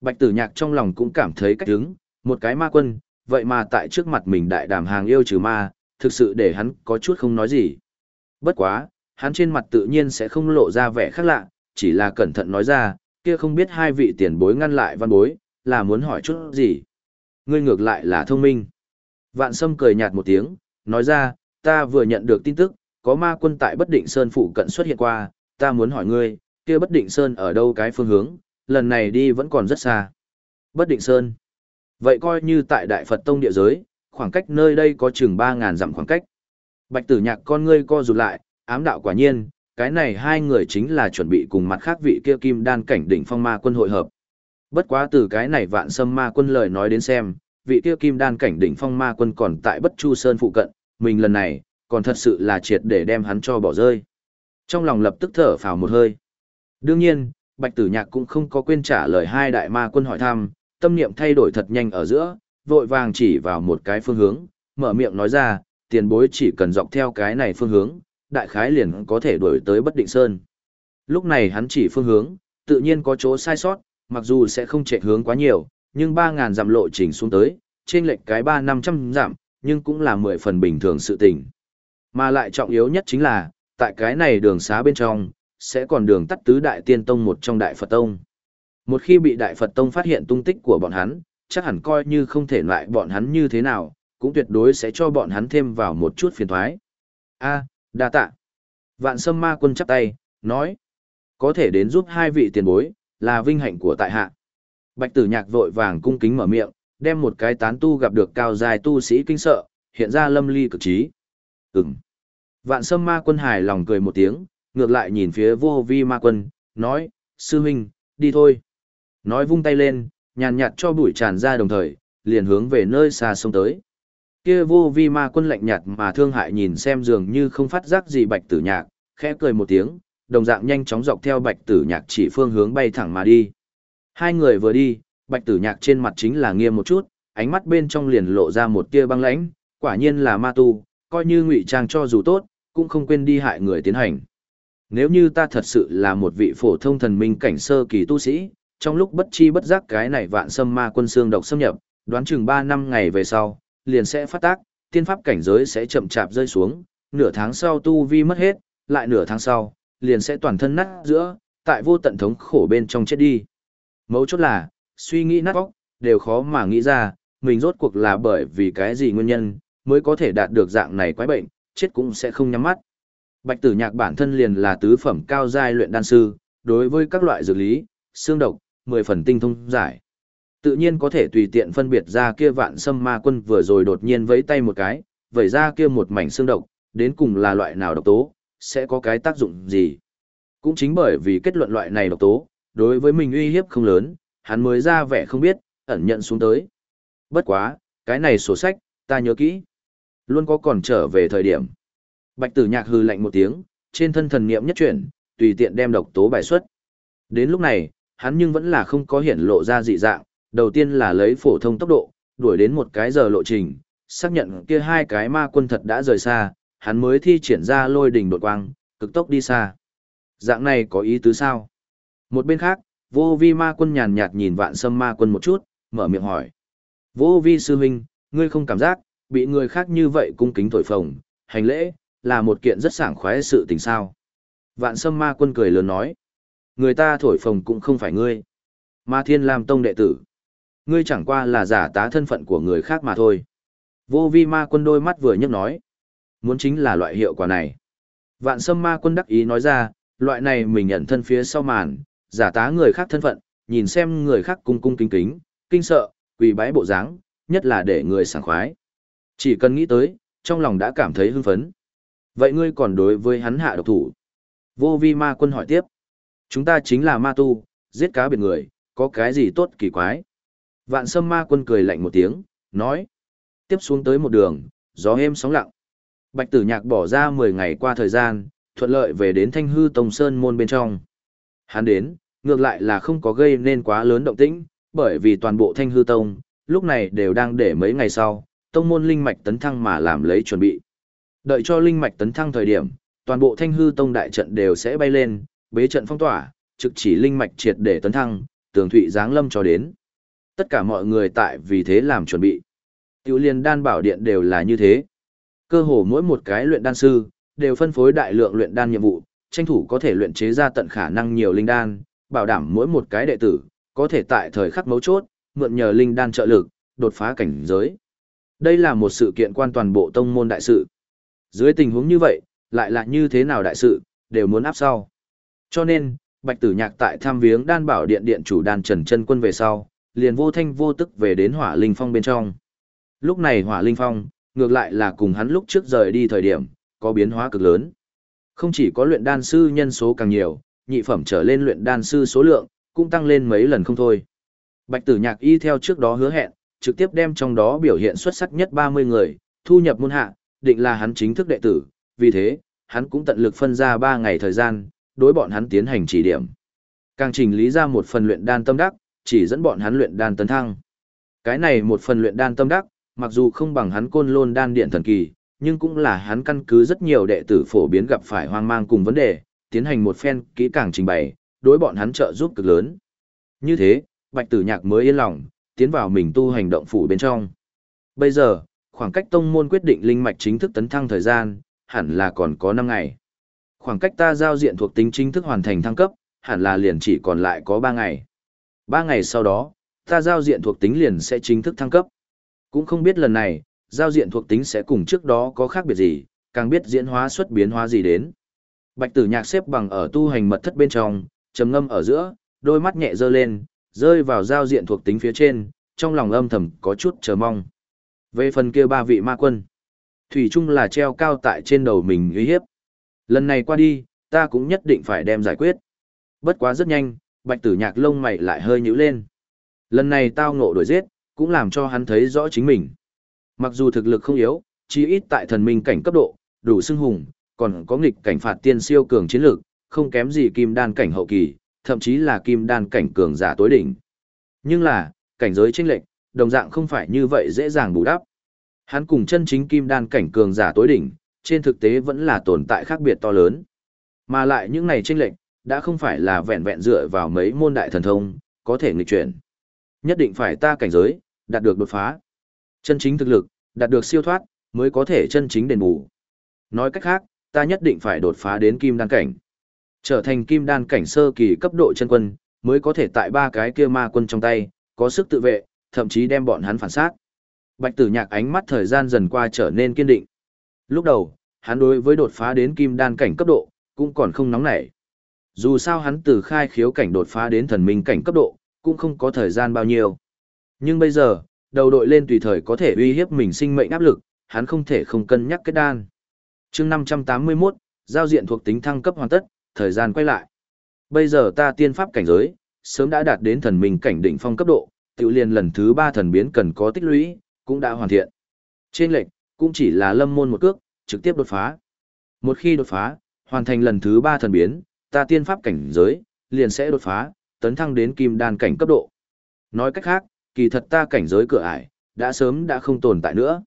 Speaker 1: Bạch tử nhạc trong lòng cũng cảm thấy cách hứng, một cái ma quân, vậy mà tại trước mặt mình đại đàm hàng yêu trừ ma, thực sự để hắn có chút không nói gì. Bất quá, hắn trên mặt tự nhiên sẽ không lộ ra vẻ khác lạ, chỉ là cẩn thận nói ra, kia không biết hai vị tiền bối ngăn lại văn bối, là muốn hỏi chút gì. Ngươi ngược lại là thông minh. Vạn Sâm cười nhạt một tiếng, nói ra, ta vừa nhận được tin tức, có ma quân tại Bất Định Sơn phụ cận xuất hiện qua, ta muốn hỏi ngươi, kia Bất Định Sơn ở đâu cái phương hướng, lần này đi vẫn còn rất xa. Bất Định Sơn. Vậy coi như tại Đại Phật Tông địa giới, khoảng cách nơi đây có chừng 3.000 dặm khoảng cách. Bạch tử nhạc con ngươi co rụt lại, ám đạo quả nhiên, cái này hai người chính là chuẩn bị cùng mặt khác vị kia kim đan cảnh đỉnh phong ma quân hội hợp. Bất quá từ cái này vạn sâm ma quân lời nói đến xem, vị kia kim đan cảnh đỉnh phong ma quân còn tại bất chu sơn phụ cận, mình lần này, còn thật sự là triệt để đem hắn cho bỏ rơi. Trong lòng lập tức thở phào một hơi. Đương nhiên, Bạch Tử Nhạc cũng không có quên trả lời hai đại ma quân hỏi thăm, tâm niệm thay đổi thật nhanh ở giữa, vội vàng chỉ vào một cái phương hướng, mở miệng nói ra, tiền bối chỉ cần dọc theo cái này phương hướng, đại khái liền có thể đuổi tới bất định sơn. Lúc này hắn chỉ phương hướng, tự nhiên có chỗ sai sót, mặc dù sẽ không chạy hướng quá nhiều, nhưng 3000 dặm lộ trình xuống tới, trên lệch cái 3500 dặm, nhưng cũng là 10 phần bình thường sự tình. Mà lại trọng yếu nhất chính là, tại cái này đường xá bên trong, sẽ còn đường tắt tứ đại tiên tông một trong đại Phật tông. Một khi bị đại Phật tông phát hiện tung tích của bọn hắn, chắc hẳn coi như không thể loại bọn hắn như thế nào, cũng tuyệt đối sẽ cho bọn hắn thêm vào một chút phiền thoái. A, đa tạ. Vạn sâm ma quân chắp tay, nói. Có thể đến giúp hai vị tiền bối, là vinh hạnh của tại hạ. Bạch tử nhạc vội vàng cung kính mở miệng, đem một cái tán tu gặp được cao dài tu sĩ kinh sợ, hiện ra lâm ly cực trí. Ừm. Vạn sâm ma quân hài lòng cười một tiếng, ngược lại nhìn phía vô vi ma quân, nói, sư huynh, đi thôi. Nói vung tay lên, nhàn nhạt cho bụi tràn ra đồng thời, liền hướng về nơi xa sông tới. Kia vô vi ma quân lạnh nhạt mà thương hại nhìn xem dường như không phát giác gì bạch tử nhạc, khẽ cười một tiếng, đồng dạng nhanh chóng dọc theo bạch tử nhạc chỉ phương hướng bay thẳng mà đi. Hai người vừa đi, bạch tử nhạc trên mặt chính là nghiêm một chút, ánh mắt bên trong liền lộ ra một tia băng lãnh, quả nhiên là ma tu, coi như ngụy trang cho dù tốt, cũng không quên đi hại người tiến hành. Nếu như ta thật sự là một vị phổ thông thần minh cảnh sơ kỳ tu sĩ, trong lúc bất chi bất giác cái này vạn sâm ma quân xương độc xâm nhập, đoán chừng 3 năm ngày về sau, liền sẽ phát tác, tiên pháp cảnh giới sẽ chậm chạp rơi xuống, nửa tháng sau tu vi mất hết, lại nửa tháng sau, liền sẽ toàn thân nát giữa, tại vô tận thống khổ bên trong chết đi. Mấu chốt là, suy nghĩ nát óc, đều khó mà nghĩ ra, mình rốt cuộc là bởi vì cái gì nguyên nhân, mới có thể đạt được dạng này quái bệnh, chết cũng sẽ không nhắm mắt. Bạch tử nhạc bản thân liền là tứ phẩm cao giai luyện đan sư, đối với các loại dược lý, xương độc, mười phần tinh thông giải. Tự nhiên có thể tùy tiện phân biệt ra kia vạn sâm ma quân vừa rồi đột nhiên vẫy tay một cái, vẩy ra kia một mảnh xương độc, đến cùng là loại nào độc tố, sẽ có cái tác dụng gì. Cũng chính bởi vì kết luận loại này độc tố, đối với mình uy hiếp không lớn, hắn mới ra vẻ không biết, ẩn nhận xuống tới. Bất quá, cái này sổ sách, ta nhớ kỹ. Luôn có còn trở về thời điểm. Bạch tử nhạc hư lạnh một tiếng, trên thân thần niệm nhất chuyển, tùy tiện đem độc tố bài xuất. Đến lúc này, hắn nhưng vẫn là không có hiển lộ ra dị dạng, đầu tiên là lấy phổ thông tốc độ, đuổi đến một cái giờ lộ trình, xác nhận kia hai cái ma quân thật đã rời xa, hắn mới thi triển ra lôi đỉnh đột quang, cực tốc đi xa. Dạng này có ý tứ sao? Một bên khác, vô vi ma quân nhàn nhạt nhìn vạn sâm ma quân một chút, mở miệng hỏi. Vô vi sư huynh, ngươi không cảm giác, bị người khác như vậy cung kính thổi phồng, hành lễ, là một kiện rất sảng khoái sự tình sao. Vạn sâm ma quân cười lớn nói. Người ta thổi phồng cũng không phải ngươi. Ma thiên lam tông đệ tử. Ngươi chẳng qua là giả tá thân phận của người khác mà thôi. Vô vi ma quân đôi mắt vừa nhấc nói. Muốn chính là loại hiệu quả này. Vạn sâm ma quân đắc ý nói ra, loại này mình nhận thân phía sau màn, giả tá người khác thân phận, nhìn xem người khác cung cung kính kính, kinh sợ, quỳ bái bộ dáng, nhất là để người sảng khoái. Chỉ cần nghĩ tới, trong lòng đã cảm thấy hưng phấn. Vậy ngươi còn đối với hắn hạ độc thủ? Vô vi ma quân hỏi tiếp. Chúng ta chính là ma tu, giết cá biệt người, có cái gì tốt kỳ quái? Vạn sâm ma quân cười lạnh một tiếng, nói. Tiếp xuống tới một đường, gió êm sóng lặng. Bạch tử nhạc bỏ ra 10 ngày qua thời gian, thuận lợi về đến thanh hư tông sơn môn bên trong. Hắn đến, ngược lại là không có gây nên quá lớn động tĩnh, bởi vì toàn bộ thanh hư tông, lúc này đều đang để mấy ngày sau, tông môn linh mạch tấn thăng mà làm lấy chuẩn bị. Đợi cho linh mạch tấn thăng thời điểm, toàn bộ thanh hư tông đại trận đều sẽ bay lên, bế trận phong tỏa, trực chỉ linh mạch triệt để tấn thăng, tường thụy giáng lâm cho đến. Tất cả mọi người tại vì thế làm chuẩn bị. Tiểu liên đan bảo điện đều là như thế. Cơ hồ mỗi một cái luyện đan sư, đều phân phối đại lượng luyện đan nhiệm vụ, tranh thủ có thể luyện chế ra tận khả năng nhiều linh đan, bảo đảm mỗi một cái đệ tử, có thể tại thời khắc mấu chốt, mượn nhờ linh đan trợ lực, đột phá cảnh giới. Đây là một sự kiện quan toàn bộ tông môn đại sự. Dưới tình huống như vậy, lại là như thế nào đại sự, đều muốn áp sau. Cho nên, Bạch Tử Nhạc tại tham viếng đan bảo điện điện chủ đan Trần Chân Quân về sau, liền vô thanh vô tức về đến Hỏa Linh Phong bên trong. Lúc này Hỏa Linh Phong, ngược lại là cùng hắn lúc trước rời đi thời điểm, có biến hóa cực lớn. Không chỉ có luyện đan sư nhân số càng nhiều, nhị phẩm trở lên luyện đan sư số lượng, cũng tăng lên mấy lần không thôi. Bạch Tử Nhạc y theo trước đó hứa hẹn, trực tiếp đem trong đó biểu hiện xuất sắc nhất 30 người, thu nhập môn hạ, định là hắn chính thức đệ tử, vì thế, hắn cũng tận lực phân ra 3 ngày thời gian, đối bọn hắn tiến hành chỉ điểm. Càng trình lý ra một phần luyện đan tâm đắc, chỉ dẫn bọn hắn luyện đan tấn thăng. Cái này một phần luyện đan tâm đắc, mặc dù không bằng hắn côn lôn đan điện thần kỳ, nhưng cũng là hắn căn cứ rất nhiều đệ tử phổ biến gặp phải hoang mang cùng vấn đề, tiến hành một phen kỹ càng trình bày, đối bọn hắn trợ giúp cực lớn. Như thế, Bạch Tử Nhạc mới yên lòng, tiến vào mình tu hành động phủ bên trong. Bây giờ, khoảng cách tông môn quyết định linh mạch chính thức tấn thăng thời gian, hẳn là còn có 5 ngày. Khoảng cách ta giao diện thuộc tính chính thức hoàn thành thăng cấp, hẳn là liền chỉ còn lại có 3 ngày. 3 ngày sau đó, ta giao diện thuộc tính liền sẽ chính thức thăng cấp. Cũng không biết lần này, giao diện thuộc tính sẽ cùng trước đó có khác biệt gì, càng biết diễn hóa xuất biến hóa gì đến. Bạch tử nhạc xếp bằng ở tu hành mật thất bên trong, trầm ngâm ở giữa, đôi mắt nhẹ dơ lên, rơi vào giao diện thuộc tính phía trên, trong lòng âm thầm có chút chờ mong. Về phần kia ba vị ma quân, Thủy chung là treo cao tại trên đầu mình uy hiếp. Lần này qua đi, ta cũng nhất định phải đem giải quyết. Bất quá rất nhanh, bạch tử nhạc lông mày lại hơi nhữ lên. Lần này tao ngộ đổi giết, cũng làm cho hắn thấy rõ chính mình. Mặc dù thực lực không yếu, chí ít tại thần minh cảnh cấp độ, đủ xưng hùng, còn có nghịch cảnh phạt tiên siêu cường chiến lược, không kém gì kim đan cảnh hậu kỳ, thậm chí là kim đan cảnh cường giả tối đỉnh. Nhưng là, cảnh giới chênh lệch, đồng dạng không phải như vậy dễ dàng bù đắp. Hắn cùng chân chính kim đan cảnh cường giả tối đỉnh, trên thực tế vẫn là tồn tại khác biệt to lớn. Mà lại những này chênh lệch, đã không phải là vẹn vẹn dựa vào mấy môn đại thần thông, có thể nghịch chuyển. Nhất định phải ta cảnh giới, đạt được đột phá. Chân chính thực lực, đạt được siêu thoát, mới có thể chân chính đền bù. Nói cách khác, ta nhất định phải đột phá đến kim đan cảnh. Trở thành kim đan cảnh sơ kỳ cấp độ chân quân, mới có thể tại ba cái kia ma quân trong tay, có sức tự vệ, thậm chí đem bọn hắn phản sát. Bạch tử nhạc ánh mắt thời gian dần qua trở nên kiên định. Lúc đầu, hắn đối với đột phá đến kim đan cảnh cấp độ, cũng còn không nóng nảy. Dù sao hắn từ khai khiếu cảnh đột phá đến thần minh cảnh cấp độ, cũng không có thời gian bao nhiêu. Nhưng bây giờ, đầu đội lên tùy thời có thể uy hiếp mình sinh mệnh áp lực, hắn không thể không cân nhắc kết đan. chương 581, giao diện thuộc tính thăng cấp hoàn tất, thời gian quay lại. Bây giờ ta tiên pháp cảnh giới, sớm đã đạt đến thần minh cảnh đỉnh phong cấp độ, tiểu liền lần thứ ba thần biến cần có tích lũy, cũng đã hoàn thiện. Trên lệnh, cũng chỉ là lâm môn một cước, trực tiếp đột phá. Một khi đột phá, hoàn thành lần thứ ba thần biến, ta tiên pháp cảnh giới, liền sẽ đột phá, tấn thăng đến kim đan cảnh cấp độ. Nói cách khác, kỳ thật ta cảnh giới cửa ải, đã sớm đã không tồn tại nữa.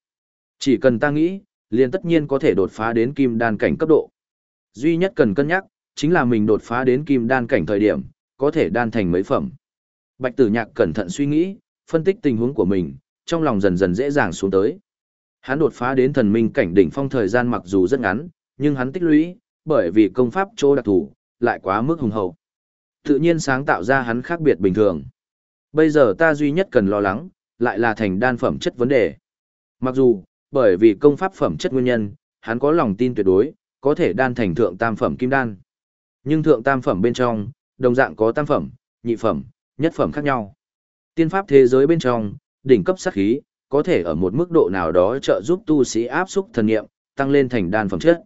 Speaker 1: Chỉ cần ta nghĩ, liền tất nhiên có thể đột phá đến kim đan cảnh cấp độ. Duy nhất cần cân nhắc, chính là mình đột phá đến kim đan cảnh thời điểm, có thể đan thành mấy phẩm. Bạch tử nhạc cẩn thận suy nghĩ, phân tích tình huống của mình, trong lòng dần dần dễ dàng xuống tới. Hắn đột phá đến thần minh cảnh đỉnh phong thời gian mặc dù rất ngắn, nhưng hắn tích lũy, bởi vì công pháp chỗ đặc thủ, lại quá mức hùng hậu. Tự nhiên sáng tạo ra hắn khác biệt bình thường. Bây giờ ta duy nhất cần lo lắng, lại là thành đan phẩm chất vấn đề. Mặc dù, bởi vì công pháp phẩm chất nguyên nhân, hắn có lòng tin tuyệt đối, có thể đan thành thượng tam phẩm kim đan. Nhưng thượng tam phẩm bên trong, đồng dạng có tam phẩm, nhị phẩm, nhất phẩm khác nhau. Tiên pháp thế giới bên trong, đỉnh cấp sát khí, có thể ở một mức độ nào đó trợ giúp tu sĩ áp xúc thần nghiệm, tăng lên thành đan phẩm chất.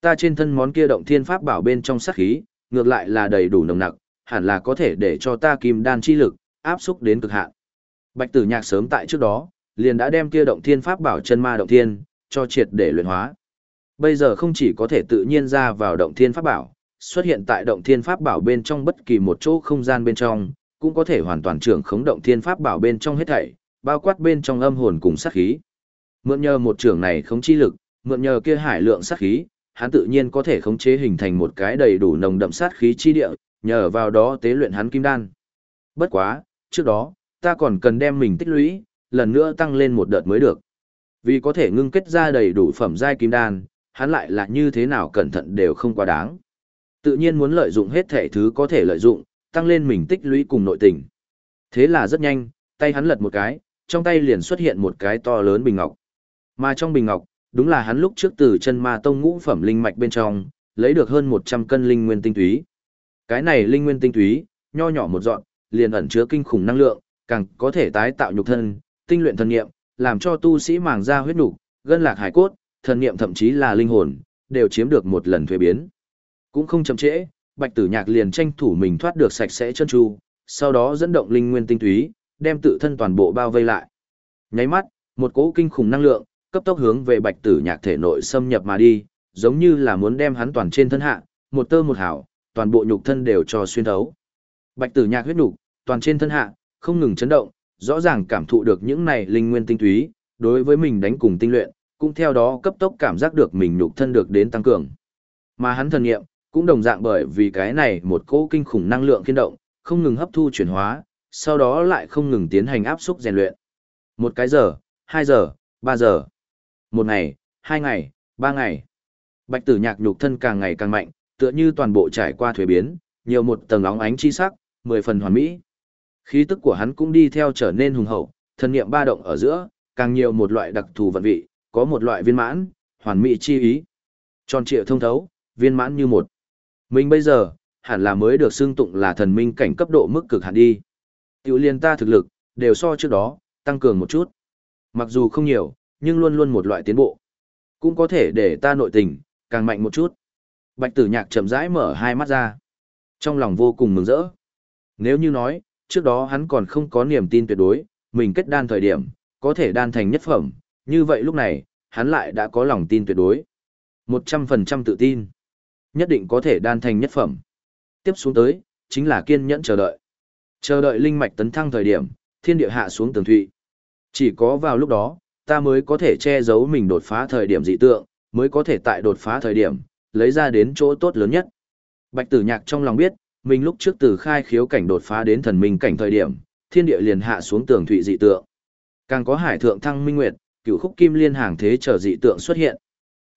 Speaker 1: Ta trên thân món kia động thiên pháp bảo bên trong sát khí, ngược lại là đầy đủ nồng nặc, hẳn là có thể để cho ta kim đan chi lực áp xúc đến cực hạn. Bạch Tử Nhạc sớm tại trước đó, liền đã đem kia động thiên pháp bảo chân ma động thiên cho triệt để luyện hóa. Bây giờ không chỉ có thể tự nhiên ra vào động thiên pháp bảo, xuất hiện tại động thiên pháp bảo bên trong bất kỳ một chỗ không gian bên trong, cũng có thể hoàn toàn trưởng khống động thiên pháp bảo bên trong hết thảy, bao quát bên trong âm hồn cùng sát khí. Mượn nhờ một trưởng này khống chi lực, mượn nhờ kia hải lượng sát khí, hắn tự nhiên có thể khống chế hình thành một cái đầy đủ nồng đậm sát khí chi địa, nhờ vào đó tế luyện hắn kim đan. Bất quá, trước đó, ta còn cần đem mình tích lũy, lần nữa tăng lên một đợt mới được. Vì có thể ngưng kết ra đầy đủ phẩm giai kim đan, hắn lại là như thế nào cẩn thận đều không quá đáng. Tự nhiên muốn lợi dụng hết thể thứ có thể lợi dụng, tăng lên mình tích lũy cùng nội tình. Thế là rất nhanh, tay hắn lật một cái, trong tay liền xuất hiện một cái to lớn bình ngọc. Mà trong bình ngọc, đúng là hắn lúc trước từ chân ma tông ngũ phẩm linh mạch bên trong, lấy được hơn 100 cân linh nguyên tinh túy. Cái này linh nguyên tinh túy, nho nhỏ một dọn, liền ẩn chứa kinh khủng năng lượng, càng có thể tái tạo nhục thân, tinh luyện thần niệm, làm cho tu sĩ màng ra huyết nục, gân lạc hải cốt, thần niệm thậm chí là linh hồn, đều chiếm được một lần thuế biến. Cũng không chậm trễ, Bạch Tử Nhạc liền tranh thủ mình thoát được sạch sẽ chân tru, sau đó dẫn động linh nguyên tinh túy, đem tự thân toàn bộ bao vây lại. Nháy mắt, một cỗ kinh khủng năng lượng, cấp tốc hướng về Bạch Tử Nhạc thể nội xâm nhập mà đi, giống như là muốn đem hắn toàn trên thân hạ, một tơ một hảo, toàn bộ nhục thân đều cho xuyên thấu. Bạch Tử Nhạc huyết nục, toàn trên thân hạ, không ngừng chấn động, rõ ràng cảm thụ được những này linh nguyên tinh túy, đối với mình đánh cùng tinh luyện, cũng theo đó cấp tốc cảm giác được mình nhục thân được đến tăng cường. Mà hắn thần nghiệm, cũng đồng dạng bởi vì cái này một cỗ kinh khủng năng lượng kiên động, không ngừng hấp thu chuyển hóa, sau đó lại không ngừng tiến hành áp suất rèn luyện. Một cái giờ, hai giờ, ba giờ, một ngày, hai ngày, ba ngày. Bạch tử nhạc nhục thân càng ngày càng mạnh, tựa như toàn bộ trải qua thuế biến, nhiều một tầng óng ánh chi sắc, mười phần hoàn mỹ. Khí tức của hắn cũng đi theo trở nên hùng hậu, thân niệm ba động ở giữa, càng nhiều một loại đặc thù vận vị, có một loại viên mãn, hoàn mỹ chi ý. Tròn trịa thông thấu, viên mãn như một. Mình bây giờ, hẳn là mới được xưng tụng là thần minh cảnh cấp độ mức cực hạn đi. Tiểu liên ta thực lực, đều so trước đó, tăng cường một chút. Mặc dù không nhiều, nhưng luôn luôn một loại tiến bộ. Cũng có thể để ta nội tình, càng mạnh một chút. Bạch tử nhạc chậm rãi mở hai mắt ra. Trong lòng vô cùng mừng rỡ. Nếu như nói, trước đó hắn còn không có niềm tin tuyệt đối, mình kết đan thời điểm, có thể đan thành nhất phẩm, như vậy lúc này, hắn lại đã có lòng tin tuyệt đối. 100% tự tin. Nhất định có thể đan thành nhất phẩm. Tiếp xuống tới, chính là kiên nhẫn chờ đợi. Chờ đợi linh mạch tấn thăng thời điểm, thiên địa hạ xuống tường thụy. Chỉ có vào lúc đó, ta mới có thể che giấu mình đột phá thời điểm dị tượng, mới có thể tại đột phá thời điểm, lấy ra đến chỗ tốt lớn nhất. Bạch tử nhạc trong lòng biết, mình lúc trước từ khai khiếu cảnh đột phá đến thần minh cảnh thời điểm, thiên địa liền hạ xuống tường thụy dị tượng. Càng có hải thượng thăng minh nguyệt, cửu khúc kim liên hàng thế trở dị tượng xuất hiện.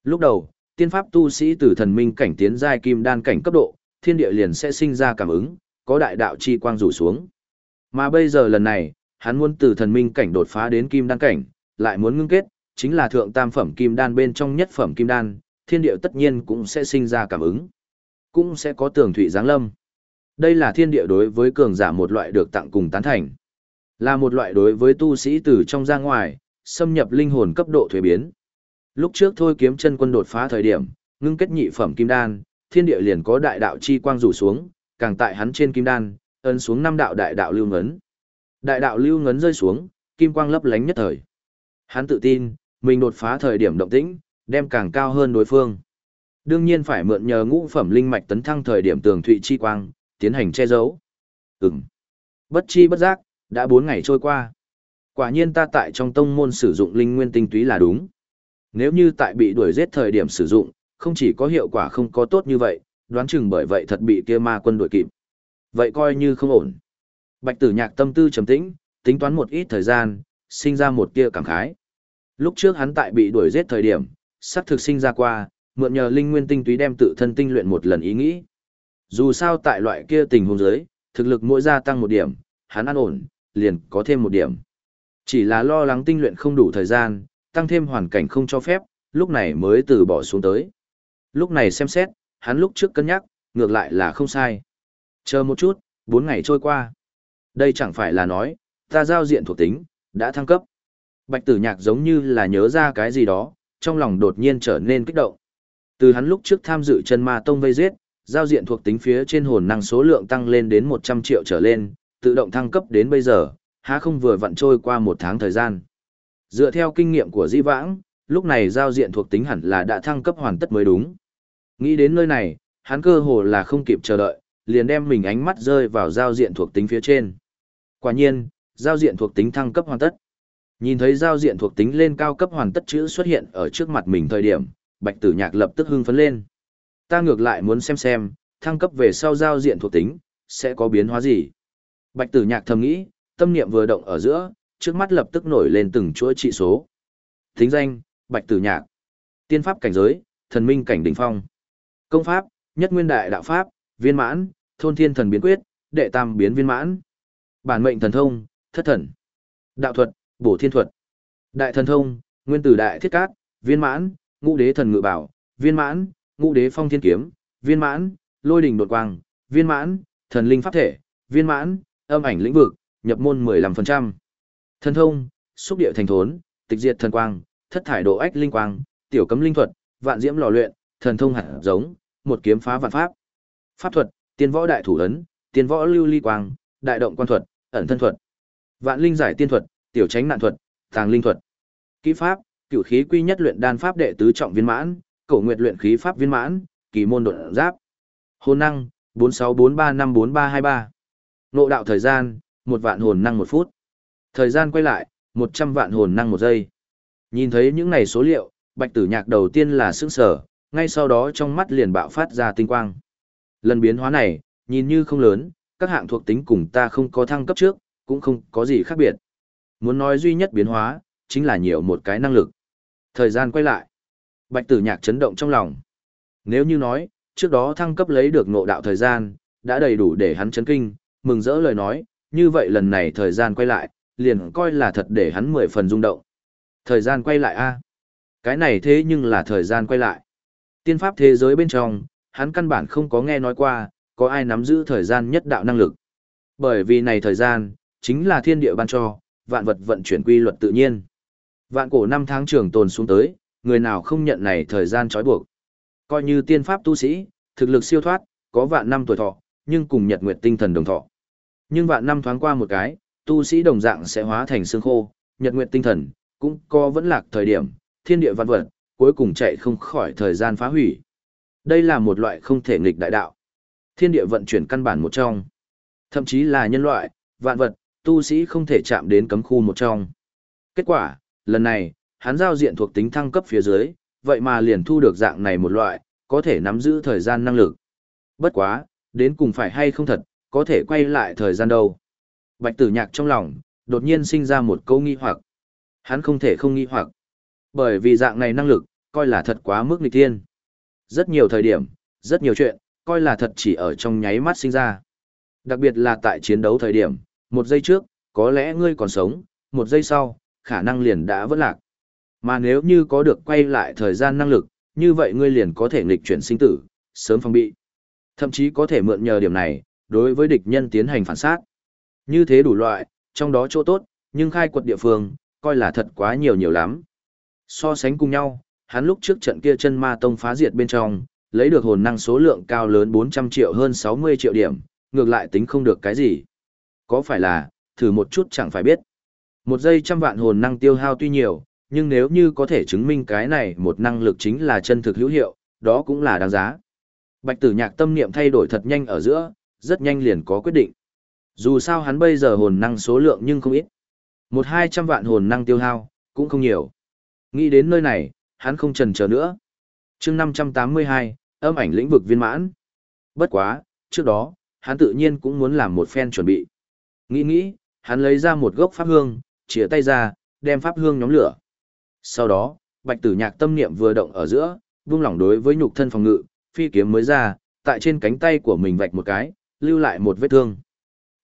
Speaker 1: Lúc đầu, tiên pháp tu sĩ từ thần minh cảnh tiến giai kim đan cảnh cấp độ, thiên địa liền sẽ sinh ra cảm ứng, có đại đạo chi quang rủ xuống. Mà bây giờ lần này, hắn muốn từ thần minh cảnh đột phá đến kim đan cảnh, lại muốn ngưng kết, chính là thượng tam phẩm kim đan bên trong nhất phẩm kim đan, thiên địa tất nhiên cũng sẽ sinh ra cảm ứng. Cũng sẽ có tường thủy giáng lâm. Đây là thiên địa đối với cường giả một loại được tặng cùng tán thành. Là một loại đối với tu sĩ từ trong ra ngoài, xâm nhập linh hồn cấp độ thuế biến. Lúc trước thôi kiếm chân quân đột phá thời điểm, ngưng kết nhị phẩm kim đan, thiên địa liền có đại đạo chi quang rủ xuống, càng tại hắn trên kim đan, ấn xuống năm đạo đại đạo lưu ngấn. Đại đạo lưu ngấn rơi xuống, kim quang lấp lánh nhất thời. Hắn tự tin, mình đột phá thời điểm động tĩnh, đem càng cao hơn đối phương. Đương nhiên phải mượn nhờ ngũ phẩm linh mạch tấn thăng thời điểm tường thụy chi quang, tiến hành che giấu. Ừm. Bất chi bất giác, đã 4 ngày trôi qua. Quả nhiên ta tại trong tông môn sử dụng linh nguyên tinh túy là đúng. Nếu như tại bị đuổi giết thời điểm sử dụng, không chỉ có hiệu quả không có tốt như vậy, đoán chừng bởi vậy thật bị kia ma quân đuổi kịp. Vậy coi như không ổn. Bạch tử nhạc tâm tư trầm tĩnh, tính toán một ít thời gian, sinh ra một tia cảm khái. Lúc trước hắn tại bị đuổi giết thời điểm, sắp thực sinh ra qua, mượn nhờ linh nguyên tinh túy đem tự thân tinh luyện một lần ý nghĩ. Dù sao tại loại kia tình huống giới, thực lực mỗi gia tăng một điểm, hắn an ổn, liền có thêm một điểm. Chỉ là lo lắng tinh luyện không đủ thời gian, tăng thêm hoàn cảnh không cho phép, lúc này mới từ bỏ xuống tới. Lúc này xem xét, hắn lúc trước cân nhắc, ngược lại là không sai. Chờ một chút, 4 ngày trôi qua. Đây chẳng phải là nói, ta giao diện thuộc tính, đã thăng cấp. Bạch tử nhạc giống như là nhớ ra cái gì đó, trong lòng đột nhiên trở nên kích động. Từ hắn lúc trước tham dự chân ma tông vây giết, giao diện thuộc tính phía trên hồn năng số lượng tăng lên đến 100 triệu trở lên, tự động thăng cấp đến bây giờ, há không vừa vặn trôi qua một tháng thời gian. Dựa theo kinh nghiệm của Di Vãng, lúc này giao diện thuộc tính hẳn là đã thăng cấp hoàn tất mới đúng. Nghĩ đến nơi này, hắn cơ hồ là không kịp chờ đợi, liền đem mình ánh mắt rơi vào giao diện thuộc tính phía trên. Quả nhiên, giao diện thuộc tính thăng cấp hoàn tất. Nhìn thấy giao diện thuộc tính lên cao cấp hoàn tất chữ xuất hiện ở trước mặt mình thời điểm, Bạch Tử Nhạc lập tức hưng phấn lên. Ta ngược lại muốn xem xem, thăng cấp về sau giao diện thuộc tính, sẽ có biến hóa gì. Bạch Tử Nhạc thầm nghĩ, tâm niệm vừa động ở giữa, trước mắt lập tức nổi lên từng chuỗi trị số. Thính danh, Bạch Tử Nhạc. Tiên pháp cảnh giới, thần minh cảnh đỉnh phong. Công pháp, nhất nguyên đại đạo pháp, viên mãn, thôn thiên thần biến quyết, đệ tam biến viên mãn. Bản mệnh thần thông, thất thần. Đạo thuật, bổ thiên thuật. Đại thần thông, nguyên tử đại thiết cát, viên mãn, ngũ đế thần ngự bảo, viên mãn, ngũ đế phong thiên kiếm, viên mãn, lôi đỉnh đột quang, viên mãn, thần linh pháp thể, viên mãn, âm ảnh lĩnh vực, nhập môn 15%. Thần thông, xúc địa thành thốn, tịch diệt thần quang, thất thải độ ách linh quang, tiểu cấm linh thuật, vạn diễm lò luyện, thần thông hạt giống, một kiếm phá vạn pháp. Pháp thuật, tiên võ đại thủ ấn, tiên võ lưu ly quang, đại động quan thuật, ẩn thân thuật. Vạn linh giải tiên thuật, tiểu tránh nạn thuật, tàng linh thuật. Kỹ pháp, cửu khí quy nhất luyện đan pháp đệ tứ trọng viên mãn, cổ nguyệt luyện khí pháp viên mãn, kỳ môn đột giáp. Hồn năng, 4643542323. Nộ đạo thời gian, một vạn hồn năng một phút. Thời gian quay lại, 100 vạn hồn năng một giây. Nhìn thấy những này số liệu, bạch tử nhạc đầu tiên là sững sở, ngay sau đó trong mắt liền bạo phát ra tinh quang. Lần biến hóa này, nhìn như không lớn, các hạng thuộc tính cùng ta không có thăng cấp trước, cũng không có gì khác biệt. Muốn nói duy nhất biến hóa, chính là nhiều một cái năng lực. Thời gian quay lại. Bạch tử nhạc chấn động trong lòng. Nếu như nói, trước đó thăng cấp lấy được ngộ đạo thời gian, đã đầy đủ để hắn chấn kinh, mừng rỡ lời nói, như vậy lần này thời gian quay lại, liền coi là thật để hắn mười phần rung động. Thời gian quay lại a Cái này thế nhưng là thời gian quay lại. Tiên pháp thế giới bên trong, hắn căn bản không có nghe nói qua, có ai nắm giữ thời gian nhất đạo năng lực. Bởi vì này thời gian, chính là thiên địa ban cho, vạn vật vận chuyển quy luật tự nhiên. Vạn cổ năm tháng trường tồn xuống tới, người nào không nhận này thời gian trói buộc. Coi như tiên pháp tu sĩ, thực lực siêu thoát, có vạn năm tuổi thọ, nhưng cùng nhật nguyệt tinh thần đồng thọ. Nhưng vạn năm thoáng qua một cái, tu sĩ đồng dạng sẽ hóa thành xương khô, nhật nguyện tinh thần, cũng có vẫn lạc thời điểm, thiên địa vạn vật, cuối cùng chạy không khỏi thời gian phá hủy. Đây là một loại không thể nghịch đại đạo. Thiên địa vận chuyển căn bản một trong. Thậm chí là nhân loại, vạn vật, tu sĩ không thể chạm đến cấm khu một trong. Kết quả, lần này, hắn giao diện thuộc tính thăng cấp phía dưới, vậy mà liền thu được dạng này một loại, có thể nắm giữ thời gian năng lực. Bất quá, đến cùng phải hay không thật, có thể quay lại thời gian đâu. Bạch tử nhạc trong lòng, đột nhiên sinh ra một câu nghi hoặc. Hắn không thể không nghi hoặc. Bởi vì dạng này năng lực, coi là thật quá mức nghịch thiên. Rất nhiều thời điểm, rất nhiều chuyện, coi là thật chỉ ở trong nháy mắt sinh ra. Đặc biệt là tại chiến đấu thời điểm, một giây trước, có lẽ ngươi còn sống, một giây sau, khả năng liền đã vỡ lạc. Mà nếu như có được quay lại thời gian năng lực, như vậy ngươi liền có thể nghịch chuyển sinh tử, sớm phòng bị. Thậm chí có thể mượn nhờ điểm này, đối với địch nhân tiến hành phản sát. Như thế đủ loại, trong đó chỗ tốt, nhưng khai quật địa phương, coi là thật quá nhiều nhiều lắm. So sánh cùng nhau, hắn lúc trước trận kia chân ma tông phá diệt bên trong, lấy được hồn năng số lượng cao lớn 400 triệu hơn 60 triệu điểm, ngược lại tính không được cái gì. Có phải là, thử một chút chẳng phải biết. Một giây trăm vạn hồn năng tiêu hao tuy nhiều, nhưng nếu như có thể chứng minh cái này một năng lực chính là chân thực hữu hiệu, đó cũng là đáng giá. Bạch tử nhạc tâm niệm thay đổi thật nhanh ở giữa, rất nhanh liền có quyết định. Dù sao hắn bây giờ hồn năng số lượng nhưng không ít. Một hai trăm vạn hồn năng tiêu hao, cũng không nhiều. Nghĩ đến nơi này, hắn không trần chờ nữa. chương 582, âm ảnh lĩnh vực viên mãn. Bất quá, trước đó, hắn tự nhiên cũng muốn làm một phen chuẩn bị. Nghĩ nghĩ, hắn lấy ra một gốc pháp hương, chĩa tay ra, đem pháp hương nhóm lửa. Sau đó, bạch tử nhạc tâm niệm vừa động ở giữa, vung lỏng đối với nhục thân phòng ngự, phi kiếm mới ra, tại trên cánh tay của mình vạch một cái, lưu lại một vết thương.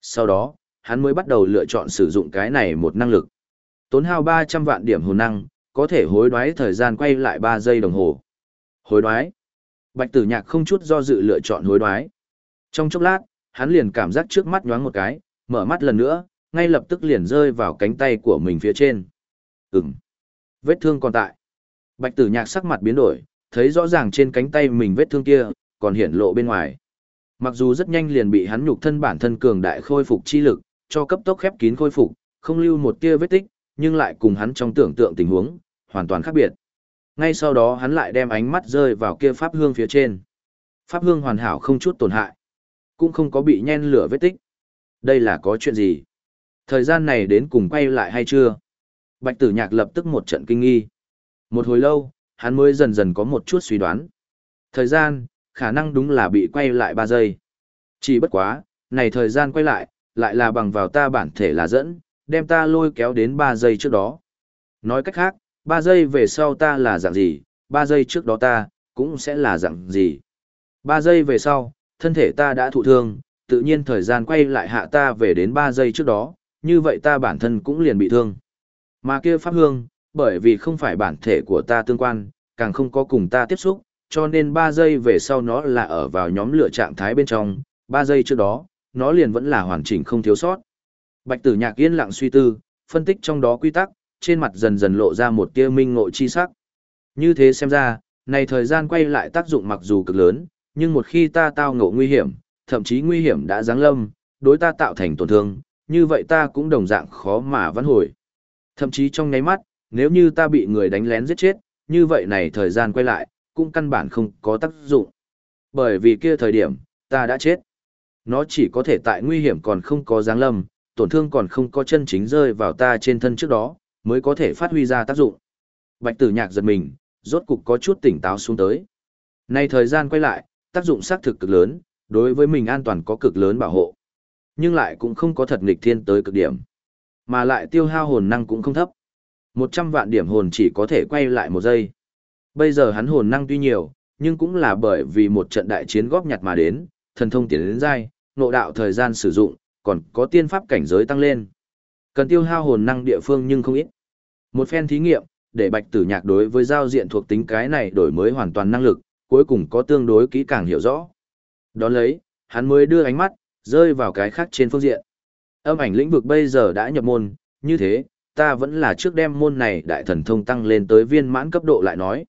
Speaker 1: Sau đó, hắn mới bắt đầu lựa chọn sử dụng cái này một năng lực. Tốn hao 300 vạn điểm hồn năng, có thể hối đoái thời gian quay lại 3 giây đồng hồ. Hối đoái. Bạch tử nhạc không chút do dự lựa chọn hối đoái. Trong chốc lát, hắn liền cảm giác trước mắt nhoáng một cái, mở mắt lần nữa, ngay lập tức liền rơi vào cánh tay của mình phía trên. Ừm. Vết thương còn tại. Bạch tử nhạc sắc mặt biến đổi, thấy rõ ràng trên cánh tay mình vết thương kia, còn hiển lộ bên ngoài. Mặc dù rất nhanh liền bị hắn nhục thân bản thân cường đại khôi phục chi lực, cho cấp tốc khép kín khôi phục, không lưu một tia vết tích, nhưng lại cùng hắn trong tưởng tượng tình huống, hoàn toàn khác biệt. Ngay sau đó hắn lại đem ánh mắt rơi vào kia pháp hương phía trên. Pháp hương hoàn hảo không chút tổn hại, cũng không có bị nhen lửa vết tích. Đây là có chuyện gì? Thời gian này đến cùng quay lại hay chưa? Bạch tử nhạc lập tức một trận kinh nghi. Một hồi lâu, hắn mới dần dần có một chút suy đoán. Thời gian, khả năng đúng là bị quay lại 3 giây. Chỉ bất quá, này thời gian quay lại, lại là bằng vào ta bản thể là dẫn, đem ta lôi kéo đến 3 giây trước đó. Nói cách khác, 3 giây về sau ta là dạng gì, 3 giây trước đó ta, cũng sẽ là dạng gì. 3 giây về sau, thân thể ta đã thụ thương, tự nhiên thời gian quay lại hạ ta về đến 3 giây trước đó, như vậy ta bản thân cũng liền bị thương. Mà kia pháp hương, bởi vì không phải bản thể của ta tương quan, càng không có cùng ta tiếp xúc, cho nên 3 giây về sau nó là ở vào nhóm lửa trạng thái bên trong, 3 giây trước đó, nó liền vẫn là hoàn chỉnh không thiếu sót. Bạch tử nhạc yên lặng suy tư, phân tích trong đó quy tắc, trên mặt dần dần lộ ra một tia minh ngộ chi sắc. Như thế xem ra, này thời gian quay lại tác dụng mặc dù cực lớn, nhưng một khi ta tao ngộ nguy hiểm, thậm chí nguy hiểm đã giáng lâm, đối ta tạo thành tổn thương, như vậy ta cũng đồng dạng khó mà vãn hồi. Thậm chí trong nháy mắt, nếu như ta bị người đánh lén giết chết, như vậy này thời gian quay lại, cũng căn bản không có tác dụng. Bởi vì kia thời điểm, ta đã chết. Nó chỉ có thể tại nguy hiểm còn không có giáng lâm, tổn thương còn không có chân chính rơi vào ta trên thân trước đó, mới có thể phát huy ra tác dụng. Bạch tử nhạc giật mình, rốt cục có chút tỉnh táo xuống tới. Nay thời gian quay lại, tác dụng xác thực cực lớn, đối với mình an toàn có cực lớn bảo hộ. Nhưng lại cũng không có thật nghịch thiên tới cực điểm. Mà lại tiêu hao hồn năng cũng không thấp. 100 vạn điểm hồn chỉ có thể quay lại một giây. Bây giờ hắn hồn năng tuy nhiều, nhưng cũng là bởi vì một trận đại chiến góp nhặt mà đến, thần thông tiến đến dai, nộ đạo thời gian sử dụng, còn có tiên pháp cảnh giới tăng lên. Cần tiêu hao hồn năng địa phương nhưng không ít. Một phen thí nghiệm, để bạch tử nhạc đối với giao diện thuộc tính cái này đổi mới hoàn toàn năng lực, cuối cùng có tương đối kỹ càng hiểu rõ. Đón lấy, hắn mới đưa ánh mắt, rơi vào cái khác trên phương diện. Âm ảnh lĩnh vực bây giờ đã nhập môn, như thế, ta vẫn là trước đem môn này đại thần thông tăng lên tới viên mãn cấp độ lại nói.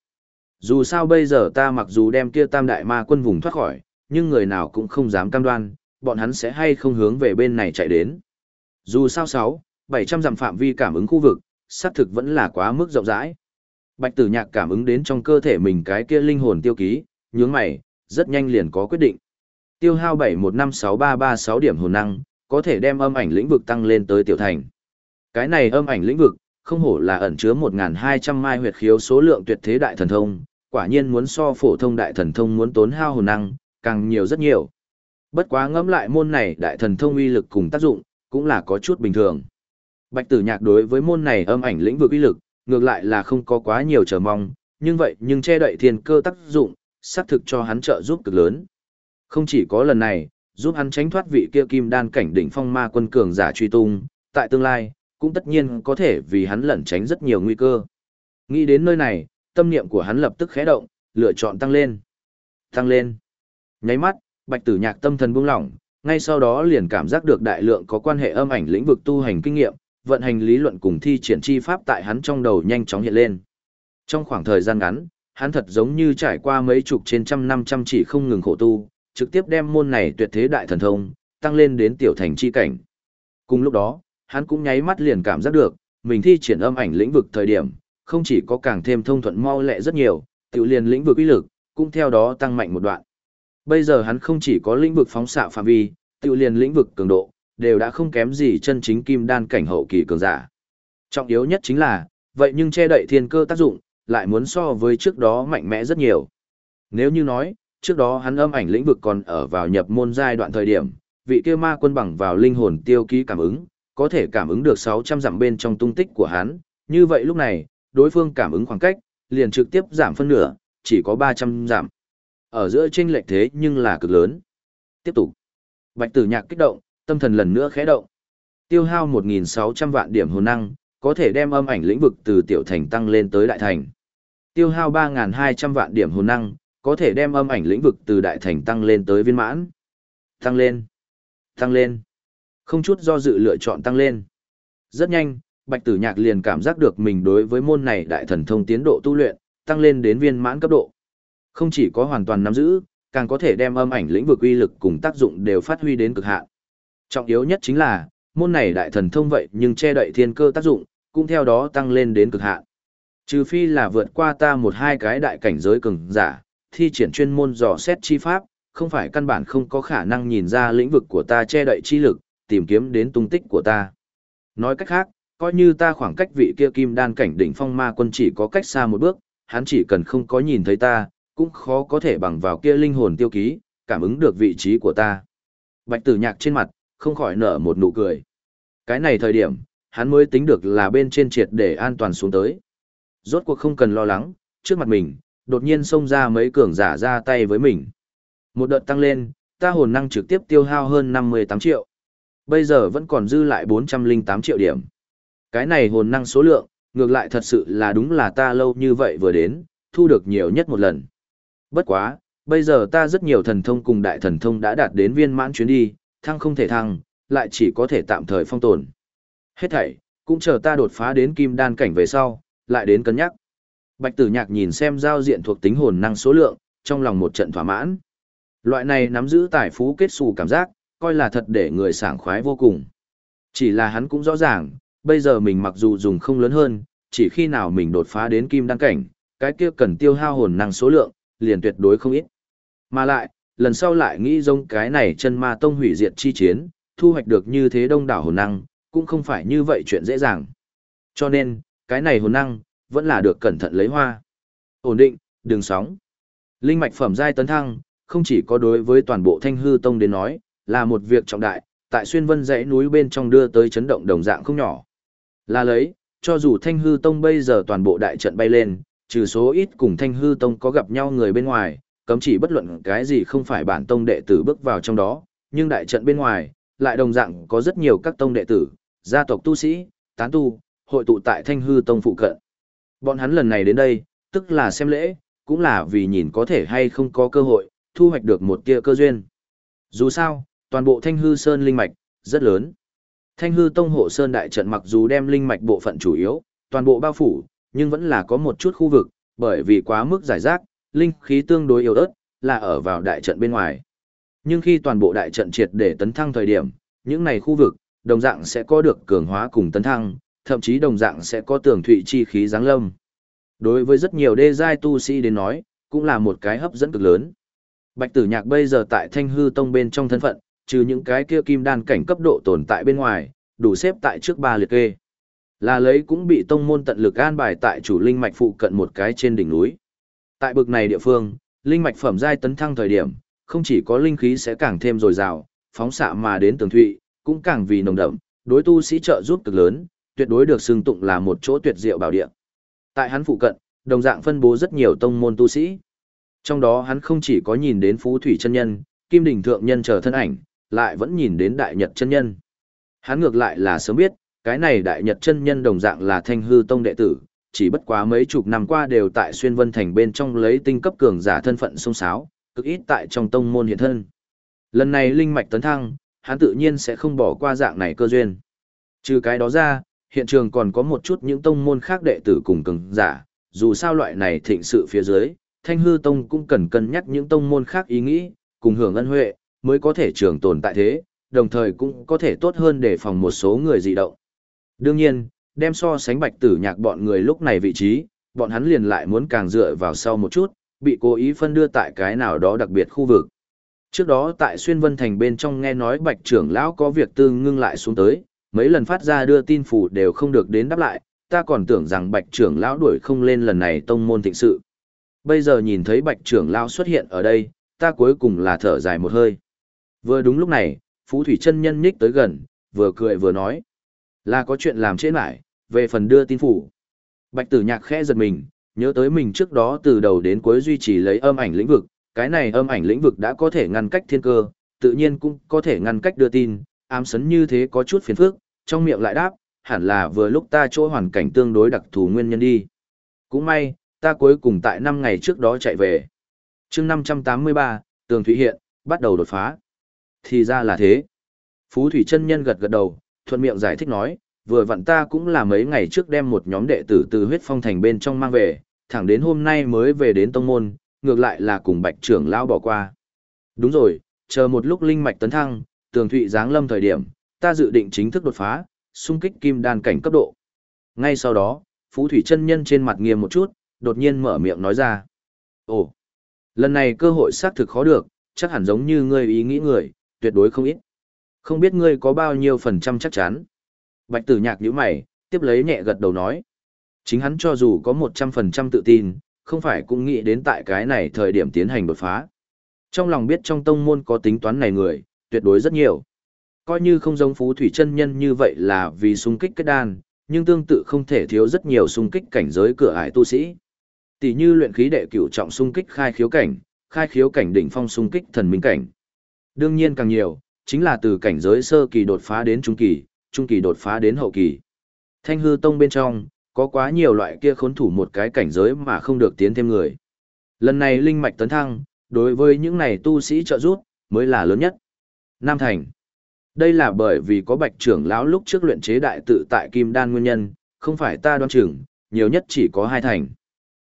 Speaker 1: Dù sao bây giờ ta mặc dù đem kia tam đại ma quân vùng thoát khỏi, nhưng người nào cũng không dám cam đoan, bọn hắn sẽ hay không hướng về bên này chạy đến. Dù sao 6, 700 dặm phạm vi cảm ứng khu vực, xác thực vẫn là quá mức rộng rãi. Bạch tử nhạc cảm ứng đến trong cơ thể mình cái kia linh hồn tiêu ký, nhướng mày, rất nhanh liền có quyết định. Tiêu hao 715636 điểm hồn năng, có thể đem âm ảnh lĩnh vực tăng lên tới tiểu thành. Cái này âm ảnh lĩnh vực, không hổ là ẩn chứa 1.200 mai huyệt khiếu số lượng tuyệt thế đại thần thông, quả nhiên muốn so phổ thông đại thần thông muốn tốn hao hồn năng, càng nhiều rất nhiều. Bất quá ngẫm lại môn này đại thần thông uy lực cùng tác dụng, cũng là có chút bình thường. Bạch tử nhạc đối với môn này âm ảnh lĩnh vực uy lực, ngược lại là không có quá nhiều chờ mong, nhưng vậy nhưng che đậy thiên cơ tác dụng, xác thực cho hắn trợ giúp cực lớn. Không chỉ có lần này, giúp hắn tránh thoát vị kia kim đan cảnh đỉnh phong ma quân cường giả truy tung, tại tương lai, cũng tất nhiên có thể vì hắn lẩn tránh rất nhiều nguy cơ. Nghĩ đến nơi này, tâm niệm của hắn lập tức khẽ động, lựa chọn tăng lên. Tăng lên. Nháy mắt, bạch tử nhạc tâm thần buông lỏng, ngay sau đó liền cảm giác được đại lượng có quan hệ âm ảnh lĩnh vực tu hành kinh nghiệm, vận hành lý luận cùng thi triển chi pháp tại hắn trong đầu nhanh chóng hiện lên. Trong khoảng thời gian ngắn, hắn thật giống như trải qua mấy chục trên trăm năm trăm chỉ không ngừng khổ tu, trực tiếp đem môn này tuyệt thế đại thần thông, tăng lên đến tiểu thành chi cảnh. Cùng lúc đó, hắn cũng nháy mắt liền cảm giác được, mình thi triển âm ảnh lĩnh vực thời điểm, không chỉ có càng thêm thông thuận mau lẹ rất nhiều, tiểu liền lĩnh vực uy lực, cũng theo đó tăng mạnh một đoạn. Bây giờ hắn không chỉ có lĩnh vực phóng xạ phạm vi, tiểu liền lĩnh vực cường độ, đều đã không kém gì chân chính kim đan cảnh hậu kỳ cường giả. Trọng yếu nhất chính là, vậy nhưng che đậy thiên cơ tác dụng, lại muốn so với trước đó mạnh mẽ rất nhiều. Nếu như nói, trước đó hắn âm ảnh lĩnh vực còn ở vào nhập môn giai đoạn thời điểm, vị kia ma quân bằng vào linh hồn tiêu ký cảm ứng, có thể cảm ứng được 600 dặm bên trong tung tích của hắn, như vậy lúc này, đối phương cảm ứng khoảng cách, liền trực tiếp giảm phân nửa, chỉ có 300 dặm. Ở giữa chênh lệch thế nhưng là cực lớn. Tiếp tục. Bạch Tử Nhạc kích động, tâm thần lần nữa khẽ động. Tiêu hao 1600 vạn điểm hồn năng, có thể đem âm ảnh lĩnh vực từ tiểu thành tăng lên tới đại thành. Tiêu hao 3200 vạn điểm hồn năng, có thể đem âm ảnh lĩnh vực từ đại thành tăng lên tới viên mãn. Tăng lên, tăng lên. Không chút do dự lựa chọn tăng lên. Rất nhanh, Bạch Tử Nhạc liền cảm giác được mình đối với môn này đại thần thông tiến độ tu luyện, tăng lên đến viên mãn cấp độ. Không chỉ có hoàn toàn nắm giữ, càng có thể đem âm ảnh lĩnh vực uy lực cùng tác dụng đều phát huy đến cực hạn. Trọng yếu nhất chính là, môn này đại thần thông vậy nhưng che đậy thiên cơ tác dụng, cũng theo đó tăng lên đến cực hạn. Trừ phi là vượt qua ta một hai cái đại cảnh giới cường giả, thi triển chuyên môn dò xét chi pháp, không phải căn bản không có khả năng nhìn ra lĩnh vực của ta che đậy chi lực, tìm kiếm đến tung tích của ta. Nói cách khác, coi như ta khoảng cách vị kia kim đan cảnh đỉnh phong ma quân chỉ có cách xa một bước, hắn chỉ cần không có nhìn thấy ta, cũng khó có thể bằng vào kia linh hồn tiêu ký, cảm ứng được vị trí của ta. Bạch tử nhạc trên mặt, không khỏi nở một nụ cười. Cái này thời điểm, hắn mới tính được là bên trên triệt để an toàn xuống tới. Rốt cuộc không cần lo lắng, trước mặt mình, đột nhiên xông ra mấy cường giả ra tay với mình. Một đợt tăng lên, ta hồn năng trực tiếp tiêu hao hơn 58 triệu. Bây giờ vẫn còn dư lại 408 triệu điểm. Cái này hồn năng số lượng, ngược lại thật sự là đúng là ta lâu như vậy vừa đến, thu được nhiều nhất một lần. Bất quá, bây giờ ta rất nhiều thần thông cùng đại thần thông đã đạt đến viên mãn chuyến đi, thăng không thể thăng, lại chỉ có thể tạm thời phong tồn. Hết thảy, cũng chờ ta đột phá đến kim đan cảnh về sau, lại đến cân nhắc. Bạch tử nhạc nhìn xem giao diện thuộc tính hồn năng số lượng, trong lòng một trận thỏa mãn. Loại này nắm giữ tài phú kết xù cảm giác, coi là thật để người sảng khoái vô cùng. Chỉ là hắn cũng rõ ràng, bây giờ mình mặc dù dùng không lớn hơn, chỉ khi nào mình đột phá đến kim đăng cảnh, cái kia cần tiêu hao hồn năng số lượng, liền tuyệt đối không ít. Mà lại, lần sau lại nghĩ giống cái này chân ma tông hủy diệt chi chiến, thu hoạch được như thế đông đảo hồn năng, cũng không phải như vậy chuyện dễ dàng. Cho nên, cái này hồn năng, vẫn là được cẩn thận lấy hoa. Ổn định, đường sóng. Linh mạch phẩm giai tấn thăng, không chỉ có đối với toàn bộ thanh hư tông đến nói, là một việc trọng đại, tại xuyên vân dãy núi bên trong đưa tới chấn động đồng dạng không nhỏ. Là lấy, cho dù thanh hư tông bây giờ toàn bộ đại trận bay lên, trừ số ít cùng thanh hư tông có gặp nhau người bên ngoài, cấm chỉ bất luận cái gì không phải bản tông đệ tử bước vào trong đó, nhưng đại trận bên ngoài, lại đồng dạng có rất nhiều các tông đệ tử, gia tộc tu sĩ, tán tu, hội tụ tại thanh hư tông phụ cận. Bọn hắn lần này đến đây, tức là xem lễ, cũng là vì nhìn có thể hay không có cơ hội, thu hoạch được một tia cơ duyên. Dù sao, toàn bộ thanh hư sơn linh mạch, rất lớn. Thanh hư tông hộ sơn đại trận mặc dù đem linh mạch bộ phận chủ yếu, toàn bộ bao phủ, nhưng vẫn là có một chút khu vực, bởi vì quá mức giải rác, linh khí tương đối yếu ớt, là ở vào đại trận bên ngoài. Nhưng khi toàn bộ đại trận triệt để tấn thăng thời điểm, những này khu vực, đồng dạng sẽ có được cường hóa cùng tấn thăng, thậm chí đồng dạng sẽ có tường thụy chi khí giáng lâm. Đối với rất nhiều đê giai tu sĩ đến nói, cũng là một cái hấp dẫn cực lớn. Bạch Tử Nhạc bây giờ tại Thanh Hư Tông bên trong thân phận, trừ những cái kia kim đan cảnh cấp độ tồn tại bên ngoài, đủ xếp tại trước ba liệt kê. Là lấy cũng bị tông môn tận lực an bài tại chủ linh mạch phụ cận một cái trên đỉnh núi. Tại bực này địa phương, linh mạch phẩm giai tấn thăng thời điểm, không chỉ có linh khí sẽ càng thêm dồi dào, phóng xạ mà đến tường thụy, cũng càng vì nồng đậm, đối tu sĩ trợ giúp cực lớn, tuyệt đối được xưng tụng là một chỗ tuyệt diệu bảo địa. Tại hắn phụ cận, đồng dạng phân bố rất nhiều tông môn tu sĩ. Trong đó hắn không chỉ có nhìn đến Phú Thủy chân nhân, Kim đỉnh thượng nhân chờ thân ảnh, lại vẫn nhìn đến Đại Nhật chân nhân. Hắn ngược lại là sớm biết, cái này Đại Nhật chân nhân đồng dạng là Thanh hư tông đệ tử, chỉ bất quá mấy chục năm qua đều tại Xuyên Vân thành bên trong lấy tinh cấp cường giả thân phận sông sáo, cực ít tại trong tông môn hiện thân. Lần này linh mạch tấn thăng, hắn tự nhiên sẽ không bỏ qua dạng này cơ duyên. Trừ cái đó ra, hiện trường còn có một chút những tông môn khác đệ tử cùng cường giả, dù sao loại này thịnh sự phía dưới, Thanh hư tông cũng cần cân nhắc những tông môn khác ý nghĩ, cùng hưởng ân huệ, mới có thể trường tồn tại thế, đồng thời cũng có thể tốt hơn để phòng một số người dị động. Đương nhiên, đem so sánh bạch tử nhạc bọn người lúc này vị trí, bọn hắn liền lại muốn càng dựa vào sau một chút, bị cố ý phân đưa tại cái nào đó đặc biệt khu vực. Trước đó tại Xuyên Vân Thành bên trong nghe nói bạch trưởng lão có việc tư ngưng lại xuống tới, mấy lần phát ra đưa tin phủ đều không được đến đáp lại, ta còn tưởng rằng bạch trưởng lão đuổi không lên lần này tông môn thịnh sự. Bây giờ nhìn thấy bạch trưởng lão xuất hiện ở đây, ta cuối cùng là thở dài một hơi. Vừa đúng lúc này, Phú Thủy chân nhân nhích tới gần, vừa cười vừa nói. Là có chuyện làm trễ lại, về phần đưa tin phủ. Bạch tử nhạc khẽ giật mình, nhớ tới mình trước đó từ đầu đến cuối duy trì lấy âm ảnh lĩnh vực, cái này âm ảnh lĩnh vực đã có thể ngăn cách thiên cơ, tự nhiên cũng có thể ngăn cách đưa tin, ám sấn như thế có chút phiền phức, trong miệng lại đáp, hẳn là vừa lúc ta chỗ hoàn cảnh tương đối đặc thù nguyên nhân đi. Cũng may, ta cuối cùng tại 5 ngày trước đó chạy về. chương 583, Tường Thủy Hiện, bắt đầu đột phá. Thì ra là thế. Phú Thủy chân Nhân gật gật đầu, thuận miệng giải thích nói, vừa vặn ta cũng là mấy ngày trước đem một nhóm đệ tử từ huyết phong thành bên trong mang về, thẳng đến hôm nay mới về đến tông môn, ngược lại là cùng bạch trưởng lão bỏ qua. Đúng rồi, chờ một lúc linh mạch tấn thăng, tường thụy giáng lâm thời điểm, ta dự định chính thức đột phá, xung kích kim đan cảnh cấp độ. Ngay sau đó, Phú Thủy chân nhân trên mặt nghiêm một chút, đột nhiên mở miệng nói ra. Ồ, lần này cơ hội xác thực khó được, chắc hẳn giống như ngươi ý nghĩ người, tuyệt đối không ít. Không biết ngươi có bao nhiêu phần trăm chắc chắn. Bạch tử nhạc nhíu mày, tiếp lấy nhẹ gật đầu nói. Chính hắn cho dù có một trăm phần trăm tự tin, không phải cũng nghĩ đến tại cái này thời điểm tiến hành đột phá. Trong lòng biết trong tông môn có tính toán này người, tuyệt đối rất nhiều. Coi như không giống phú thủy chân nhân như vậy là vì xung kích kết đan, nhưng tương tự không thể thiếu rất nhiều xung kích cảnh giới cửa ải tu sĩ. Tỷ như luyện khí đệ cửu trọng xung kích khai khiếu cảnh, khai khiếu cảnh đỉnh phong xung kích thần minh cảnh. Đương nhiên càng nhiều, chính là từ cảnh giới sơ kỳ đột phá đến trung kỳ, trung kỳ đột phá đến hậu kỳ. Thanh hư tông bên trong, có quá nhiều loại kia khốn thủ một cái cảnh giới mà không được tiến thêm người. Lần này linh mạch tấn thăng, đối với những này tu sĩ trợ giúp, mới là lớn nhất. Nam Thành. Đây là bởi vì có bạch trưởng lão lúc trước luyện chế đại tự tại Kim Đan nguyên nhân, không phải ta đoan chừng, nhiều nhất chỉ có hai thành.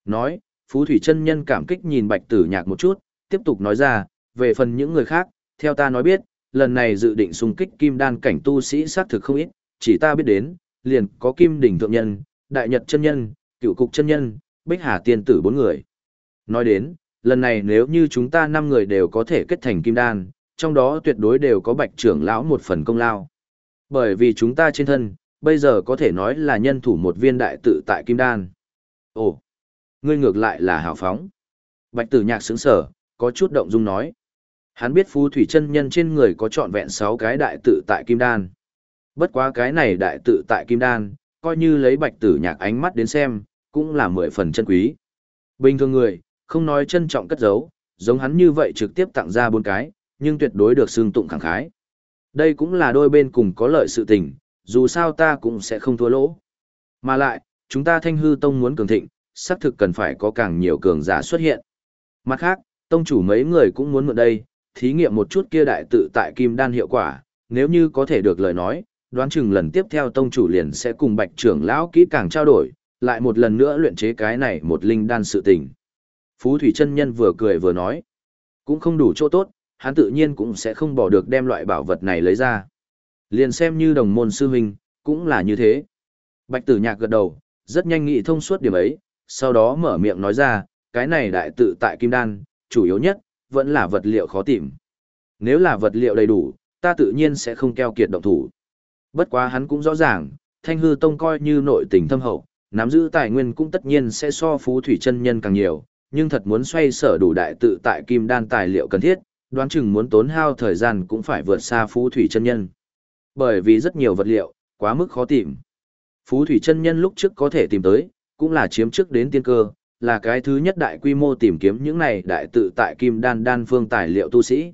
Speaker 1: Nói, Phú Thủy chân Nhân cảm kích nhìn bạch tử nhạc một chút, tiếp tục nói ra, về phần những người khác, theo ta nói biết, lần này dự định xung kích Kim Đan cảnh tu sĩ xác thực không ít, chỉ ta biết đến, liền có Kim Đỉnh Thượng Nhân, Đại Nhật chân Nhân, Cựu Cục chân Nhân, Bích Hà Tiên Tử bốn người. Nói đến, lần này nếu như chúng ta năm người đều có thể kết thành Kim Đan, trong đó tuyệt đối đều có bạch trưởng lão một phần công lao. Bởi vì chúng ta trên thân, bây giờ có thể nói là nhân thủ một viên đại tự tại Kim Đan. Ồ, ngươi ngược lại là hào phóng. Bạch tử nhạc sững sở, có chút động dung nói. Hắn biết phú thủy chân nhân trên người có trọn vẹn 6 cái đại tự tại Kim Đan. Bất quá cái này đại tự tại Kim Đan, coi như lấy bạch tử nhạc ánh mắt đến xem, cũng là mười phần chân quý. Bình thường người, không nói trân trọng cất giấu, giống hắn như vậy trực tiếp tặng ra bốn cái, nhưng tuyệt đối được xương tụng khẳng khái. Đây cũng là đôi bên cùng có lợi sự tình, dù sao ta cũng sẽ không thua lỗ. Mà lại, chúng ta thanh hư tông muốn cường thịnh, xác thực cần phải có càng nhiều cường giả xuất hiện. Mặt khác, tông chủ mấy người cũng muốn mượn đây, thí nghiệm một chút kia đại tự tại kim đan hiệu quả, nếu như có thể được lời nói, đoán chừng lần tiếp theo tông chủ liền sẽ cùng bạch trưởng lão kỹ càng trao đổi, lại một lần nữa luyện chế cái này một linh đan sự tình. Phú Thủy chân Nhân vừa cười vừa nói, cũng không đủ chỗ tốt, hắn tự nhiên cũng sẽ không bỏ được đem loại bảo vật này lấy ra. Liền xem như đồng môn sư huynh, cũng là như thế. Bạch tử nhạc gật đầu, rất nhanh nghị thông suốt điểm ấy, sau đó mở miệng nói ra, cái này đại tự tại kim đan, chủ yếu nhất, vẫn là vật liệu khó tìm. Nếu là vật liệu đầy đủ, ta tự nhiên sẽ không keo kiệt động thủ. Bất quá hắn cũng rõ ràng, thanh hư tông coi như nội tình thâm hậu, nắm giữ tài nguyên cũng tất nhiên sẽ so phú thủy chân nhân càng nhiều, nhưng thật muốn xoay sở đủ đại tự tại kim đan tài liệu cần thiết, đoán chừng muốn tốn hao thời gian cũng phải vượt xa phú thủy chân nhân. Bởi vì rất nhiều vật liệu, quá mức khó tìm. Phú thủy chân nhân lúc trước có thể tìm tới, cũng là chiếm trước đến tiên cơ, là cái thứ nhất đại quy mô tìm kiếm những này đại tự tại kim đan đan phương tài liệu tu sĩ.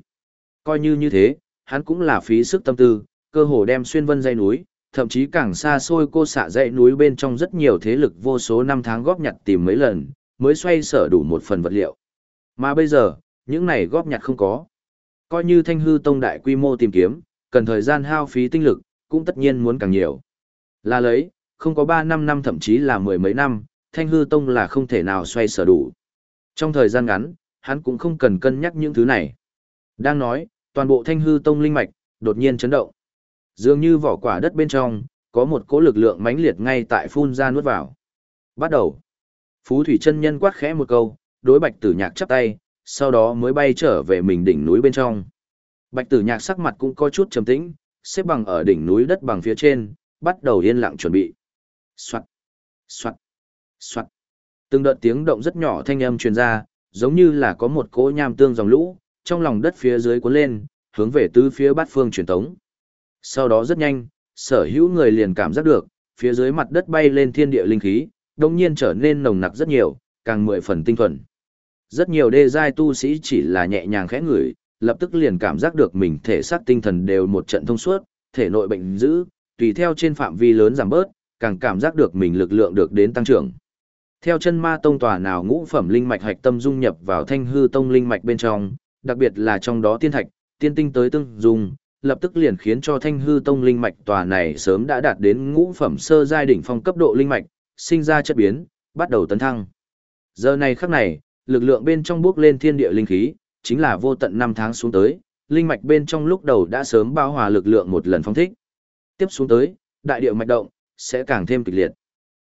Speaker 1: Coi như như thế, hắn cũng là phí sức tâm tư, cơ hồ đem xuyên vân dãy núi, thậm chí càng xa xôi cô xạ dãy núi bên trong rất nhiều thế lực vô số năm tháng góp nhặt tìm mấy lần, mới xoay sở đủ một phần vật liệu. Mà bây giờ, những này góp nhặt không có. Coi như thanh hư tông đại quy mô tìm kiếm, cần thời gian hao phí tinh lực, cũng tất nhiên muốn càng nhiều. Là lấy, không có 3 năm năm thậm chí là mười mấy năm, thanh hư tông là không thể nào xoay sở đủ. Trong thời gian ngắn, hắn cũng không cần cân nhắc những thứ này. Đang nói, toàn bộ thanh hư tông linh mạch, đột nhiên chấn động. Dường như vỏ quả đất bên trong, có một cỗ lực lượng mãnh liệt ngay tại phun ra nuốt vào. Bắt đầu. Phú Thủy chân nhân quát khẽ một câu, đối bạch tử nhạc chắp tay, sau đó mới bay trở về mình đỉnh núi bên trong. Bạch tử nhạc sắc mặt cũng có chút trầm tĩnh, xếp bằng ở đỉnh núi đất bằng phía trên, bắt đầu yên lặng chuẩn bị. Soạn, soạn, soạn. Từng đợt tiếng động rất nhỏ thanh âm truyền ra, giống như là có một cỗ nham tương dòng lũ, trong lòng đất phía dưới cuốn lên, hướng về tứ phía bát phương truyền tống. Sau đó rất nhanh, sở hữu người liền cảm giác được, phía dưới mặt đất bay lên thiên địa linh khí, đồng nhiên trở nên nồng nặc rất nhiều, càng mười phần tinh thuần. Rất nhiều đê giai tu sĩ chỉ là nhẹ nhàng khẽ ngửi, lập tức liền cảm giác được mình thể xác tinh thần đều một trận thông suốt, thể nội bệnh dữ, tùy theo trên phạm vi lớn giảm bớt, càng cảm giác được mình lực lượng được đến tăng trưởng. Theo chân ma tông tòa nào ngũ phẩm linh mạch hạch tâm dung nhập vào thanh hư tông linh mạch bên trong, đặc biệt là trong đó tiên thạch, tiên tinh tới tương dung, lập tức liền khiến cho thanh hư tông linh mạch tòa này sớm đã đạt đến ngũ phẩm sơ giai đỉnh phong cấp độ linh mạch, sinh ra chất biến, bắt đầu tấn thăng. Giờ này khắc này, lực lượng bên trong bước lên thiên địa linh khí, chính là vô tận năm tháng xuống tới, linh mạch bên trong lúc đầu đã sớm bao hòa lực lượng một lần phong thích. Tiếp xuống tới, đại địa mạch động sẽ càng thêm kịch liệt.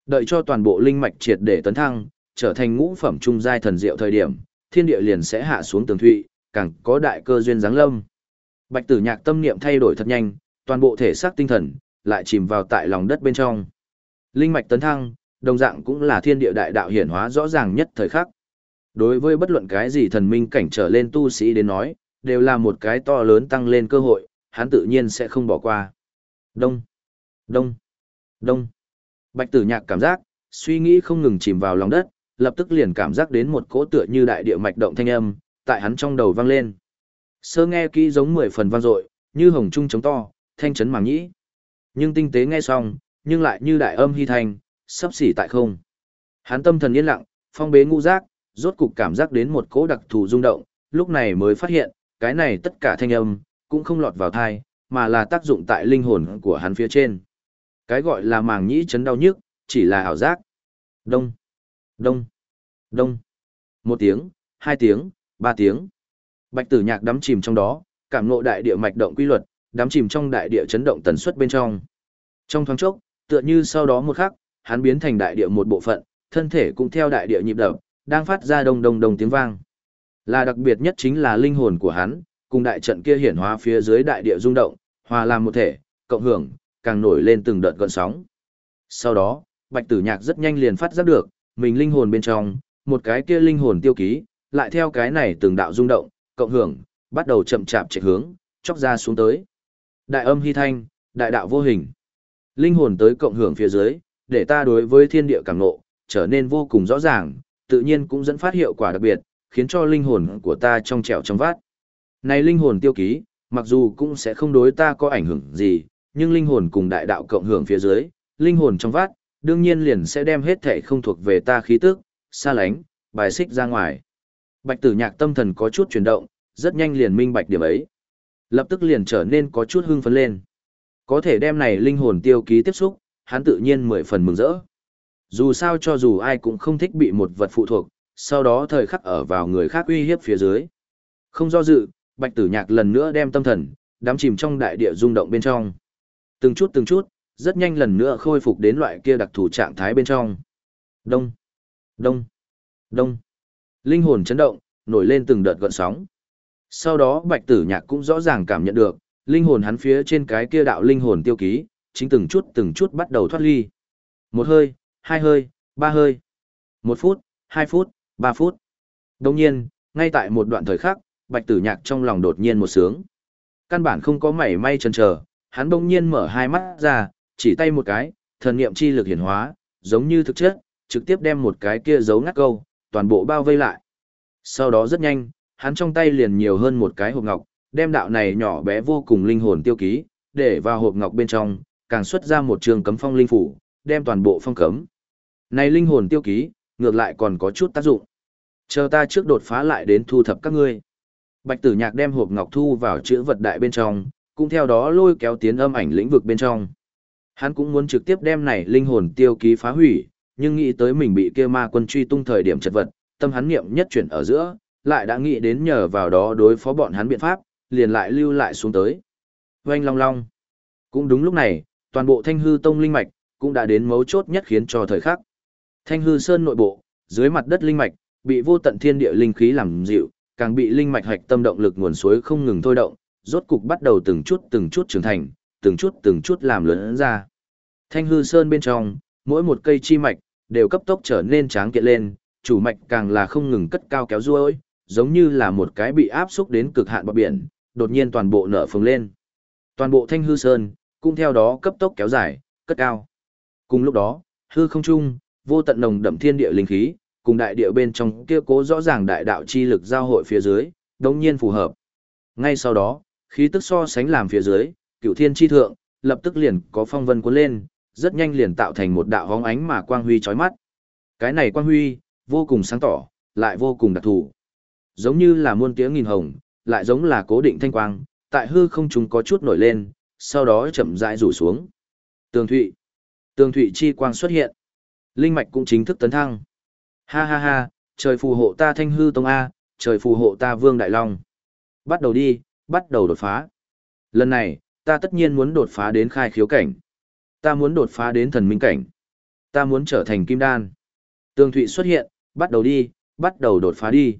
Speaker 1: Đợi cho toàn bộ linh mạch triệt để tấn thăng, trở thành ngũ phẩm trung giai thần diệu thời điểm, thiên địa liền sẽ hạ xuống tường thụy, càng có đại cơ duyên giáng lâm. Bạch Tử Nhạc tâm niệm thay đổi thật nhanh, toàn bộ thể xác tinh thần lại chìm vào tại lòng đất bên trong. Linh mạch tấn thăng, đồng dạng cũng là thiên địa đại đạo hiển hóa rõ ràng nhất thời khắc. Đối với bất luận cái gì thần minh cảnh trở lên tu sĩ đến nói, đều là một cái to lớn tăng lên cơ hội, hắn tự nhiên sẽ không bỏ qua. Đông, đông, đông. Bạch tử nhạc cảm giác, suy nghĩ không ngừng chìm vào lòng đất, lập tức liền cảm giác đến một cỗ tựa như đại địa mạch động thanh âm, tại hắn trong đầu vang lên. Sơ nghe kỹ giống mười phần vang dội, như hồng trung chống to, thanh chấn màng nhĩ. Nhưng tinh tế nghe xong, nhưng lại như đại âm hy thanh, sắp xỉ tại không. Hắn tâm thần yên lặng, phong bế ngũ giác, rốt cục cảm giác đến một cỗ đặc thù rung động, lúc này mới phát hiện, cái này tất cả thanh âm, cũng không lọt vào thai, mà là tác dụng tại linh hồn của hắn phía trên. Cái gọi là màng nhĩ chấn đau nhức, chỉ là ảo giác. Đông, đông, đông. Một tiếng, hai tiếng, ba tiếng. Bạch tử nhạc đắm chìm trong đó, cảm ngộ đại địa mạch động quy luật, đắm chìm trong đại địa chấn động tần suất bên trong. Trong thoáng chốc, tựa như sau đó một khắc, hắn biến thành đại địa một bộ phận, thân thể cũng theo đại địa nhịp đập, đang phát ra đông đông đông tiếng vang. Là đặc biệt nhất chính là linh hồn của hắn, cùng đại trận kia hiển hóa phía dưới đại địa rung động, hòa làm một thể, cộng hưởng, càng nổi lên từng đợt gợn sóng. Sau đó, Bạch Tử Nhạc rất nhanh liền phát giác được, mình linh hồn bên trong, một cái kia linh hồn tiêu ký, lại theo cái này từng đạo rung động, cộng hưởng, bắt đầu chậm chạp chạy hướng, chóc ra xuống tới. Đại âm hy thanh, đại đạo vô hình. Linh hồn tới cộng hưởng phía dưới, để ta đối với thiên địa cảm ngộ, trở nên vô cùng rõ ràng, tự nhiên cũng dẫn phát hiệu quả đặc biệt, khiến cho linh hồn của ta trong trẻo trong vát. Này linh hồn tiêu ký, mặc dù cũng sẽ không đối ta có ảnh hưởng gì, nhưng linh hồn cùng đại đạo cộng hưởng phía dưới, linh hồn trong vát, đương nhiên liền sẽ đem hết thể không thuộc về ta khí tức, xa lánh, bài xích ra ngoài. Bạch tử nhạc tâm thần có chút chuyển động, rất nhanh liền minh bạch điểm ấy. Lập tức liền trở nên có chút hưng phấn lên. Có thể đem này linh hồn tiêu ký tiếp xúc, hắn tự nhiên mười phần mừng rỡ. Dù sao cho dù ai cũng không thích bị một vật phụ thuộc, sau đó thời khắc ở vào người khác uy hiếp phía dưới. Không do dự, bạch tử nhạc lần nữa đem tâm thần, đắm chìm trong đại địa rung động bên trong. Từng chút từng chút, rất nhanh lần nữa khôi phục đến loại kia đặc thù trạng thái bên trong. Đông, đông, đông. Linh hồn chấn động, nổi lên từng đợt gợn sóng. Sau đó bạch tử nhạc cũng rõ ràng cảm nhận được, linh hồn hắn phía trên cái kia đạo linh hồn tiêu ký, chính từng chút từng chút bắt đầu thoát ly. Một hơi, hai hơi, ba hơi. Một phút, hai phút, ba phút. Đồng nhiên, ngay tại một đoạn thời khắc, bạch tử nhạc trong lòng đột nhiên một sướng. Căn bản không có mảy may chần chờ, hắn bỗng nhiên mở hai mắt ra, chỉ tay một cái, thần niệm chi lực hiển hóa, giống như thực chất, trực tiếp đem một cái kia giấu ngắt câu, toàn bộ bao vây lại. Sau đó rất nhanh, hắn trong tay liền nhiều hơn một cái hộp ngọc, đem đạo này nhỏ bé vô cùng linh hồn tiêu ký, để vào hộp ngọc bên trong, càng xuất ra một trường cấm phong linh phủ, đem toàn bộ phong cấm. Này linh hồn tiêu ký, ngược lại còn có chút tác dụng. Chờ ta trước đột phá lại đến thu thập các ngươi. Bạch tử nhạc đem hộp ngọc thu vào chữ vật đại bên trong, cũng theo đó lôi kéo tiến âm ảnh lĩnh vực bên trong. Hắn cũng muốn trực tiếp đem này linh hồn tiêu ký phá hủy, nhưng nghĩ tới mình bị kia ma quân truy tung thời điểm chật vật, tâm hắn niệm nhất chuyển ở giữa, lại đã nghĩ đến nhờ vào đó đối phó bọn hắn biện pháp, liền lại lưu lại xuống tới. Oanh long long. Cũng đúng lúc này, toàn bộ thanh hư tông linh mạch, cũng đã đến mấu chốt nhất khiến cho thời khắc. Thanh hư sơn nội bộ, dưới mặt đất linh mạch, bị vô tận thiên địa linh khí làm dịu, càng bị linh mạch hạch tâm động lực nguồn suối không ngừng thôi động, rốt cục bắt đầu từng chút từng chút trưởng thành, từng chút từng chút làm lớn ra. Thanh hư sơn bên trong, mỗi một cây chi mạch, đều cấp tốc trở nên tráng kiện lên, chủ mạch càng là không ngừng cất cao kéo ruôi, giống như là một cái bị áp xúc đến cực hạn bờ biển, đột nhiên toàn bộ nở phồng lên. Toàn bộ thanh hư sơn, cũng theo đó cấp tốc kéo dài, cất cao. Cùng lúc đó, hư không trung, vô tận nồng đậm thiên địa linh khí, cùng đại địa bên trong kia cố rõ ràng đại đạo chi lực giao hội phía dưới, đồng nhiên phù hợp. Ngay sau đó, khí tức so sánh làm phía dưới, cựu thiên chi thượng, lập tức liền có phong vân cuốn lên, rất nhanh liền tạo thành một đạo hóng ánh mà quang huy chói mắt. Cái này quang huy, vô cùng sáng tỏ, lại vô cùng đặc thù. Giống như là muôn tiếng nghìn hồng, lại giống là cố định thanh quang, tại hư không chúng có chút nổi lên, sau đó chậm rãi rủ xuống. Tường Thụy. Tường Thụy chi quang xuất hiện. Linh mạch cũng chính thức tấn thăng. Ha ha ha, trời phù hộ ta thanh hư tông A, trời phù hộ ta vương đại long. Bắt đầu đi, bắt đầu đột phá. Lần này, ta tất nhiên muốn đột phá đến khai khiếu cảnh. Ta muốn đột phá đến thần minh cảnh. Ta muốn trở thành kim đan. Tường Thụy xuất hiện, bắt đầu đi, bắt đầu đột phá đi.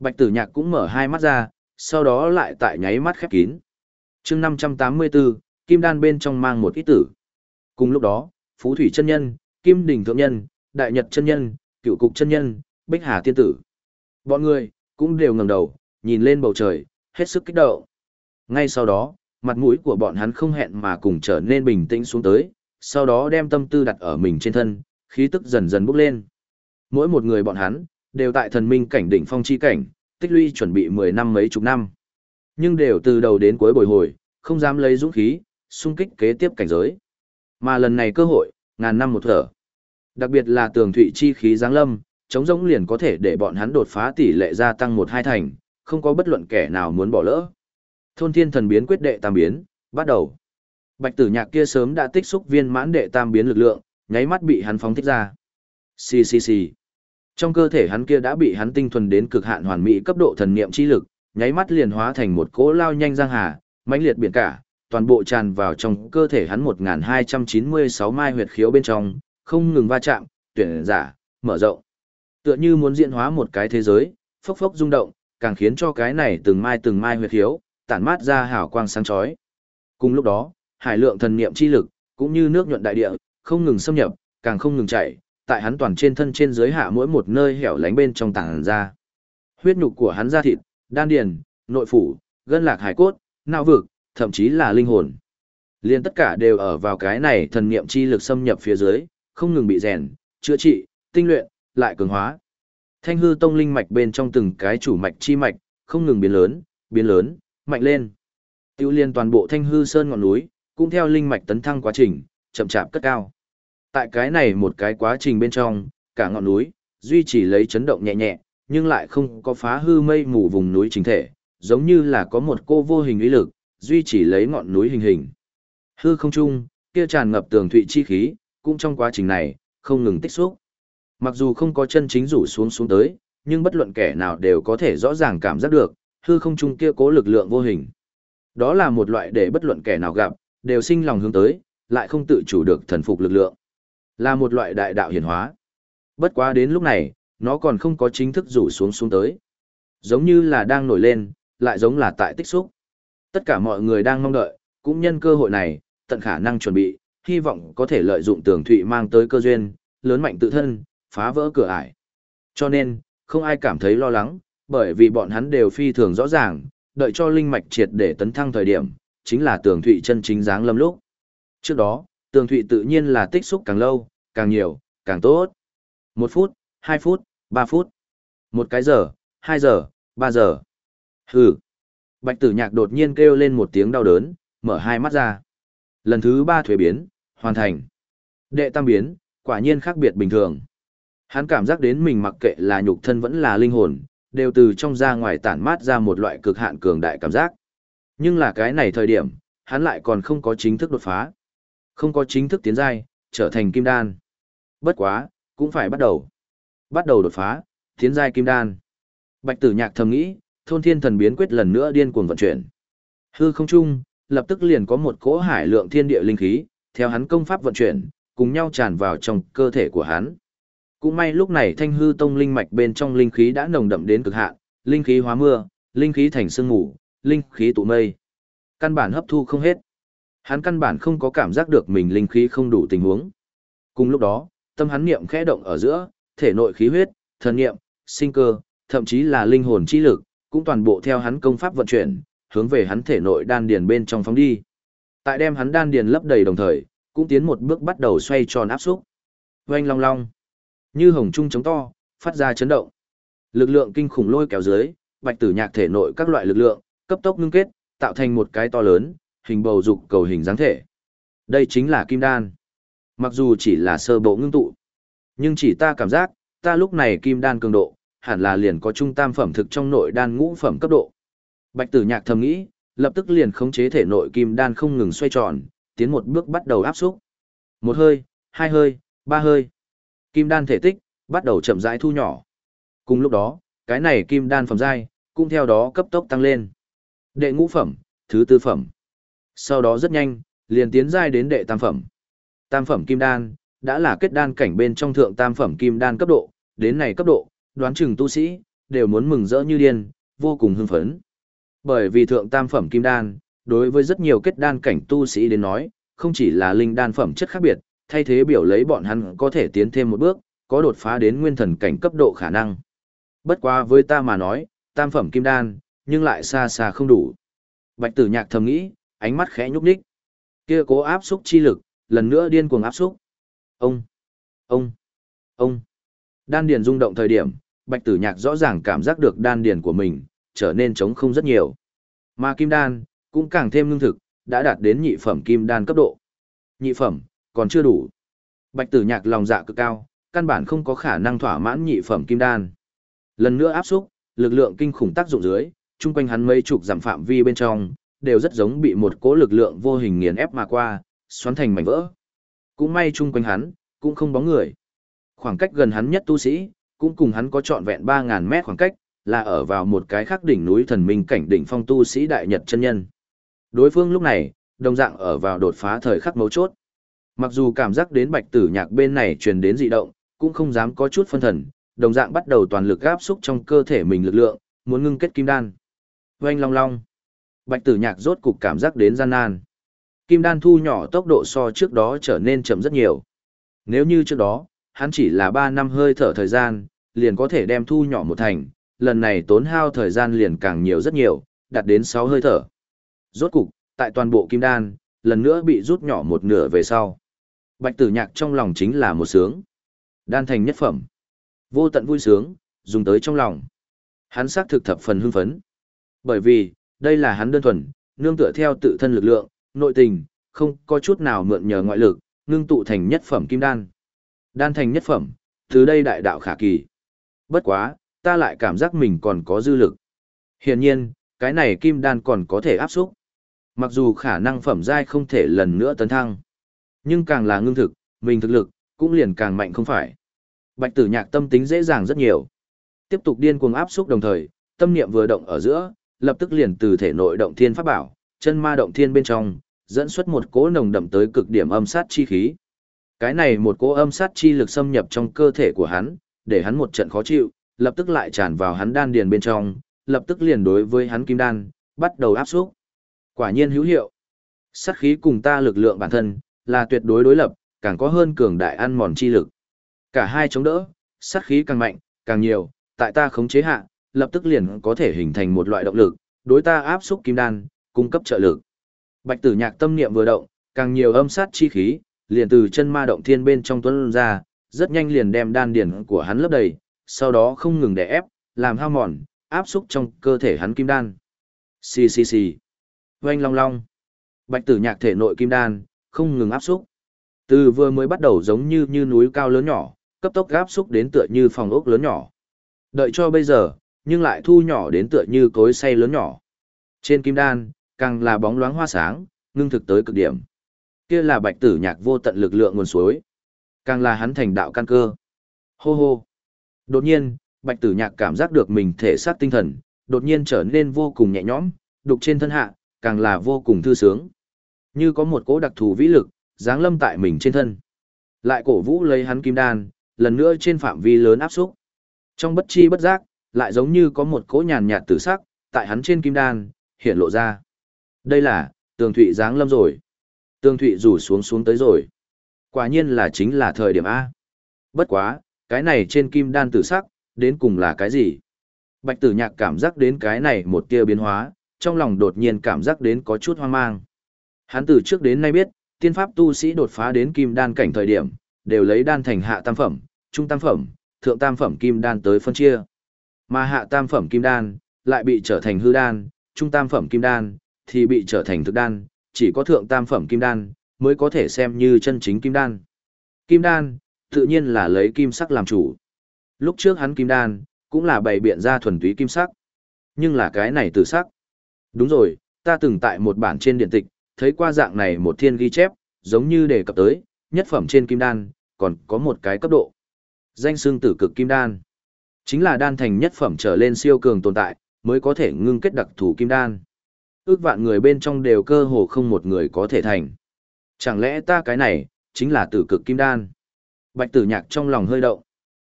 Speaker 1: Bạch tử nhạc cũng mở hai mắt ra, sau đó lại tại nháy mắt khép kín. chương 584, kim đan bên trong mang một ít tử. Cùng lúc đó, Phú Thủy chân nhân, Kim Đình Thượng Nhân, Đại Nhật chân Nhân, Cựu Cục chân Nhân, Bích Hà Tiên Tử. Bọn người, cũng đều ngẩng đầu, nhìn lên bầu trời, hết sức kích động. Ngay sau đó, mặt mũi của bọn hắn không hẹn mà cùng trở nên bình tĩnh xuống tới, sau đó đem tâm tư đặt ở mình trên thân, khí tức dần dần bốc lên. Mỗi một người bọn hắn, đều tại thần minh cảnh đỉnh phong chi cảnh, tích lũy chuẩn bị 10 năm mấy chục năm. Nhưng đều từ đầu đến cuối bồi hồi, không dám lấy dũng khí, xung kích kế tiếp cảnh giới. Mà lần này cơ hội, ngàn năm một thở. Đặc biệt là tường thụy chi khí giáng lâm, chống rỗng liền có thể để bọn hắn đột phá tỷ lệ gia tăng một hai thành, không có bất luận kẻ nào muốn bỏ lỡ. Thôn thiên thần biến quyết đệ tam biến, bắt đầu. Bạch tử nhạc kia sớm đã tích xúc viên mãn đệ tam biến lực lượng, nháy mắt bị hắn phóng thích ra. Xì xì xì. Trong cơ thể hắn kia đã bị hắn tinh thuần đến cực hạn hoàn mỹ cấp độ thần niệm chi lực, nháy mắt liền hóa thành một cỗ lao nhanh giang hà, mãnh liệt biển cả, toàn bộ tràn vào trong cơ thể hắn 1296 mai huyệt khiếu bên trong, không ngừng va chạm, tuyển giả, mở rộng. Tựa như muốn diễn hóa một cái thế giới, phốc phốc rung động, càng khiến cho cái này từng mai từng mai huyệt hiếu, tản mát ra hào quang sáng chói. Cùng lúc đó, hải lượng thần niệm chi lực, cũng như nước nhuận đại địa, không ngừng xâm nhập, càng không ngừng chảy, tại hắn toàn trên thân trên dưới hạ mỗi một nơi hẻo lánh bên trong tảng ra. Huyết nhục của hắn da thịt, đan điền, nội phủ, gân lạc hải cốt, não vực, thậm chí là linh hồn. Liên tất cả đều ở vào cái này thần niệm chi lực xâm nhập phía dưới, không ngừng bị rèn, chữa trị, tinh luyện, lại cường hóa. Thanh hư tông linh mạch bên trong từng cái chủ mạch chi mạch, không ngừng biến lớn, biến lớn, mạnh lên. Tiêu liên toàn bộ thanh hư sơn ngọn núi, cũng theo linh mạch tấn thăng quá trình, chậm chạp cất cao. Tại cái này một cái quá trình bên trong, cả ngọn núi, duy trì lấy chấn động nhẹ nhẹ, nhưng lại không có phá hư mây mù vùng núi chính thể, giống như là có một cô vô hình uy lực, duy trì lấy ngọn núi hình hình. Hư không trung, kia tràn ngập tường thụy chi khí, cũng trong quá trình này, không ngừng tích xúc. Mặc dù không có chân chính rủ xuống xuống tới, nhưng bất luận kẻ nào đều có thể rõ ràng cảm giác được, hư không trung kia cố lực lượng vô hình. Đó là một loại để bất luận kẻ nào gặp, đều sinh lòng hướng tới, lại không tự chủ được thần phục lực lượng. Là một loại đại đạo hiển hóa. Bất quá đến lúc này, nó còn không có chính thức rủ xuống xuống tới. Giống như là đang nổi lên, lại giống là tại tích xúc. Tất cả mọi người đang mong đợi, cũng nhân cơ hội này, tận khả năng chuẩn bị, hy vọng có thể lợi dụng tường thụy mang tới cơ duyên, lớn mạnh tự thân, phá vỡ cửa ải. Cho nên, không ai cảm thấy lo lắng, bởi vì bọn hắn đều phi thường rõ ràng, đợi cho linh mạch triệt để tấn thăng thời điểm, chính là tường thụy chân chính dáng lâm lúc. Trước đó, tường thụy tự nhiên là tích xúc càng lâu, càng nhiều, càng tốt. Một phút, hai phút, ba phút, một cái giờ, hai giờ, ba giờ. Hừ. Bạch tử nhạc đột nhiên kêu lên một tiếng đau đớn, mở hai mắt ra. Lần thứ ba thuế biến, hoàn thành. Đệ tam biến, quả nhiên khác biệt bình thường. Hắn cảm giác đến mình mặc kệ là nhục thân vẫn là linh hồn, đều từ trong ra ngoài tản mát ra một loại cực hạn cường đại cảm giác. Nhưng là cái này thời điểm, hắn lại còn không có chính thức đột phá. Không có chính thức tiến giai, trở thành kim đan. Bất quá, cũng phải bắt đầu. Bắt đầu đột phá, tiến giai kim đan. Bạch tử nhạc thầm nghĩ, thôn thiên thần biến quyết lần nữa điên cuồng vận chuyển. Hư không trung, lập tức liền có một cỗ hải lượng thiên địa linh khí, theo hắn công pháp vận chuyển, cùng nhau tràn vào trong cơ thể của hắn. Cũng may lúc này thanh hư tông linh mạch bên trong linh khí đã nồng đậm đến cực hạn, linh khí hóa mưa, linh khí thành sương mù, linh khí tụ mây. Căn bản hấp thu không hết. Hắn căn bản không có cảm giác được mình linh khí không đủ tình huống. Cùng lúc đó, tâm hắn niệm khẽ động ở giữa, thể nội khí huyết, thần niệm, sinh cơ, thậm chí là linh hồn chi lực, cũng toàn bộ theo hắn công pháp vận chuyển, hướng về hắn thể nội đan điền bên trong phóng đi. Tại đem hắn đan điền lấp đầy đồng thời, cũng tiến một bước bắt đầu xoay tròn áp xúc. Oanh long long, như hồng trung chống to, phát ra chấn động. Lực lượng kinh khủng lôi kéo dưới, bạch tử nhạc thể nội các loại lực lượng, cấp tốc ngưng kết, tạo thành một cái to lớn, hình bầu dục cầu hình dáng thể. Đây chính là kim đan. Mặc dù chỉ là sơ bộ ngưng tụ, Nhưng chỉ ta cảm giác, ta lúc này kim đan cường độ, hẳn là liền có trung tam phẩm thực trong nội đan ngũ phẩm cấp độ. Bạch tử nhạc thầm nghĩ, lập tức liền khống chế thể nội kim đan không ngừng xoay tròn, tiến một bước bắt đầu áp xúc. Một hơi, hai hơi, ba hơi. Kim đan thể tích, bắt đầu chậm rãi thu nhỏ. Cùng lúc đó, cái này kim đan phẩm giai, cũng theo đó cấp tốc tăng lên. Đệ ngũ phẩm, thứ tư phẩm. Sau đó rất nhanh, liền tiến giai đến đệ tam phẩm. Tam phẩm kim đan, đã là kết đan cảnh bên trong thượng tam phẩm kim đan cấp độ, đến này cấp độ, đoán chừng tu sĩ, đều muốn mừng rỡ như điên, vô cùng hưng phấn. Bởi vì thượng tam phẩm kim đan, đối với rất nhiều kết đan cảnh tu sĩ đến nói, không chỉ là linh đan phẩm chất khác biệt, thay thế biểu lấy bọn hắn có thể tiến thêm một bước, có đột phá đến nguyên thần cảnh cấp độ khả năng. Bất quá với ta mà nói, tam phẩm kim đan, nhưng lại xa xa không đủ. Bạch tử nhạc thầm nghĩ, ánh mắt khẽ nhúc nhích. Kia cố áp xúc chi lực, lần nữa điên cuồng áp xúc. Ông, ông, ông. Đan điền rung động thời điểm, bạch tử nhạc rõ ràng cảm giác được đan điền của mình, trở nên trống không rất nhiều. Mà kim đan, cũng càng thêm ngưng thực, đã đạt đến nhị phẩm kim đan cấp độ. Nhị phẩm, còn chưa đủ. Bạch tử nhạc lòng dạ cực cao, căn bản không có khả năng thỏa mãn nhị phẩm kim đan. Lần nữa áp xúc, lực lượng kinh khủng tác dụng dưới, chung quanh hắn mấy chục giảm phạm vi bên trong, đều rất giống bị một cỗ lực lượng vô hình nghiền ép mà qua, xoắn thành mảnh vỡ. Cũng may chung quanh hắn, cũng không bóng người. Khoảng cách gần hắn nhất tu sĩ, cũng cùng hắn có trọn vẹn 3.000 mét khoảng cách, là ở vào một cái khác đỉnh núi thần minh cảnh đỉnh phong tu sĩ đại nhật chân nhân. Đối phương lúc này, đồng dạng ở vào đột phá thời khắc mấu chốt. Mặc dù cảm giác đến bạch tử nhạc bên này truyền đến dị động, cũng không dám có chút phân thần, đồng dạng bắt đầu toàn lực áp xúc trong cơ thể mình lực lượng, muốn ngưng kết kim đan. Oanh long long. Bạch tử nhạc rốt cục cảm giác đến gian nan. Kim đan thu nhỏ tốc độ so trước đó trở nên chậm rất nhiều. Nếu như trước đó, hắn chỉ là 3 năm hơi thở thời gian, liền có thể đem thu nhỏ một thành, lần này tốn hao thời gian liền càng nhiều rất nhiều, đạt đến 6 hơi thở. Rốt cục, tại toàn bộ kim đan, lần nữa bị rút nhỏ một nửa về sau. Bạch tử nhạc trong lòng chính là một sướng. Đan thành nhất phẩm. Vô tận vui sướng, dùng tới trong lòng. Hắn xác thực thập phần hưng phấn. Bởi vì, đây là hắn đơn thuần, nương tựa theo tự thân lực lượng, nội tình, không có chút nào mượn nhờ ngoại lực, nương tụ thành nhất phẩm kim đan. Đan thành nhất phẩm, từ đây đại đạo khả kỳ. Bất quá, ta lại cảm giác mình còn có dư lực. Hiển nhiên, cái này kim đan còn có thể áp xúc. Mặc dù khả năng phẩm giai không thể lần nữa tấn thăng, nhưng càng là ngưng thực, mình thực lực cũng liền càng mạnh không phải. Bạch Tử Nhạc tâm tính dễ dàng rất nhiều. Tiếp tục điên cuồng áp xúc đồng thời, tâm niệm vừa động ở giữa, lập tức liền từ thể nội động thiên pháp bảo, chân ma động thiên bên trong, dẫn xuất một cỗ nồng đậm tới cực điểm âm sát chi khí. Cái này một cỗ âm sát chi lực xâm nhập trong cơ thể của hắn, để hắn một trận khó chịu, lập tức lại tràn vào hắn đan điền bên trong, lập tức liền đối với hắn kim đan, bắt đầu áp xúc. Quả nhiên hữu hiệu. Sát khí cùng ta lực lượng bản thân, là tuyệt đối đối lập, càng có hơn cường đại ăn mòn chi lực. Cả hai chống đỡ, sát khí càng mạnh, càng nhiều, tại ta khống chế hạ, lập tức liền có thể hình thành một loại động lực, đối ta áp xúc kim đan, cung cấp trợ lực. Bạch Tử Nhạc tâm niệm vừa động, càng nhiều âm sát chi khí, liền từ chân ma động thiên bên trong tuấn ra, rất nhanh liền đem đan điển của hắn lấp đầy, sau đó không ngừng đè ép, làm hao mòn, áp xúc trong cơ thể hắn kim đan. Xì xì xì. Oanh long long. Bạch Tử Nhạc thể nội kim đan, không ngừng áp xúc. Từ vừa mới bắt đầu giống như như núi cao lớn nhỏ, cấp tốc áp xúc đến tựa như phòng ốc lớn nhỏ. Đợi cho bây giờ, nhưng lại thu nhỏ đến tựa như cối xay lớn nhỏ. Trên kim đan, càng là bóng loáng hoa sáng, ngưng thực tới cực điểm. Kia là bạch tử nhạc vô tận lực lượng nguồn suối. Càng là hắn thành đạo căn cơ. Hô hô. Đột nhiên, bạch tử nhạc cảm giác được mình thể xác tinh thần, đột nhiên trở nên vô cùng nhẹ nhõm, đục trên thân hạ, càng là vô cùng thư sướng. Như có một cỗ đặc thù vĩ lực, giáng lâm tại mình trên thân. Lại cổ vũ lấy hắn kim đan, lần nữa trên phạm vi lớn áp xúc. Trong bất chi bất giác, lại giống như có một cỗ nhàn nhạt tử sắc, tại hắn trên kim đan, hiện lộ ra. Đây là, tường thụy giáng lâm rồi. Tường thụy rủ xuống xuống tới rồi. Quả nhiên là chính là thời điểm A. Bất quá, cái này trên kim đan tử sắc, đến cùng là cái gì? Bạch tử nhạc cảm giác đến cái này một tia biến hóa, trong lòng đột nhiên cảm giác đến có chút hoang mang. Hắn từ trước đến nay biết, tiên pháp tu sĩ đột phá đến kim đan cảnh thời điểm, đều lấy đan thành hạ tam phẩm, trung tam phẩm, thượng tam phẩm kim đan tới phân chia. Mà hạ tam phẩm kim đan, lại bị trở thành hư đan, trung tam phẩm kim đan, thì bị trở thành thực đan, chỉ có thượng tam phẩm kim đan, mới có thể xem như chân chính kim đan. Kim đan, tự nhiên là lấy kim sắc làm chủ. Lúc trước hắn kim đan, cũng là bày biện ra thuần túy kim sắc. Nhưng là cái này từ sắc. Đúng rồi, ta từng tại một bản trên điện tịch, thấy qua dạng này một thiên ghi chép, giống như đề cập tới, nhất phẩm trên kim đan, còn có một cái cấp độ. Danh xương tử cực kim đan. Chính là đan thành nhất phẩm trở lên siêu cường tồn tại, mới có thể ngưng kết đặc thù kim đan. Ước vạn người bên trong đều cơ hồ không một người có thể thành. Chẳng lẽ ta cái này, chính là tử cực kim đan? Bạch tử nhạc trong lòng hơi động.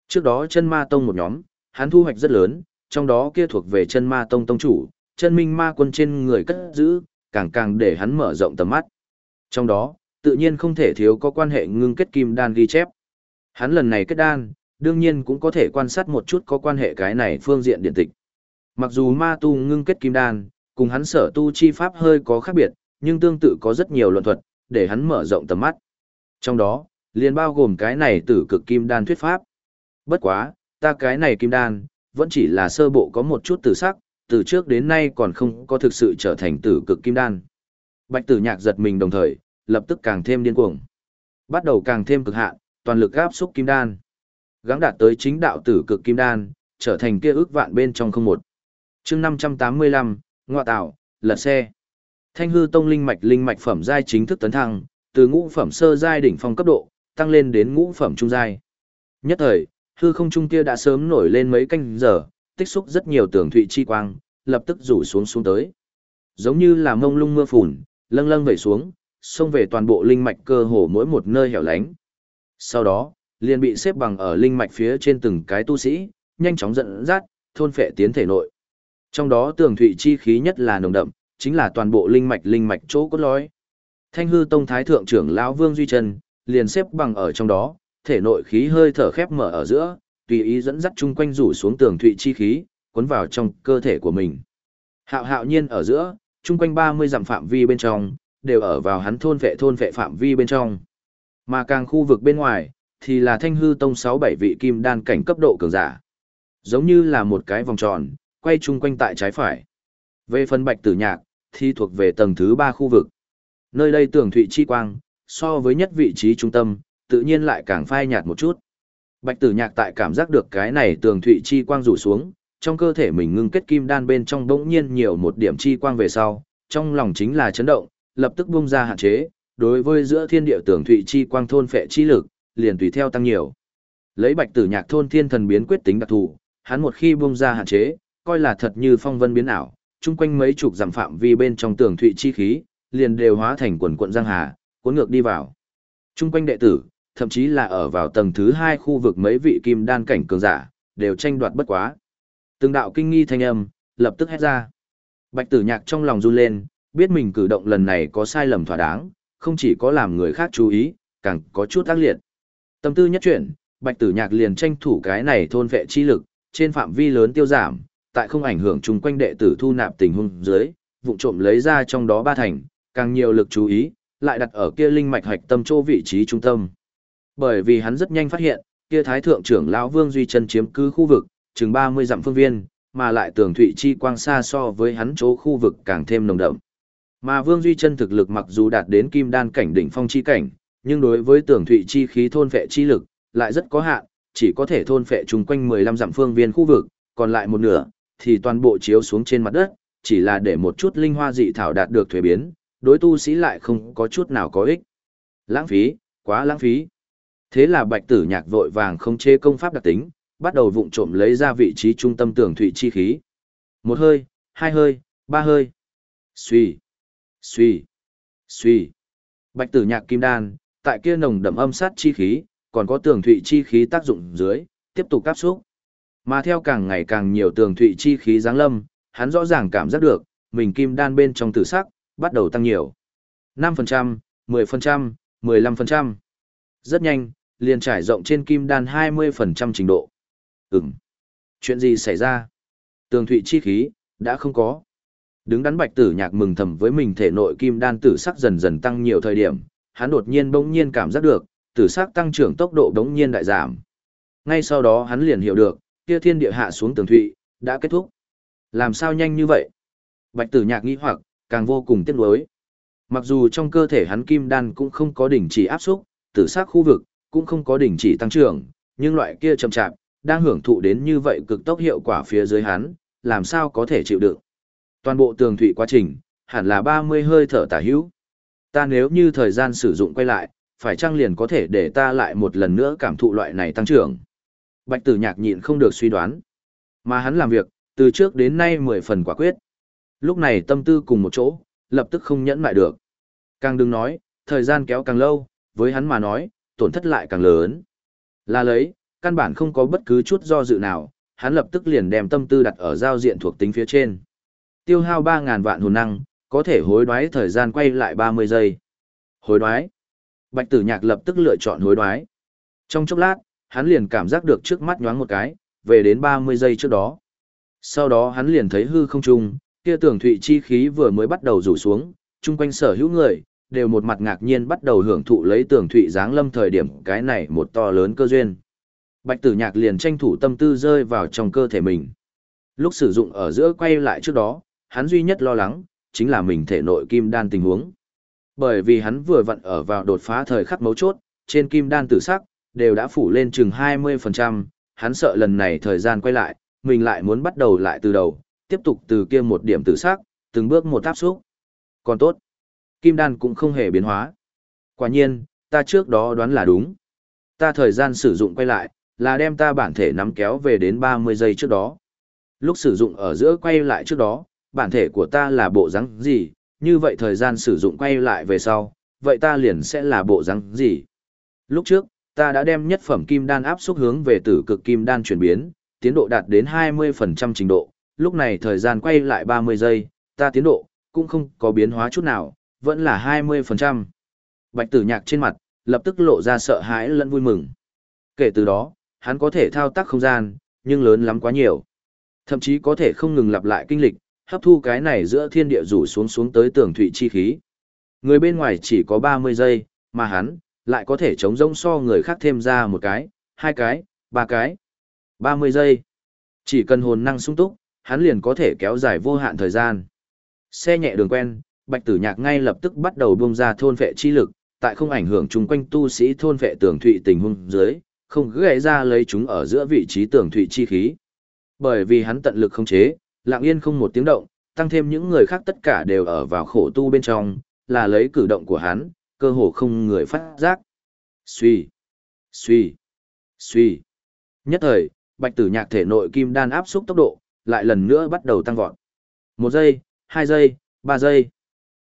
Speaker 1: Trước đó chân ma tông một nhóm, hắn thu hoạch rất lớn, trong đó kia thuộc về chân ma tông tông chủ, chân minh ma quân trên người cất giữ, càng càng để hắn mở rộng tầm mắt. Trong đó, tự nhiên không thể thiếu có quan hệ ngưng kết kim đan ghi chép. Hắn lần này kết đan, đương nhiên cũng có thể quan sát một chút có quan hệ cái này phương diện điện tịch. Mặc dù ma tu ngưng kết kim đan, cùng hắn sở tu chi pháp hơi có khác biệt, nhưng tương tự có rất nhiều luận thuật, để hắn mở rộng tầm mắt. Trong đó, liền bao gồm cái này tử cực kim đan thuyết pháp. Bất quá, ta cái này kim đan, vẫn chỉ là sơ bộ có một chút tử sắc, từ trước đến nay còn không có thực sự trở thành tử cực kim đan. Bạch tử nhạc giật mình đồng thời, lập tức càng thêm điên cuồng. Bắt đầu càng thêm cực hạn, toàn lực áp xúc kim đan. Gắng đạt tới chính đạo tử cực kim đan, trở thành kia ước vạn bên trong không một. chương 585, ngoại tạo, lật xe. Thanh hư tông linh mạch linh mạch phẩm giai chính thức tấn thăng, từ ngũ phẩm sơ giai đỉnh phong cấp độ, tăng lên đến ngũ phẩm trung giai. Nhất thời, hư không trung kia đã sớm nổi lên mấy canh giờ, tích xúc rất nhiều tường thụy chi quang, lập tức rủ xuống xuống tới. Giống như là mông lung mưa phùn, lâng lâng vẩy xuống, xông về toàn bộ linh mạch cơ hồ mỗi một nơi hẻo lánh. Sau đó, liền bị xếp bằng ở linh mạch phía trên từng cái tu sĩ, nhanh chóng dẫn dắt, thôn phệ tiến thể nội. Trong đó tường thụy chi khí nhất là nồng đậm, chính là toàn bộ linh mạch linh mạch chỗ cốt lõi. Thanh hư tông thái thượng trưởng lão Vương Duy Trần, liền xếp bằng ở trong đó, thể nội khí hơi thở khép mở ở giữa, tùy ý dẫn dắt chung quanh rủ xuống tường thụy chi khí, cuốn vào trong cơ thể của mình. Hạo hạo nhiên ở giữa, chung quanh 30 dặm phạm vi bên trong, đều ở vào hắn thôn vệ thôn vệ phạm vi bên trong. Mà càng khu vực bên ngoài, thì là thanh hư tông 6-7 vị kim đan cảnh cấp độ cường giả. Giống như là một cái vòng tròn, quay chung quanh tại trái phải. Về phần bạch tử nhạc, thì thuộc về tầng thứ 3 khu vực. Nơi đây tường thụy chi quang, so với nhất vị trí trung tâm, tự nhiên lại càng phai nhạt một chút. Bạch tử nhạc tại cảm giác được cái này tường thụy chi quang rủ xuống, trong cơ thể mình ngưng kết kim đan bên trong bỗng nhiên nhiều một điểm chi quang về sau, trong lòng chính là chấn động, lập tức bung ra hạn chế, đối với giữa thiên địa tường thụy chi quang thôn phệ chi lực, liền tùy theo tăng nhiều. Lấy bạch tử nhạc thôn thiên thần biến quyết tính đặc thù, hắn một khi bung ra hạn chế, coi là thật như phong vân biến ảo, chung quanh mấy chục dặm phạm vi bên trong tường thụy chi khí, liền đều hóa thành quần quận giang hà, cuốn ngược đi vào. Chung quanh đệ tử, thậm chí là ở vào tầng thứ hai khu vực mấy vị kim đan cảnh cường giả, đều tranh đoạt bất quá. Từng đạo kinh nghi thanh âm, lập tức hét ra. Bạch tử nhạc trong lòng run lên, biết mình cử động lần này có sai lầm thỏa đáng, không chỉ có làm người khác chú ý, càng có chút ác liệt. Tâm tư nhất chuyển, bạch tử nhạc liền tranh thủ cái này thôn vệ chi lực, trên phạm vi lớn tiêu giảm, tại không ảnh hưởng chung quanh đệ tử thu nạp tình huống dưới, vụng trộm lấy ra trong đó ba thành, càng nhiều lực chú ý, lại đặt ở kia linh mạch hạch tâm chỗ vị trí trung tâm. Bởi vì hắn rất nhanh phát hiện, kia thái thượng trưởng lão Vương Duy Chân chiếm cứ khu vực, chừng 30 dặm phương viên, mà lại tường thụy chi quang xa so với hắn chỗ khu vực càng thêm nồng đậm. Mà Vương Duy Chân thực lực mặc dù đạt đến kim đan cảnh đỉnh phong chi cảnh, nhưng đối với tường thụy chi khí thôn phệ chi lực, lại rất có hạn, chỉ có thể thôn phệ chung quanh 15 dặm phương viên khu vực, còn lại một nửa, thì toàn bộ chiếu xuống trên mặt đất, chỉ là để một chút linh hoa dị thảo đạt được thuế biến, đối tu sĩ lại không có chút nào có ích. Lãng phí, quá lãng phí. Thế là bạch tử nhạc vội vàng không chế công pháp đặc tính, bắt đầu vụng trộm lấy ra vị trí trung tâm tường thụy chi khí. Một hơi, hai hơi, ba hơi. Xuy, xuy, xuy. Bạch tử nhạc kim đan, tại kia nồng đậm âm sát chi khí, còn có tường thụy chi khí tác dụng dưới, tiếp tục cáp xúc. Mà theo càng ngày càng nhiều tường thụy chi khí giáng lâm, hắn rõ ràng cảm giác được, mình kim đan bên trong tử sắc, bắt đầu tăng nhiều. 5%, 10%, 15%. Rất nhanh, liền trải rộng trên kim đan 20% trình độ. Ừm. Chuyện gì xảy ra? Tường thụy chi khí, đã không có. Đứng đắn bạch tử nhạc mừng thầm với mình thể nội kim đan tử sắc dần dần tăng nhiều thời điểm, hắn đột nhiên bỗng nhiên cảm giác được, tử sắc tăng trưởng tốc độ bỗng nhiên đại giảm. Ngay sau đó hắn liền hiểu được, kia thiên địa hạ xuống tường thụy, đã kết thúc. Làm sao nhanh như vậy? Bạch tử nhạc nghĩ hoặc, càng vô cùng tiếc nuối. Mặc dù trong cơ thể hắn kim đan cũng không có đỉnh chỉ áp xúc, tử sắc khu vực, cũng không có đình chỉ tăng trưởng, nhưng loại kia chậm chạp, đang hưởng thụ đến như vậy cực tốc hiệu quả phía dưới hắn, làm sao có thể chịu được? Toàn bộ tường thủy quá trình, hẳn là 30 hơi thở tả hữu. Ta nếu như thời gian sử dụng quay lại, phải chăng liền có thể để ta lại một lần nữa cảm thụ loại này tăng trưởng. Bạch tử nhạc nhịn không được suy đoán. Mà hắn làm việc, từ trước đến nay 10 phần quả quyết. Lúc này tâm tư cùng một chỗ, lập tức không nhẫn lại được. Càng đừng nói, thời gian kéo càng lâu, với hắn mà nói, tổn thất lại càng lớn. Là lấy, căn bản không có bất cứ chút do dự nào, hắn lập tức liền đem tâm tư đặt ở giao diện thuộc tính phía trên. Tiêu hao 3.000 vạn hồn năng, có thể hối đoái thời gian quay lại 30 giây. Hối đoái. Bạch tử nhạc lập tức lựa chọn hối đoái. Trong chốc lát, hắn liền cảm giác được trước mắt nhoáng một cái, về đến 30 giây trước đó. Sau đó hắn liền thấy hư không trung, kia tưởng thụy chi khí vừa mới bắt đầu rủ xuống, chung quanh sở hữu người, đều một mặt ngạc nhiên bắt đầu hưởng thụ lấy tưởng thụy dáng lâm thời điểm cái này một to lớn cơ duyên. Bạch tử nhạc liền tranh thủ tâm tư rơi vào trong cơ thể mình. Lúc sử dụng ở giữa quay lại trước đó, hắn duy nhất lo lắng, chính là mình thể nội kim đan tình huống. Bởi vì hắn vừa vặn ở vào đột phá thời khắc mấu chốt, trên kim đan tử sắc, đều đã phủ lên chừng 20%, hắn sợ lần này thời gian quay lại, mình lại muốn bắt đầu lại từ đầu, tiếp tục từ kia một điểm tử sắc, từng bước một áp xúc. Còn tốt, kim đan cũng không hề biến hóa. Quả nhiên, ta trước đó đoán là đúng. Ta thời gian sử dụng quay lại, là đem ta bản thể nắm kéo về đến 30 giây trước đó. Lúc sử dụng ở giữa quay lại trước đó, bản thể của ta là bộ rắn gì, như vậy thời gian sử dụng quay lại về sau, vậy ta liền sẽ là bộ rắn gì. Lúc trước, ta đã đem nhất phẩm kim đan áp xúc hướng về tử cực kim đan chuyển biến, tiến độ đạt đến 20% trình độ, lúc này thời gian quay lại 30 giây, ta tiến độ, cũng không có biến hóa chút nào, vẫn là 20%. Bạch tử nhạc trên mặt, lập tức lộ ra sợ hãi lẫn vui mừng. Kể từ đó, hắn có thể thao tác không gian, nhưng lớn lắm quá nhiều. Thậm chí có thể không ngừng lặp lại kinh lịch, hấp thu cái này giữa thiên địa rủ xuống xuống tới tường thủy chi khí. Người bên ngoài chỉ có 30 giây, mà hắn, lại có thể chống rông so người khác thêm ra một cái, hai cái, ba cái. 30 giây. Chỉ cần hồn năng sung túc, hắn liền có thể kéo dài vô hạn thời gian. Xe nhẹ đường quen, bạch tử nhạc ngay lập tức bắt đầu bung ra thôn vệ chi lực, tại không ảnh hưởng chung quanh tu sĩ thôn vệ tường thụy tình huống dưới, không gãy ra lấy chúng ở giữa vị trí tường thụy chi khí. Bởi vì hắn tận lực không chế, lặng yên không một tiếng động, tăng thêm những người khác tất cả đều ở vào khổ tu bên trong, là lấy cử động của hắn, cơ hồ không người phát giác. Suy, suy, suy. Nhất thời, bạch tử nhạc thể nội kim đan áp xúc tốc độ, lại lần nữa bắt đầu tăng vọt. Một giây, hai giây, ba giây,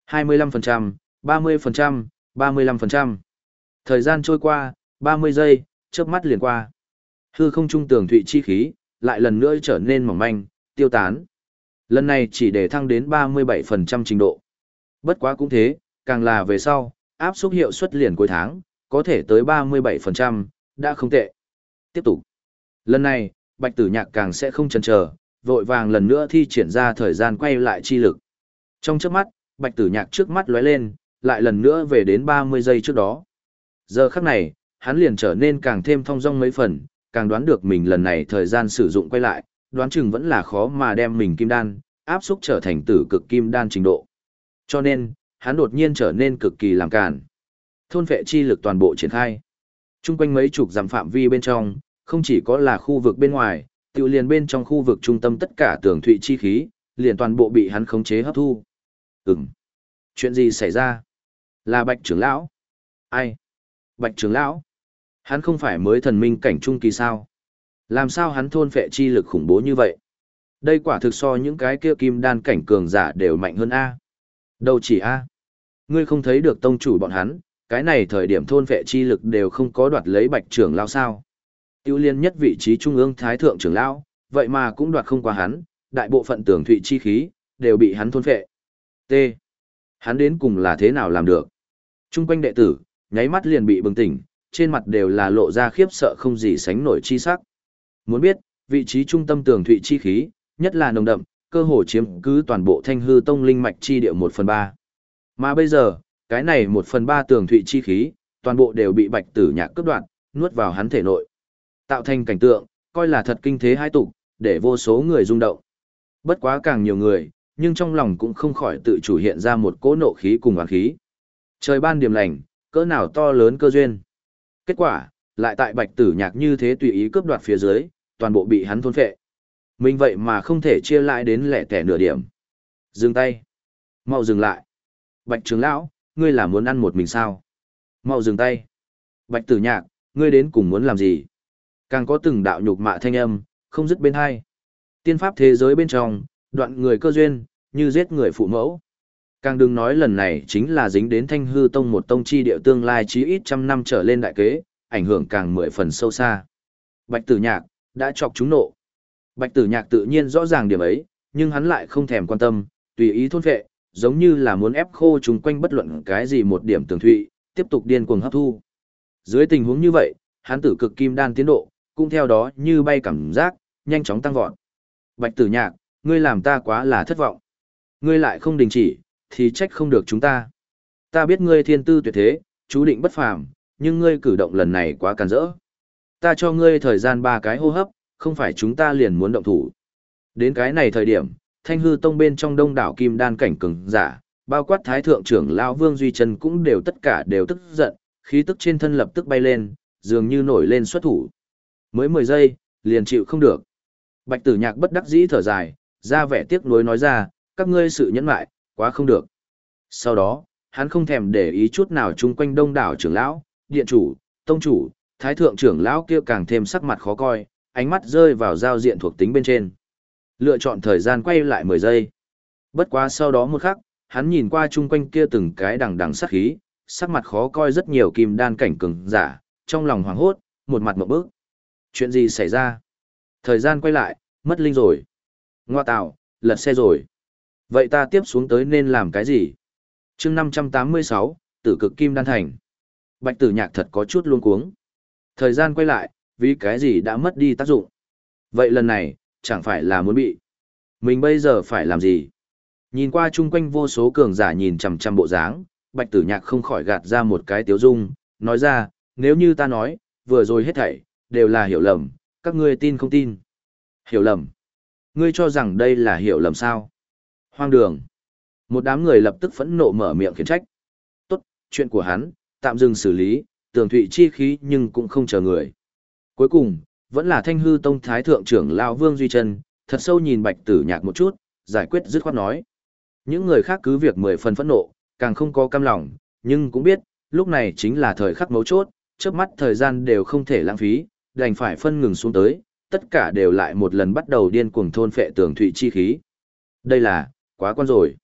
Speaker 1: hai mươi lăm phần trăm, ba mươi phần trăm, ba mươi lăm phần trăm. Thời gian trôi qua, ba mươi giây, chớp mắt liền qua. Hư không trung tường thụy chi khí, lại lần nữa trở nên mỏng manh, tiêu tán. Lần này chỉ để thăng đến 37% trình độ. Bất quá cũng thế, càng là về sau, áp suất hiệu suất liền cuối tháng, có thể tới 37%, đã không tệ. Tiếp tục. Lần này, Bạch Tử Nhạc càng sẽ không chần chờ, vội vàng lần nữa thi triển ra thời gian quay lại chi lực. Trong chớp mắt, Bạch Tử Nhạc trước mắt lóe lên, lại lần nữa về đến 30 giây trước đó. Giờ khắc này, hắn liền trở nên càng thêm thong dong mấy phần, càng đoán được mình lần này thời gian sử dụng quay lại, đoán chừng vẫn là khó mà đem mình kim đan, áp xúc trở thành tử cực kim đan trình độ. Cho nên, hắn đột nhiên trở nên cực kỳ làm cản. Thôn vệ chi lực toàn bộ triển khai. Trung quanh mấy chục dặm phạm vi bên trong, không chỉ có là khu vực bên ngoài, tự liền bên trong khu vực trung tâm tất cả tường thụy chi khí, liền toàn bộ bị hắn khống chế hấp thu. Ừm. Chuyện gì xảy ra? Là bạch trưởng lão. Ai? Bạch trưởng lão. Hắn không phải mới thần minh cảnh trung kỳ sao? Làm sao hắn thôn phệ chi lực khủng bố như vậy? Đây quả thực so những cái kia kim đan cảnh cường giả đều mạnh hơn A. Đâu chỉ A. Ngươi không thấy được tông chủ bọn hắn, cái này thời điểm thôn phệ chi lực đều không có đoạt lấy bạch trưởng lao sao. Tiêu liên nhất vị trí trung ương thái thượng trưởng lão, vậy mà cũng đoạt không qua hắn, đại bộ phận tưởng thụy chi khí, đều bị hắn thôn phệ. T. Hắn đến cùng là thế nào làm được? Trung quanh đệ tử, nháy mắt liền bị bừng tỉnh, trên mặt đều là lộ ra khiếp sợ không gì sánh nổi chi sắc. Muốn biết, vị trí trung tâm tường thụy chi khí, nhất là nồng đậm, cơ hồ chiếm cứ toàn bộ thanh hư tông linh mạch chi địa 1 phần 3. Mà bây giờ, cái này 1 phần 3 tường thụy chi khí, toàn bộ đều bị bạch tử nhạc cướp đoạn, nuốt vào hắn thể nội. Tạo thành cảnh tượng, coi là thật kinh thế hai tục, để vô số người rung động. Bất quá càng nhiều người, nhưng trong lòng cũng không khỏi tự chủ hiện ra một cỗ nộ khí cùng oán khí. Trời ban điểm lành, cỡ nào to lớn cơ duyên. Kết quả, lại tại bạch tử nhạc như thế tùy ý cướp đoạt phía dưới, toàn bộ bị hắn thôn phệ. Mình vậy mà không thể chia lại đến lẻ tẻ nửa điểm. Dừng tay. Mau dừng lại. Bạch trưởng lão, ngươi là muốn ăn một mình sao? Mau dừng tay. Bạch tử nhạc, ngươi đến cùng muốn làm gì? Càng có từng đạo nhục mạ thanh âm, không dứt bên hai. Tiên pháp thế giới bên trong, đoạn người cơ duyên, như giết người phụ mẫu. Càng đừng nói lần này chính là dính đến thanh hư tông một tông chi địa tương lai chí ít trăm năm trở lên đại kế, ảnh hưởng càng mười phần sâu xa. Bạch tử nhạc, đã chọc chúng nộ. Bạch tử nhạc tự nhiên rõ ràng điểm ấy, nhưng hắn lại không thèm quan tâm, tùy ý thôn phệ, giống như là muốn ép khô chúng quanh bất luận cái gì một điểm tường thụy, tiếp tục điên cuồng hấp thu. Dưới tình huống như vậy, hắn tử cực kim đan tiến độ, cũng theo đó như bay cảm giác, nhanh chóng tăng vọt. Bạch tử nhạc, ngươi làm ta quá là thất vọng. Ngươi lại không đình chỉ, thì trách không được chúng ta. Ta biết ngươi thiên tư tuyệt thế, chú định bất phàm, nhưng ngươi cử động lần này quá càn rỡ. Ta cho ngươi thời gian ba cái hô hấp, không phải chúng ta liền muốn động thủ. Đến cái này thời điểm, thanh hư tông bên trong đông đảo kim đan cảnh cường giả, bao quát thái thượng trưởng lão Vương Duy Trần cũng đều tất cả đều tức giận, khí tức trên thân lập tức bay lên, dường như nổi lên xuất thủ. Mới 10 giây, liền chịu không được. Bạch tử nhạc bất đắc dĩ thở dài, ra vẻ tiếc nuối nói ra, các ngươi sự nhẫn lại, quá không được. Sau đó, hắn không thèm để ý chút nào chung quanh đông đảo trưởng lão, điện chủ, tông chủ, thái thượng trưởng lão kia càng thêm sắc mặt khó coi, ánh mắt rơi vào giao diện thuộc tính bên trên. Lựa chọn thời gian quay lại 10 giây. Bất quá sau đó một khắc, hắn nhìn qua chung quanh kia từng cái đằng đằng sắc khí, sắc mặt khó coi rất nhiều kim đan cảnh cường giả, trong lòng hoảng hốt, một mặt một bước. Chuyện gì xảy ra? Thời gian quay lại, mất linh rồi. Ngoa tạo, lật xe rồi. Vậy ta tiếp xuống tới nên làm cái gì? chương 586, tử cực kim đan thành. Bạch tử nhạc thật có chút luôn cuống. Thời gian quay lại, vì cái gì đã mất đi tác dụng. Vậy lần này, chẳng phải là muốn bị. Mình bây giờ phải làm gì? Nhìn qua chung quanh vô số cường giả nhìn chằm chằm bộ dáng, bạch tử nhạc không khỏi gạt ra một cái tiếu dung, nói ra, nếu như ta nói, vừa rồi hết thảy, đều là hiểu lầm, các ngươi tin không tin. Hiểu lầm. Ngươi cho rằng đây là hiểu lầm sao? Hoang đường. Một đám người lập tức phẫn nộ mở miệng khiển trách. Tốt, chuyện của hắn, tạm dừng xử lý, tường thụy chi khí nhưng cũng không chờ người. Cuối cùng, vẫn là thanh hư tông thái thượng trưởng Lao Vương Duy Trân, thật sâu nhìn bạch tử nhạc một chút, giải quyết dứt khoát nói. Những người khác cứ việc mười phần phẫn nộ, càng không có cam lòng, nhưng cũng biết, lúc này chính là thời khắc mấu chốt, trước mắt thời gian đều không thể lãng phí, đành phải phân ngừng xuống tới, tất cả đều lại một lần bắt đầu điên cuồng thôn phệ tường thụy chi khí. Đây là, quá quan rồi.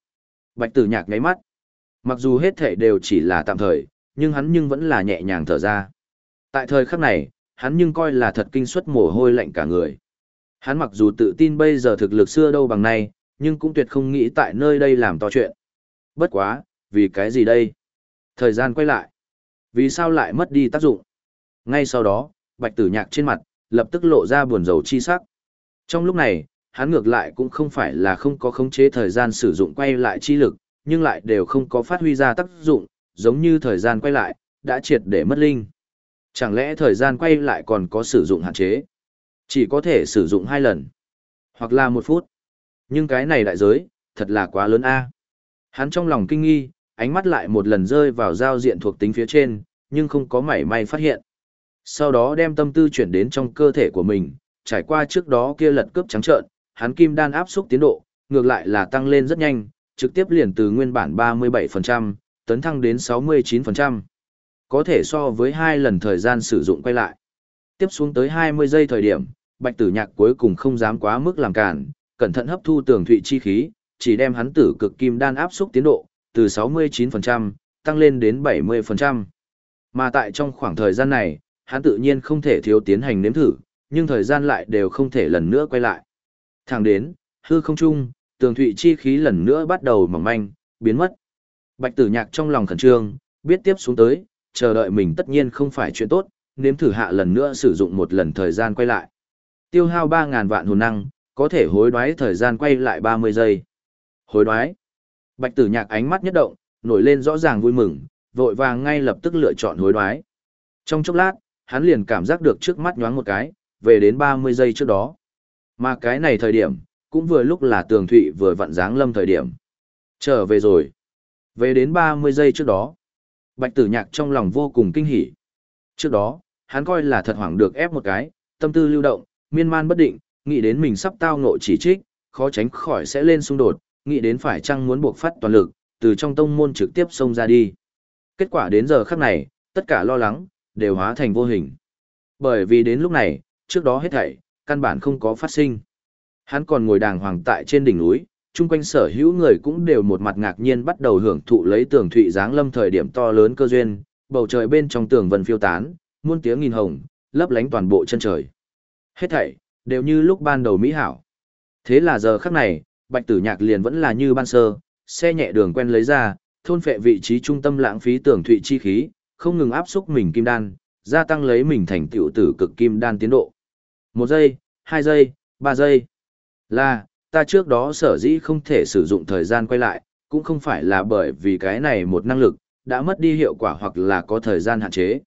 Speaker 1: Bạch tử nhạc ngáy mắt. Mặc dù hết thể đều chỉ là tạm thời, nhưng hắn nhưng vẫn là nhẹ nhàng thở ra. Tại thời khắc này, hắn nhưng coi là thật kinh suất mồ hôi lạnh cả người. Hắn mặc dù tự tin bây giờ thực lực xưa đâu bằng nay, nhưng cũng tuyệt không nghĩ tại nơi đây làm to chuyện. Bất quá, vì cái gì đây? Thời gian quay lại. Vì sao lại mất đi tác dụng? Ngay sau đó, bạch tử nhạc trên mặt, lập tức lộ ra buồn rầu chi sắc. Trong lúc này, hắn ngược lại cũng không phải là không có khống chế thời gian sử dụng quay lại chi lực, nhưng lại đều không có phát huy ra tác dụng, giống như thời gian quay lại, đã triệt để mất linh. Chẳng lẽ thời gian quay lại còn có sử dụng hạn chế? Chỉ có thể sử dụng hai lần, hoặc là một phút. Nhưng cái này đại giới, thật là quá lớn a. Hắn trong lòng kinh nghi, ánh mắt lại một lần rơi vào giao diện thuộc tính phía trên, nhưng không có mảy may phát hiện. Sau đó đem tâm tư chuyển đến trong cơ thể của mình, trải qua trước đó kia lật cướp trắng trợn, hắn kim đan áp xúc tiến độ, ngược lại là tăng lên rất nhanh, trực tiếp liền từ nguyên bản 37%, tấn thăng đến 69%. Có thể so với hai lần thời gian sử dụng quay lại. Tiếp xuống tới 20 giây thời điểm, bạch tử nhạc cuối cùng không dám quá mức làm cản, cẩn thận hấp thu tường thụy chi khí, chỉ đem hắn tử cực kim đan áp xúc tiến độ, từ 69%, tăng lên đến 70%. Mà tại trong khoảng thời gian này, hắn tự nhiên không thể thiếu tiến hành nếm thử, nhưng thời gian lại đều không thể lần nữa quay lại. Thẳng đến, hư không trung, tường thụy chi khí lần nữa bắt đầu mỏng manh, biến mất. Bạch tử nhạc trong lòng khẩn trương, biết tiếp xuống tới, chờ đợi mình tất nhiên không phải chuyện tốt, nếm thử hạ lần nữa sử dụng một lần thời gian quay lại. Tiêu hao 3.000 vạn hồn năng, có thể hối đoái thời gian quay lại 30 giây. Hối đoái. Bạch tử nhạc ánh mắt nhất động, nổi lên rõ ràng vui mừng, vội vàng ngay lập tức lựa chọn hối đoái. Trong chốc lát, hắn liền cảm giác được trước mắt nhoáng một cái, về đến 30 giây trước đó. Mà cái này thời điểm, cũng vừa lúc là tường thụy vừa vặn dáng lâm thời điểm. Trở về rồi. Về đến 30 giây trước đó. Bạch tử nhạc trong lòng vô cùng kinh hỉ. Trước đó, hắn coi là thật hoảng được ép một cái, tâm tư lưu động, miên man bất định, nghĩ đến mình sắp tao ngộ chỉ trích, khó tránh khỏi sẽ lên xung đột, nghĩ đến phải chăng muốn buộc phát toàn lực, từ trong tông môn trực tiếp xông ra đi. Kết quả đến giờ khắc này, tất cả lo lắng, đều hóa thành vô hình. Bởi vì đến lúc này, trước đó hết thảy, căn bản không có phát sinh. Hắn còn ngồi đàng hoàng tại trên đỉnh núi, chung quanh sở hữu người cũng đều một mặt ngạc nhiên bắt đầu hưởng thụ lấy tường thụy dáng lâm thời điểm to lớn cơ duyên, bầu trời bên trong tường vân phiêu tán, muôn tiếng nghìn hồng, lấp lánh toàn bộ chân trời. Hết thảy, đều như lúc ban đầu mỹ hảo. Thế là giờ khắc này, bạch tử nhạc liền vẫn là như ban sơ, xe nhẹ đường quen lấy ra, thôn phệ vị trí trung tâm lãng phí tưởng thụy chi khí, không ngừng áp xúc mình kim đan, gia tăng lấy mình thành tựu tử cực kim đan tiến độ. Một giây, hai giây, ba giây. Là, ta trước đó sở dĩ không thể sử dụng thời gian quay lại, cũng không phải là bởi vì cái này một năng lực, đã mất đi hiệu quả hoặc là có thời gian hạn chế.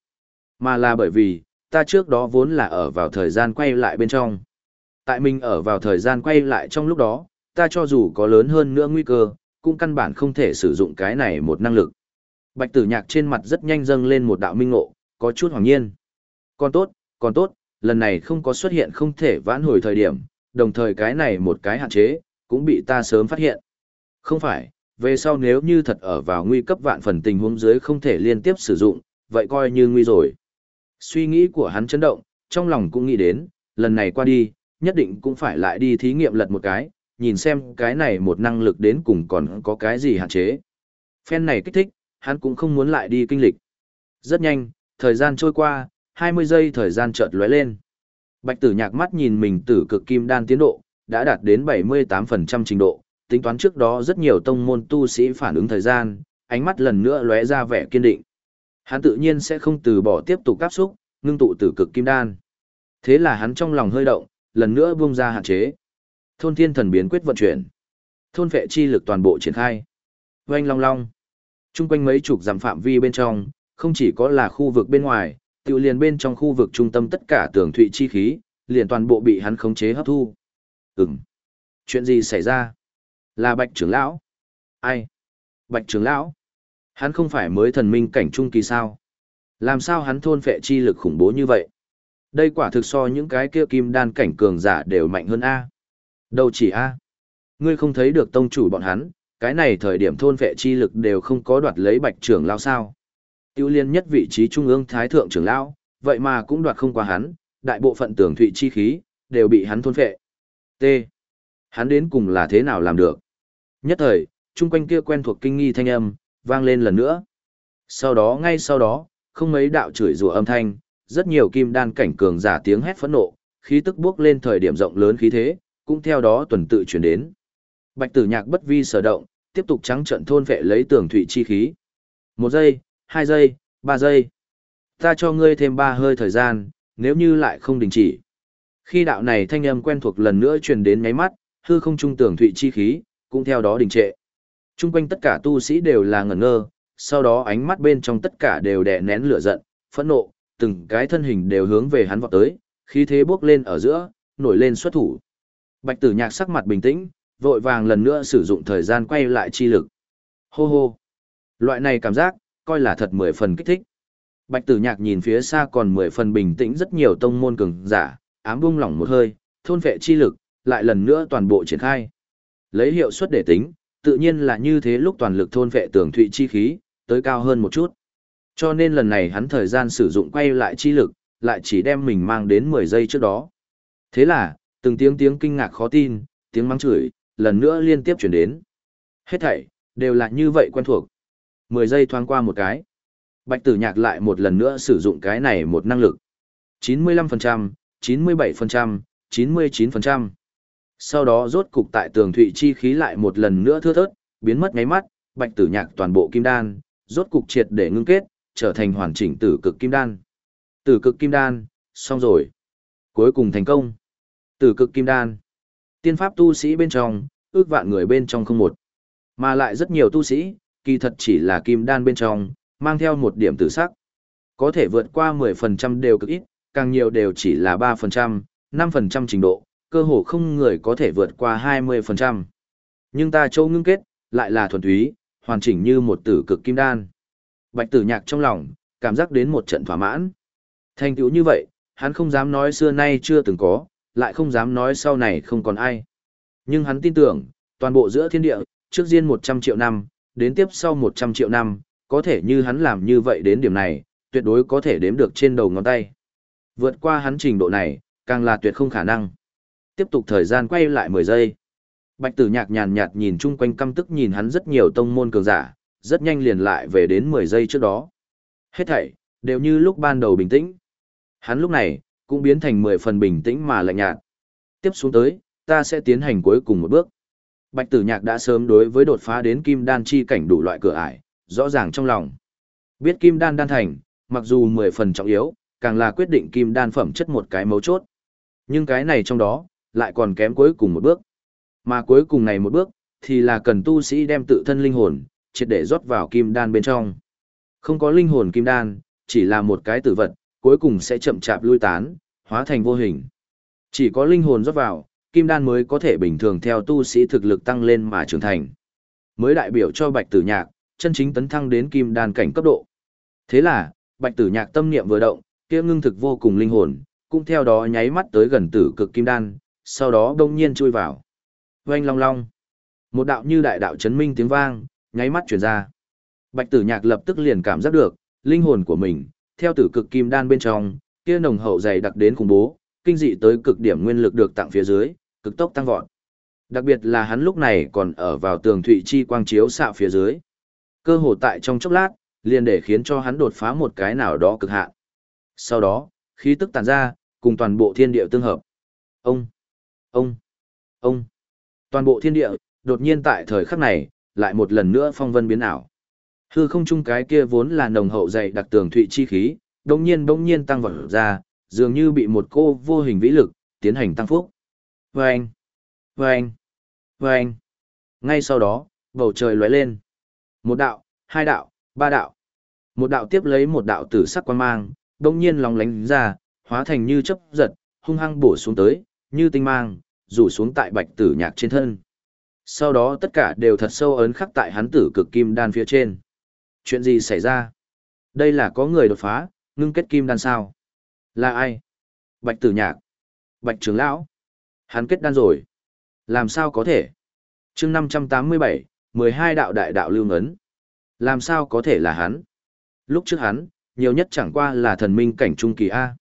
Speaker 1: Mà là bởi vì, ta trước đó vốn là ở vào thời gian quay lại bên trong. Tại mình ở vào thời gian quay lại trong lúc đó, ta cho dù có lớn hơn nữa nguy cơ, cũng căn bản không thể sử dụng cái này một năng lực. Bạch tử nhạc trên mặt rất nhanh dâng lên một đạo minh ngộ, có chút hoàng nhiên. Còn tốt, còn tốt, lần này không có xuất hiện không thể vãn hồi thời điểm, đồng thời cái này một cái hạn chế, cũng bị ta sớm phát hiện. Không phải, về sau nếu như thật ở vào nguy cấp vạn phần tình huống dưới không thể liên tiếp sử dụng, vậy coi như nguy rồi. Suy nghĩ của hắn chấn động, trong lòng cũng nghĩ đến, lần này qua đi, nhất định cũng phải lại đi thí nghiệm lật một cái, nhìn xem cái này một năng lực đến cùng còn có cái gì hạn chế. Phen này kích thích, hắn cũng không muốn lại đi kinh lịch. Rất nhanh, thời gian trôi qua, 20 giây thời gian chợt lóe lên. Bạch tử nhạc mắt nhìn mình tử cực kim đan tiến độ, đã đạt đến 78% trình độ, tính toán trước đó rất nhiều tông môn tu sĩ phản ứng thời gian, ánh mắt lần nữa lóe ra vẻ kiên định. Hắn tự nhiên sẽ không từ bỏ tiếp tục áp xúc, ngưng tụ tử cực kim đan. Thế là hắn trong lòng hơi động, lần nữa buông ra hạn chế. Thôn thiên thần biến quyết vận chuyển. Thôn vệ chi lực toàn bộ triển khai. Oanh long long. Trung quanh mấy chục dặm phạm vi bên trong, không chỉ có là khu vực bên ngoài, tự liền bên trong khu vực trung tâm tất cả tường thụy chi khí, liền toàn bộ bị hắn khống chế hấp thu. Ừm. Chuyện gì xảy ra? Là bạch trưởng lão. Ai? Bạch trưởng lão. Hắn không phải mới thần minh cảnh trung kỳ sao? Làm sao hắn thôn phệ chi lực khủng bố như vậy? Đây quả thực so những cái kia kim đan cảnh cường giả đều mạnh hơn A. Đâu chỉ A. Ngươi không thấy được tông chủ bọn hắn, cái này thời điểm thôn vệ chi lực đều không có đoạt lấy bạch trưởng lao sao. Tiêu liên nhất vị trí trung ương thái thượng trưởng lão, vậy mà cũng đoạt không qua hắn, đại bộ phận tưởng thụy chi khí, đều bị hắn thôn vệ. T. Hắn đến cùng là thế nào làm được? Nhất thời, chung quanh kia quen thuộc kinh nghi thanh âm, vang lên lần nữa. Sau đó ngay sau đó, không mấy đạo chửi rủa âm thanh, rất nhiều kim đan cảnh cường giả tiếng hét phẫn nộ, khí tức bước lên thời điểm rộng lớn khí thế, cũng theo đó tuần tự chuyển đến. Bạch tử nhạc bất vi sở động, tiếp tục trắng trận thôn vệ lấy tường thụy chi khí. Một giây, hai giây, ba giây. Ta cho ngươi thêm ba hơi thời gian, nếu như lại không đình chỉ. Khi đạo này thanh âm quen thuộc lần nữa truyền đến nháy mắt, hư không trung tường thụy chi khí, cũng theo đó đình trệ. Trung quanh tất cả tu sĩ đều là ngẩn ngơ, sau đó ánh mắt bên trong tất cả đều đè nén lửa giận, phẫn nộ, từng cái thân hình đều hướng về hắn vọt tới, khí thế bước lên ở giữa, nổi lên xuất thủ. Bạch tử nhạc sắc mặt bình tĩnh, vội vàng lần nữa sử dụng thời gian quay lại chi lực. Hô hô. Loại này cảm giác, coi là thật mười phần kích thích. Bạch tử nhạc nhìn phía xa còn mười phần bình tĩnh rất nhiều tông môn cường giả, ám bung lỏng một hơi, thôn vệ chi lực, lại lần nữa toàn bộ triển khai. Lấy hiệu suất để tính, tự nhiên là như thế lúc toàn lực thôn vệ tường thụy chi khí, tới cao hơn một chút. Cho nên lần này hắn thời gian sử dụng quay lại chi lực, lại chỉ đem mình mang đến 10 giây trước đó. Thế là, từng tiếng tiếng kinh ngạc khó tin, tiếng mắng chửi, lần nữa liên tiếp chuyển đến. Hết thảy, đều là như vậy quen thuộc. 10 giây thoáng qua một cái. Bạch tử nhạc lại một lần nữa sử dụng cái này một năng lực. 95%, 97%, 99%. Sau đó rốt cục tại tường thụy chi khí lại một lần nữa thưa thớt, biến mất ngáy mắt, bạch tử nhạc toàn bộ kim đan, rốt cục triệt để ngưng kết, trở thành hoàn chỉnh tử cực kim đan. Tử cực kim đan, xong rồi. Cuối cùng thành công. Tử cực kim đan. Tiên pháp tu sĩ bên trong, ước vạn người bên trong không một. Mà lại rất nhiều tu sĩ, kỳ thật chỉ là kim đan bên trong, mang theo một điểm tử sắc. Có thể vượt qua 10% đều cực ít, càng nhiều đều chỉ là 3%, 5% trình độ, cơ hồ không người có thể vượt qua 20%. Nhưng ta châu ngưng kết, lại là thuần túy, hoàn chỉnh như một tử cực kim đan. Bạch tử nhạc trong lòng, cảm giác đến một trận thỏa mãn. Thành tựu như vậy, hắn không dám nói xưa nay chưa từng có, lại không dám nói sau này không còn ai. Nhưng hắn tin tưởng, toàn bộ giữa thiên địa, trước riêng 100 triệu năm, đến tiếp sau 100 triệu năm, có thể như hắn làm như vậy đến điểm này, tuyệt đối có thể đếm được trên đầu ngón tay. Vượt qua hắn trình độ này, càng là tuyệt không khả năng. Tiếp tục thời gian quay lại 10 giây. Bạch tử nhạc nhàn nhạt nhìn chung quanh căm tức nhìn hắn rất nhiều tông môn cường giả, rất nhanh liền lại về đến 10 giây trước đó. Hết thảy, đều như lúc ban đầu bình tĩnh. Hắn lúc này, cũng biến thành 10 phần bình tĩnh mà lạnh nhạt. Tiếp xuống tới, ta sẽ tiến hành cuối cùng một bước. Bạch tử nhạc đã sớm đối với đột phá đến kim đan chi cảnh đủ loại cửa ải, rõ ràng trong lòng. Biết kim đan đan thành, mặc dù 10 phần trọng yếu, càng là quyết định kim đan phẩm chất một cái mấu chốt. Nhưng cái này trong đó, lại còn kém cuối cùng một bước. Mà cuối cùng này một bước, thì là cần tu sĩ đem tự thân linh hồn, triệt để rót vào kim đan bên trong. Không có linh hồn kim đan, chỉ là một cái tử vật, cuối cùng sẽ chậm chạp lui tán, hóa thành vô hình. Chỉ có linh hồn rót vào, kim đan mới có thể bình thường theo tu sĩ thực lực tăng lên mà trưởng thành. Mới đại biểu cho bạch tử nhạc, chân chính tấn thăng đến kim đan cảnh cấp độ. Thế là, bạch tử nhạc tâm niệm vừa động, kia ngưng thực vô cùng linh hồn, cũng theo đó nháy mắt tới gần tử cực kim đan, sau đó đông nhiên chui vào. Oanh long long. Một đạo như đại đạo chấn minh tiếng vang, nháy mắt chuyển ra. Bạch tử nhạc lập tức liền cảm giác được, linh hồn của mình, theo tử cực kim đan bên trong, kia nồng hậu dày đặc đến khủng bố, kinh dị tới cực điểm nguyên lực được tặng phía dưới, cực tốc tăng vọt. Đặc biệt là hắn lúc này còn ở vào tường thụy chi quang chiếu xạ phía dưới. Cơ hồ tại trong chốc lát, liền để khiến cho hắn đột phá một cái nào đó cực hạn. Sau đó, khí tức tàn ra, cùng toàn bộ thiên địa tương hợp. Ông, ông, ông. Toàn bộ thiên địa, đột nhiên tại thời khắc này, lại một lần nữa phong vân biến ảo. Hư không trung cái kia vốn là nồng hậu dày đặc tường thụy chi khí, đồng nhiên bỗng nhiên tăng vọt ra, dường như bị một cô vô hình vĩ lực, tiến hành tăng phúc. Vâng! Vâng! Vâng! Ngay sau đó, bầu trời lóe lên. Một đạo, hai đạo, ba đạo. Một đạo tiếp lấy một đạo tử sắc quan mang, đồng nhiên lòng lánh ra, hóa thành như chấp giật, hung hăng bổ xuống tới, như tinh mang, rủ xuống tại bạch tử nhạc trên thân. Sau đó tất cả đều thật sâu ấn khắc tại hắn tử cực kim đan phía trên. Chuyện gì xảy ra? Đây là có người đột phá, ngưng kết kim đan sao? Là ai? Bạch tử nhạc. Bạch trưởng lão. Hắn kết đan rồi. Làm sao có thể? chương 587, 12 đạo đại đạo lưu ngấn. Làm sao có thể là hắn? Lúc trước hắn, nhiều nhất chẳng qua là thần minh cảnh trung kỳ A.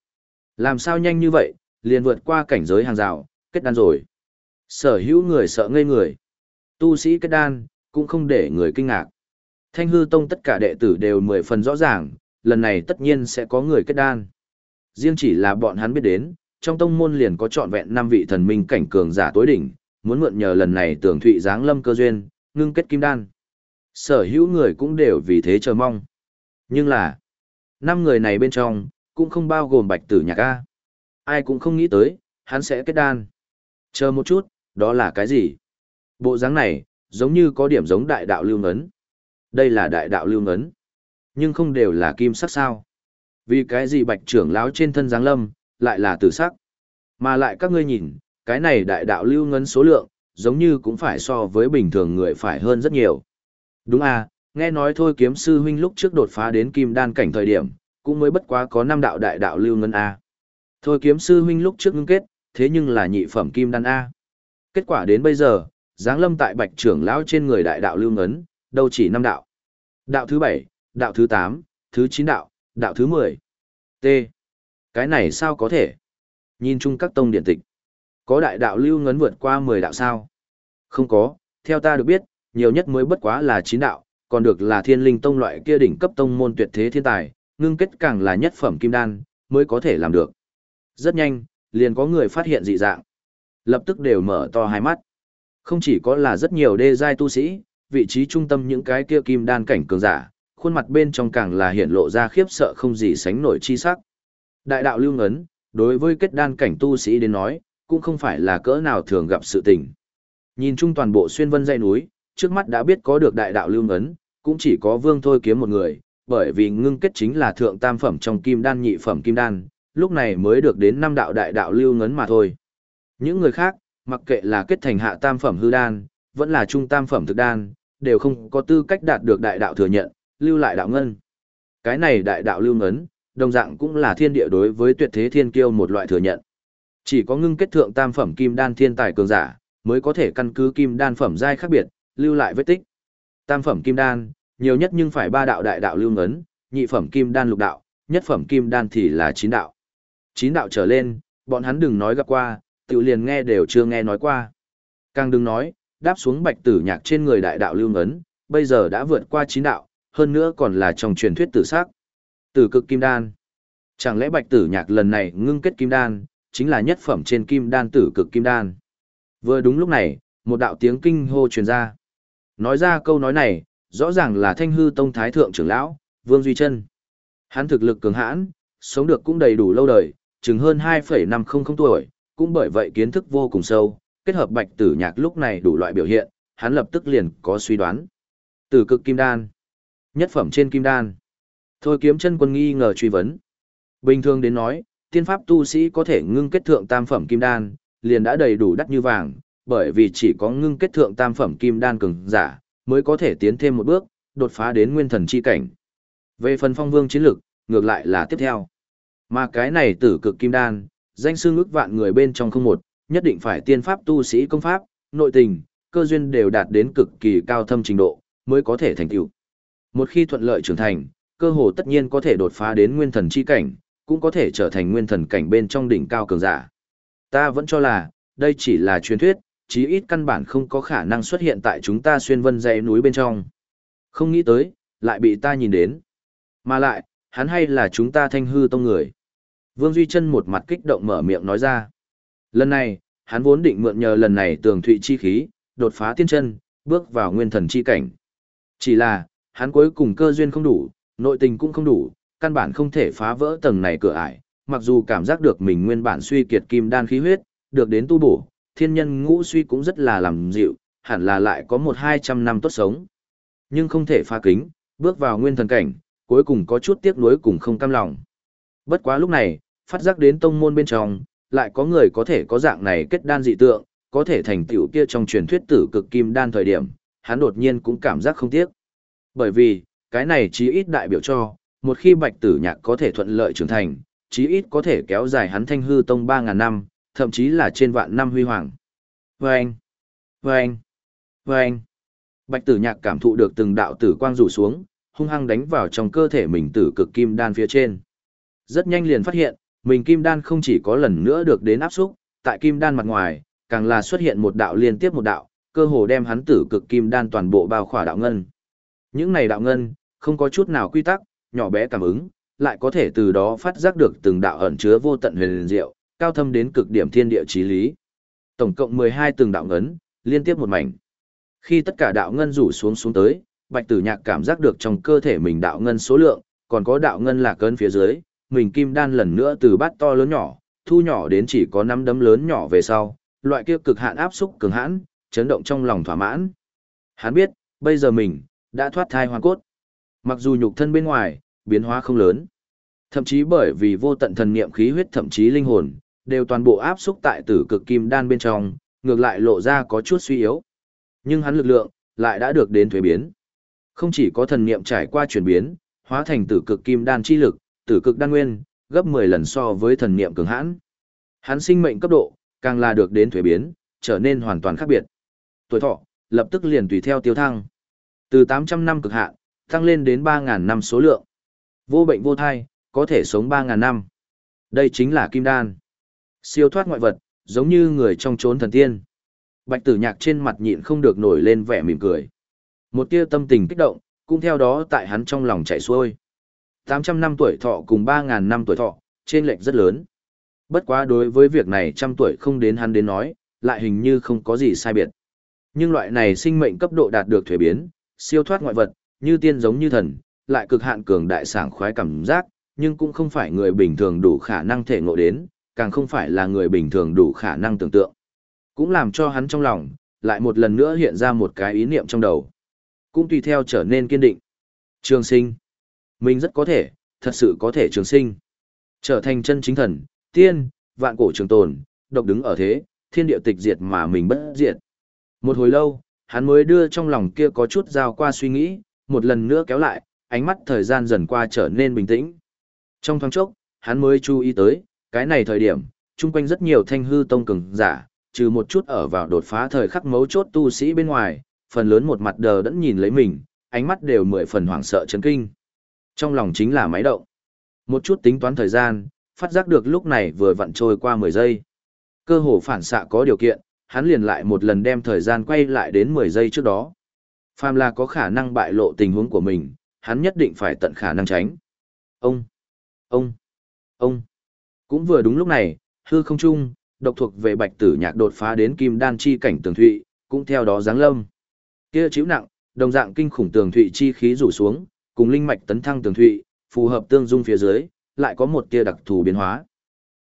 Speaker 1: Làm sao nhanh như vậy, liền vượt qua cảnh giới hàng rào, kết đan rồi. Sở hữu người sợ ngây người. Tu sĩ kết đan, cũng không để người kinh ngạc. Thanh hư tông tất cả đệ tử đều mười phần rõ ràng, lần này tất nhiên sẽ có người kết đan. Riêng chỉ là bọn hắn biết đến, trong tông môn liền có trọn vẹn năm vị thần minh cảnh cường giả tối đỉnh, muốn mượn nhờ lần này tưởng thụy giáng lâm cơ duyên, ngưng kết kim đan. Sở hữu người cũng đều vì thế chờ mong. Nhưng là, năm người này bên trong, cũng không bao gồm bạch tử nhạc A. Ai cũng không nghĩ tới, hắn sẽ kết đan. Chờ một chút, đó là cái gì? Bộ dáng này, giống như có điểm giống đại đạo lưu ngấn. Đây là đại đạo lưu ngấn. Nhưng không đều là kim sắc sao. Vì cái gì bạch trưởng lão trên thân giáng lâm, lại là tử sắc. Mà lại các ngươi nhìn, cái này đại đạo lưu ngấn số lượng, giống như cũng phải so với bình thường người phải hơn rất nhiều. Đúng à, nghe nói thôi kiếm sư huynh lúc trước đột phá đến kim đan cảnh thời điểm, cũng mới bất quá có năm đạo đại đạo lưu ngân A. Thôi kiếm sư huynh lúc trước ngưng kết, thế nhưng là nhị phẩm kim đan A. Kết quả đến bây giờ, giáng lâm tại bạch trưởng lão trên người đại đạo lưu ngấn, đâu chỉ năm đạo. Đạo thứ bảy, đạo thứ tám, thứ chín đạo, đạo thứ mười. T. Cái này sao có thể? Nhìn chung các tông điện tịch. Có đại đạo lưu ngấn vượt qua mười đạo sao? Không có, theo ta được biết, nhiều nhất mới bất quá là chín đạo, còn được là thiên linh tông loại kia đỉnh cấp tông môn tuyệt thế thiên tài, ngưng kết càng là nhất phẩm kim đan, mới có thể làm được. Rất nhanh, liền có người phát hiện dị dạng. Lập tức đều mở to hai mắt. Không chỉ có là rất nhiều đê giai tu sĩ, vị trí trung tâm những cái kia kim đan cảnh cường giả, khuôn mặt bên trong càng là hiện lộ ra khiếp sợ không gì sánh nổi chi sắc. Đại đạo lưu ngấn, đối với kết đan cảnh tu sĩ đến nói, cũng không phải là cỡ nào thường gặp sự tình. Nhìn chung toàn bộ xuyên vân dãy núi, trước mắt đã biết có được đại đạo lưu ngấn, cũng chỉ có vương thôi kiếm một người, bởi vì ngưng kết chính là thượng tam phẩm trong kim đan nhị phẩm kim đan, lúc này mới được đến năm đạo đại đạo lưu ngấn mà thôi. Những người khác, mặc kệ là kết thành hạ tam phẩm hư đan, vẫn là trung tam phẩm thực đan, đều không có tư cách đạt được đại đạo thừa nhận, lưu lại đạo ngân. Cái này đại đạo lưu ngấn, đồng dạng cũng là thiên địa đối với tuyệt thế thiên kiêu một loại thừa nhận. Chỉ có ngưng kết thượng tam phẩm kim đan thiên tài cường giả, mới có thể căn cứ kim đan phẩm giai khác biệt, lưu lại vết tích. Tam phẩm kim đan, nhiều nhất nhưng phải ba đạo đại đạo lưu ngấn, nhị phẩm kim đan lục đạo, nhất phẩm kim đan thì là chín đạo. Chín đạo trở lên, bọn hắn đừng nói gặp qua, tự liền nghe đều chưa nghe nói qua. Càng đừng nói, đáp xuống bạch tử nhạc trên người đại đạo lưu ngấn, bây giờ đã vượt qua chín đạo, hơn nữa còn là trong truyền thuyết tử sắc. Tử cực kim đan. Chẳng lẽ bạch tử nhạc lần này ngưng kết kim đan, chính là nhất phẩm trên kim đan tử cực kim đan. Vừa đúng lúc này, một đạo tiếng kinh hô truyền ra. Nói ra câu nói này, rõ ràng là thanh hư tông thái thượng trưởng lão, Vương Duy Trân. Hắn thực lực cường hãn, sống được cũng đầy đủ lâu đời, chừng hơn 2,500 tuổi, cũng bởi vậy kiến thức vô cùng sâu, kết hợp bạch tử nhạc lúc này đủ loại biểu hiện, hắn lập tức liền có suy đoán. Tử cực kim đan, nhất phẩm trên kim đan. Thôi kiếm chân quân nghi ngờ truy vấn. Bình thường đến nói, tiên pháp tu sĩ có thể ngưng kết thượng tam phẩm kim đan, liền đã đầy đủ đắt như vàng, bởi vì chỉ có ngưng kết thượng tam phẩm kim đan cường giả, mới có thể tiến thêm một bước, đột phá đến nguyên thần chi cảnh. Về phần phong vương chiến lực, ngược lại là tiếp theo. Mà cái này tử cực kim đan, danh xương ước vạn người bên trong không một, nhất định phải tiên pháp tu sĩ công pháp, nội tình, cơ duyên đều đạt đến cực kỳ cao thâm trình độ, mới có thể thành tựu. Một khi thuận lợi trưởng thành, cơ hồ tất nhiên có thể đột phá đến nguyên thần chi cảnh, cũng có thể trở thành nguyên thần cảnh bên trong đỉnh cao cường giả. Ta vẫn cho là, đây chỉ là truyền thuyết, chí ít căn bản không có khả năng xuất hiện tại chúng ta xuyên vân dãy núi bên trong. Không nghĩ tới, lại bị ta nhìn đến. Mà lại, hắn hay là chúng ta thanh hư tông người. Vương Duy Trân một mặt kích động mở miệng nói ra. Lần này, hắn vốn định mượn nhờ lần này tường thụy chi khí, đột phá tiên chân, bước vào nguyên thần chi cảnh. Chỉ là, hắn cuối cùng cơ duyên không đủ, nội tình cũng không đủ, căn bản không thể phá vỡ tầng này cửa ải, mặc dù cảm giác được mình nguyên bản suy kiệt kim đan khí huyết, được đến tu bổ, thiên nhân ngũ suy cũng rất là làm dịu, hẳn là lại có một hai trăm năm tốt sống. Nhưng không thể phá kính, bước vào nguyên thần cảnh, cuối cùng có chút tiếc nuối cùng không cam lòng. Bất quá lúc này, phát giác đến tông môn bên trong, lại có người có thể có dạng này kết đan dị tượng, có thể thành tựu kia trong truyền thuyết tử cực kim đan thời điểm, hắn đột nhiên cũng cảm giác không tiếc. Bởi vì, cái này chí ít đại biểu cho, một khi bạch tử nhạc có thể thuận lợi trưởng thành, chí ít có thể kéo dài hắn thanh hư tông 3.000 năm, thậm chí là trên vạn năm huy hoàng. Vâng! Vâng! Vâng! Bạch tử nhạc cảm thụ được từng đạo tử quang rủ xuống, hung hăng đánh vào trong cơ thể mình tử cực kim đan phía trên. Rất nhanh liền phát hiện, mình kim đan không chỉ có lần nữa được đến áp xúc, tại kim đan mặt ngoài, càng là xuất hiện một đạo liên tiếp một đạo, cơ hồ đem hắn tử cực kim đan toàn bộ bao khỏa đạo ngân. Những này đạo ngân, không có chút nào quy tắc, nhỏ bé cảm ứng, lại có thể từ đó phát giác được từng đạo ẩn chứa vô tận huyền diệu, cao thâm đến cực điểm thiên địa chí lý. Tổng cộng 12 từng đạo ngấn, liên tiếp một mảnh. Khi tất cả đạo ngân rủ xuống xuống tới, Bạch Tử Nhạc cảm giác được trong cơ thể mình đạo ngân số lượng, còn có đạo ngân là cơn phía dưới, mình kim đan lần nữa từ bát to lớn nhỏ, thu nhỏ đến chỉ có năm đấm lớn nhỏ về sau, loại kia cực hạn áp xúc cường hãn, chấn động trong lòng thỏa mãn. Hắn biết, bây giờ mình đã thoát thai hoàn cốt. Mặc dù nhục thân bên ngoài biến hóa không lớn, thậm chí bởi vì vô tận thần niệm khí huyết thậm chí linh hồn đều toàn bộ áp xúc tại tử cực kim đan bên trong, ngược lại lộ ra có chút suy yếu. Nhưng hắn lực lượng lại đã được đến thuế biến. Không chỉ có thần niệm trải qua chuyển biến, hóa thành tử cực kim đan chi lực, tử cực đan nguyên, gấp 10 lần so với thần niệm cường hãn. Hắn sinh mệnh cấp độ, càng là được đến thuế biến, trở nên hoàn toàn khác biệt. Tuổi thọ, lập tức liền tùy theo tiêu thăng. Từ 800 năm cực hạn, tăng lên đến 3.000 năm số lượng. Vô bệnh vô thai, có thể sống 3.000 năm. Đây chính là kim đan. Siêu thoát ngoại vật, giống như người trong chốn thần tiên. Bạch tử nhạc trên mặt nhịn không được nổi lên vẻ mỉm cười. Một tia tâm tình kích động, cũng theo đó tại hắn trong lòng chảy xuôi. 800 năm tuổi thọ cùng 3.000 năm tuổi thọ, trên lệch rất lớn. Bất quá đối với việc này trăm tuổi không đến hắn đến nói, lại hình như không có gì sai biệt. Nhưng loại này sinh mệnh cấp độ đạt được thuế biến, siêu thoát ngoại vật, như tiên giống như thần, lại cực hạn cường đại sảng khoái cảm giác, nhưng cũng không phải người bình thường đủ khả năng thể ngộ đến, càng không phải là người bình thường đủ khả năng tưởng tượng. Cũng làm cho hắn trong lòng, lại một lần nữa hiện ra một cái ý niệm trong đầu. Cũng tùy theo trở nên kiên định. Trường sinh. Mình rất có thể, thật sự có thể trường sinh. Trở thành chân chính thần, tiên, vạn cổ trường tồn, độc đứng ở thế, thiên địa tịch diệt mà mình bất diệt. Một hồi lâu, hắn mới đưa trong lòng kia có chút giao qua suy nghĩ, một lần nữa kéo lại, ánh mắt thời gian dần qua trở nên bình tĩnh. Trong thoáng chốc, hắn mới chú ý tới, cái này thời điểm, chung quanh rất nhiều thanh hư tông cường giả, trừ một chút ở vào đột phá thời khắc mấu chốt tu sĩ bên ngoài, phần lớn một mặt đờ đẫn nhìn lấy mình, ánh mắt đều mười phần hoảng sợ chấn kinh. Trong lòng chính là máy động. Một chút tính toán thời gian, phát giác được lúc này vừa vặn trôi qua 10 giây. Cơ hồ phản xạ có điều kiện, hắn liền lại một lần đem thời gian quay lại đến 10 giây trước đó. Phàm là có khả năng bại lộ tình huống của mình, hắn nhất định phải tận khả năng tránh. Ông, ông, ông. Cũng vừa đúng lúc này, hư không trung, độc thuộc về bạch tử nhạc đột phá đến kim đan chi cảnh tường thụy, cũng theo đó giáng lâm. Kia chịu nặng, đồng dạng kinh khủng tường thụy chi khí rủ xuống, cùng linh mạch tấn thăng tường thụy, phù hợp tương dung phía dưới, lại có một tia đặc thù biến hóa.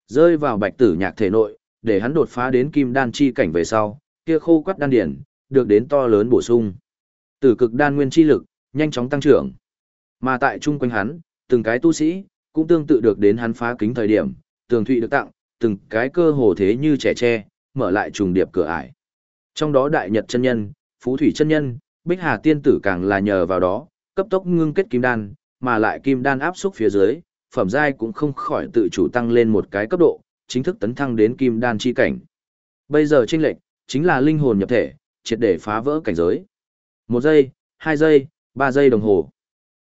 Speaker 1: Rơi vào bạch tử nhạc thể nội, để hắn đột phá đến kim đan chi cảnh về sau, kia khô quắt đan điển, được đến to lớn bổ sung. Tử cực đan nguyên chi lực, nhanh chóng tăng trưởng. Mà tại chung quanh hắn, từng cái tu sĩ, cũng tương tự được đến hắn phá kính thời điểm, tường thụy được tặng, từng cái cơ hồ thế như trẻ tre, mở lại trùng điệp cửa ải. Trong đó đại nhật chân nhân, phú thủy chân nhân, bích hà tiên tử càng là nhờ vào đó, cấp tốc ngưng kết kim đan, mà lại kim đan áp xúc phía dưới, phẩm giai cũng không khỏi tự chủ tăng lên một cái cấp độ, chính thức tấn thăng đến kim đan chi cảnh. Bây giờ chênh lệch chính là linh hồn nhập thể, triệt để phá vỡ cảnh giới. Một giây, hai giây, ba giây đồng hồ.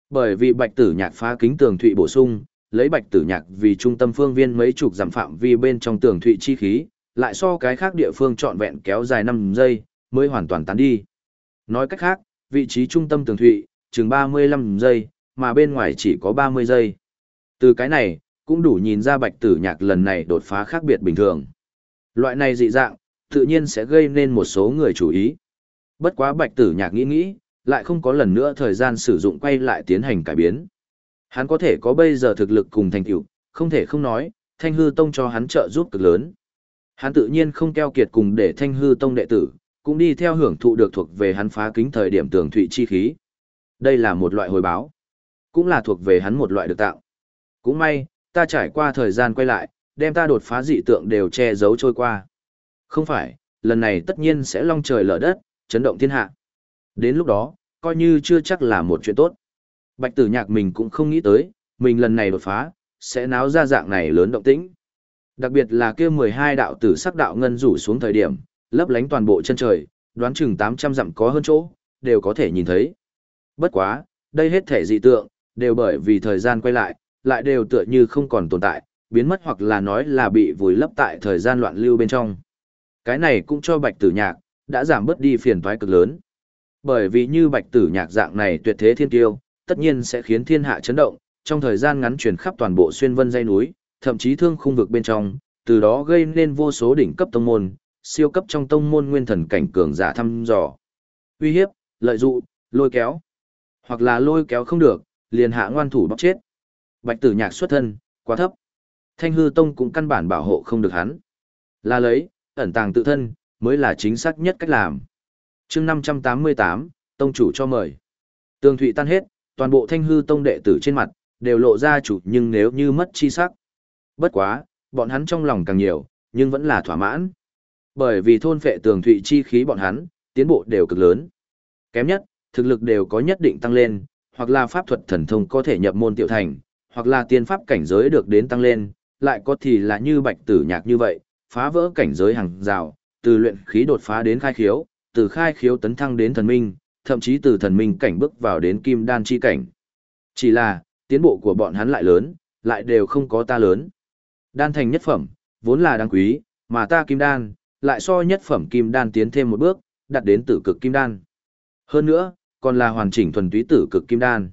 Speaker 1: Bởi vì bạch tử nhạc phá kính tường thụy bổ sung, lấy bạch tử nhạc vì trung tâm phương viên mấy chục giảm phạm vi bên trong tường thụy chi khí, lại so cái khác địa phương trọn vẹn kéo dài 5 giây, mới hoàn toàn tán đi. Nói cách khác, vị trí trung tâm tường thụy, chừng 35 giây, mà bên ngoài chỉ có 30 giây. Từ cái này, cũng đủ nhìn ra bạch tử nhạc lần này đột phá khác biệt bình thường. Loại này dị dạng, tự nhiên sẽ gây nên một số người chú ý. Bất quá bạch tử nhạc nghĩ nghĩ, lại không có lần nữa thời gian sử dụng quay lại tiến hành cải biến. Hắn có thể có bây giờ thực lực cùng thành tựu, không thể không nói, Thanh Hư Tông cho hắn trợ giúp cực lớn. Hắn tự nhiên không keo kiệt cùng để Thanh Hư Tông đệ tử, cũng đi theo hưởng thụ được thuộc về hắn phá kính thời điểm tường thụy chi khí. Đây là một loại hồi báo, cũng là thuộc về hắn một loại được tạo. Cũng may, ta trải qua thời gian quay lại, đem ta đột phá dị tượng đều che giấu trôi qua. Không phải, lần này tất nhiên sẽ long trời lở đất, chấn động thiên hạ. Đến lúc đó, coi như chưa chắc là một chuyện tốt. Bạch tử nhạc mình cũng không nghĩ tới, mình lần này đột phá, sẽ náo ra dạng này lớn động tĩnh. Đặc biệt là kia 12 đạo tử sắc đạo ngân rủ xuống thời điểm, lấp lánh toàn bộ chân trời, đoán chừng 800 dặm có hơn chỗ, đều có thể nhìn thấy. Bất quá, đây hết thể dị tượng, đều bởi vì thời gian quay lại, lại đều tựa như không còn tồn tại, biến mất hoặc là nói là bị vùi lấp tại thời gian loạn lưu bên trong. Cái này cũng cho bạch tử nhạc, đã giảm bớt đi phiền toái cực lớn. Bởi vì như bạch tử nhạc dạng này tuyệt thế thiên tiêu, tất nhiên sẽ khiến thiên hạ chấn động, trong thời gian ngắn truyền khắp toàn bộ xuyên vân dây núi, thậm chí thương khung vực bên trong, từ đó gây nên vô số đỉnh cấp tông môn, siêu cấp trong tông môn nguyên thần cảnh cường giả thăm dò. Uy hiếp, lợi dụ, lôi kéo. Hoặc là lôi kéo không được, liền hạ ngoan thủ bóc chết. Bạch tử nhạc xuất thân, quá thấp. Thanh hư tông cũng căn bản bảo hộ không được hắn. Là lấy, ẩn tàng tự thân, mới là chính xác nhất cách làm. chương 588, tông chủ cho mời. Tường thụy tan hết, toàn bộ thanh hư tông đệ tử trên mặt, đều lộ ra chủ nhưng nếu như mất chi sắc. Bất quá, bọn hắn trong lòng càng nhiều, nhưng vẫn là thỏa mãn. Bởi vì thôn phệ tường thụy chi khí bọn hắn, tiến bộ đều cực lớn. Kém nhất, thực lực đều có nhất định tăng lên, hoặc là pháp thuật thần thông có thể nhập môn tiểu thành, hoặc là tiên pháp cảnh giới được đến tăng lên, lại có thì là như bạch tử nhạc như vậy, phá vỡ cảnh giới hàng rào, từ luyện khí đột phá đến khai khiếu, từ khai khiếu tấn thăng đến thần minh, thậm chí từ thần minh cảnh bước vào đến kim đan chi cảnh. Chỉ là, tiến bộ của bọn hắn lại lớn, lại đều không có ta lớn. Đan thành nhất phẩm, vốn là đáng quý, mà ta kim đan, lại so nhất phẩm kim đan tiến thêm một bước, đạt đến tử cực kim đan. Hơn nữa, còn là hoàn chỉnh thuần túy tử cực kim đan.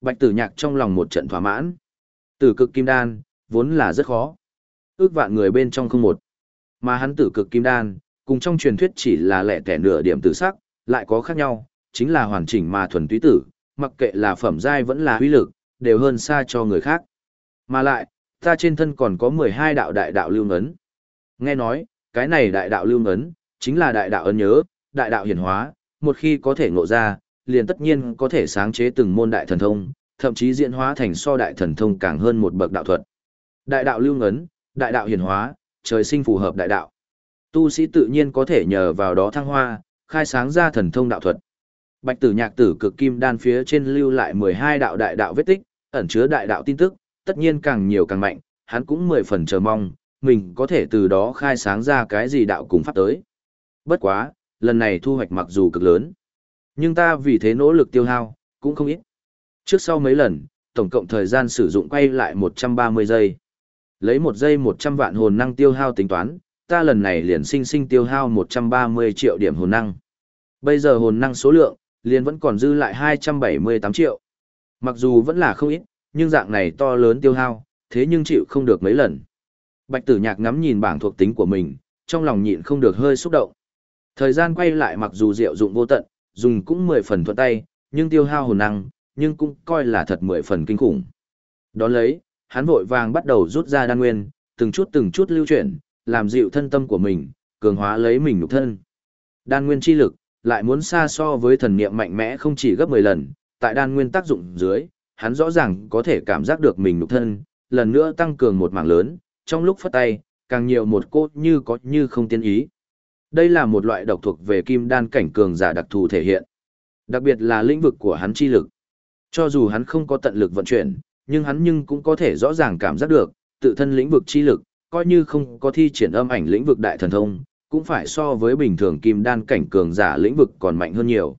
Speaker 1: Bạch tử nhạc trong lòng một trận thỏa mãn. Tử cực kim đan, vốn là rất khó. Ước vạn người bên trong không một. Mà hắn tử cực kim đan, cùng trong truyền thuyết chỉ là lẻ tẻ nửa điểm tử sắc, lại có khác nhau, chính là hoàn chỉnh mà thuần túy tử, mặc kệ là phẩm giai vẫn là huy lực, đều hơn xa cho người khác. Mà lại, ta trên thân còn có 12 đạo đại đạo lưu ngấn. Nghe nói, cái này đại đạo lưu ngấn, chính là đại đạo ấn nhớ, đại đạo hiển hóa, một khi có thể ngộ ra, liền tất nhiên có thể sáng chế từng môn đại thần thông, thậm chí diễn hóa thành so đại thần thông càng hơn một bậc đạo thuật. Đại đạo lưu ngấn, đại đạo hiển hóa, trời sinh phù hợp đại đạo. Tu sĩ tự nhiên có thể nhờ vào đó thăng hoa, khai sáng ra thần thông đạo thuật. Bạch tử nhạc tử cực kim đan phía trên lưu lại 12 đạo đại đạo vết tích, ẩn chứa đại đạo tin tức, tất nhiên càng nhiều càng mạnh, hắn cũng mười phần chờ mong, mình có thể từ đó khai sáng ra cái gì đạo cùng pháp tới. Bất quá, lần này thu hoạch mặc dù cực lớn, nhưng ta vì thế nỗ lực tiêu hao, cũng không ít. Trước sau mấy lần, tổng cộng thời gian sử dụng quay lại 130 giây. Lấy một giây 100 vạn hồn năng tiêu hao tính toán, ta lần này liền sinh sinh tiêu hao 130 triệu điểm hồn năng. Bây giờ hồn năng số lượng, liền vẫn còn dư lại 278 triệu. Mặc dù vẫn là không ít, nhưng dạng này to lớn tiêu hao, thế nhưng chịu không được mấy lần. Bạch tử nhạc ngắm nhìn bảng thuộc tính của mình, trong lòng nhịn không được hơi xúc động. Thời gian quay lại mặc dù diệu dụng vô tận, dùng cũng 10 phần thuận tay, nhưng tiêu hao hồn năng, nhưng cũng coi là thật 10 phần kinh khủng. Đón lấy, hắn vội vàng bắt đầu rút ra đan nguyên, từng chút từng chút lưu chuyển, làm dịu thân tâm của mình, cường hóa lấy mình nhục thân. Đan nguyên chi lực, lại muốn xa so với thần niệm mạnh mẽ không chỉ gấp 10 lần, tại đan nguyên tác dụng dưới, hắn rõ ràng có thể cảm giác được mình nhục thân, lần nữa tăng cường một mảng lớn, trong lúc phất tay, càng nhiều một cốt như có như không tiên ý. Đây là một loại độc thuộc về kim đan cảnh cường giả đặc thù thể hiện. Đặc biệt là lĩnh vực của hắn chi lực. Cho dù hắn không có tận lực vận chuyển, nhưng hắn nhưng cũng có thể rõ ràng cảm giác được, tự thân lĩnh vực chi lực, coi như không có thi triển âm ảnh lĩnh vực đại thần thông, cũng phải so với bình thường kim đan cảnh cường giả lĩnh vực còn mạnh hơn nhiều.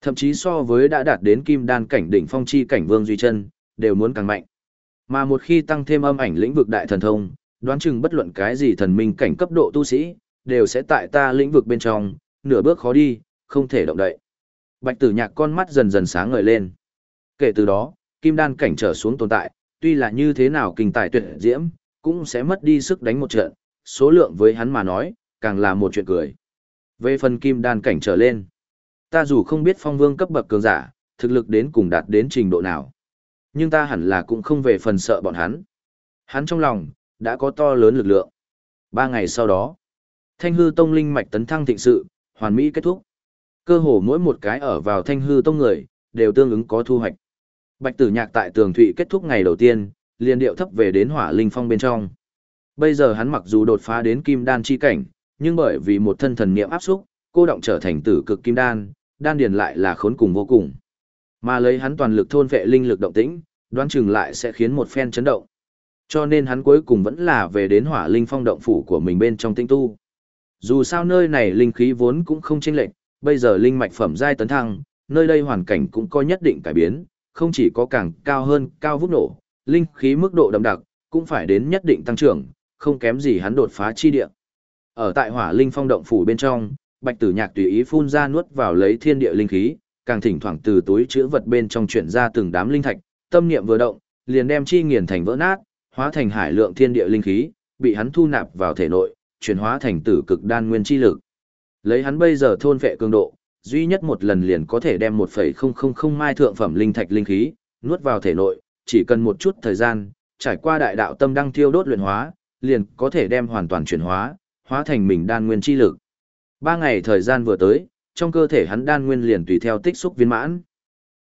Speaker 1: Thậm chí so với đã đạt đến kim đan cảnh đỉnh phong chi cảnh Vương Duy Chân, đều muốn càng mạnh. Mà một khi tăng thêm âm ảnh lĩnh vực đại thần thông, đoán chừng bất luận cái gì thần minh cảnh cấp độ tu sĩ, đều sẽ tại ta lĩnh vực bên trong, nửa bước khó đi, không thể động đậy. Bạch Tử Nhạc con mắt dần dần sáng ngời lên. Kể từ đó, kim đan cảnh trở xuống tồn tại, tuy là như thế nào kinh tài tuyệt diễm, cũng sẽ mất đi sức đánh một trận, số lượng với hắn mà nói, càng là một chuyện cười. Về phần kim đan cảnh trở lên, ta dù không biết phong vương cấp bậc cường giả, thực lực đến cùng đạt đến trình độ nào, nhưng ta hẳn là cũng không về phần sợ bọn hắn. Hắn trong lòng, đã có to lớn lực lượng. Ba ngày sau đó, thanh hư tông linh mạch tấn thăng thịnh sự, hoàn mỹ kết thúc. Cơ hồ mỗi một cái ở vào thanh hư tông người, đều tương ứng có thu hoạch. Bạch tử nhạc tại tường thụy kết thúc ngày đầu tiên, liền điệu thấp về đến hỏa linh phong bên trong. Bây giờ hắn mặc dù đột phá đến kim đan chi cảnh, nhưng bởi vì một thân thần niệm áp xúc, cô động trở thành tử cực kim đan, đan điền lại là khốn cùng vô cùng. Mà lấy hắn toàn lực thôn vệ linh lực động tĩnh, đoán chừng lại sẽ khiến một phen chấn động. Cho nên hắn cuối cùng vẫn là về đến hỏa linh phong động phủ của mình bên trong tinh tu. Dù sao nơi này linh khí vốn cũng không chênh lệch, bây giờ linh mạch phẩm giai tấn thăng, nơi đây hoàn cảnh cũng có nhất định cải biến, không chỉ có càng cao hơn, cao vút nổ, linh khí mức độ đậm đặc, cũng phải đến nhất định tăng trưởng, không kém gì hắn đột phá chi địa. Ở tại hỏa linh phong động phủ bên trong, bạch tử nhạc tùy ý phun ra nuốt vào lấy thiên địa linh khí, càng thỉnh thoảng từ túi chữ vật bên trong chuyển ra từng đám linh thạch, tâm niệm vừa động, liền đem chi nghiền thành vỡ nát, hóa thành hải lượng thiên địa linh khí, bị hắn thu nạp vào thể nội, chuyển hóa thành tử cực đan nguyên chi lực. Lấy hắn bây giờ thôn vệ cường độ, duy nhất một lần liền có thể đem 1,000 mai thượng phẩm linh thạch linh khí nuốt vào thể nội, chỉ cần một chút thời gian, trải qua đại đạo tâm đăng thiêu đốt luyện hóa, liền có thể đem hoàn toàn chuyển hóa, hóa thành mình đan nguyên chi lực. Ba ngày thời gian vừa tới, trong cơ thể hắn đan nguyên liền tùy theo tích xúc viên mãn.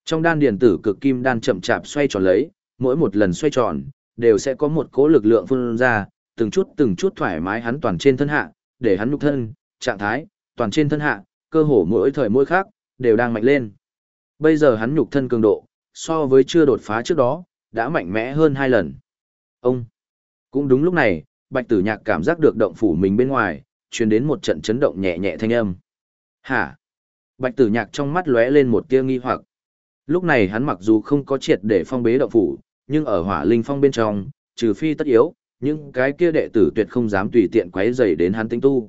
Speaker 1: Trong đan điền tử cực kim đan chậm chạp xoay tròn lấy, mỗi một lần xoay tròn, đều sẽ có một cỗ lực lượng phun ra, từng chút từng chút thoải mái hắn toàn trên thân hạ, để hắn nhục thân, trạng thái, toàn trên thân hạ, cơ hồ mỗi thời mỗi khác, đều đang mạnh lên. Bây giờ hắn nhục thân cường độ, so với chưa đột phá trước đó, đã mạnh mẽ hơn hai lần. Ông! Cũng đúng lúc này, bạch tử nhạc cảm giác được động phủ mình bên ngoài, truyền đến một trận chấn động nhẹ nhẹ thanh âm. Hả? Bạch tử nhạc trong mắt lóe lên một tia nghi hoặc. Lúc này hắn mặc dù không có triệt để phong bế động phủ, nhưng ở hỏa linh phong bên trong, trừ phi tất yếu, những cái kia đệ tử tuyệt không dám tùy tiện quấy rầy đến hắn tinh tu.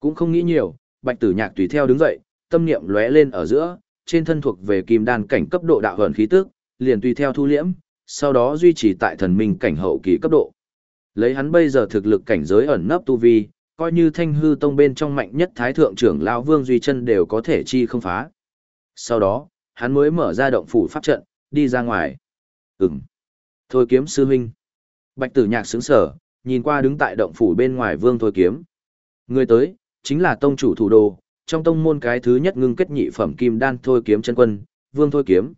Speaker 1: Cũng không nghĩ nhiều, bạch tử nhạc tùy theo đứng dậy, tâm niệm lóe lên ở giữa, trên thân thuộc về kim đan cảnh cấp độ đạo hồn khí tức, liền tùy theo thu liễm, sau đó duy trì tại thần minh cảnh hậu kỳ cấp độ. Lấy hắn bây giờ thực lực cảnh giới ẩn nấp tu vi, coi như thanh hư tông bên trong mạnh nhất thái thượng trưởng lão vương duy chân đều có thể chi không phá. Sau đó, hắn mới mở ra động phủ pháp trận, đi ra ngoài. Ừm. Thôi kiếm sư huynh. Bạch tử nhạc sướng sở, nhìn qua đứng tại động phủ bên ngoài vương thôi kiếm. Người tới, chính là tông chủ thủ đô, trong tông môn cái thứ nhất ngưng kết nhị phẩm kim đan thôi kiếm chân quân, vương thôi kiếm.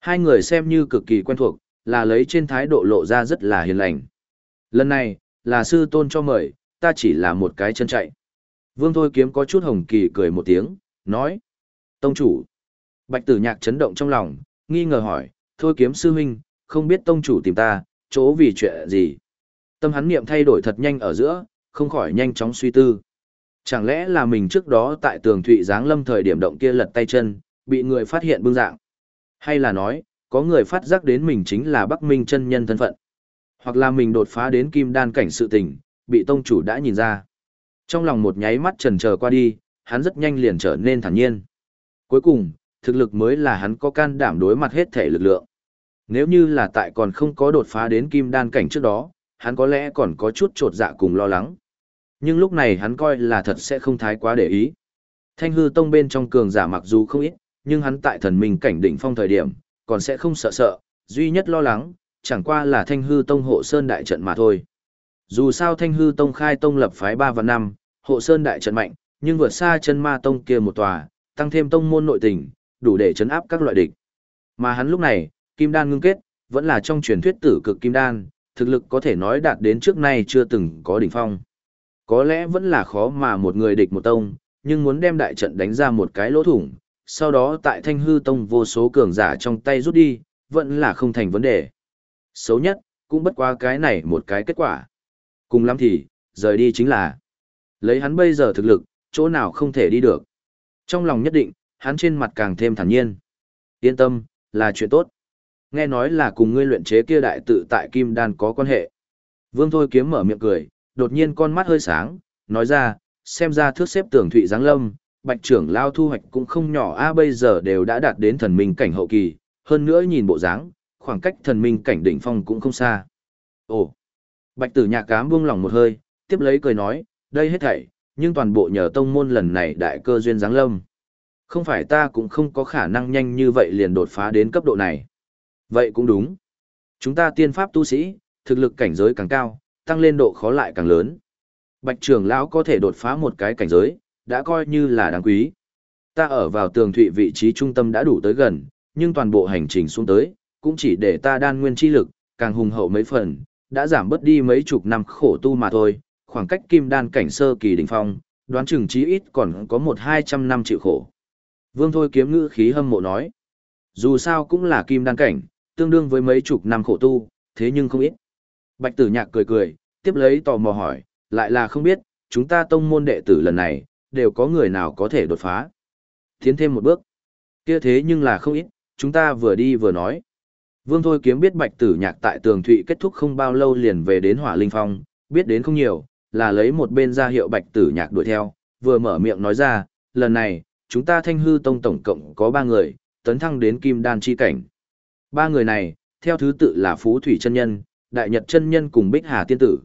Speaker 1: Hai người xem như cực kỳ quen thuộc, là lấy trên thái độ lộ ra rất là hiền lành. Lần này, là sư tôn cho mời, ta chỉ là một cái chân chạy. Vương thôi kiếm có chút hồng kỳ cười một tiếng, nói. Tông chủ. Bạch tử nhạc chấn động trong lòng, nghi ngờ hỏi, thôi kiếm sư huynh, không biết tông chủ tìm ta, chỗ vì chuyện gì. Tâm hắn niệm thay đổi thật nhanh ở giữa, không khỏi nhanh chóng suy tư. Chẳng lẽ là mình trước đó tại tường thụy giáng lâm thời điểm động kia lật tay chân, bị người phát hiện bưng dạng? Hay là nói, có người phát giác đến mình chính là Bắc Minh chân nhân thân phận? Hoặc là mình đột phá đến kim đan cảnh sự tình, bị tông chủ đã nhìn ra. Trong lòng một nháy mắt trần chờ qua đi, hắn rất nhanh liền trở nên thản nhiên. Cuối cùng, thực lực mới là hắn có can đảm đối mặt hết thể lực lượng. Nếu như là tại còn không có đột phá đến kim đan cảnh trước đó, hắn có lẽ còn có chút trột dạ cùng lo lắng. Nhưng lúc này hắn coi là thật sẽ không thái quá để ý. Thanh hư tông bên trong cường giả mặc dù không ít, nhưng hắn tại thần minh cảnh đỉnh phong thời điểm, còn sẽ không sợ sợ, duy nhất lo lắng, chẳng qua là thanh hư tông hộ sơn đại trận mà thôi. Dù sao thanh hư tông khai tông lập phái 3 và 5, hộ sơn đại trận mạnh, nhưng vượt xa chân ma tông kia một tòa, tăng thêm tông môn nội tình, đủ để chấn áp các loại địch. Mà hắn lúc này, kim đan ngưng kết, vẫn là trong truyền thuyết tử cực kim đan, thực lực có thể nói đạt đến trước nay chưa từng có đỉnh phong. Có lẽ vẫn là khó mà một người địch một tông, nhưng muốn đem đại trận đánh ra một cái lỗ thủng, sau đó tại thanh hư tông vô số cường giả trong tay rút đi, vẫn là không thành vấn đề. Xấu nhất, cũng bất quá cái này một cái kết quả. Cùng lắm thì, rời đi chính là lấy hắn bây giờ thực lực, chỗ nào không thể đi được. Trong lòng nhất định, hắn trên mặt càng thêm thản nhiên. Yên tâm, là chuyện tốt. Nghe nói là cùng ngươi luyện chế kia đại tự tại Kim Đan có quan hệ. Vương Thôi Kiếm mở miệng cười, đột nhiên con mắt hơi sáng, nói ra, xem ra thước xếp tưởng thụy giáng lâm, bạch trưởng lao thu hoạch cũng không nhỏ a bây giờ đều đã đạt đến thần minh cảnh hậu kỳ, hơn nữa nhìn bộ dáng, khoảng cách thần minh cảnh đỉnh phong cũng không xa. Ồ, bạch tử nhạc cám buông lòng một hơi, tiếp lấy cười nói, đây hết thảy, nhưng toàn bộ nhờ tông môn lần này đại cơ duyên giáng lâm. Không phải ta cũng không có khả năng nhanh như vậy liền đột phá đến cấp độ này. Vậy cũng đúng. Chúng ta tiên pháp tu sĩ, thực lực cảnh giới càng cao, tăng lên độ khó lại càng lớn. Bạch trưởng lão có thể đột phá một cái cảnh giới, đã coi như là đáng quý. Ta ở vào tường thụy vị trí trung tâm đã đủ tới gần, nhưng toàn bộ hành trình xuống tới, cũng chỉ để ta đan nguyên chi lực, càng hùng hậu mấy phần, đã giảm bớt đi mấy chục năm khổ tu mà thôi, khoảng cách kim đan cảnh sơ kỳ đỉnh phong, đoán chừng chí ít còn có một hai trăm năm chịu khổ. Vương Thôi kiếm ngữ khí hâm mộ nói, dù sao cũng là kim đan cảnh, tương đương với mấy chục năm khổ tu, thế nhưng không ít. Bạch tử nhạc cười cười, tiếp lấy tò mò hỏi, lại là không biết, chúng ta tông môn đệ tử lần này, đều có người nào có thể đột phá. Tiến thêm một bước. Kia thế nhưng là không ít, chúng ta vừa đi vừa nói. Vương Thôi Kiếm biết Bạch Tử Nhạc tại Tường Thụy kết thúc không bao lâu liền về đến Hỏa Linh Phong, biết đến không nhiều, là lấy một bên ra hiệu Bạch Tử Nhạc đuổi theo, vừa mở miệng nói ra, lần này, chúng ta Thanh Hư Tông tổng cộng có ba người, tấn thăng đến Kim Đan chi cảnh. Ba người này, theo thứ tự là Phú Thủy chân nhân, Đại Nhật chân nhân cùng Bích Hà tiên tử.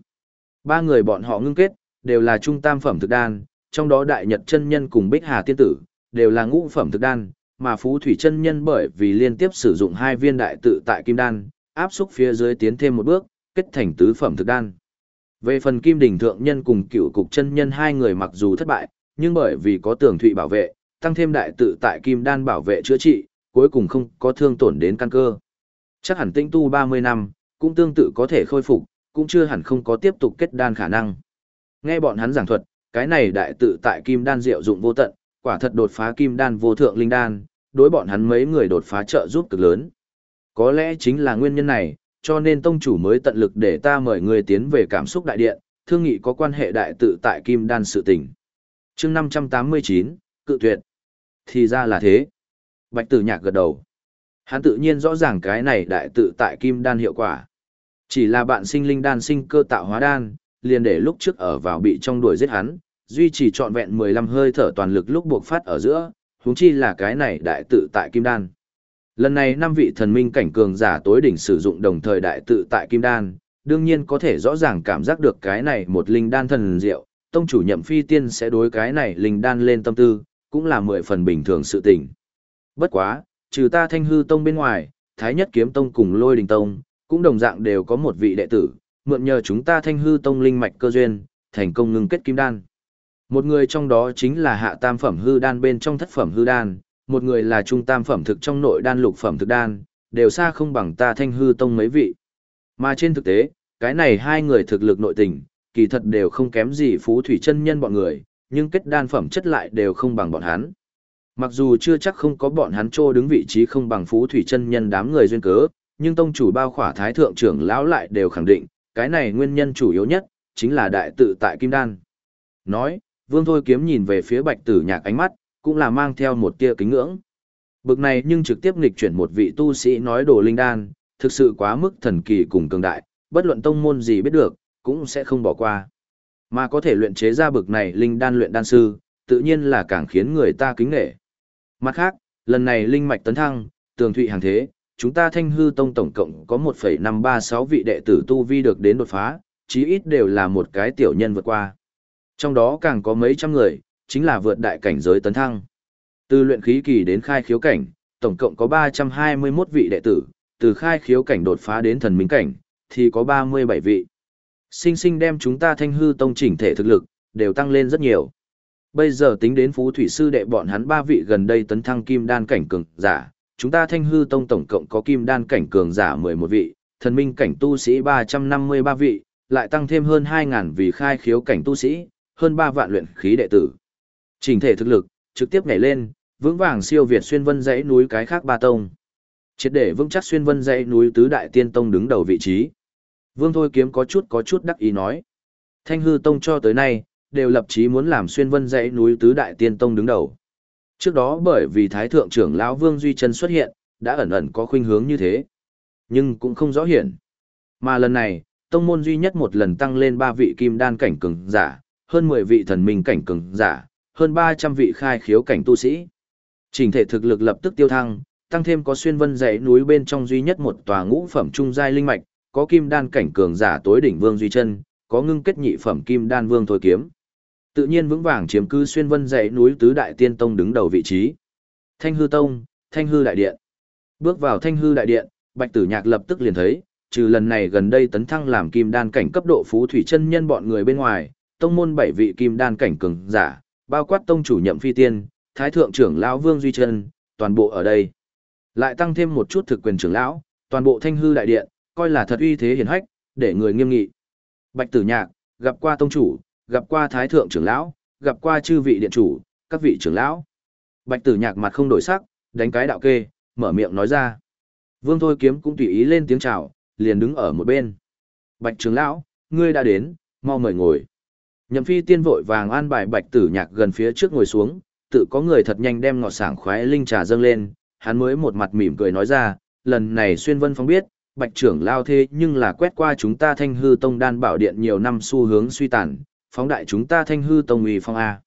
Speaker 1: Ba người bọn họ ngưng kết, đều là trung tam phẩm thực đan, trong đó Đại Nhật chân nhân cùng Bích Hà tiên tử, đều là ngũ phẩm thực đan, mà Phú Thủy chân nhân bởi vì liên tiếp sử dụng hai viên đại tự tại kim đan, áp xúc phía dưới tiến thêm một bước, kết thành tứ phẩm thực đan. Về phần Kim Đỉnh thượng nhân cùng cựu cục chân nhân hai người mặc dù thất bại, nhưng bởi vì có tường thụy bảo vệ, tăng thêm đại tự tại kim đan bảo vệ chữa trị, cuối cùng không có thương tổn đến căn cơ. Chắc hẳn tinh tu 30 năm, cũng tương tự có thể khôi phục, cũng chưa hẳn không có tiếp tục kết đan khả năng. Nghe bọn hắn giảng thuật, cái này đại tự tại kim đan diệu dụng vô tận, quả thật đột phá kim đan vô thượng linh đan, đối bọn hắn mấy người đột phá trợ giúp cực lớn. Có lẽ chính là nguyên nhân này, cho nên tông chủ mới tận lực để ta mời người tiến về cảm xúc đại điện, thương nghị có quan hệ đại tự tại kim đan sự tình. chương 589, cự tuyệt. Thì ra là thế. Bạch tử nhạc gật đầu. Hắn tự nhiên rõ ràng cái này đại tự tại kim đan hiệu quả. Chỉ là bạn sinh linh đan sinh cơ tạo hóa đan, liền để lúc trước ở vào bị trong đuổi giết hắn, duy trì trọn vẹn 15 hơi thở toàn lực lúc buộc phát ở giữa, huống chi là cái này đại tự tại kim đan. Lần này năm vị thần minh cảnh cường giả tối đỉnh sử dụng đồng thời đại tự tại kim đan, đương nhiên có thể rõ ràng cảm giác được cái này một linh đan thần diệu, tông chủ nhậm phi tiên sẽ đối cái này linh đan lên tâm tư, cũng là mười phần bình thường sự tình. Bất quá, trừ ta thanh hư tông bên ngoài, thái nhất kiếm tông cùng lôi đình tông, cũng đồng dạng đều có một vị đệ tử, mượn nhờ chúng ta thanh hư tông linh mạch cơ duyên, thành công ngưng kết kim đan. Một người trong đó chính là hạ tam phẩm hư đan bên trong thất phẩm hư đan, một người là trung tam phẩm thực trong nội đan lục phẩm thực đan, đều xa không bằng ta thanh hư tông mấy vị. Mà trên thực tế, cái này hai người thực lực nội tình, kỳ thật đều không kém gì phú thủy chân nhân bọn người, nhưng kết đan phẩm chất lại đều không bằng bọn hắn. Mặc dù chưa chắc không có bọn hắn trô đứng vị trí không bằng phú thủy chân nhân đám người duyên cớ, nhưng tông chủ bao khỏa thái thượng trưởng lão lại đều khẳng định, cái này nguyên nhân chủ yếu nhất, chính là đại tự tại kim đan. Nói, vương thôi kiếm nhìn về phía bạch tử nhạc ánh mắt, cũng là mang theo một tia kính ngưỡng. Bực này nhưng trực tiếp nghịch chuyển một vị tu sĩ nói đồ linh đan, thực sự quá mức thần kỳ cùng cường đại, bất luận tông môn gì biết được, cũng sẽ không bỏ qua. Mà có thể luyện chế ra bực này linh đan luyện đan sư, tự nhiên là càng khiến người ta kính nể. Mặt khác, lần này linh mạch tấn thăng, tường thụy hàng thế, chúng ta thanh hư tông tổng cộng có 1,536 vị đệ tử tu vi được đến đột phá, chí ít đều là một cái tiểu nhân vượt qua. Trong đó càng có mấy trăm người, chính là vượt đại cảnh giới tấn thăng. Từ luyện khí kỳ đến khai khiếu cảnh, tổng cộng có 321 vị đệ tử, từ khai khiếu cảnh đột phá đến thần minh cảnh, thì có 37 vị. Sinh sinh đem chúng ta thanh hư tông chỉnh thể thực lực, đều tăng lên rất nhiều. Bây giờ tính đến phú thủy sư đệ bọn hắn ba vị gần đây tấn thăng kim đan cảnh cường giả, chúng ta thanh hư tông tổng cộng có kim đan cảnh cường giả 11 vị, thần minh cảnh tu sĩ 353 vị, lại tăng thêm hơn 2.000 vị khai khiếu cảnh tu sĩ, hơn 3 vạn luyện khí đệ tử. Trình thể thực lực, trực tiếp nhảy lên, vững vàng siêu việt xuyên vân dãy núi cái khác ba tông. Triệt để vững chắc xuyên vân dãy núi tứ đại tiên tông đứng đầu vị trí. Vương Thôi Kiếm có chút có chút đắc ý nói. Thanh hư tông cho tới nay, đều lập chí muốn làm xuyên vân dãy núi tứ đại tiên tông đứng đầu. Trước đó bởi vì Thái Thượng trưởng lão Vương Duy Trân xuất hiện, đã ẩn ẩn có khuynh hướng như thế. Nhưng cũng không rõ hiển. Mà lần này, tông môn duy nhất một lần tăng lên ba vị kim đan cảnh cường giả, hơn 10 vị thần minh cảnh cường giả, hơn 300 vị khai khiếu cảnh tu sĩ. Trình thể thực lực lập tức tiêu thăng, tăng thêm có xuyên vân dãy núi bên trong duy nhất một tòa ngũ phẩm trung giai linh mạch, có kim đan cảnh cường giả tối đỉnh vương duy chân, có ngưng kết nhị phẩm kim đan vương thôi kiếm. Tự nhiên vững vàng chiếm cứ xuyên vân dãy núi tứ đại tiên tông đứng đầu vị trí. Thanh hư tông, thanh hư đại điện. Bước vào thanh hư đại điện, Bạch Tử Nhạc lập tức liền thấy, trừ lần này gần đây tấn thăng làm kim đan cảnh cấp độ phú thủy chân nhân bọn người bên ngoài, tông môn bảy vị kim đan cảnh cường giả, bao quát tông chủ nhậm phi tiên, thái thượng trưởng lão Vương Duy Chân, toàn bộ ở đây. Lại tăng thêm một chút thực quyền trưởng lão, toàn bộ thanh hư đại điện, coi là thật uy thế hiển hách, để người nghiêm nghị. Bạch Tử Nhạc, gặp qua tông chủ, gặp qua thái thượng trưởng lão, gặp qua chư vị điện chủ, các vị trưởng lão. Bạch Tử Nhạc mặt không đổi sắc, đánh cái đạo kê, mở miệng nói ra. Vương Thôi Kiếm cũng tùy ý lên tiếng chào, liền đứng ở một bên. Bạch trưởng lão, ngươi đã đến, mau mời ngồi. Nhậm phi tiên vội vàng an bài bạch tử nhạc gần phía trước ngồi xuống, tự có người thật nhanh đem ngọt sảng khoái linh trà dâng lên, hắn mới một mặt mỉm cười nói ra, lần này xuyên vân phong biết, bạch trưởng lao thế nhưng là quét qua chúng ta thanh hư tông đan bảo điện nhiều năm xu hướng suy tàn, phóng đại chúng ta thanh hư tông uy phong A.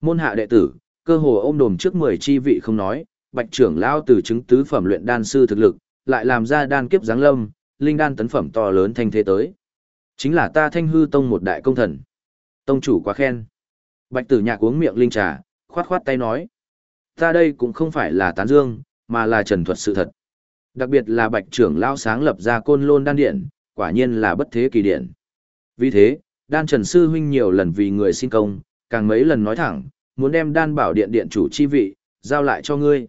Speaker 1: Môn hạ đệ tử, cơ hồ ôm đồm trước 10 chi vị không nói, bạch trưởng lao từ chứng tứ phẩm luyện đan sư thực lực, lại làm ra đan kiếp giáng lâm, linh đan tấn phẩm to lớn thanh thế tới. Chính là ta thanh hư tông một đại công thần. Tông chủ quá khen. Bạch tử nhạc uống miệng linh trà, khoát khoát tay nói. Ta đây cũng không phải là tán dương, mà là trần thuật sự thật. Đặc biệt là bạch trưởng lao sáng lập ra côn lôn đan điện, quả nhiên là bất thế kỳ điện. Vì thế, đan trần sư huynh nhiều lần vì người xin công, càng mấy lần nói thẳng, muốn đem đan bảo điện điện chủ chi vị, giao lại cho ngươi.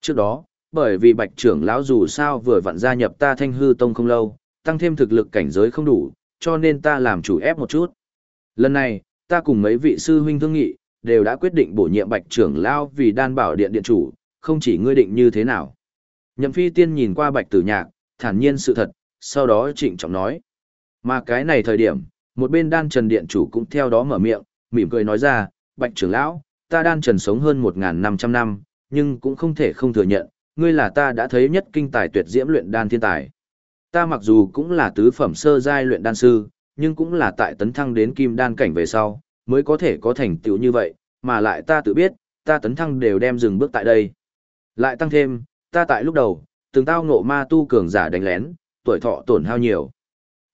Speaker 1: Trước đó, bởi vì bạch trưởng lão dù sao vừa vặn gia nhập ta thanh hư tông không lâu, tăng thêm thực lực cảnh giới không đủ, cho nên ta làm chủ ép một chút. Lần này, ta cùng mấy vị sư huynh thương nghị, đều đã quyết định bổ nhiệm bạch trưởng lão vì đan bảo điện điện chủ, không chỉ ngươi định như thế nào. Nhậm phi tiên nhìn qua bạch tử nhạc, thản nhiên sự thật, sau đó trịnh trọng nói. Mà cái này thời điểm, một bên đan trần điện chủ cũng theo đó mở miệng, mỉm cười nói ra, bạch trưởng lão, ta đan trần sống hơn 1.500 năm, nhưng cũng không thể không thừa nhận, ngươi là ta đã thấy nhất kinh tài tuyệt diễm luyện đan thiên tài. Ta mặc dù cũng là tứ phẩm sơ giai luyện đan sư, nhưng cũng là tại tấn thăng đến kim đan cảnh về sau, mới có thể có thành tựu như vậy, mà lại ta tự biết, ta tấn thăng đều đem dừng bước tại đây. Lại tăng thêm, ta tại lúc đầu, từng tao ngộ ma tu cường giả đánh lén, tuổi thọ tổn hao nhiều.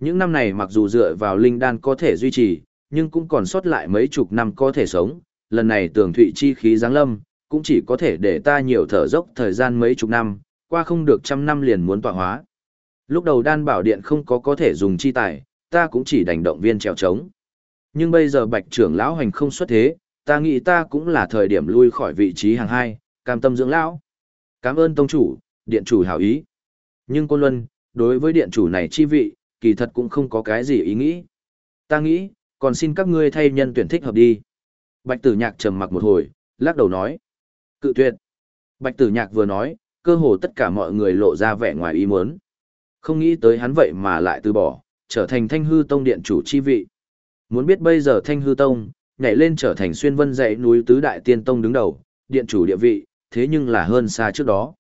Speaker 1: Những năm này mặc dù dựa vào linh đan có thể duy trì, nhưng cũng còn sót lại mấy chục năm có thể sống, lần này tường thụy chi khí giáng lâm, cũng chỉ có thể để ta nhiều thở dốc thời gian mấy chục năm, qua không được trăm năm liền muốn tọa hóa. Lúc đầu đan bảo điện không có có thể dùng chi tài, ta cũng chỉ đành động viên trèo trống. Nhưng bây giờ bạch trưởng lão hành không xuất thế, ta nghĩ ta cũng là thời điểm lui khỏi vị trí hàng hai, cam tâm dưỡng lão. Cảm ơn tông chủ, điện chủ hảo ý. Nhưng Côn Luân, đối với điện chủ này chi vị, kỳ thật cũng không có cái gì ý nghĩ. Ta nghĩ, còn xin các ngươi thay nhân tuyển thích hợp đi. Bạch tử nhạc trầm mặc một hồi, lắc đầu nói. Cự tuyệt. Bạch tử nhạc vừa nói, cơ hồ tất cả mọi người lộ ra vẻ ngoài ý muốn. Không nghĩ tới hắn vậy mà lại từ bỏ, trở thành thanh hư tông điện chủ chi vị. Muốn biết bây giờ thanh hư tông, nhảy lên trở thành xuyên vân dãy núi tứ đại tiên tông đứng đầu, điện chủ địa vị, thế nhưng là hơn xa trước đó.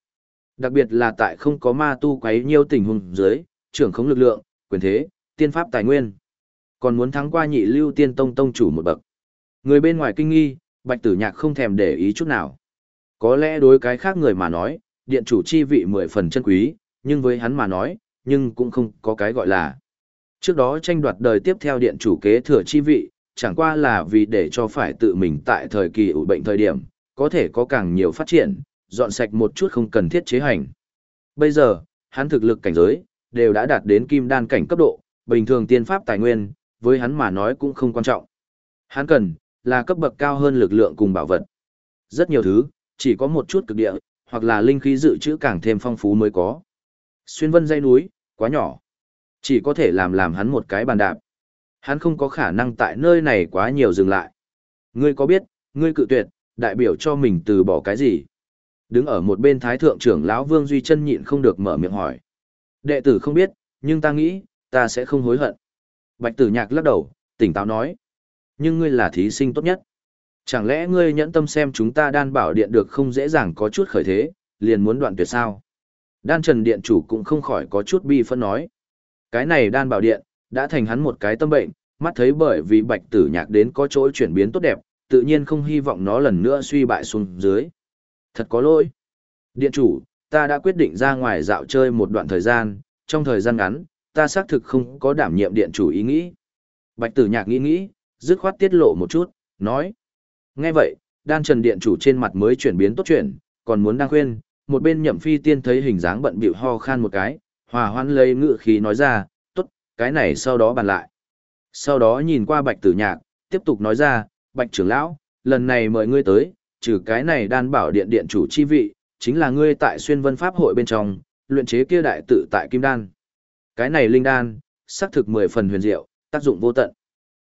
Speaker 1: Đặc biệt là tại không có ma tu quấy nhiêu tình huống dưới, trưởng khống lực lượng, quyền thế, tiên pháp tài nguyên. Còn muốn thắng qua nhị lưu tiên tông tông chủ một bậc. Người bên ngoài kinh nghi, bạch tử nhạc không thèm để ý chút nào. Có lẽ đối cái khác người mà nói, điện chủ chi vị mười phần chân quý, nhưng với hắn mà nói, nhưng cũng không có cái gọi là. Trước đó tranh đoạt đời tiếp theo điện chủ kế thừa chi vị, chẳng qua là vì để cho phải tự mình tại thời kỳ ủ bệnh thời điểm, có thể có càng nhiều phát triển, dọn sạch một chút không cần thiết chế hành. Bây giờ, hắn thực lực cảnh giới, đều đã đạt đến kim đan cảnh cấp độ, bình thường tiên pháp tài nguyên, với hắn mà nói cũng không quan trọng. Hắn cần, là cấp bậc cao hơn lực lượng cùng bảo vật. Rất nhiều thứ, chỉ có một chút cực địa, hoặc là linh khí dự trữ càng thêm phong phú mới có. Xuyên vân dây núi, quá nhỏ. Chỉ có thể làm làm hắn một cái bàn đạp. Hắn không có khả năng tại nơi này quá nhiều dừng lại. Ngươi có biết, ngươi cự tuyệt, đại biểu cho mình từ bỏ cái gì? Đứng ở một bên thái thượng trưởng lão Vương Duy chân nhịn không được mở miệng hỏi. Đệ tử không biết, nhưng ta nghĩ, ta sẽ không hối hận. Bạch tử nhạc lắc đầu, tỉnh táo nói. Nhưng ngươi là thí sinh tốt nhất. Chẳng lẽ ngươi nhẫn tâm xem chúng ta đan bảo điện được không dễ dàng có chút khởi thế, liền muốn đoạn tuyệt sao? Đan trần điện chủ cũng không khỏi có chút bi phân nói. Cái này đan bảo điện, đã thành hắn một cái tâm bệnh, mắt thấy bởi vì bạch tử nhạc đến có chỗ chuyển biến tốt đẹp, tự nhiên không hy vọng nó lần nữa suy bại xuống dưới. Thật có lỗi. Điện chủ, ta đã quyết định ra ngoài dạo chơi một đoạn thời gian, trong thời gian ngắn, ta xác thực không có đảm nhiệm điện chủ ý nghĩ. Bạch tử nhạc nghĩ nghĩ, dứt khoát tiết lộ một chút, nói. Nghe vậy, đan trần điện chủ trên mặt mới chuyển biến tốt chuyển, còn muốn đang khuyên, một bên nhậm phi tiên thấy hình dáng bận bịu ho khan một cái, hòa hoan lấy ngự khí nói ra, tốt, cái này sau đó bàn lại. Sau đó nhìn qua bạch tử nhạc, tiếp tục nói ra, bạch trưởng lão, lần này mời ngươi tới, trừ cái này đan bảo điện điện chủ chi vị, chính là ngươi tại xuyên vân pháp hội bên trong, luyện chế kia đại tự tại kim đan. Cái này linh đan, xác thực mười phần huyền diệu, tác dụng vô tận.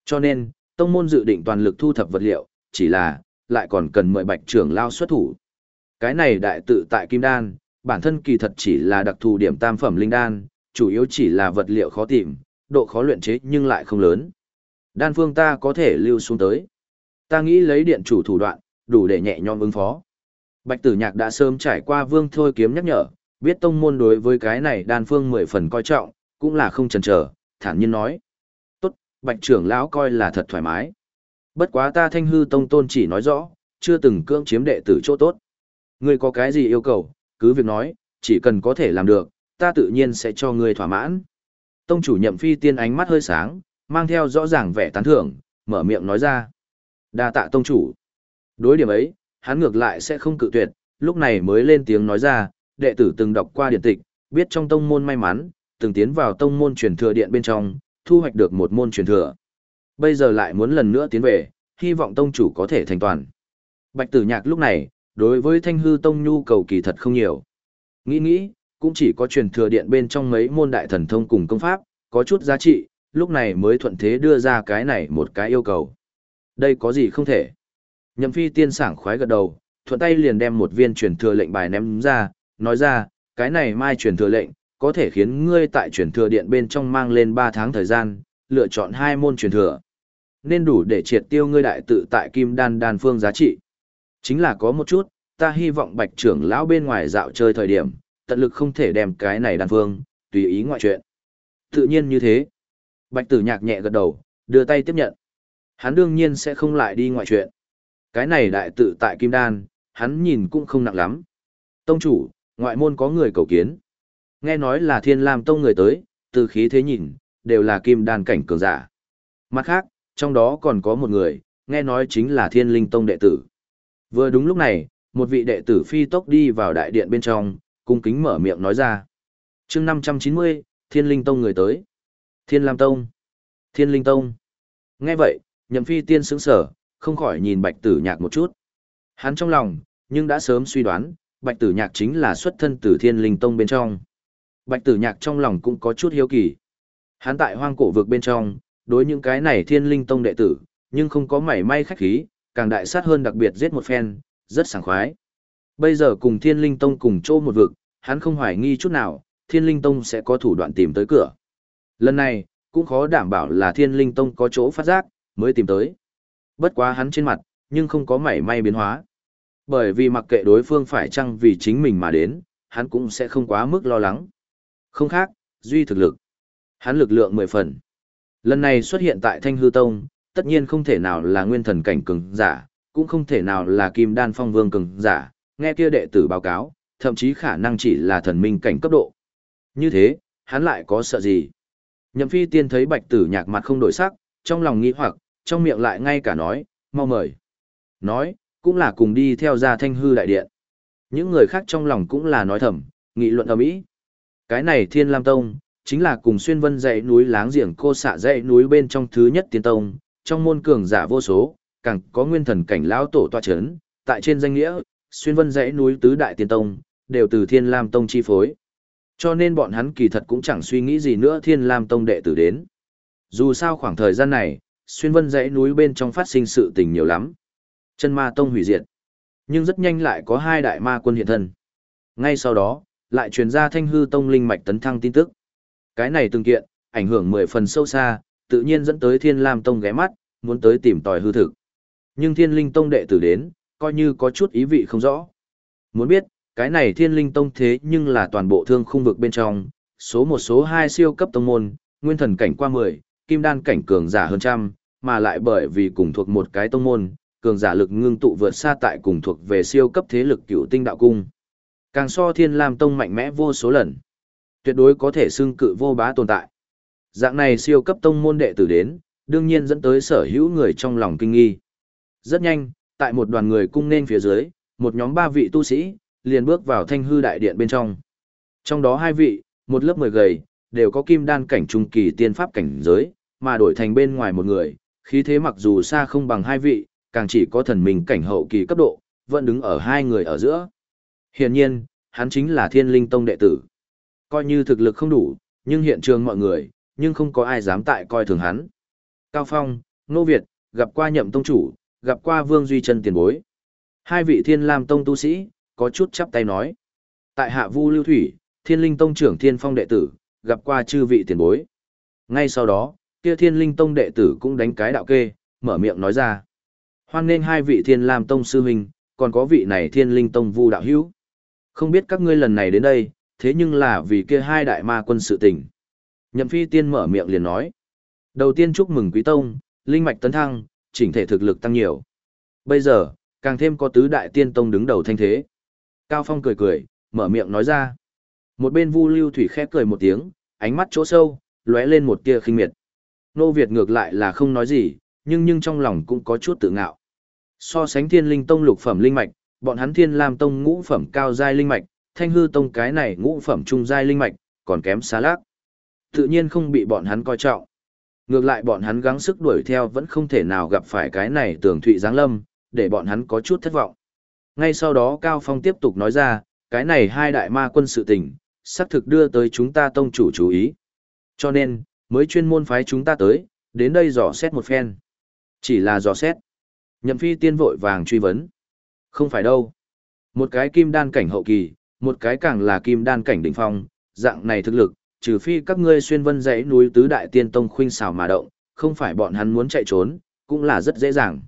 Speaker 1: Cho nên, tông môn dự định toàn lực thu thập vật liệu, chỉ là, lại còn cần mời bạch trưởng lao xuất thủ. Cái này đại tự tại kim đan, bản thân kỳ thật chỉ là đặc thù điểm tam phẩm linh đan, chủ yếu chỉ là vật liệu khó tìm, độ khó luyện chế nhưng lại không lớn. Đan phương ta có thể lưu xuống tới. Ta nghĩ lấy điện chủ thủ đoạn, đủ để nhẹ nhõm ứng phó. Bạch tử nhạc đã sớm trải qua vương thôi kiếm nhắc nhở, biết tông môn đối với cái này đan phương mười phần coi trọng, cũng là không chần chờ, thản nhiên nói. Tốt, bạch trưởng lão coi là thật thoải mái. Bất quá ta thanh hư tông tôn chỉ nói rõ, chưa từng cưỡng chiếm đệ tử chỗ tốt. Ngươi có cái gì yêu cầu, cứ việc nói, chỉ cần có thể làm được, ta tự nhiên sẽ cho ngươi thỏa mãn. Tông chủ nhậm phi tiên ánh mắt hơi sáng, mang theo rõ ràng vẻ tán thưởng, mở miệng nói ra. đa tạ tông chủ. Đối điểm ấy, hắn ngược lại sẽ không cự tuyệt, lúc này mới lên tiếng nói ra, đệ tử từng đọc qua điện tịch, biết trong tông môn may mắn, từng tiến vào tông môn truyền thừa điện bên trong, thu hoạch được một môn truyền thừa. Bây giờ lại muốn lần nữa tiến về, hy vọng tông chủ có thể thành toàn. Bạch tử nhạc lúc này, đối với thanh hư tông nhu cầu kỳ thật không nhiều. Nghĩ nghĩ, cũng chỉ có truyền thừa điện bên trong mấy môn đại thần thông cùng công pháp, có chút giá trị, lúc này mới thuận thế đưa ra cái này một cái yêu cầu. Đây có gì không thể. Nhậm phi tiên sảng khoái gật đầu, thuận tay liền đem một viên truyền thừa lệnh bài ném ra, nói ra, cái này mai truyền thừa lệnh, có thể khiến ngươi tại truyền thừa điện bên trong mang lên 3 tháng thời gian, lựa chọn hai môn truyền thừa. Nên đủ để triệt tiêu ngươi đại tự tại kim đan đan phương giá trị. Chính là có một chút, ta hy vọng bạch trưởng lão bên ngoài dạo chơi thời điểm, tận lực không thể đem cái này đan phương, tùy ý ngoại chuyện. Tự nhiên như thế. Bạch tử nhạc nhẹ gật đầu, đưa tay tiếp nhận. Hắn đương nhiên sẽ không lại đi ngoại chuyện. Cái này đại tự tại kim đan, hắn nhìn cũng không nặng lắm. Tông chủ, ngoại môn có người cầu kiến. Nghe nói là thiên lam tông người tới, từ khí thế nhìn, đều là kim đan cảnh cường giả. Mặt khác, trong đó còn có một người, nghe nói chính là thiên linh tông đệ tử. Vừa đúng lúc này, một vị đệ tử phi tốc đi vào đại điện bên trong, cung kính mở miệng nói ra. chương 590, thiên linh tông người tới. Thiên lam tông. Thiên linh tông. Nghe vậy, nhậm phi tiên sững sở, không khỏi nhìn bạch tử nhạc một chút. Hắn trong lòng, nhưng đã sớm suy đoán, bạch tử nhạc chính là xuất thân từ thiên linh tông bên trong. Bạch tử nhạc trong lòng cũng có chút hiếu kỳ. Hắn tại hoang cổ vực bên trong, đối những cái này thiên linh tông đệ tử, nhưng không có mảy may khách khí, càng đại sát hơn đặc biệt giết một phen, rất sảng khoái. Bây giờ cùng thiên linh tông cùng chỗ một vực, hắn không hoài nghi chút nào, Thiên Linh Tông sẽ có thủ đoạn tìm tới cửa. Lần này, cũng khó đảm bảo là Thiên Linh Tông có chỗ phát giác, mới tìm tới. Bất quá hắn trên mặt, nhưng không có mảy may biến hóa. Bởi vì mặc kệ đối phương phải chăng vì chính mình mà đến, hắn cũng sẽ không quá mức lo lắng. Không khác, duy thực lực. Hắn lực lượng mười phần. Lần này xuất hiện tại Thanh Hư Tông, tất nhiên không thể nào là nguyên thần cảnh cường giả, cũng không thể nào là kim đan phong vương cường giả, nghe kia đệ tử báo cáo, thậm chí khả năng chỉ là thần minh cảnh cấp độ. Như thế, hắn lại có sợ gì? Nhậm phi tiên thấy bạch tử nhạc mặt không đổi sắc, trong lòng nghĩ hoặc, trong miệng lại ngay cả nói, mau mời. Nói, cũng là cùng đi theo ra thanh hư đại điện. Những người khác trong lòng cũng là nói thầm, nghị luận ở mỹ. Cái này thiên lam tông, chính là cùng xuyên vân dãy núi láng giềng cô xạ dãy núi bên trong thứ nhất tiên tông, trong môn cường giả vô số, càng có nguyên thần cảnh lão tổ tọa chấn, tại trên danh nghĩa, xuyên vân dãy núi tứ đại tiên tông, đều từ thiên lam tông chi phối. Cho nên bọn hắn kỳ thật cũng chẳng suy nghĩ gì nữa thiên lam tông đệ tử đến. Dù sao khoảng thời gian này, xuyên vân dãy núi bên trong phát sinh sự tình nhiều lắm. Chân ma tông hủy diệt. Nhưng rất nhanh lại có hai đại ma quân hiện thân. Ngay sau đó, lại truyền ra thanh hư tông linh mạch tấn thăng tin tức. Cái này từng kiện, ảnh hưởng mười phần sâu xa, tự nhiên dẫn tới thiên lam tông ghé mắt, muốn tới tìm tòi hư thực. Nhưng thiên linh tông đệ tử đến, coi như có chút ý vị không rõ. Muốn biết, cái này thiên linh tông thế nhưng là toàn bộ thương khung vực bên trong, số một số hai siêu cấp tông môn, nguyên thần cảnh qua mười, kim đan cảnh cường giả hơn trăm, mà lại bởi vì cùng thuộc một cái tông môn, cường giả lực ngưng tụ vượt xa tại cùng thuộc về siêu cấp thế lực cựu tinh đạo cung. Càng so thiên lam tông mạnh mẽ vô số lần. Tuyệt đối có thể xưng cự vô bá tồn tại. Dạng này siêu cấp tông môn đệ tử đến, đương nhiên dẫn tới sở hữu người trong lòng kinh nghi. Rất nhanh, tại một đoàn người cung nên phía dưới, một nhóm ba vị tu sĩ, liền bước vào thanh hư đại điện bên trong. Trong đó hai vị, một lớp mười gầy, đều có kim đan cảnh trung kỳ tiên pháp cảnh giới, mà đổi thành bên ngoài một người, khí thế mặc dù xa không bằng hai vị, càng chỉ có thần mình cảnh hậu kỳ cấp độ, vẫn đứng ở hai người ở giữa. Hiển nhiên, hắn chính là thiên linh tông đệ tử. Coi như thực lực không đủ, nhưng hiện trường mọi người, nhưng không có ai dám tại coi thường hắn. Cao Phong, Nô Việt, gặp qua nhậm tông chủ, gặp qua Vương Duy Trân tiền bối. Hai vị thiên lam tông tu sĩ, có chút chắp tay nói. Tại hạ vu lưu thủy, thiên linh tông trưởng thiên phong đệ tử, gặp qua chư vị tiền bối. Ngay sau đó, kia thiên linh tông đệ tử cũng đánh cái đạo kê, mở miệng nói ra. Hoan nên hai vị thiên lam tông sư huynh, còn có vị này thiên linh tông vu đạo hữu. Không biết các ngươi lần này đến đây, thế nhưng là vì kia hai đại ma quân sự tình. Nhậm phi tiên mở miệng liền nói. Đầu tiên chúc mừng quý tông, linh mạch tấn thăng, chỉnh thể thực lực tăng nhiều. Bây giờ, càng thêm có tứ đại tiên tông đứng đầu thanh thế. Cao Phong cười cười, mở miệng nói ra. Một bên Vu Lưu Thủy khép cười một tiếng, ánh mắt chỗ sâu, lóe lên một tia khinh miệt. Nô Việt ngược lại là không nói gì, nhưng nhưng trong lòng cũng có chút tự ngạo. So sánh Thiên Linh Tông lục phẩm linh mạch, bọn hắn Thiên Lam Tông ngũ phẩm cao giai linh mạch, Thanh Hư Tông cái này ngũ phẩm trung giai linh mạch, còn kém xa lác. Tự nhiên không bị bọn hắn coi trọng. Ngược lại bọn hắn gắng sức đuổi theo vẫn không thể nào gặp phải cái này tường thụy giáng lâm, để bọn hắn có chút thất vọng. Ngay sau đó Cao Phong tiếp tục nói ra, cái này hai đại ma quân sự tình, sắp thực đưa tới chúng ta tông chủ chú ý. Cho nên, mới chuyên môn phái chúng ta tới, đến đây dò xét một phen. Chỉ là dò xét. Nhậm phi tiên vội vàng truy vấn. Không phải đâu. Một cái kim đan cảnh hậu kỳ, một cái càng là kim đan cảnh đỉnh phong, dạng này thực lực, trừ phi các ngươi xuyên vân dãy núi tứ đại tiên tông khuynh xảo mà động, không phải bọn hắn muốn chạy trốn, cũng là rất dễ dàng.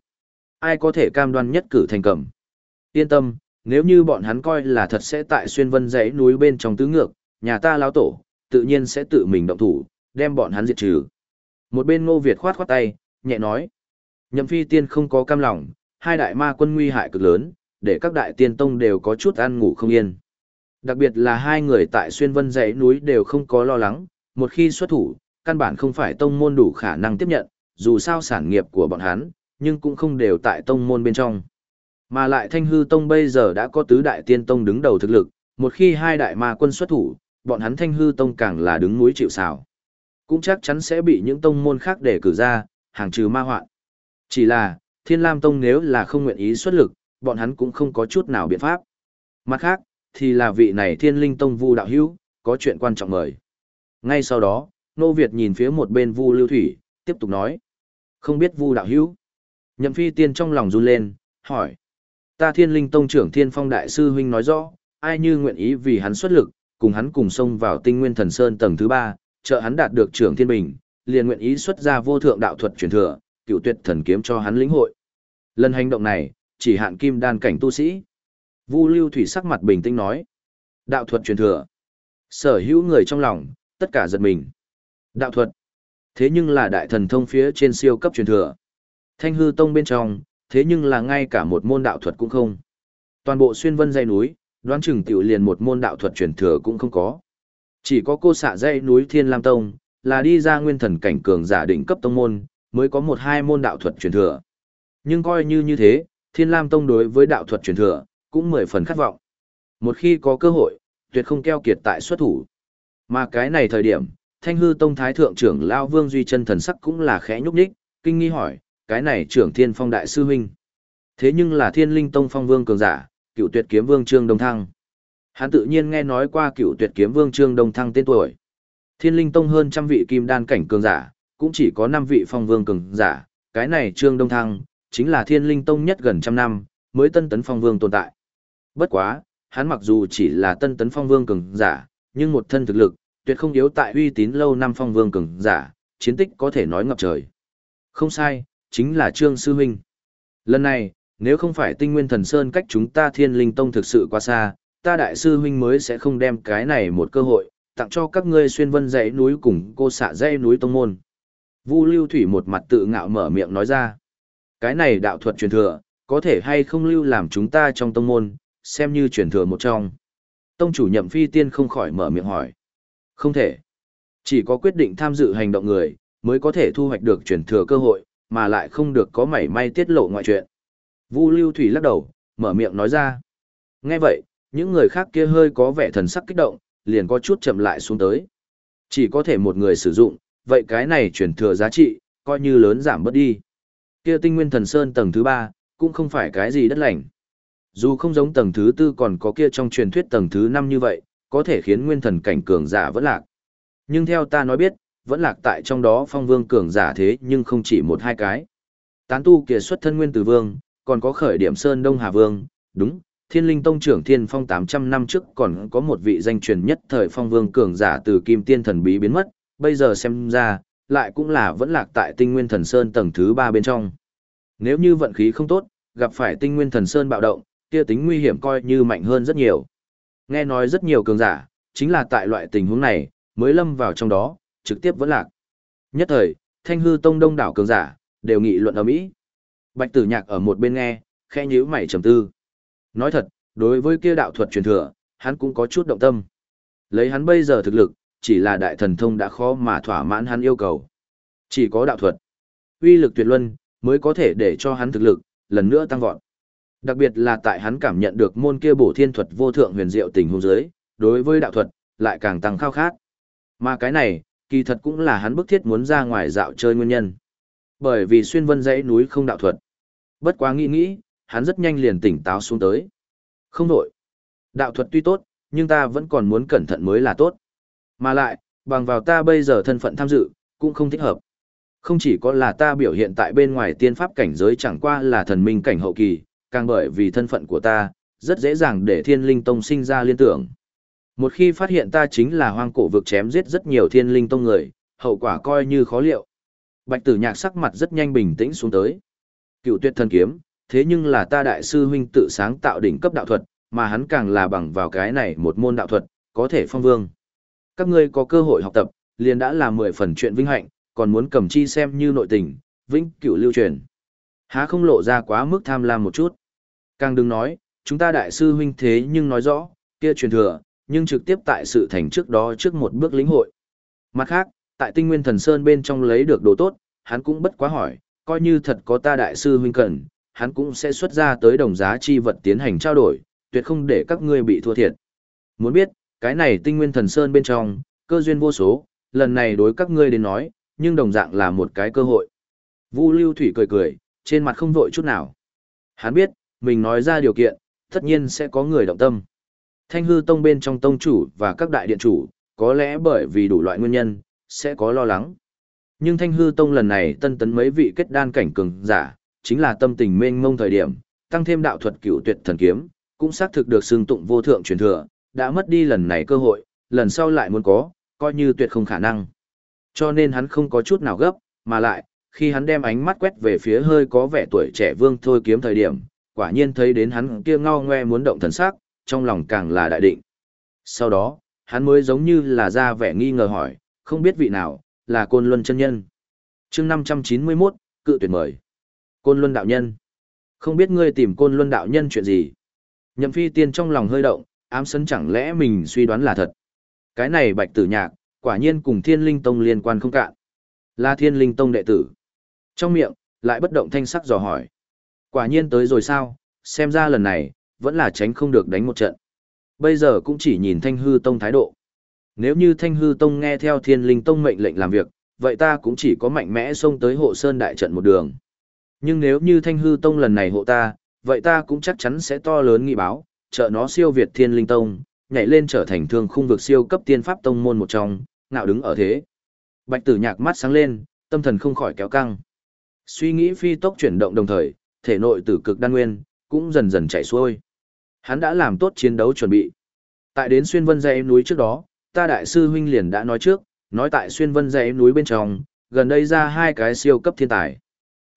Speaker 1: Ai có thể cam đoan nhất cử thành cầm. Yên tâm, nếu như bọn hắn coi là thật sẽ tại xuyên vân dãy núi bên trong tứ ngược, nhà ta lão tổ, tự nhiên sẽ tự mình động thủ, đem bọn hắn diệt trừ. Một bên Ngô Việt khoát khoát tay, nhẹ nói. Nhậm phi tiên không có cam lòng, hai đại ma quân nguy hại cực lớn, để các đại tiên tông đều có chút ăn ngủ không yên. Đặc biệt là hai người tại xuyên vân dãy núi đều không có lo lắng, một khi xuất thủ, căn bản không phải tông môn đủ khả năng tiếp nhận, dù sao sản nghiệp của bọn hắn, nhưng cũng không đều tại tông môn bên trong. Mà lại thanh hư tông bây giờ đã có tứ đại tiên tông đứng đầu thực lực, một khi hai đại ma quân xuất thủ, bọn hắn thanh hư tông càng là đứng núi chịu xào. Cũng chắc chắn sẽ bị những tông môn khác để cử ra, hàng trừ ma hoạn. Chỉ là, thiên lam tông nếu là không nguyện ý xuất lực, bọn hắn cũng không có chút nào biện pháp. Mặt khác, thì là vị này thiên linh tông vu đạo hữu, có chuyện quan trọng mời. Ngay sau đó, Nô Việt nhìn phía một bên vu lưu thủy, tiếp tục nói. Không biết vu đạo hữu. Nhậm phi tiên trong lòng run lên, hỏi. Ta thiên linh tông trưởng thiên phong đại sư huynh nói rõ, ai như nguyện ý vì hắn xuất lực, cùng hắn cùng xông vào tinh nguyên thần sơn tầng thứ ba, trợ hắn đạt được trưởng thiên bình, liền nguyện ý xuất ra vô thượng đạo thuật truyền thừa, cựu tuyệt thần kiếm cho hắn lĩnh hội. Lần hành động này, chỉ hạn kim đan cảnh tu sĩ. Vu Lưu Thủy sắc mặt bình tĩnh nói, đạo thuật truyền thừa. Sở hữu người trong lòng, tất cả giật mình. Đạo thuật. Thế nhưng là đại thần thông phía trên siêu cấp truyền thừa. Thanh hư tông bên trong, thế nhưng là ngay cả một môn đạo thuật cũng không. Toàn bộ xuyên vân dây núi, đoán chừng tiểu liền một môn đạo thuật truyền thừa cũng không có. Chỉ có cô xạ dây núi Thiên Lam Tông, là đi ra nguyên thần cảnh cường giả đỉnh cấp tông môn, mới có một hai môn đạo thuật truyền thừa. Nhưng coi như như thế, Thiên Lam Tông đối với đạo thuật truyền thừa, cũng mười phần khát vọng. Một khi có cơ hội, tuyệt không keo kiệt tại xuất thủ. Mà cái này thời điểm, Thanh hư Tông Thái Thượng trưởng Lao Vương Duy chân thần sắc cũng là khẽ nhúc nhích, kinh nghi hỏi, cái này trưởng Thiên Phong Đại Sư Huynh. Thế nhưng là Thiên Linh Tông Phong Vương cường giả, cựu tuyệt kiếm vương Trương Đông Thăng. Hắn tự nhiên nghe nói qua cựu tuyệt kiếm vương Trương Đông Thăng tên tuổi. Thiên Linh Tông hơn trăm vị kim đan cảnh cường giả, cũng chỉ có năm vị phong vương cường giả, cái này Trương Đông Thăng, chính là Thiên Linh Tông nhất gần trăm năm, mới tân tấn phong vương tồn tại. Bất quá, hắn mặc dù chỉ là tân tấn phong vương cường giả, nhưng một thân thực lực, tuyệt không yếu tại uy tín lâu năm phong vương cường giả, chiến tích có thể nói ngập trời. Không sai, chính là Trương Sư Huynh. Lần này, nếu không phải tinh nguyên thần sơn cách chúng ta thiên linh tông thực sự quá xa, ta đại sư huynh mới sẽ không đem cái này một cơ hội, tặng cho các ngươi xuyên vân dãy núi cùng cô xạ dãy núi tông môn. Vu Lưu Thủy một mặt tự ngạo mở miệng nói ra. Cái này đạo thuật truyền thừa, có thể hay không lưu làm chúng ta trong tông môn, xem như truyền thừa một trong. Tông chủ nhậm phi tiên không khỏi mở miệng hỏi. Không thể. Chỉ có quyết định tham dự hành động người, mới có thể thu hoạch được truyền thừa cơ hội, mà lại không được có mảy may tiết lộ ngoại chuyện. Vu Lưu Thủy lắc đầu, mở miệng nói ra. Nghe vậy, những người khác kia hơi có vẻ thần sắc kích động, liền có chút chậm lại xuống tới. Chỉ có thể một người sử dụng, vậy cái này chuyển thừa giá trị, coi như lớn giảm bớt đi. Kia tinh nguyên thần sơn tầng thứ ba, cũng không phải cái gì đất lành. Dù không giống tầng thứ tư còn có kia trong truyền thuyết tầng thứ năm như vậy, có thể khiến nguyên thần cảnh cường giả vẫn lạc. Nhưng theo ta nói biết, vẫn lạc tại trong đó phong vương cường giả thế nhưng không chỉ một hai cái. Tán tu kia xuất thân nguyên tử vương, còn có khởi điểm Sơn Đông Hà Vương, đúng, Thiên Linh Tông trưởng Thiên Phong 800 năm trước còn có một vị danh truyền nhất thời phong vương cường giả từ Kim Tiên Thần Bí biến mất, bây giờ xem ra, lại cũng là vẫn lạc tại Tinh Nguyên Thần Sơn tầng thứ 3 bên trong. Nếu như vận khí không tốt, gặp phải Tinh Nguyên Thần Sơn bạo động, kia tính nguy hiểm coi như mạnh hơn rất nhiều. Nghe nói rất nhiều cường giả, chính là tại loại tình huống này, mới lâm vào trong đó, trực tiếp vẫn lạc. Nhất thời, Thanh Hư Tông đông đảo cường giả, đều nghị luận ầm ĩ. Bạch tử nhạc ở một bên nghe, khẽ nhíu mày trầm tư. Nói thật, đối với kia đạo thuật truyền thừa, hắn cũng có chút động tâm. Lấy hắn bây giờ thực lực, chỉ là đại thần thông đã khó mà thỏa mãn hắn yêu cầu. Chỉ có đạo thuật, uy lực tuyệt luân, mới có thể để cho hắn thực lực, lần nữa tăng vọt. Đặc biệt là tại hắn cảm nhận được môn kia bổ thiên thuật vô thượng huyền diệu tình huống dưới, đối với đạo thuật, lại càng tăng khao khát. Mà cái này, kỳ thật cũng là hắn bức thiết muốn ra ngoài dạo chơi nguyên nhân. Bởi vì xuyên vân dãy núi không đạo thuật. Bất quá nghĩ nghĩ, hắn rất nhanh liền tỉnh táo xuống tới. Không đổi. Đạo thuật tuy tốt, nhưng ta vẫn còn muốn cẩn thận mới là tốt. Mà lại, bằng vào ta bây giờ thân phận tham dự, cũng không thích hợp. Không chỉ có là ta biểu hiện tại bên ngoài tiên pháp cảnh giới chẳng qua là thần minh cảnh hậu kỳ, càng bởi vì thân phận của ta, rất dễ dàng để thiên linh tông sinh ra liên tưởng. Một khi phát hiện ta chính là hoang cổ vực chém giết rất nhiều thiên linh tông người, hậu quả coi như khó liệu. Bạch tử nhạc sắc mặt rất nhanh bình tĩnh xuống tới. Cựu tuyệt thần kiếm, thế nhưng là ta đại sư huynh tự sáng tạo đỉnh cấp đạo thuật, mà hắn càng là bằng vào cái này một môn đạo thuật, có thể phong vương. Các ngươi có cơ hội học tập, liền đã là mười phần chuyện vinh hạnh, còn muốn cầm chi xem như nội tình, vĩnh cửu lưu truyền. Há không lộ ra quá mức tham lam một chút. Càng đừng nói, chúng ta đại sư huynh thế nhưng nói rõ, kia truyền thừa, nhưng trực tiếp tại sự thành trước đó trước một bước lĩnh hội. Mặt khác, tại tinh nguyên thần sơn bên trong lấy được đồ tốt, hắn cũng bất quá hỏi, coi như thật có ta đại sư huynh cần, hắn cũng sẽ xuất ra tới đồng giá chi vật tiến hành trao đổi, tuyệt không để các ngươi bị thua thiệt. Muốn biết, cái này tinh nguyên thần sơn bên trong, cơ duyên vô số, lần này đối các ngươi đến nói, nhưng đồng dạng là một cái cơ hội. Vu Lưu Thủy cười cười, trên mặt không vội chút nào. Hắn biết, mình nói ra điều kiện, tất nhiên sẽ có người động tâm. Thanh hư tông bên trong tông chủ và các đại điện chủ, có lẽ bởi vì đủ loại nguyên nhân, sẽ có lo lắng. Nhưng Thanh hư tông lần này tân tấn mấy vị kết đan cảnh cường giả, chính là tâm tình mênh mông thời điểm, tăng thêm đạo thuật cựu tuyệt thần kiếm, cũng xác thực được xưng tụng vô thượng truyền thừa, đã mất đi lần này cơ hội, lần sau lại muốn có, coi như tuyệt không khả năng. Cho nên hắn không có chút nào gấp, mà lại, khi hắn đem ánh mắt quét về phía hơi có vẻ tuổi trẻ vương thôi kiếm thời điểm, quả nhiên thấy đến hắn kia ngao ngoe muốn động thần sắc, trong lòng càng là đại định. Sau đó, hắn mới giống như là ra vẻ nghi ngờ hỏi, không biết vị nào, là Côn Luân chân nhân. chương 591, cự tuyệt mời. Côn Luân đạo nhân. Không biết ngươi tìm Côn Luân đạo nhân chuyện gì. Nhậm phi tiên trong lòng hơi động, ám sấn chẳng lẽ mình suy đoán là thật. Cái này bạch tử nhạc, quả nhiên cùng thiên linh tông liên quan không cạn. Là thiên linh tông đệ tử. Trong miệng, lại bất động thanh sắc dò hỏi. Quả nhiên tới rồi sao, xem ra lần này, vẫn là tránh không được đánh một trận. Bây giờ cũng chỉ nhìn thanh hư tông thái độ. Nếu như thanh hư tông nghe theo thiên linh tông mệnh lệnh làm việc, vậy ta cũng chỉ có mạnh mẽ xông tới hộ sơn đại trận một đường. Nhưng nếu như thanh hư tông lần này hộ ta, vậy ta cũng chắc chắn sẽ to lớn nghị báo, trợ nó siêu việt thiên linh tông, nhảy lên trở thành thương khung vực siêu cấp tiên pháp tông môn một trong, ngạo đứng ở thế. Bạch tử nhạc mắt sáng lên, tâm thần không khỏi kéo căng. Suy nghĩ phi tốc chuyển động đồng thời, thể nội tử cực đan nguyên, cũng dần dần chạy xuôi. Hắn đã làm tốt chiến đấu chuẩn bị. Tại đến xuyên vân dãy núi trước đó, ta đại sư huynh liền đã nói trước, nói tại xuyên vân dãy núi bên trong, gần đây ra hai cái siêu cấp thiên tài.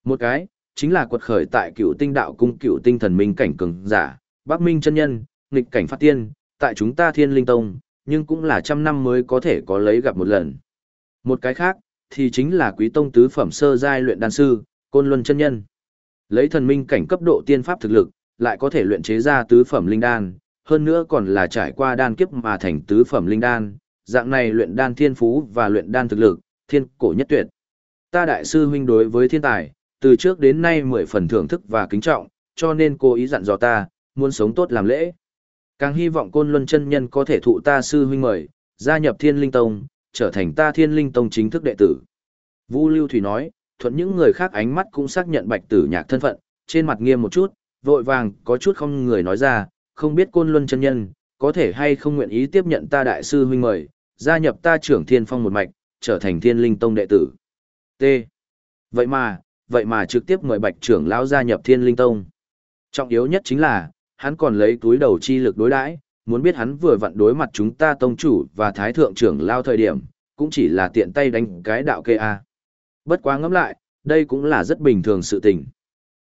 Speaker 1: Một cái, chính là quật khởi tại cựu tinh đạo cung cựu tinh thần minh cảnh cường giả, Bắc Minh chân nhân, nghịch cảnh phát tiên, tại chúng ta thiên linh tông, nhưng cũng là trăm năm mới có thể có lấy gặp một lần. Một cái khác, thì chính là quý tông tứ phẩm sơ giai luyện đan sư, côn luân chân nhân. Lấy thần minh cảnh cấp độ tiên pháp thực lực, lại có thể luyện chế ra tứ phẩm linh đan, hơn nữa còn là trải qua đan kiếp mà thành tứ phẩm linh đan, dạng này luyện đan thiên phú và luyện đan thực lực, thiên cổ nhất tuyệt. Ta đại sư huynh đối với thiên tài, từ trước đến nay mười phần thưởng thức và kính trọng, cho nên cô ý dặn dò ta, muốn sống tốt làm lễ. Càng hy vọng côn luân chân nhân có thể thụ ta sư huynh mời, gia nhập thiên linh tông, trở thành ta thiên linh tông chính thức đệ tử. Vu Lưu Thủy nói, thuận những người khác ánh mắt cũng xác nhận bạch tử nhạc thân phận, trên mặt nghiêm một chút, vội vàng có chút không người nói ra, không biết côn luân chân nhân, có thể hay không nguyện ý tiếp nhận ta đại sư huynh mời, gia nhập ta trưởng thiên phong một mạch, trở thành thiên linh tông đệ tử. T. Vậy mà, vậy mà trực tiếp mời bạch trưởng lão gia nhập thiên linh tông. Trọng yếu nhất chính là, hắn còn lấy túi đầu chi lực đối đãi, muốn biết hắn vừa vặn đối mặt chúng ta tông chủ và thái thượng trưởng lao thời điểm, cũng chỉ là tiện tay đánh cái đạo kê a. Bất quá ngẫm lại, đây cũng là rất bình thường sự tình.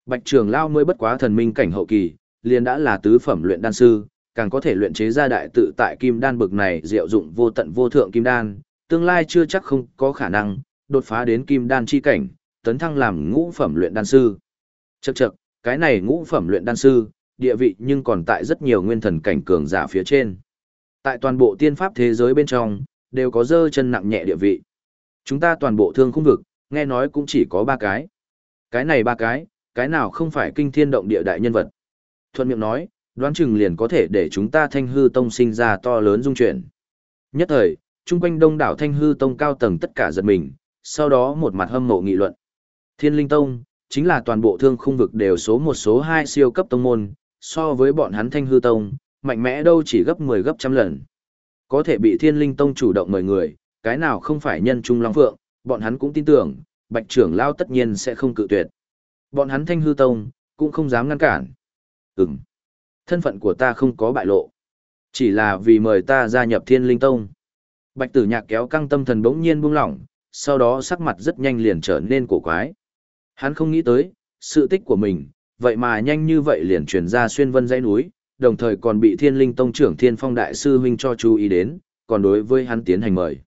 Speaker 1: Bạch trưởng lao mới bất quá thần minh cảnh hậu kỳ, liền đã là tứ phẩm luyện đan sư, càng có thể luyện chế ra đại tự tại kim đan bực này diệu dụng vô tận vô thượng kim đan, tương lai chưa chắc không có khả năng đột phá đến kim đan chi cảnh, tấn thăng làm ngũ phẩm luyện đan sư. Chậc chậc, cái này ngũ phẩm luyện đan sư, địa vị nhưng còn tại rất nhiều nguyên thần cảnh cường giả phía trên. Tại toàn bộ tiên pháp thế giới bên trong, đều có dơ chân nặng nhẹ địa vị. Chúng ta toàn bộ thương khung vực, nghe nói cũng chỉ có ba cái. Cái này ba cái, cái nào không phải kinh thiên động địa đại nhân vật. Thuận miệng nói, đoán chừng liền có thể để chúng ta thanh hư tông sinh ra to lớn dung chuyển. Nhất thời, chung quanh đông đảo thanh hư tông cao tầng tất cả giật mình, sau đó một mặt hâm mộ nghị luận. Thiên linh tông, chính là toàn bộ thương khung vực đều số một số hai siêu cấp tông môn, so với bọn hắn thanh hư tông, mạnh mẽ đâu chỉ gấp 10 gấp trăm lần. Có thể bị thiên linh tông chủ động mời người, cái nào không phải nhân trung long phượng, bọn hắn cũng tin tưởng, bạch trưởng lao tất nhiên sẽ không cự tuyệt. Bọn hắn thanh hư tông, cũng không dám ngăn cản. Ừm, thân phận của ta không có bại lộ. Chỉ là vì mời ta gia nhập thiên linh tông. Bạch tử nhạc kéo căng tâm thần bỗng nhiên buông lỏng, sau đó sắc mặt rất nhanh liền trở nên cổ quái. Hắn không nghĩ tới, sự tích của mình, vậy mà nhanh như vậy liền truyền ra xuyên vân dãy núi, đồng thời còn bị thiên linh tông trưởng thiên phong đại sư huynh cho chú ý đến, còn đối với hắn tiến hành mời.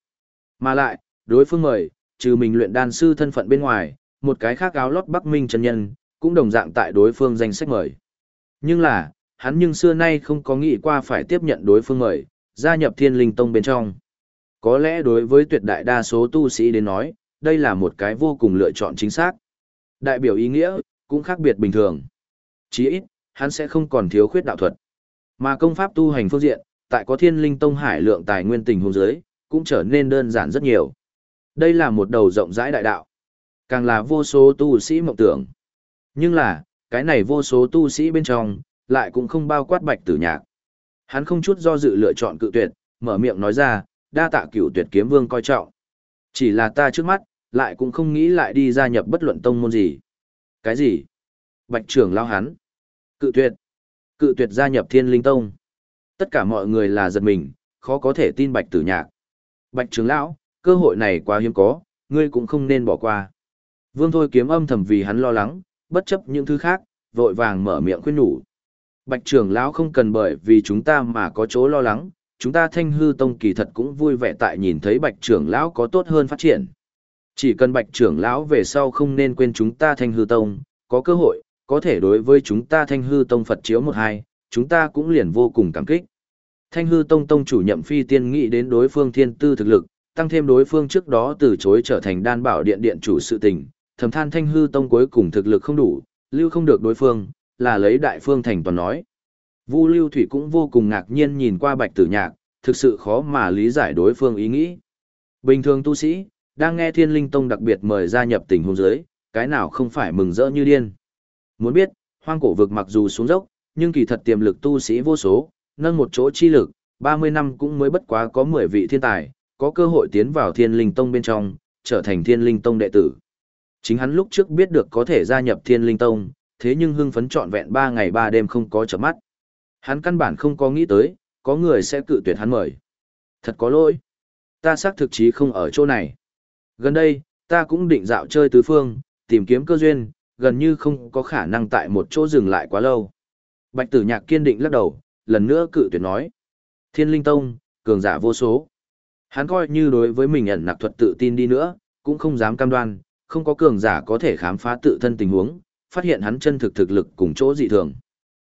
Speaker 1: Mà lại, đối phương mời, trừ mình luyện đan sư thân phận bên ngoài, một cái khác áo lót Bắc Minh chân nhân, cũng đồng dạng tại đối phương danh sách mời. Nhưng là, hắn nhưng xưa nay không có nghĩ qua phải tiếp nhận đối phương mời, gia nhập thiên linh tông bên trong. Có lẽ đối với tuyệt đại đa số tu sĩ đến nói, đây là một cái vô cùng lựa chọn chính xác. Đại biểu ý nghĩa, cũng khác biệt bình thường. Chí ít, hắn sẽ không còn thiếu khuyết đạo thuật. Mà công pháp tu hành phương diện, tại có thiên linh tông hải lượng tài nguyên tình hôn giới, cũng trở nên đơn giản rất nhiều. Đây là một đầu rộng rãi đại đạo. Càng là vô số tu sĩ mộng tưởng. Nhưng là, cái này vô số tu sĩ bên trong, lại cũng không bao quát bạch tử nhạc. Hắn không chút do dự lựa chọn cự tuyệt, mở miệng nói ra, đa tạ cửu tuyệt kiếm vương coi trọng. Chỉ là ta trước mắt, lại cũng không nghĩ lại đi gia nhập bất luận tông môn gì. Cái gì? Bạch trưởng lao hắn. Cự tuyệt. Cự tuyệt gia nhập thiên linh tông. Tất cả mọi người là giật mình, khó có thể tin Bạch Tử Nhạc. Bạch trưởng lão, cơ hội này quá hiếm có, ngươi cũng không nên bỏ qua. Vương Thôi kiếm âm thầm vì hắn lo lắng, bất chấp những thứ khác, vội vàng mở miệng khuyên nhủ. Bạch trưởng lão không cần bởi vì chúng ta mà có chỗ lo lắng, chúng ta thanh hư tông kỳ thật cũng vui vẻ tại nhìn thấy bạch trưởng lão có tốt hơn phát triển. Chỉ cần bạch trưởng lão về sau không nên quên chúng ta thanh hư tông, có cơ hội, có thể đối với chúng ta thanh hư tông Phật chiếu một hai, chúng ta cũng liền vô cùng cảm kích. Thanh hư tông tông chủ nhậm phi tiên nghĩ đến đối phương thiên tư thực lực, tăng thêm đối phương trước đó từ chối trở thành đan bảo điện điện chủ sự tình, thầm than thanh hư tông cuối cùng thực lực không đủ, lưu không được đối phương, là lấy đại phương thành toàn nói. Vu Lưu Thủy cũng vô cùng ngạc nhiên nhìn qua Bạch Tử Nhạc, thực sự khó mà lý giải đối phương ý nghĩ. Bình thường tu sĩ, đang nghe Thiên Linh Tông đặc biệt mời gia nhập tình huống giới, cái nào không phải mừng rỡ như điên. Muốn biết, hoang cổ vực mặc dù xuống dốc, nhưng kỳ thật tiềm lực tu sĩ vô số, nâng một chỗ chi lực, 30 năm cũng mới bất quá có 10 vị thiên tài, có cơ hội tiến vào Thiên Linh Tông bên trong, trở thành Thiên Linh Tông đệ tử. Chính hắn lúc trước biết được có thể gia nhập Thiên Linh Tông, thế nhưng hưng phấn trọn vẹn 3 ngày 3 đêm không có chợp mắt. Hắn căn bản không có nghĩ tới, có người sẽ cự tuyệt hắn mời. Thật có lỗi. Ta xác thực chí không ở chỗ này. Gần đây, ta cũng định dạo chơi tứ phương, tìm kiếm cơ duyên, gần như không có khả năng tại một chỗ dừng lại quá lâu. Bạch tử nhạc kiên định lắc đầu, lần nữa cự tuyệt nói. Thiên linh tông, cường giả vô số. Hắn coi như đối với mình ẩn nặc thuật tự tin đi nữa, cũng không dám cam đoan, không có cường giả có thể khám phá tự thân tình huống, phát hiện hắn chân thực thực lực cùng chỗ dị thường.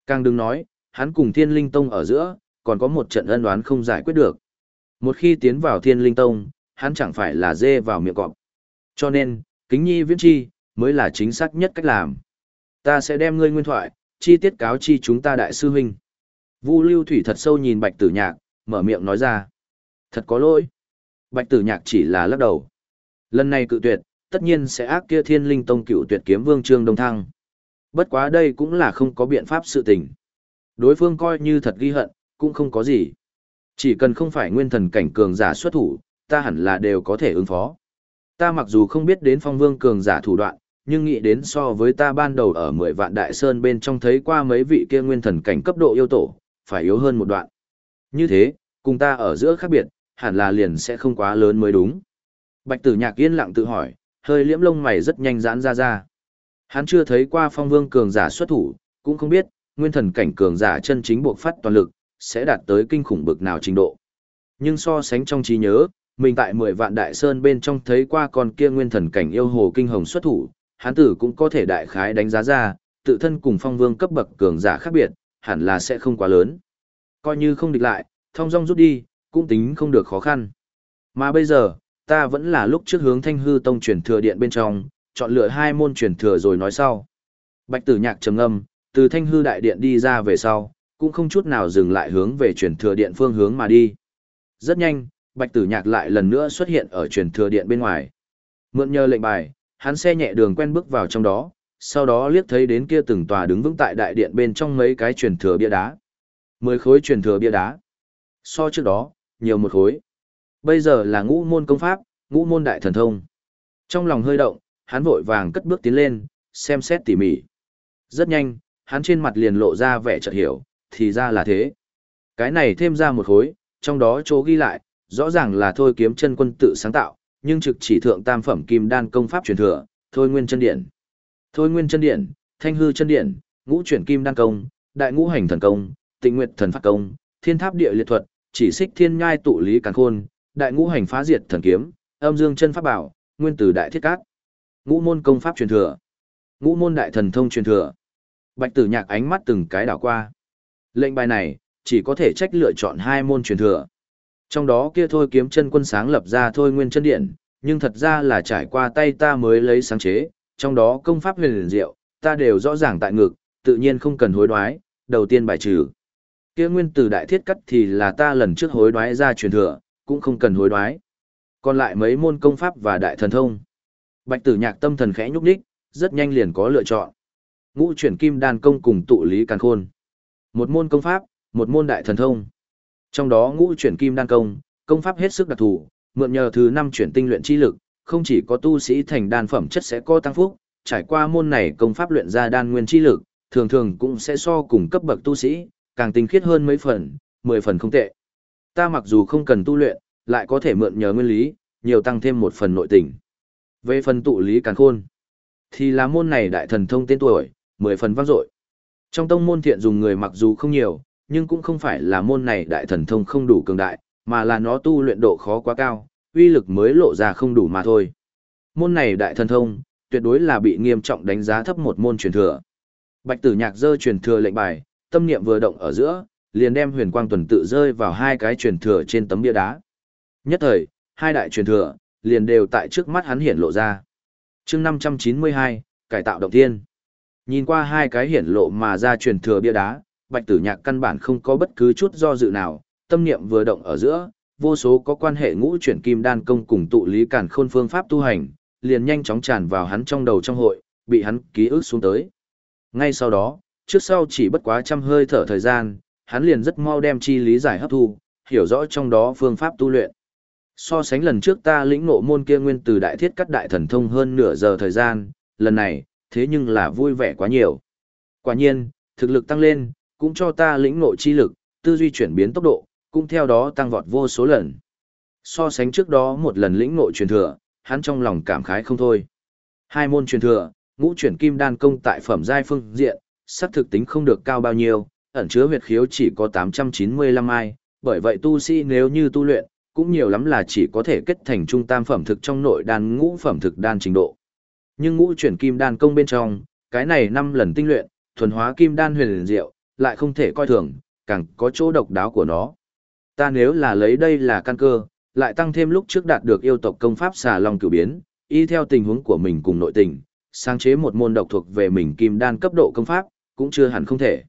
Speaker 1: Càng đừng nói, hắn cùng Thiên Linh Tông ở giữa, còn có một trận ân đoán không giải quyết được. Một khi tiến vào Thiên Linh Tông, hắn chẳng phải là dê vào miệng cọp. Cho nên, kính nhi viễn chi, mới là chính xác nhất cách làm. Ta sẽ đem ngươi nguyên thoại, chi tiết cáo chi chúng ta đại sư huynh. Vu Lưu Thủy thật sâu nhìn Bạch Tử Nhạc, mở miệng nói ra. Thật có lỗi. Bạch Tử Nhạc chỉ là lắc đầu. Lần này cự tuyệt, tất nhiên sẽ ác kia Thiên Linh Tông cựu tuyệt kiếm vương Trương Đông Thăng. Bất quá đây cũng là không có biện pháp sự tình. Đối phương coi như thật ghi hận, cũng không có gì. Chỉ cần không phải nguyên thần cảnh cường giả xuất thủ, ta hẳn là đều có thể ứng phó. Ta mặc dù không biết đến phong vương cường giả thủ đoạn, nhưng nghĩ đến so với ta ban đầu ở 10 vạn đại sơn bên trong thấy qua mấy vị kia nguyên thần cảnh cấp độ yêu tổ, phải yếu hơn một đoạn. Như thế, cùng ta ở giữa khác biệt, hẳn là liền sẽ không quá lớn mới đúng. Bạch tử nhạc yên lặng tự hỏi, hơi liễm lông mày rất nhanh giãn ra ra. Hắn chưa thấy qua phong vương cường giả xuất thủ, cũng không biết, nguyên thần cảnh cường giả chân chính buộc phát toàn lực, sẽ đạt tới kinh khủng bực nào trình độ. Nhưng so sánh trong trí nhớ, mình tại 10 vạn đại sơn bên trong thấy qua con kia nguyên thần cảnh yêu hồ kinh hồng xuất thủ, hán tử cũng có thể đại khái đánh giá ra, tự thân cùng phong vương cấp bậc cường giả khác biệt, hẳn là sẽ không quá lớn. Coi như không địch lại, thông dong rút đi, cũng tính không được khó khăn. Mà bây giờ, ta vẫn là lúc trước hướng thanh hư tông truyền thừa điện bên trong, chọn lựa hai môn truyền thừa rồi nói sau. Bạch tử nhạc trầm âm, từ thanh hư đại điện đi ra về sau, cũng không chút nào dừng lại hướng về truyền thừa điện phương hướng mà đi. Rất nhanh, bạch tử nhạc lại lần nữa xuất hiện ở truyền thừa điện bên ngoài. Mượn nhờ lệnh bài, hắn xe nhẹ đường quen bước vào trong đó, sau đó liếc thấy đến kia từng tòa đứng vững tại đại điện bên trong mấy cái truyền thừa bia đá. Mười khối truyền thừa bia đá. So trước đó, nhiều một khối. Bây giờ là ngũ môn công pháp, ngũ môn đại thần thông. Trong lòng hơi động, hắn vội vàng cất bước tiến lên, xem xét tỉ mỉ. Rất nhanh, hắn trên mặt liền lộ ra vẻ chợt hiểu, thì ra là thế. Cái này thêm ra một khối, trong đó chỗ ghi lại, rõ ràng là thôi kiếm chân quân tự sáng tạo, nhưng trực chỉ thượng tam phẩm kim đan công pháp truyền thừa, thôi nguyên chân điện. Thôi nguyên chân điện, thanh hư chân điện, ngũ chuyển kim đan công, đại ngũ hành thần công, tịnh nguyệt thần pháp công, thiên tháp địa liệt thuật, chỉ xích thiên nhai tụ lý càn khôn, đại ngũ hành phá diệt thần kiếm, âm dương chân pháp bảo, nguyên tử đại thiết cát. Ngũ môn công pháp truyền thừa, ngũ môn đại thần thông truyền thừa. Bạch Tử Nhạc ánh mắt từng cái đảo qua. Lệnh bài này, chỉ có thể trách lựa chọn hai môn truyền thừa. Trong đó kia thôi kiếm chân quân sáng lập ra thôi nguyên chân điện, nhưng thật ra là trải qua tay ta mới lấy sáng chế, trong đó công pháp huyền liền diệu, ta đều rõ ràng tại ngực, tự nhiên không cần hối đoái, đầu tiên bài trừ. Kia nguyên từ đại thiết cắt thì là ta lần trước hối đoái ra truyền thừa, cũng không cần hối đoái. Còn lại mấy môn công pháp và đại thần thông. Bạch tử nhạc tâm thần khẽ nhúc đích, rất nhanh liền có lựa chọn. Ngũ chuyển kim đan công cùng tụ lý càn khôn. Một môn công pháp, một môn đại thần thông. Trong đó ngũ chuyển kim đan công, công pháp hết sức đặc thù, mượn nhờ thứ năm chuyển tinh luyện chi lực, không chỉ có tu sĩ thành đan phẩm chất sẽ có tăng phúc, trải qua môn này công pháp luyện ra đan nguyên chi lực, thường thường cũng sẽ so cùng cấp bậc tu sĩ, càng tinh khiết hơn mấy phần, mười phần không tệ. Ta mặc dù không cần tu luyện, lại có thể mượn nhờ nguyên lý, nhiều tăng thêm một phần nội tình. Về phần tụ lý càn khôn, thì là môn này đại thần thông tên tuổi, mười phần vang dội. Trong tông môn thiện dùng người mặc dù không nhiều, nhưng cũng không phải là môn này đại thần thông không đủ cường đại, mà là nó tu luyện độ khó quá cao, uy lực mới lộ ra không đủ mà thôi. Môn này đại thần thông, tuyệt đối là bị nghiêm trọng đánh giá thấp một môn truyền thừa. Bạch Tử Nhạc giơ truyền thừa lệnh bài, tâm niệm vừa động ở giữa, liền đem huyền quang tuần tự rơi vào hai cái truyền thừa trên tấm bia đá. Nhất thời, hai đại truyền thừa liền đều tại trước mắt hắn hiện lộ ra. Chương 592, cải tạo động thiên. Nhìn qua hai cái hiển lộ mà ra truyền thừa bia đá, Bạch Tử Nhạc căn bản không có bất cứ chút do dự nào, tâm niệm vừa động ở giữa, vô số có quan hệ ngũ chuyển kim đan công cùng tụ lý cản khôn phương pháp tu hành, liền nhanh chóng tràn vào hắn trong đầu trong hội, bị hắn ký ức xuống tới. Ngay sau đó, trước sau chỉ bất quá trăm hơi thở thời gian, hắn liền rất mau đem chi lý giải hấp thu, hiểu rõ trong đó phương pháp tu luyện. So sánh lần trước ta lĩnh ngộ môn kia nguyên từ đại thiết cắt đại thần thông hơn nửa giờ thời gian, lần này, thế nhưng là vui vẻ quá nhiều. Quả nhiên, thực lực tăng lên, cũng cho ta lĩnh ngộ chi lực, tư duy chuyển biến tốc độ, cũng theo đó tăng vọt vô số lần. So sánh trước đó một lần lĩnh ngộ truyền thừa, hắn trong lòng cảm khái không thôi. Hai môn truyền thừa, ngũ chuyển kim đan công tại phẩm giai phương diện, sắc thực tính không được cao bao nhiêu, ẩn chứa huyệt khiếu chỉ có 895 ai, bởi vậy tu sĩ nếu như tu luyện, cũng nhiều lắm là chỉ có thể kết thành trung tam phẩm thực trong nội đan ngũ phẩm thực đan trình độ. Nhưng ngũ chuyển kim đan công bên trong, cái này năm lần tinh luyện, thuần hóa kim đan huyền diệu, lại không thể coi thường, càng có chỗ độc đáo của nó. Ta nếu là lấy đây là căn cơ, lại tăng thêm lúc trước đạt được yêu tộc công pháp xà long cửu biến, y theo tình huống của mình cùng nội tình, sáng chế một môn độc thuộc về mình kim đan cấp độ công pháp, cũng chưa hẳn không thể.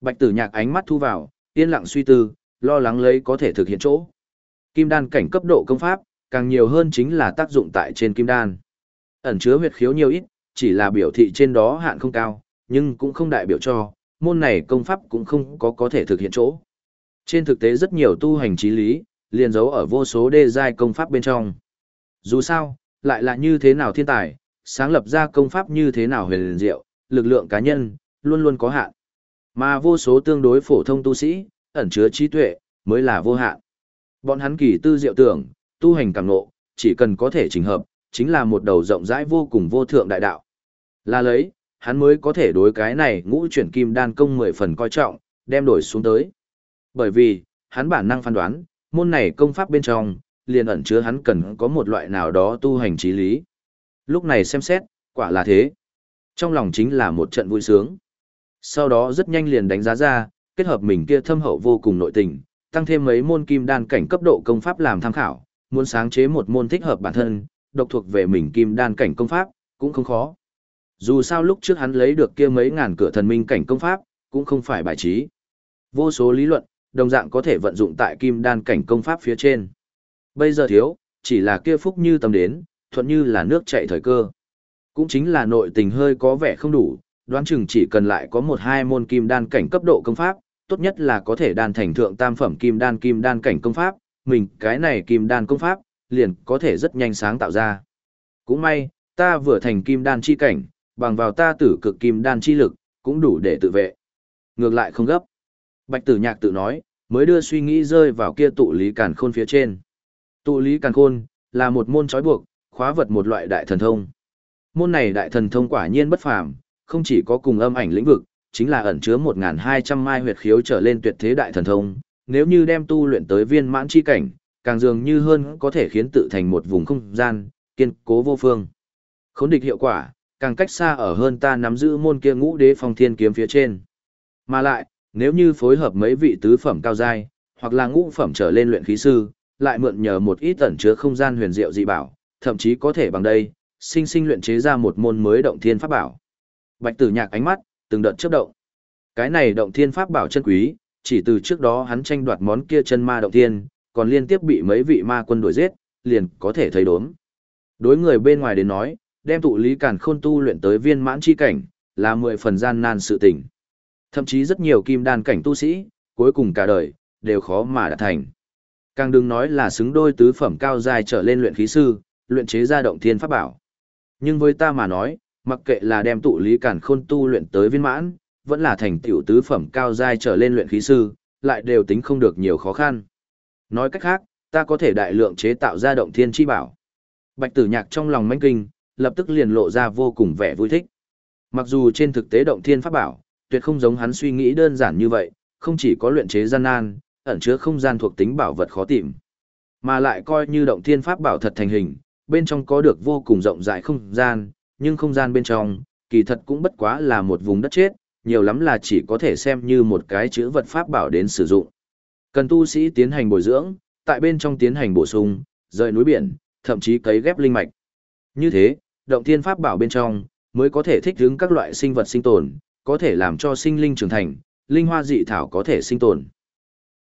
Speaker 1: Bạch tử nhạc ánh mắt thu vào, yên lặng suy tư, lo lắng lấy có thể thực hiện chỗ. Kim đan cảnh cấp độ công pháp, càng nhiều hơn chính là tác dụng tại trên kim đan. Ẩn chứa huyệt khiếu nhiều ít, chỉ là biểu thị trên đó hạn không cao, nhưng cũng không đại biểu cho, môn này công pháp cũng không có có thể thực hiện chỗ. Trên thực tế rất nhiều tu hành trí lý, liền giấu ở vô số đê giai công pháp bên trong. Dù sao, lại là như thế nào thiên tài, sáng lập ra công pháp như thế nào huyền diệu, lực lượng cá nhân, luôn luôn có hạn. Mà vô số tương đối phổ thông tu sĩ, ẩn chứa trí tuệ, mới là vô hạn. Bọn hắn kỳ tư diệu tưởng, tu hành càng ngộ, chỉ cần có thể trình hợp, chính là một đầu rộng rãi vô cùng vô thượng đại đạo. Là lấy, hắn mới có thể đối cái này ngũ chuyển kim đan công mười phần coi trọng, đem đổi xuống tới. Bởi vì, hắn bản năng phán đoán, môn này công pháp bên trong, liền ẩn chứa hắn cần có một loại nào đó tu hành trí lý. Lúc này xem xét, quả là thế. Trong lòng chính là một trận vui sướng. Sau đó rất nhanh liền đánh giá ra, kết hợp mình kia thâm hậu vô cùng nội tình, tăng thêm mấy môn kim đan cảnh cấp độ công pháp làm tham khảo, muốn sáng chế một môn thích hợp bản thân, độc thuộc về mình kim đan cảnh công pháp, cũng không khó. Dù sao lúc trước hắn lấy được kia mấy ngàn cửa thần minh cảnh công pháp, cũng không phải bài trí. Vô số lý luận, đồng dạng có thể vận dụng tại kim đan cảnh công pháp phía trên. Bây giờ thiếu, chỉ là kia phúc như tầm đến, thuận như là nước chạy thời cơ. Cũng chính là nội tình hơi có vẻ không đủ, đoán chừng chỉ cần lại có một hai môn kim đan cảnh cấp độ công pháp, tốt nhất là có thể đan thành thượng tam phẩm kim đan kim đan cảnh công pháp, mình cái này kim đan công pháp, liền có thể rất nhanh sáng tạo ra. Cũng may, ta vừa thành kim đan chi cảnh, bằng vào ta tử cực kim đan chi lực, cũng đủ để tự vệ. Ngược lại không gấp. Bạch tử nhạc tự nói, mới đưa suy nghĩ rơi vào kia tụ lý càn khôn phía trên. Tụ lý càn khôn, là một môn trói buộc, khóa vật một loại đại thần thông. Môn này đại thần thông quả nhiên bất phàm, không chỉ có cùng âm ảnh lĩnh vực, chính là ẩn chứa 1.200 mai huyệt khiếu trở lên tuyệt thế đại thần thông. Nếu như đem tu luyện tới viên mãn chi cảnh, càng dường như hơn có thể khiến tự thành một vùng không gian, kiên cố vô phương. Khốn địch hiệu quả, càng cách xa ở hơn ta nắm giữ môn kia ngũ đế phong thiên kiếm phía trên. Mà lại, nếu như phối hợp mấy vị tứ phẩm cao giai, hoặc là ngũ phẩm trở lên luyện khí sư, lại mượn nhờ một ít ẩn chứa không gian huyền diệu dị bảo, thậm chí có thể bằng đây, sinh sinh luyện chế ra một môn mới động thiên pháp bảo. Bạch Tử Nhạc ánh mắt từng đợt chớp động. Cái này động thiên pháp bảo chân quý, chỉ từ trước đó hắn tranh đoạt món kia chân ma động thiên, còn liên tiếp bị mấy vị ma quân đuổi giết, liền có thể thấy đốm. Đối người bên ngoài đến nói, đem tụ lý càn khôn tu luyện tới viên mãn chi cảnh, là mười phần gian nan sự tình. Thậm chí rất nhiều kim đan cảnh tu sĩ, cuối cùng cả đời, đều khó mà đạt thành. Càng đừng nói là xứng đôi tứ phẩm cao dài trở lên luyện khí sư, luyện chế ra động thiên pháp bảo. Nhưng với ta mà nói, mặc kệ là đem tụ lý càn khôn tu luyện tới viên mãn, vẫn là thành tiểu tứ phẩm cao dài trở lên luyện khí sư, lại đều tính không được nhiều khó khăn. Nói cách khác, ta có thể đại lượng chế tạo ra động thiên chi bảo. Bạch tử nhạc trong lòng mãnh kinh, lập tức liền lộ ra vô cùng vẻ vui thích. Mặc dù trên thực tế động thiên pháp bảo, tuyệt không giống hắn suy nghĩ đơn giản như vậy, không chỉ có luyện chế gian nan, ẩn chứa không gian thuộc tính bảo vật khó tìm, mà lại coi như động thiên pháp bảo thật thành hình, bên trong có được vô cùng rộng rãi không gian, nhưng không gian bên trong, kỳ thật cũng bất quá là một vùng đất chết, nhiều lắm là chỉ có thể xem như một cái chữ vật pháp bảo đến sử dụng. Cần tu sĩ tiến hành bồi dưỡng, tại bên trong tiến hành bổ sung, rời núi biển, thậm chí cấy ghép linh mạch. Như thế, động thiên pháp bảo bên trong mới có thể thích ứng các loại sinh vật sinh tồn, có thể làm cho sinh linh trưởng thành, linh hoa dị thảo có thể sinh tồn.